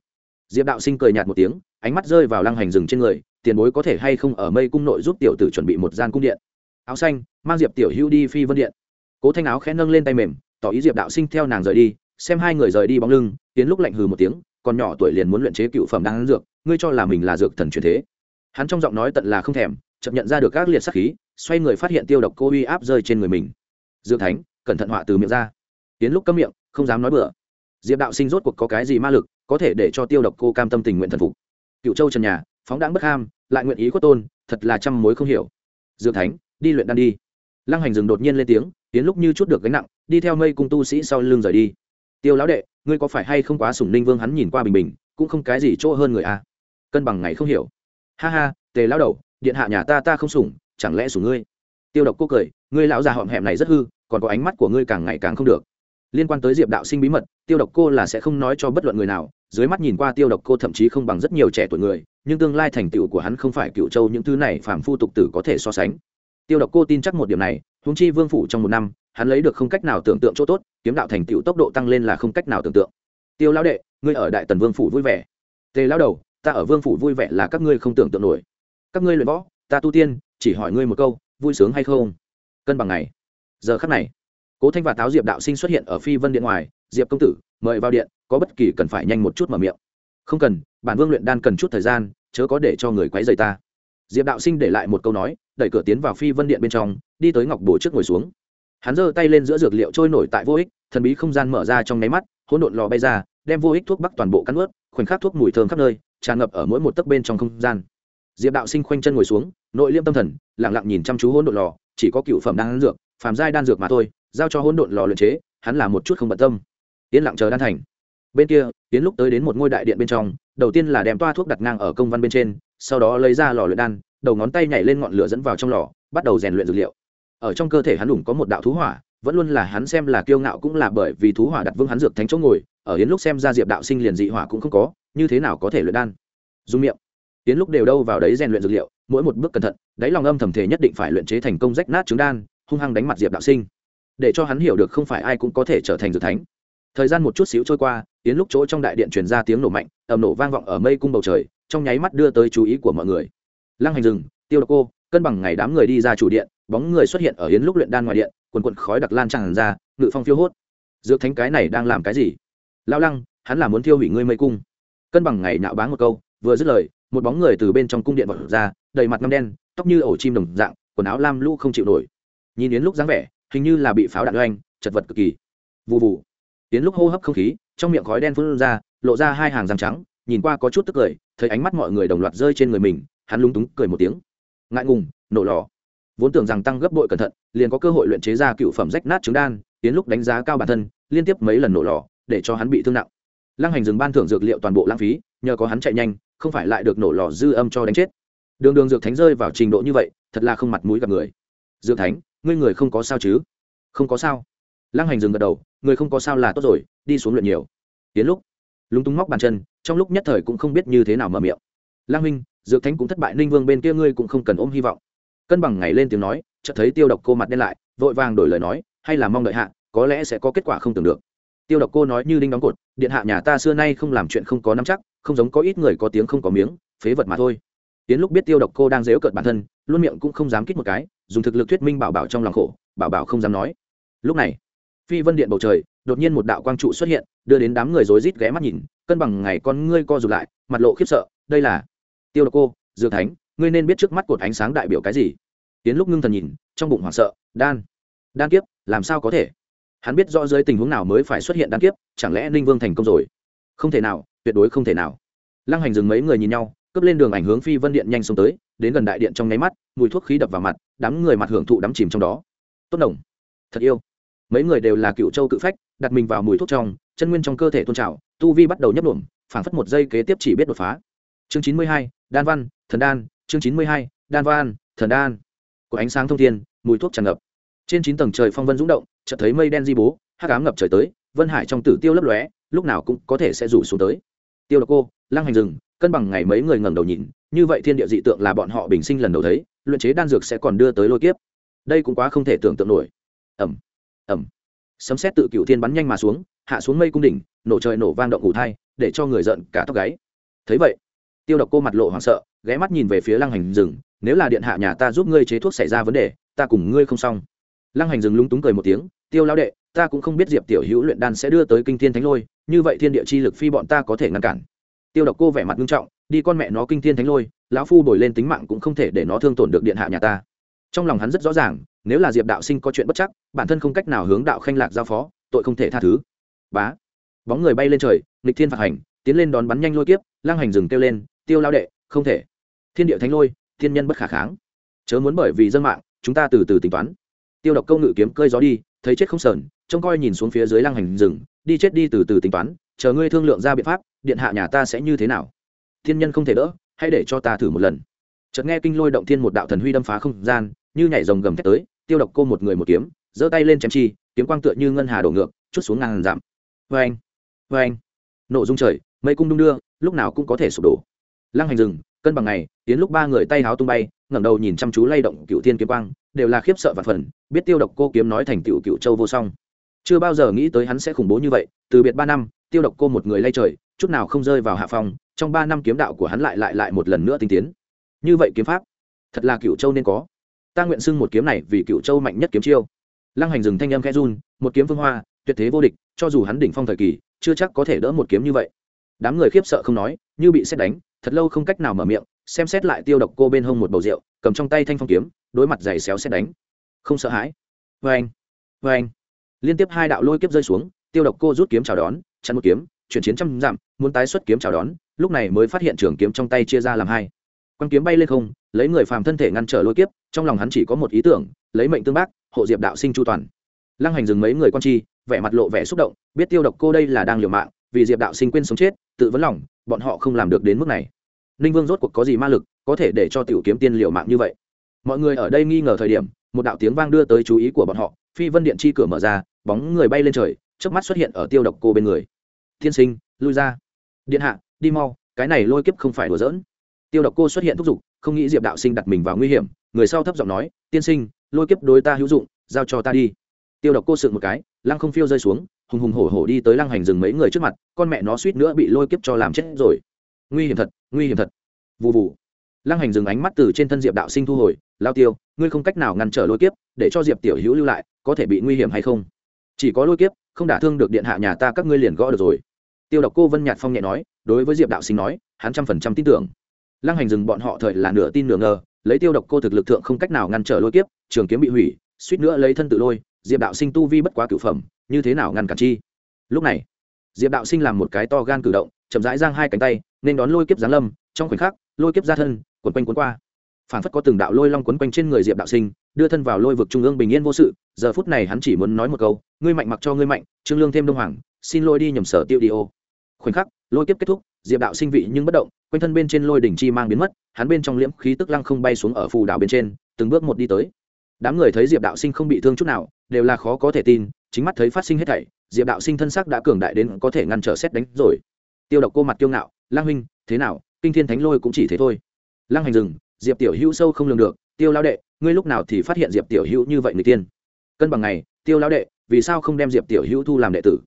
Diệp đạo sinh cười nhạt một tiếng, ánh mắt rơi vào lăng hành rừng trên người, tiền bối có thể hay không ở mây cung nội giúp tiểu tử chuẩn bị một gian cung điện. Áo xanh, mang diệp tiểu hữu đi phi vân điện. Cố thanh áo khẽ nâng lên tay mềm, tỏ ý diệp đạo sinh theo nàng rời đi, xem hai người rời đi bóng lưng tiến lúc lạnh hừ một tiếng còn nhỏ tuổi liền muốn luyện chế cựu phẩm đan dược, ngươi cho là mình là dược thần truyền thế. Hắn trong giọng nói tận là không thèm chậm nhận ra được các liệt sắc khí, xoay người phát hiện tiêu độc cô uy áp rơi trên người mình. Dược thánh, cẩn thận họa từ miệng ra. Tiến lúc cấm miệng, không dám nói bừa. Diệp đạo sinh rốt cuộc có cái gì ma lực, có thể để cho tiêu độc cô cam tâm tình nguyện thần phục. Cựu châu trần nhà, phóng đáng bất ham, lại nguyện ý khuất tôn, thật là trăm mối không hiểu. Dược thánh, đi luyện đan đi. Lăng hành dừng đột nhiên lên tiếng, tiến lúc như chút được gánh nặng, đi theo mây cung tu sĩ sau lưng rời đi tiêu lão đệ, ngươi có phải hay không quá sủng ninh vương hắn nhìn qua bình bình, cũng không cái gì chỗ hơn người a cân bằng ngày không hiểu. Ha ha, tề lão đầu, điện hạ nhà ta ta không sủng, chẳng lẽ sủng ngươi? Tiêu độc cô cười, ngươi lão già họm hẹm này rất hư, còn có ánh mắt của ngươi càng ngày càng không được. Liên quan tới diệp đạo sinh bí mật, tiêu độc cô là sẽ không nói cho bất luận người nào, dưới mắt nhìn qua tiêu độc cô thậm chí không bằng rất nhiều trẻ tuổi người, nhưng tương lai thành tựu của hắn không phải cựu châu những thứ này phàm phu tục tử có thể so sánh. Tiêu độc cô tin chắc một điểm này, huống chi vương phủ trong một năm hắn lấy được không cách nào tưởng tượng chỗ tốt, kiếm đạo thành tựu tốc độ tăng lên là không cách nào tưởng tượng. Tiêu lão đệ, ngươi ở đại tần vương phủ vui vẻ. Tề lão đầu, ta ở vương phủ vui vẻ là các ngươi không tưởng tượng nổi. Các ngươi luyện võ, ta tu tiên, chỉ hỏi ngươi một câu, vui sướng hay không? Cân bằng này giờ khắc này, cố thanh và táo diệp đạo sinh xuất hiện ở phi vân điện ngoài, diệp công tử, mời vào điện, có bất kỳ cần phải nhanh một chút mở miệng. Không cần, bản vương luyện đan cần chút thời gian, chớ có để cho người quấy rầy ta. Diệp đạo sinh để lại một câu nói, đẩy cửa tiến vào phi vân điện bên trong, đi tới ngọc bồ trước ngồi xuống hắn giơ tay lên giữa dược liệu trôi nổi tại vô ích, thần bí không gian mở ra trong nháy mắt, hỗn độn lò bay ra, đem vô ích thuốc bắc toàn bộ cắn ướt, khoảnh khắc thuốc mùi thơm khắp nơi, tràn ngập ở mỗi một tấc bên trong không gian. Diệp đạo sinh khoanh chân ngồi xuống, nội liêm tâm thần, lặng lặng nhìn chăm chú hỗn độn lò, chỉ có cựu phẩm đan dược, phàm giai đan dược mà thôi, giao cho hỗn độn lò luyện chế, hắn là một chút không bận tâm. Yên lặng chờ đan thành. Bên kia tiến lúc tới đến một ngôi đại điện bên trong, đầu tiên là đem toa thuốc đặt ngang ở công văn bên trên, sau đó lấy ra lò luyện đan, đầu ngón tay nhảy lên ngọn lửa dẫn vào trong lò, bắt đầu rèn luyện dược liệu ở trong cơ thể hắn đủng có một đạo thú hỏa, vẫn luôn là hắn xem là kiêu ngạo cũng là bởi vì thú hỏa đặt vương hắn dược thánh chỗ ngồi, ở yến lúc xem ra diệp đạo sinh liền dị hỏa cũng không có, như thế nào có thể luyện đan? Dùng miệng. Yến lúc đều đâu vào đấy rèn luyện dược liệu, mỗi một bước cẩn thận, đáy lòng âm thầm thể nhất định phải luyện chế thành công rách nát trứng đan, hung hăng đánh mặt diệp đạo sinh. Để cho hắn hiểu được không phải ai cũng có thể trở thành dược thánh. Thời gian một chút xíu trôi qua, yến lúc chỗ trong đại điện truyền ra tiếng nổ mạnh, ầm nổ vang vọng ở mây cung bầu trời, trong nháy mắt đưa tới chú ý của mọi người. Lăng hành rừng tiêu độc cô, cân bằng ngày đám người đi ra chủ điện bóng người xuất hiện ở yến lúc luyện đan ngoài điện, quần quận khói đặc lan tràn ra, ngự phong phiêu hốt. Dược thánh cái này đang làm cái gì? Lao lăng, hắn là muốn thiêu hủy ngươi mây cung. Cân bằng ngày nạo báng một câu, vừa dứt lời, một bóng người từ bên trong cung điện vọt ra, đầy mặt ngâm đen, tóc như ổ chim đồng dạng, quần áo lam lũ không chịu nổi. Nhìn yến lúc dáng vẻ, hình như là bị pháo đạn oanh chật vật cực kỳ. Vụ vụ yến lúc hô hấp không khí, trong miệng khói đen phun ra, lộ ra hai hàng răng trắng, nhìn qua có chút tức cười, thấy ánh mắt mọi người đồng loạt rơi trên người mình, hắn lúng túng cười một tiếng. Ngại ngùng, nổ lò vốn tưởng rằng tăng gấp bội cẩn thận, liền có cơ hội luyện chế ra cựu phẩm rách nát trứng đan, tiến lúc đánh giá cao bản thân, liên tiếp mấy lần nổ lò, để cho hắn bị thương nặng. Lăng hành dừng ban thưởng dược liệu toàn bộ lãng phí, nhờ có hắn chạy nhanh, không phải lại được nổ lò dư âm cho đánh chết. Đường đường dược thánh rơi vào trình độ như vậy, thật là không mặt mũi gặp người. Dược thánh, ngươi người không có sao chứ? Không có sao. Lăng hành dừng gật đầu, người không có sao là tốt rồi, đi xuống luyện nhiều. Tiến lúc, lúng túng móc bàn chân, trong lúc nhất thời cũng không biết như thế nào mở miệng. Lăng huynh dược thánh cũng thất bại, ninh vương bên kia ngươi cũng không cần ôm hy vọng cân bằng ngày lên tiếng nói, chợt thấy tiêu độc cô mặt đen lại, vội vàng đổi lời nói, hay là mong đợi hạ, có lẽ sẽ có kết quả không tưởng được. Tiêu độc cô nói như đinh đóng cột, điện hạ nhà ta xưa nay không làm chuyện không có nắm chắc, không giống có ít người có tiếng không có miếng, phế vật mà thôi. Tiến lúc biết tiêu độc cô đang dếu cợt bản thân, luôn miệng cũng không dám kích một cái, dùng thực lực thuyết minh bảo bảo trong lòng khổ, bảo bảo không dám nói. Lúc này, phi vân điện bầu trời, đột nhiên một đạo quang trụ xuất hiện, đưa đến đám người rối rít ghé mắt nhìn, cân bằng ngày con ngươi co rụt lại, mặt lộ khiếp sợ, đây là tiêu độc cô, dược thánh ngươi nên biết trước mắt cột ánh sáng đại biểu cái gì. Tiến lúc ngưng thần nhìn, trong bụng hoảng sợ, đan. Đan kiếp, làm sao có thể? Hắn biết rõ dưới tình huống nào mới phải xuất hiện đan kiếp, chẳng lẽ ninh vương thành công rồi? Không thể nào, tuyệt đối không thể nào. Lăng hành dừng mấy người nhìn nhau, cướp lên đường ảnh hướng phi vân điện nhanh xông tới, đến gần đại điện trong nháy mắt, mùi thuốc khí đập vào mặt, đám người mặt hưởng thụ đắm chìm trong đó. Tốt đồng. Thật yêu. Mấy người đều là cựu châu cự phách, đặt mình vào mùi thuốc trong, chân nguyên trong cơ thể tôn trào, tu vi bắt đầu nhấp đổm phảng phất một giây kế tiếp chỉ biết đột phá. Chương chín mươi hai, đan văn, thần đan chương chín mươi hai, đan van thần đan. Của ánh sáng thông thiên, mùi thuốc tràn ngập. Trên chín tầng trời phong vân rung động, chợt thấy mây đen di bố, hắc ám ngập trời tới, vân hải trong tử tiêu lấp lóe, lúc nào cũng có thể sẽ rủ xuống tới. Tiêu độc cô, lăng hành rừng cân bằng ngày mấy người ngẩng đầu nhìn, như vậy thiên địa dị tượng là bọn họ bình sinh lần đầu thấy, luyện chế đan dược sẽ còn đưa tới lôi kiếp. Đây cũng quá không thể tưởng tượng nổi. Ẩm ẩm sấm xét tự cựu thiên bắn nhanh mà xuống, hạ xuống mây cung đỉnh, nổ trời nổ vang động ngủ thai, để cho người giận cả tóc gáy. Thấy vậy, tiêu độc cô mặt lộ hoảng sợ ghé mắt nhìn về phía lăng hành rừng nếu là điện hạ nhà ta giúp ngươi chế thuốc xảy ra vấn đề, ta cùng ngươi không xong. Lăng hành rừng lúng túng cười một tiếng, tiêu lao đệ, ta cũng không biết diệp tiểu hữu luyện đan sẽ đưa tới kinh thiên thánh lôi, như vậy thiên địa chi lực phi bọn ta có thể ngăn cản. Tiêu độc cô vẻ mặt nghiêm trọng, đi con mẹ nó kinh thiên thánh lôi, lão phu bồi lên tính mạng cũng không thể để nó thương tổn được điện hạ nhà ta. Trong lòng hắn rất rõ ràng, nếu là diệp đạo sinh có chuyện bất chắc, bản thân không cách nào hướng đạo khanh lạc giao phó, tội không thể tha thứ. Bá. Bóng người bay lên trời, nghịch thiên phạt hành, tiến lên đón bắn nhanh lôi kiếp lang hành rừng kêu lên, tiêu lao đệ, không thể thiên địa thánh lôi, thiên nhân bất khả kháng. Chớ muốn bởi vì dân mạng, chúng ta từ từ tính toán. Tiêu độc câu ngự kiếm cơi gió đi, thấy chết không sờn, trông coi nhìn xuống phía dưới lăng hành rừng, đi chết đi từ từ tính toán, chờ ngươi thương lượng ra biện pháp, điện hạ nhà ta sẽ như thế nào? Thiên nhân không thể đỡ, hãy để cho ta thử một lần. Chợt nghe kinh lôi động thiên một đạo thần huy đâm phá không gian, như nhảy rồng gầm thét tới, tiêu độc cô một người một kiếm, giơ tay lên chém chi, kiếm quang tựa như ngân hà đổ ngược, chút xuống ngàn giảm vê anh vê anh nộ dung trời, mây cung đung đưa, lúc nào cũng có thể sụp đổ. Lăng hành rừng cân bằng ngày, tiến lúc ba người tay háo tung bay, ngẩng đầu nhìn chăm chú lay động cựu thiên kiếm quang, đều là khiếp sợ và phần, biết tiêu độc cô kiếm nói thành tựu cựu châu vô song. Chưa bao giờ nghĩ tới hắn sẽ khủng bố như vậy, từ biệt ba năm, tiêu độc cô một người lay trời, chút nào không rơi vào hạ phòng trong ba năm kiếm đạo của hắn lại lại lại một lần nữa tinh tiến. Như vậy kiếm pháp, thật là cựu châu nên có. Ta nguyện xưng một kiếm này vì cựu châu mạnh nhất kiếm chiêu. Lăng hành rừng thanh âm khẽ run, một kiếm phương hoa, tuyệt thế vô địch, cho dù hắn đỉnh phong thời kỳ, chưa chắc có thể đỡ một kiếm như vậy. Đám người khiếp sợ không nói, như bị xét đánh thật lâu không cách nào mở miệng, xem xét lại tiêu độc cô bên hông một bầu rượu, cầm trong tay thanh phong kiếm, đối mặt giày xéo xét đánh. Không sợ hãi. Vê anh vê anh liên tiếp hai đạo lôi kiếp rơi xuống, tiêu độc cô rút kiếm chào đón, chặn một kiếm, chuyển chiến trăm dặm, muốn tái xuất kiếm chào đón, lúc này mới phát hiện trường kiếm trong tay chia ra làm hai. Quan kiếm bay lên không, lấy người phàm thân thể ngăn trở lôi kiếp, trong lòng hắn chỉ có một ý tưởng, lấy mệnh tương bác, hộ diệp đạo sinh chu toàn. Lăng hành dừng mấy người quan chi vẻ mặt lộ vẻ xúc động, biết tiêu độc cô đây là đang liều mạng, vì diệp đạo sinh quên sống chết tự vấn lòng, bọn họ không làm được đến mức này. Ninh vương rốt cuộc có gì ma lực, có thể để cho tiểu kiếm tiên liều mạng như vậy? Mọi người ở đây nghi ngờ thời điểm, một đạo tiếng vang đưa tới chú ý của bọn họ, phi vân điện chi cửa mở ra, bóng người bay lên trời trước mắt xuất hiện ở tiêu độc cô bên người. Thiên sinh, lui ra. Điện hạ, đi mau, cái này lôi kiếp không phải đùa giỡn. Tiêu độc cô xuất hiện thúc giục, không nghĩ diệp đạo sinh đặt mình vào nguy hiểm, người sau thấp giọng nói, tiên sinh, lôi kiếp đối ta hữu dụng, giao cho ta đi. Tiêu độc cô sượng một cái, lăng không phiêu rơi xuống hùng hùng hổ hổ đi tới lăng hành rừng mấy người trước mặt, con mẹ nó suýt nữa bị lôi kiếp cho làm chết rồi. Nguy hiểm thật, nguy hiểm thật. Vụ vụ lăng hành dừng ánh mắt từ trên thân diệp đạo sinh thu hồi, lao tiêu, ngươi không cách nào ngăn trở lôi kiếp, để cho diệp tiểu hữu lưu lại, có thể bị nguy hiểm hay không? Chỉ có lôi kiếp, không đả thương được điện hạ nhà ta, các ngươi liền gõ được rồi. Tiêu độc cô vân nhạt phong nhẹ nói, đối với diệp đạo sinh nói, hắn trăm phần trăm tin tưởng. Lăng hành dừng bọn họ thời là nửa tin nửa ngờ, lấy tiêu độc cô thực lực thượng không cách nào ngăn trở lôi kiếp, trường kiếm bị hủy, suýt nữa lấy thân tự lôi diệp đạo sinh tu vi bất quá cửu phẩm, như thế nào ngăn cản chi? Lúc này, diệp đạo sinh làm một cái to gan cử động, chậm rãi giang hai cánh tay, nên đón lôi kiếp giáng lâm, trong khoảnh khắc, lôi kiếp ra thân quấn quanh quấn qua. Phản phất có từng đạo lôi long quấn quanh trên người diệp đạo sinh, đưa thân vào lôi vực trung ương bình yên vô sự, giờ phút này hắn chỉ muốn nói một câu, ngươi mạnh mặc cho ngươi mạnh, trương lương thêm đông hoàng, xin lôi đi nhầm sở tiêu đi ô. Khoảnh khắc, lôi kiếp kết thúc, diệp đạo sinh vị nhưng bất động, quanh thân bên trên lôi đỉnh chi mang biến mất, hắn bên trong liễm khí tức lăng không bay xuống ở phù đảo bên trên, từng bước một đi tới đám người thấy diệp đạo sinh không bị thương chút nào, đều là khó có thể tin, chính mắt thấy phát sinh hết thảy, diệp đạo sinh thân sắc đã cường đại đến có thể ngăn trở xét đánh rồi. Tiêu độc cô mặt kiêu ngạo lang huynh, thế nào? Kinh thiên thánh lôi cũng chỉ thế thôi. Lang hành rừng diệp tiểu hữu sâu không lường được, tiêu lao đệ, ngươi lúc nào thì phát hiện diệp tiểu hữu như vậy người tiên? Cân bằng này tiêu lao đệ, vì sao không đem diệp tiểu hữu thu làm đệ tử?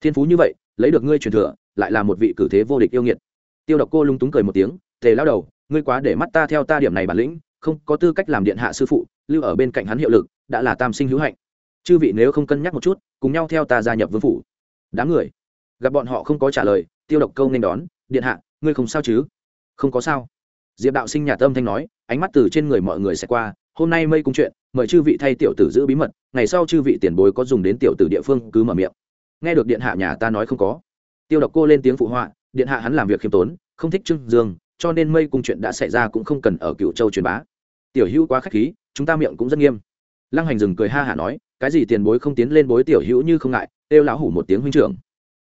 Thiên phú như vậy, lấy được ngươi truyền thừa, lại là một vị cử thế vô địch yêu nghiệt. Tiêu độc cô lung túng cười một tiếng, tề lao đầu, ngươi quá để mắt ta theo ta điểm này bản lĩnh không có tư cách làm điện hạ sư phụ, lưu ở bên cạnh hắn hiệu lực, đã là tam sinh hữu hạnh. Chư vị nếu không cân nhắc một chút, cùng nhau theo ta gia nhập vương phủ. Đám người, gặp bọn họ không có trả lời, tiêu độc câu nên đón, điện hạ, ngươi không sao chứ? Không có sao. Diệp đạo sinh nhà tâm thanh nói, ánh mắt từ trên người mọi người sẽ qua, hôm nay mây cung chuyện, mời chư vị thay tiểu tử giữ bí mật, ngày sau chư vị tiền bối có dùng đến tiểu tử địa phương cứ mở miệng. Nghe được điện hạ nhà ta nói không có, tiêu độc cô lên tiếng phụ họa, điện hạ hắn làm việc khiêm tốn, không thích trưng dương, cho nên mây cung chuyện đã xảy ra cũng không cần ở cựu châu truyền bá tiểu hữu quá k h á c h khí, chúng ta miệng cũng rất nghiêm. Lăng hành rừng cười ha hả nói, cái gì tiền bối không tiến lên bối tiểu hữu như không ngại, kêu lão hủ một tiếng huynh trưởng.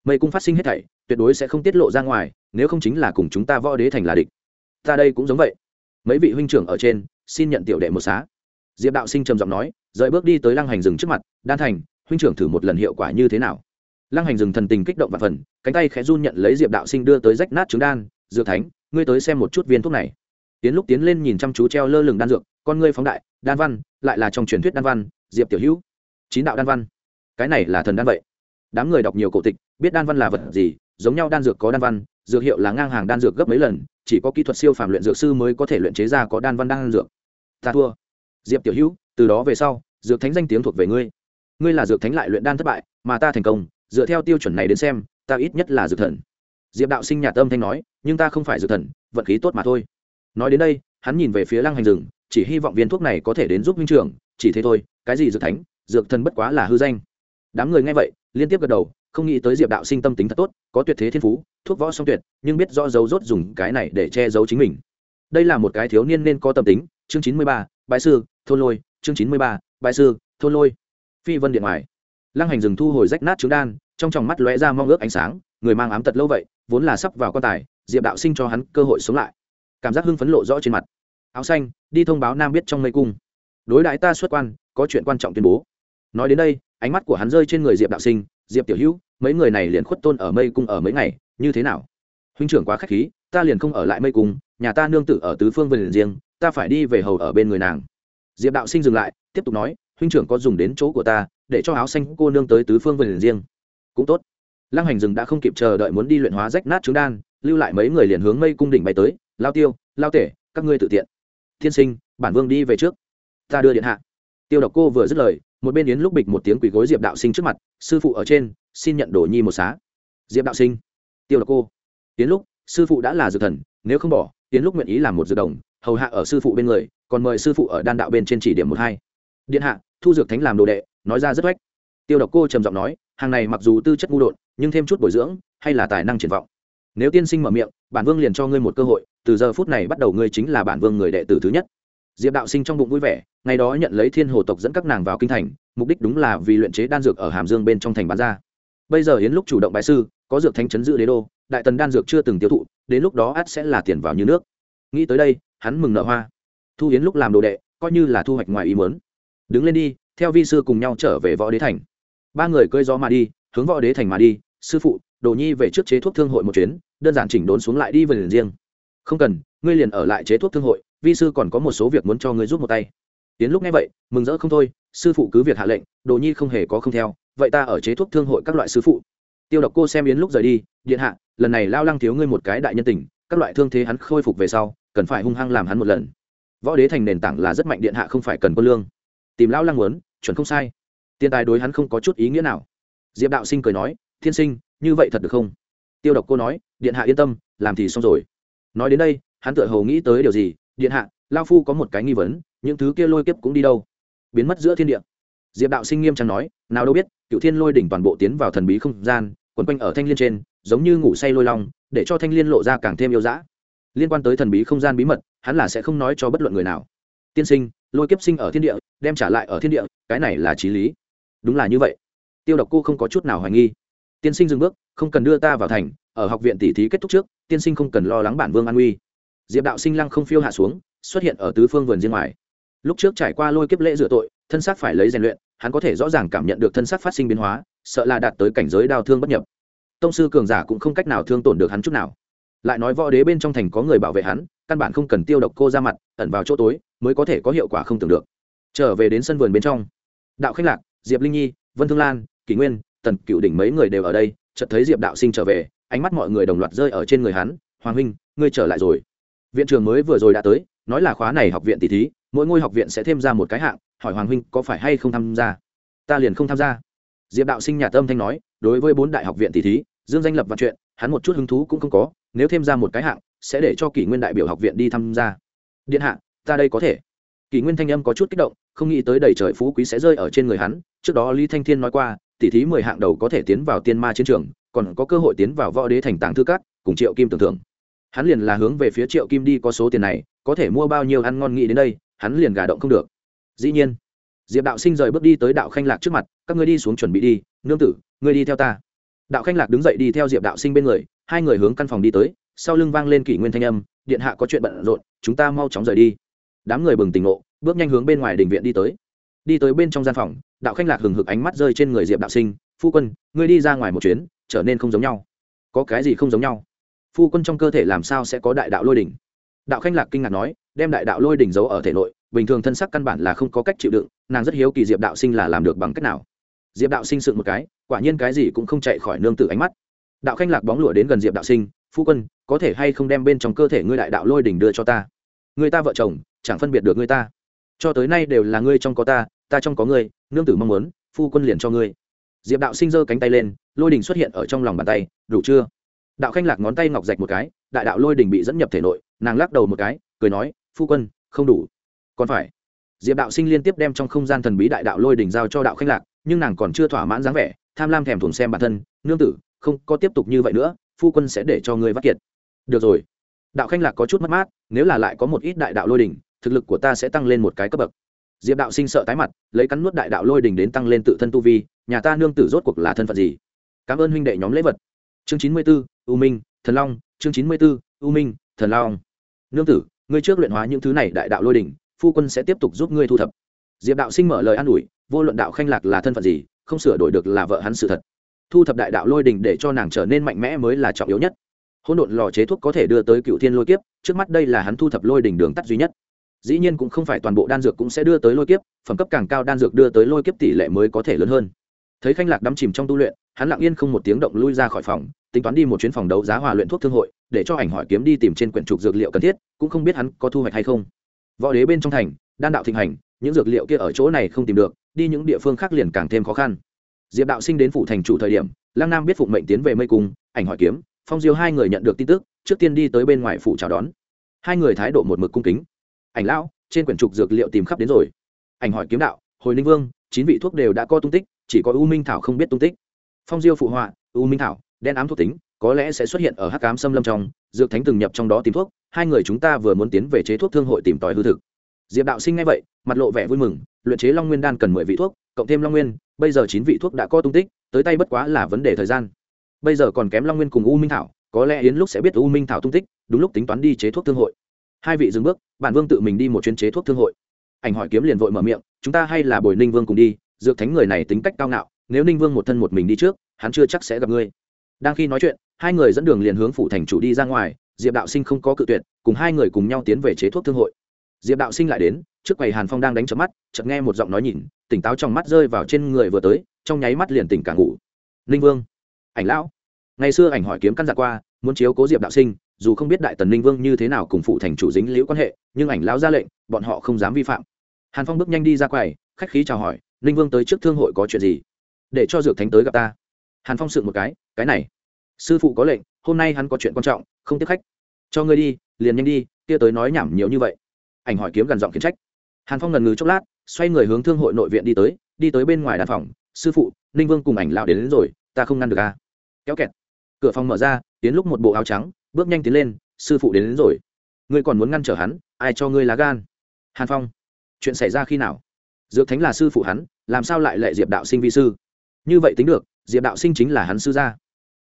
Mây cung phát sinh hết thảy, tuyệt đối sẽ không tiết lộ ra ngoài, nếu không chính là cùng chúng ta võ đế thành là địch. Ta đây cũng giống vậy. Mấy vị huynh trưởng ở trên, xin nhận tiểu đệ một xá. Diệp đạo sinh trầm giọng nói, rời bước đi tới lăng hành rừng trước mặt, đan thành, huynh trưởng thử một lần hiệu quả như thế nào. Lăng hành rừng thần tình kích động và phần, cánh tay khẽ run nhận lấy diệp đạo sinh đưa tới rách nát trứng đan, dược thánh, ngươi tới xem một chút viên thuốc này tiến lúc tiến lên nhìn chăm chú treo lơ lửng đan dược, con ngươi phóng đại, đan văn, lại là trong truyền thuyết đan văn, diệp tiểu hữu. Chín đạo đan văn. Cái này là thần đan vậy? Đám người đọc nhiều cổ tịch, biết đan văn là vật gì, giống nhau đan dược có đan văn, dược hiệu là ngang hàng đan dược gấp mấy lần, chỉ có kỹ thuật siêu phàm luyện dược sư mới có thể luyện chế ra có đan văn đan dược. Ta thua. Diệp tiểu hữu, từ đó về sau, dược thánh danh tiếng thuộc về ngươi. Ngươi là dược thánh lại luyện đan thất bại, mà ta thành công, dựa theo tiêu chuẩn này đến xem, ta ít nhất là dược thần. Diệp đạo sinh nhà tâm thanh nói, nhưng ta không phải dược thần, vận khí tốt mà thôi nói đến đây, hắn nhìn về phía lăng hành rừng chỉ hy vọng viên thuốc này có thể đến giúp huynh trưởng, chỉ thế thôi, cái gì dược thánh, dược thần bất quá là hư danh. Đám người nghe vậy, liên tiếp gật đầu, không nghĩ tới diệp đạo sinh tâm tính thật tốt, có tuyệt thế thiên phú, thuốc võ song tuyệt, nhưng biết rõ dấu rốt dùng cái này để che giấu chính mình. Đây là một cái thiếu niên nên có tâm tính, chương chín mươi ba bãi sư, thôn lôi, chương chín mươi ba bãi sư, thôn lôi. Phi vân điện ngoài. Lăng hành rừng thu hồi rách nát trứng đan, trong tròng mắt lóe ra mong ước ánh sáng, người mang ám tật lâu vậy, vốn là sắp vào quan tài, diệp đạo sinh cho hắn cơ hội sống lại cảm giác hưng phấn lộ rõ trên mặt. Áo xanh, đi thông báo nam biết trong mây cung. Đối đãi ta xuất quan, có chuyện quan trọng tuyên bố. Nói đến đây, ánh mắt của hắn rơi trên người diệp đạo sinh, diệp tiểu hữu, mấy người này liền khuất tôn ở mây cung ở mấy ngày, như thế nào? Huynh trưởng quá k h á c h khí, ta liền không ở lại mây cung, nhà ta nương tử ở tứ phương vườn riêng, ta phải đi về hầu ở bên người nàng. Diệp đạo sinh dừng lại, tiếp tục nói, huynh trưởng có dùng đến chỗ của ta, để cho áo xanh cô nương tới tứ phương vườn riêng. Cũng tốt. Lăng hành rừng đã không kịp chờ đợi muốn đi luyện hóa rách nát trứng đan, lưu lại mấy người liền hướng mây cung đỉnh bay tới lao tiêu, lao tể, các ngươi tự tiện. Thiên sinh, bản vương đi về trước. Ta đưa điện hạ. Tiêu độc cô vừa dứt lời, một bên yến lúc bịch một tiếng quỳ gối diệp đạo sinh trước mặt, sư phụ ở trên, xin nhận đồ nhi một xá. Diệp đạo sinh. Tiêu độc cô. Yến lúc, sư phụ đã là dược thần, nếu không bỏ, yến lúc nguyện ý làm một dược đồng, hầu hạ ở sư phụ bên người, còn mời sư phụ ở đan đạo bên trên chỉ điểm một hai. Điện hạ, thu dược thánh làm đồ đệ, nói ra rất oách tiêu độc cô trầm giọng nói, hàng này mặc dù tư chất ngu đột nhưng thêm chút bồi dưỡng, hay là tài năng triển vọng nếu tiên sinh mở miệng, bản vương liền cho ngươi một cơ hội, từ giờ phút này bắt đầu ngươi chính là bản vương người đệ tử thứ nhất. Diệp đạo sinh trong bụng vui vẻ, ngày đó nhận lấy thiên hồ tộc dẫn các nàng vào kinh thành, mục đích đúng là vì luyện chế đan dược ở hàm dương bên trong thành bán ra. Bây giờ hiến lúc chủ động bại sư, có dược thánh chấn giữ đế đô, đại tần đan dược chưa từng tiêu thụ, đến lúc đó ắt sẽ là tiền vào như nước. Nghĩ tới đây, hắn mừng nở hoa. Thu hiến lúc làm đồ đệ, coi như là thu hoạch ngoài ý muốn. Đứng lên đi, theo vi sư cùng nhau trở về võ đế thành. Ba người cơi gió mà đi, hướng võ đế thành mà đi, sư phụ đồ nhi về trước chế thuốc thương hội một chuyến, đơn giản chỉnh đốn xuống lại đi về liền riêng. Không cần, ngươi liền ở lại chế thuốc thương hội, vi sư còn có một số việc muốn cho ngươi giúp một tay. Tiến lúc nghe vậy, mừng rỡ không thôi, sư phụ cứ việc hạ lệnh, đồ nhi không hề có không theo, vậy ta ở chế thuốc thương hội các loại sư phụ. Tiêu độc cô xem yến lúc rời đi, điện hạ, lần này lao lăng thiếu ngươi một cái đại nhân tình, các loại thương thế hắn khôi phục về sau, cần phải hung hăng làm hắn một lần. Võ đế thành nền tảng là rất mạnh, điện hạ không phải cần quân lương. Tìm lao lăng muốn, chuẩn không sai. Tiền tài đối hắn không có chút ý nghĩa nào. Diệp đạo sinh cười nói, thiên sinh như vậy thật được không? Tiêu độc cô nói, điện hạ yên tâm, làm thì xong rồi. Nói đến đây, hắn tự hầu nghĩ tới điều gì, điện hạ, lao phu có một cái nghi vấn, những thứ kia lôi kiếp cũng đi đâu? Biến mất giữa thiên địa. Diệp đạo sinh nghiêm trang nói, nào đâu biết, cựu thiên lôi đỉnh toàn bộ tiến vào thần bí không gian, quấn quanh ở thanh liên trên, giống như ngủ say lôi long, để cho thanh liên lộ ra càng thêm yêu dã. Liên quan tới thần bí không gian bí mật, hắn là sẽ không nói cho bất luận người nào. Tiên sinh, lôi kiếp sinh ở thiên địa, đem trả lại ở thiên địa, cái này là trí lý. Đúng là như vậy. Tiêu độc cô không có chút nào hoài nghi tiên sinh dừng bước, không cần đưa ta vào thành, ở học viện tỷ thí kết thúc trước, tiên sinh không cần lo lắng bản vương an uy diệp đạo sinh lăng không phiêu hạ xuống, xuất hiện ở tứ phương vườn riêng ngoài. Lúc trước trải qua lôi kiếp lễ rửa tội, thân xác phải lấy rèn luyện, hắn có thể rõ ràng cảm nhận được thân xác phát sinh biến hóa, sợ là đạt tới cảnh giới đau thương bất nhập. Tông sư cường giả cũng không cách nào thương tổn được hắn chút nào. Lại nói võ đế bên trong thành có người bảo vệ hắn, căn bản không cần tiêu độc cô ra mặt, ẩn vào chỗ tối, mới có thể có hiệu quả không tưởng được. Trở về đến sân vườn bên trong. Đạo khách lạc, diệp linh nhi, vân thương lan, kỷ nguyên tần cựu đỉnh mấy người đều ở đây, chợt thấy diệp đạo sinh trở về, ánh mắt mọi người đồng loạt rơi ở trên người hắn, hoàng huynh, ngươi trở lại rồi. Viện trường mới vừa rồi đã tới, nói là khóa này học viện tỷ thí, mỗi ngôi học viện sẽ thêm ra một cái hạng, hỏi hoàng huynh có phải hay không tham gia. Ta liền không tham gia. Diệp đạo sinh nhà tâm thanh nói, đối với bốn đại học viện tỷ thí, dương danh lập và chuyện, hắn một chút hứng thú cũng không có, nếu thêm ra một cái hạng, sẽ để cho kỷ nguyên đại biểu học viện đi tham gia. Điện hạ, ta đây có thể. Kỷ nguyên thanh âm có chút kích động, không nghĩ tới đầy trời phú quý sẽ rơi ở trên người hắn, trước đó lý thanh thiên nói qua tỉ thí mười hạng đầu có thể tiến vào tiên ma chiến trường, còn có cơ hội tiến vào võ đế thành tàng thư cát cùng triệu kim tưởng thưởng hắn liền là hướng về phía triệu kim đi có số tiền này, có thể mua bao nhiêu ăn ngon nghĩ đến đây, hắn liền gà động không được. Dĩ nhiên, diệp đạo sinh rời bước đi tới đạo khanh lạc trước mặt, các ngươi đi xuống chuẩn bị đi, nương tử, ngươi đi theo ta. Đạo khanh lạc đứng dậy đi theo diệp đạo sinh bên người, hai người hướng căn phòng đi tới, sau lưng vang lên kỷ nguyên thanh âm, điện hạ có chuyện bận rộn, chúng ta mau chóng rời đi. Đám người bừng tỉnh ngộ, bước nhanh hướng bên ngoài đình viện đi tới đi tới bên trong gian phòng, đạo khanh lạc hừng hực ánh mắt rơi trên người diệp đạo sinh. Phu quân, ngươi đi ra ngoài một chuyến, trở nên không giống nhau. Có cái gì không giống nhau? Phu quân trong cơ thể làm sao sẽ có đại đạo lôi đỉnh? Đạo khanh lạc kinh ngạc nói, đem đại đạo lôi đỉnh giấu ở thể nội, bình thường thân sắc căn bản là không có cách chịu đựng, nàng rất hiếu kỳ diệp đạo sinh là làm được bằng cách nào. Diệp đạo sinh sự một cái, quả nhiên cái gì cũng không chạy khỏi nương tự ánh mắt. Đạo khanh lạc bóng lụa đến gần diệp đạo sinh, phu quân, có thể hay không đem bên trong cơ thể ngươi đại đạo lôi đỉnh đưa cho ta? Người ta vợ chồng, chẳng phân biệt được người ta cho tới nay đều là ngươi trong có ta ta trong có ngươi, nương tử mong muốn, phu quân liền cho ngươi. Diệp đạo sinh giơ cánh tay lên, lôi đình xuất hiện ở trong lòng bàn tay, đủ chưa? Đạo khanh lạc ngón tay ngọc rạch một cái, đại đạo lôi đình bị dẫn nhập thể nội, nàng lắc đầu một cái, cười nói, phu quân, không đủ. Còn phải. Diệp đạo sinh liên tiếp đem trong không gian thần bí đại đạo lôi đình giao cho đạo khanh lạc, nhưng nàng còn chưa thỏa mãn dáng vẻ, tham lam thèm thuồng xem bản thân, nương tử, không có tiếp tục như vậy nữa, phu quân sẽ để cho ngươi vắt kiệt. Được rồi. Đạo khanh lạc có chút mất mát, nếu là lại có một ít đại đạo lôi đình thực lực của ta sẽ tăng lên một cái cấp bậc. Diệp đạo sinh sợ tái mặt, lấy cắn nuốt đại đạo lôi đình đến tăng lên tự thân tu vi, nhà ta nương tử rốt cuộc là thân phận gì? Cảm ơn huynh đệ nhóm lễ vật. Chương chín mươi b ố u minh, thần long, chương chín mươi b ố u minh, thần long. Nương tử, ngươi trước luyện hóa những thứ này đại đạo lôi đình, phu quân sẽ tiếp tục giúp ngươi thu thập. Diệp đạo sinh mở lời an ủi, vô luận đạo khanh lạc là thân phận gì, không sửa đổi được là vợ hắn sự thật. Thu thập đại đạo lôi đình để cho nàng trở nên mạnh mẽ mới là trọng yếu nhất. Hỗn độn lò chế thuốc có thể đưa tới cựu thiên lôi kiếp, trước mắt đây là hắn thu thập lôi đình đường tắt duy nhất dĩ nhiên cũng không phải toàn bộ đan dược cũng sẽ đưa tới lôi kiếp, phẩm cấp càng cao đan dược đưa tới lôi kiếp tỷ lệ mới có thể lớn hơn. Thấy khanh lạc đắm chìm trong tu luyện, hắn lặng yên không một tiếng động lui ra khỏi phòng, tính toán đi một chuyến phòng đấu giá hòa luyện thuốc thương hội, để cho ảnh hỏi kiếm đi tìm trên quyển trục dược liệu cần thiết, cũng không biết hắn có thu hoạch hay không. Võ đế bên trong thành, đan đạo thịnh hành, những dược liệu kia ở chỗ này không tìm được, đi những địa phương khác liền càng thêm khó khăn. Diệp đạo sinh đến phủ thành chủ thời điểm, lăng nam biết phụng mệnh tiến về mây cung, ảnh hỏi kiếm, phong diêu hai người nhận được tin tức, trước tiên đi tới bên ngoài phủ chào đón. Hai người thái độ một mực cung kính ảnh lão, trên quyển trục dược liệu tìm khắp đến rồi. Ảnh hỏi kiếm đạo, hồi ninh vương, chín vị thuốc đều đã có tung tích, chỉ có u minh thảo không biết tung tích. Phong diêu phụ họa, u minh thảo, đen ám thuộc tính, có lẽ sẽ xuất hiện ở hắc cám xâm lâm trong, dược thánh từng nhập trong đó tìm thuốc, hai người chúng ta vừa muốn tiến về chế thuốc thương hội tìm tòi hư thực. Diệp đạo sinh ngay vậy, mặt lộ vẻ vui mừng, luyện chế long nguyên đan cần mười vị thuốc, cộng thêm long nguyên, bây giờ chín vị thuốc đã có tung tích, tới tay bất quá là vấn đề thời gian. Bây giờ còn kém long nguyên cùng u minh thảo, có lẽ yến lúc sẽ biết u minh thảo tung tích, đúng lúc tính toán đi chế thuốc thương hội hai vị dừng bước, bản vương tự mình đi một chuyến chế thuốc thương hội. Ảnh hỏi kiếm liền vội mở miệng, chúng ta hay là bồi ninh vương cùng đi, dược thánh người này tính cách cao ngạo, nếu ninh vương một thân một mình đi trước, hắn chưa chắc sẽ gặp ngươi. Đang khi nói chuyện, hai người dẫn đường liền hướng phủ thành chủ đi ra ngoài, diệp đạo sinh không có cự tuyệt, cùng hai người cùng nhau tiến về chế thuốc thương hội. Diệp đạo sinh lại đến, trước quầy hàn phong đang đánh chớp mắt, chợt nghe một giọng nói nhìn, tỉnh táo trong mắt rơi vào trên người vừa tới, trong nháy mắt liền tỉnh cả ngủ. Ninh vương. Ảnh lão. Ngày xưa ảnh hỏi kiếm căn dặn qua, muốn chiếu cố diệp đạo sinh dù không biết đại tần ninh vương như thế nào cùng phụ thành chủ dính liễu quan hệ nhưng ảnh lão ra lệnh bọn họ không dám vi phạm. Hàn phong bước nhanh đi ra quầy khách khí chào hỏi ninh vương tới trước thương hội có chuyện gì? Để cho dược thánh tới gặp ta. Hàn phong sượng một cái cái này sư phụ có lệnh hôm nay hắn có chuyện quan trọng không tiếp khách. Cho ngươi đi liền nhanh đi kia tới nói nhảm nhiều như vậy. Ảnh hỏi kiếm gần giọng khiến trách. Hàn phong ngần ngừ chốc lát xoay người hướng thương hội nội viện đi tới đi tới bên ngoài đàn phòng sư phụ ninh vương cùng ảnh lão đến, đến rồi ta không ngăn được à. kéo kẹt. Cửa phòng mở ra tiến lúc một bộ áo trắng bước nhanh tiến lên sư phụ đến, đến rồi. Ngươi còn muốn ngăn trở hắn ai cho ngươi lá gan? Hàn phong chuyện xảy ra khi nào? Dược thánh là sư phụ hắn làm sao lại lệ diệp đạo sinh vi sư? Như vậy tính được diệp đạo sinh chính là hắn sư gia.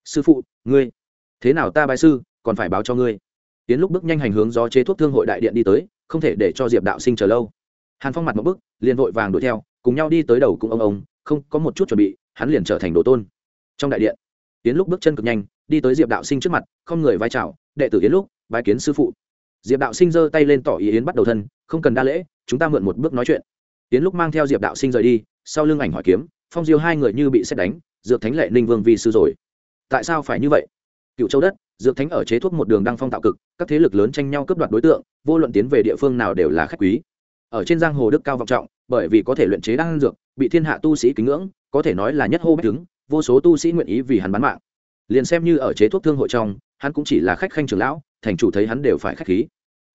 Sư phụ ngươi thế nào ta bài sư còn phải báo cho ngươi. Tiến lúc bước nhanh hành hướng do chế thuốc thương hội đại điện đi tới không thể để cho diệp đạo sinh chờ lâu. Hàn phong mặt một bước, liền vội vàng đuổi theo cùng nhau đi tới đầu cùng ông ông không có một chút chuẩn bị hắn liền trở thành đồ tôn. Trong đại điện tiến lúc bước chân cực nhanh đi tới diệp đạo sinh trước mặt, không người vai trào đệ tử yến lúc vai kiến sư phụ. Diệp đạo sinh giơ tay lên tỏ ý yến bắt đầu thân, không cần đa lễ, chúng ta mượn một bước nói chuyện. Yến lúc mang theo diệp đạo sinh rời đi, sau lưng ảnh hỏi kiếm, phong diêu hai người như bị xét đánh, dược thánh lệ ninh vương vi sư rồi. Tại sao phải như vậy? Cựu châu đất, dược thánh ở chế thuốc một đường đăng phong tạo cực, các thế lực lớn tranh nhau cướp đoạt đối tượng, vô luận tiến về địa phương nào đều là khách quý. Ở trên giang hồ đức cao vọng trọng, bởi vì có thể luyện chế đan dược, bị thiên hạ tu sĩ kính ngưỡng, có thể nói là nhất hô bách đứng vô số tu sĩ nguyện ý vì hắn bán mạng liền xem như ở chế thuốc thương hội trong, hắn cũng chỉ là khách khanh trưởng lão, thành chủ thấy hắn đều phải khách khí.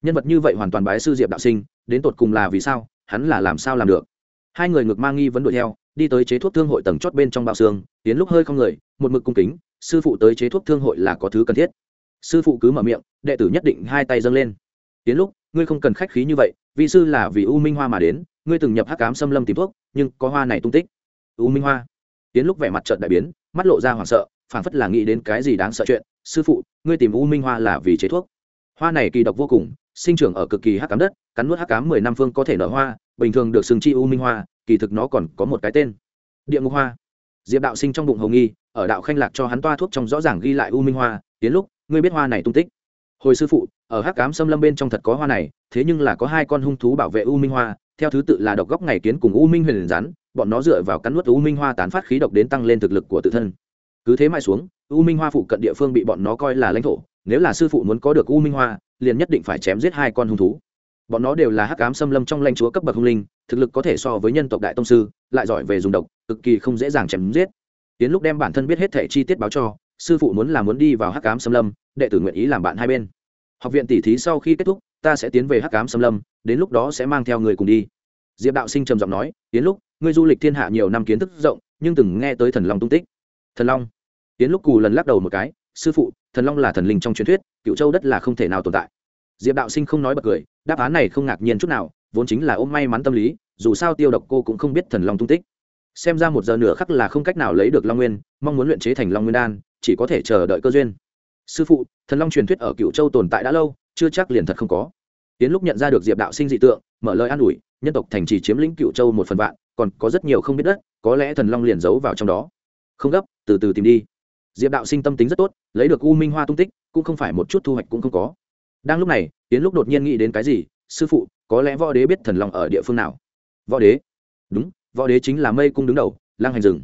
Nhân vật như vậy hoàn toàn bái sư diệp đạo sinh, đến tột cùng là vì sao, hắn là làm sao làm được? Hai người ngược mang nghi vấn đuổi theo, đi tới chế thuốc thương hội tầng chót bên trong bao xương, tiến lúc hơi không người, một mực cung kính, sư phụ tới chế thuốc thương hội là có thứ cần thiết. Sư phụ cứ mở miệng, đệ tử nhất định hai tay dâng lên. Tiến lúc, ngươi không cần khách khí như vậy vì sư là vì u minh hoa mà đến, ngươi từng nhập hắc cám xâm lâm tìm thuốc, nhưng có hoa này tung tích. U minh hoa. Tiến lúc vẻ mặt trận đại biến, mắt lộ ra hoảng sợ phảng phất là nghĩ đến cái gì đáng sợ chuyện, sư phụ, ngươi tìm u minh hoa là vì chế thuốc. Hoa này kỳ độc vô cùng, sinh trưởng ở cực kỳ hắc cám đất, cắn nuốt hắc cám mười năm phương có thể nở hoa, bình thường được sừng chi u minh hoa, kỳ thực nó còn có một cái tên, địa ngục hoa. Diệp đạo sinh trong bụng hồng nghi, ở đạo khanh lạc cho hắn toa thuốc trong rõ ràng ghi lại u minh hoa, tiến lúc, ngươi biết hoa này tung tích. Hồi sư phụ, ở hắc cám xâm lâm bên trong thật có hoa này, thế nhưng là có hai con hung thú bảo vệ u minh hoa, theo thứ tự là độc góc ngày kiến cùng u minh huyền rắn bọn nó dựa vào cắn nuốt u minh hoa tán phát khí độc đến tăng lên thực lực của tự thân cứ thế mãi xuống, u minh hoa phụ cận địa phương bị bọn nó coi là lãnh thổ, nếu là sư phụ muốn có được u minh hoa, liền nhất định phải chém giết hai con hung thú. Bọn nó đều là hắc cám xâm lâm trong lãnh chúa cấp bậc hung linh, thực lực có thể so với nhân tộc đại tông sư, lại giỏi về dùng độc, cực kỳ không dễ dàng chém giết. Tiến lúc đem bản thân biết hết thể chi tiết báo cho, sư phụ muốn là muốn đi vào hắc cám xâm lâm, đệ tử nguyện ý làm bạn hai bên. Học viện tỷ thí sau khi kết thúc, ta sẽ tiến về hắc cám xâm lâm, đến lúc đó sẽ mang theo người cùng đi. Diệp đạo sinh trầm giọng nói, tiến lúc, ngươi du lịch thiên hạ nhiều năm kiến thức rộng, nhưng từng nghe tới thần long tung tích. Thần long? Tiến lúc cù lần lắc đầu một cái, sư phụ, thần long là thần linh trong truyền thuyết, cựu châu đất là không thể nào tồn tại. Diệp đạo sinh không nói bật cười, đáp án này không ngạc nhiên chút nào, vốn chính là ôm may mắn tâm lý, dù sao tiêu độc cô cũng không biết thần long tung tích. Xem ra một giờ nửa khắc là không cách nào lấy được long nguyên, mong muốn luyện chế thành long nguyên đan, chỉ có thể chờ đợi cơ duyên. Sư phụ, thần long truyền thuyết ở cựu châu tồn tại đã lâu, chưa chắc liền thật không có. Tiến lúc nhận ra được diệp đạo sinh dị tượng, mở lời an ủi, nhân tộc thành trì chiếm lĩnh cựu châu một phần vạn, còn có rất nhiều không biết đất, có lẽ thần long liền giấu vào trong đó. Không gấp, từ từ tìm đi diệp đạo sinh tâm tính rất tốt, lấy được u minh hoa tung tích, cũng không phải một chút thu hoạch cũng không có. Đang lúc này tiến lúc đột nhiên nghĩ đến cái gì? Sư phụ, có lẽ võ đế biết thần long ở địa phương nào? Võ đế? Đúng, võ đế chính là mây cung đứng đầu lang hành rừng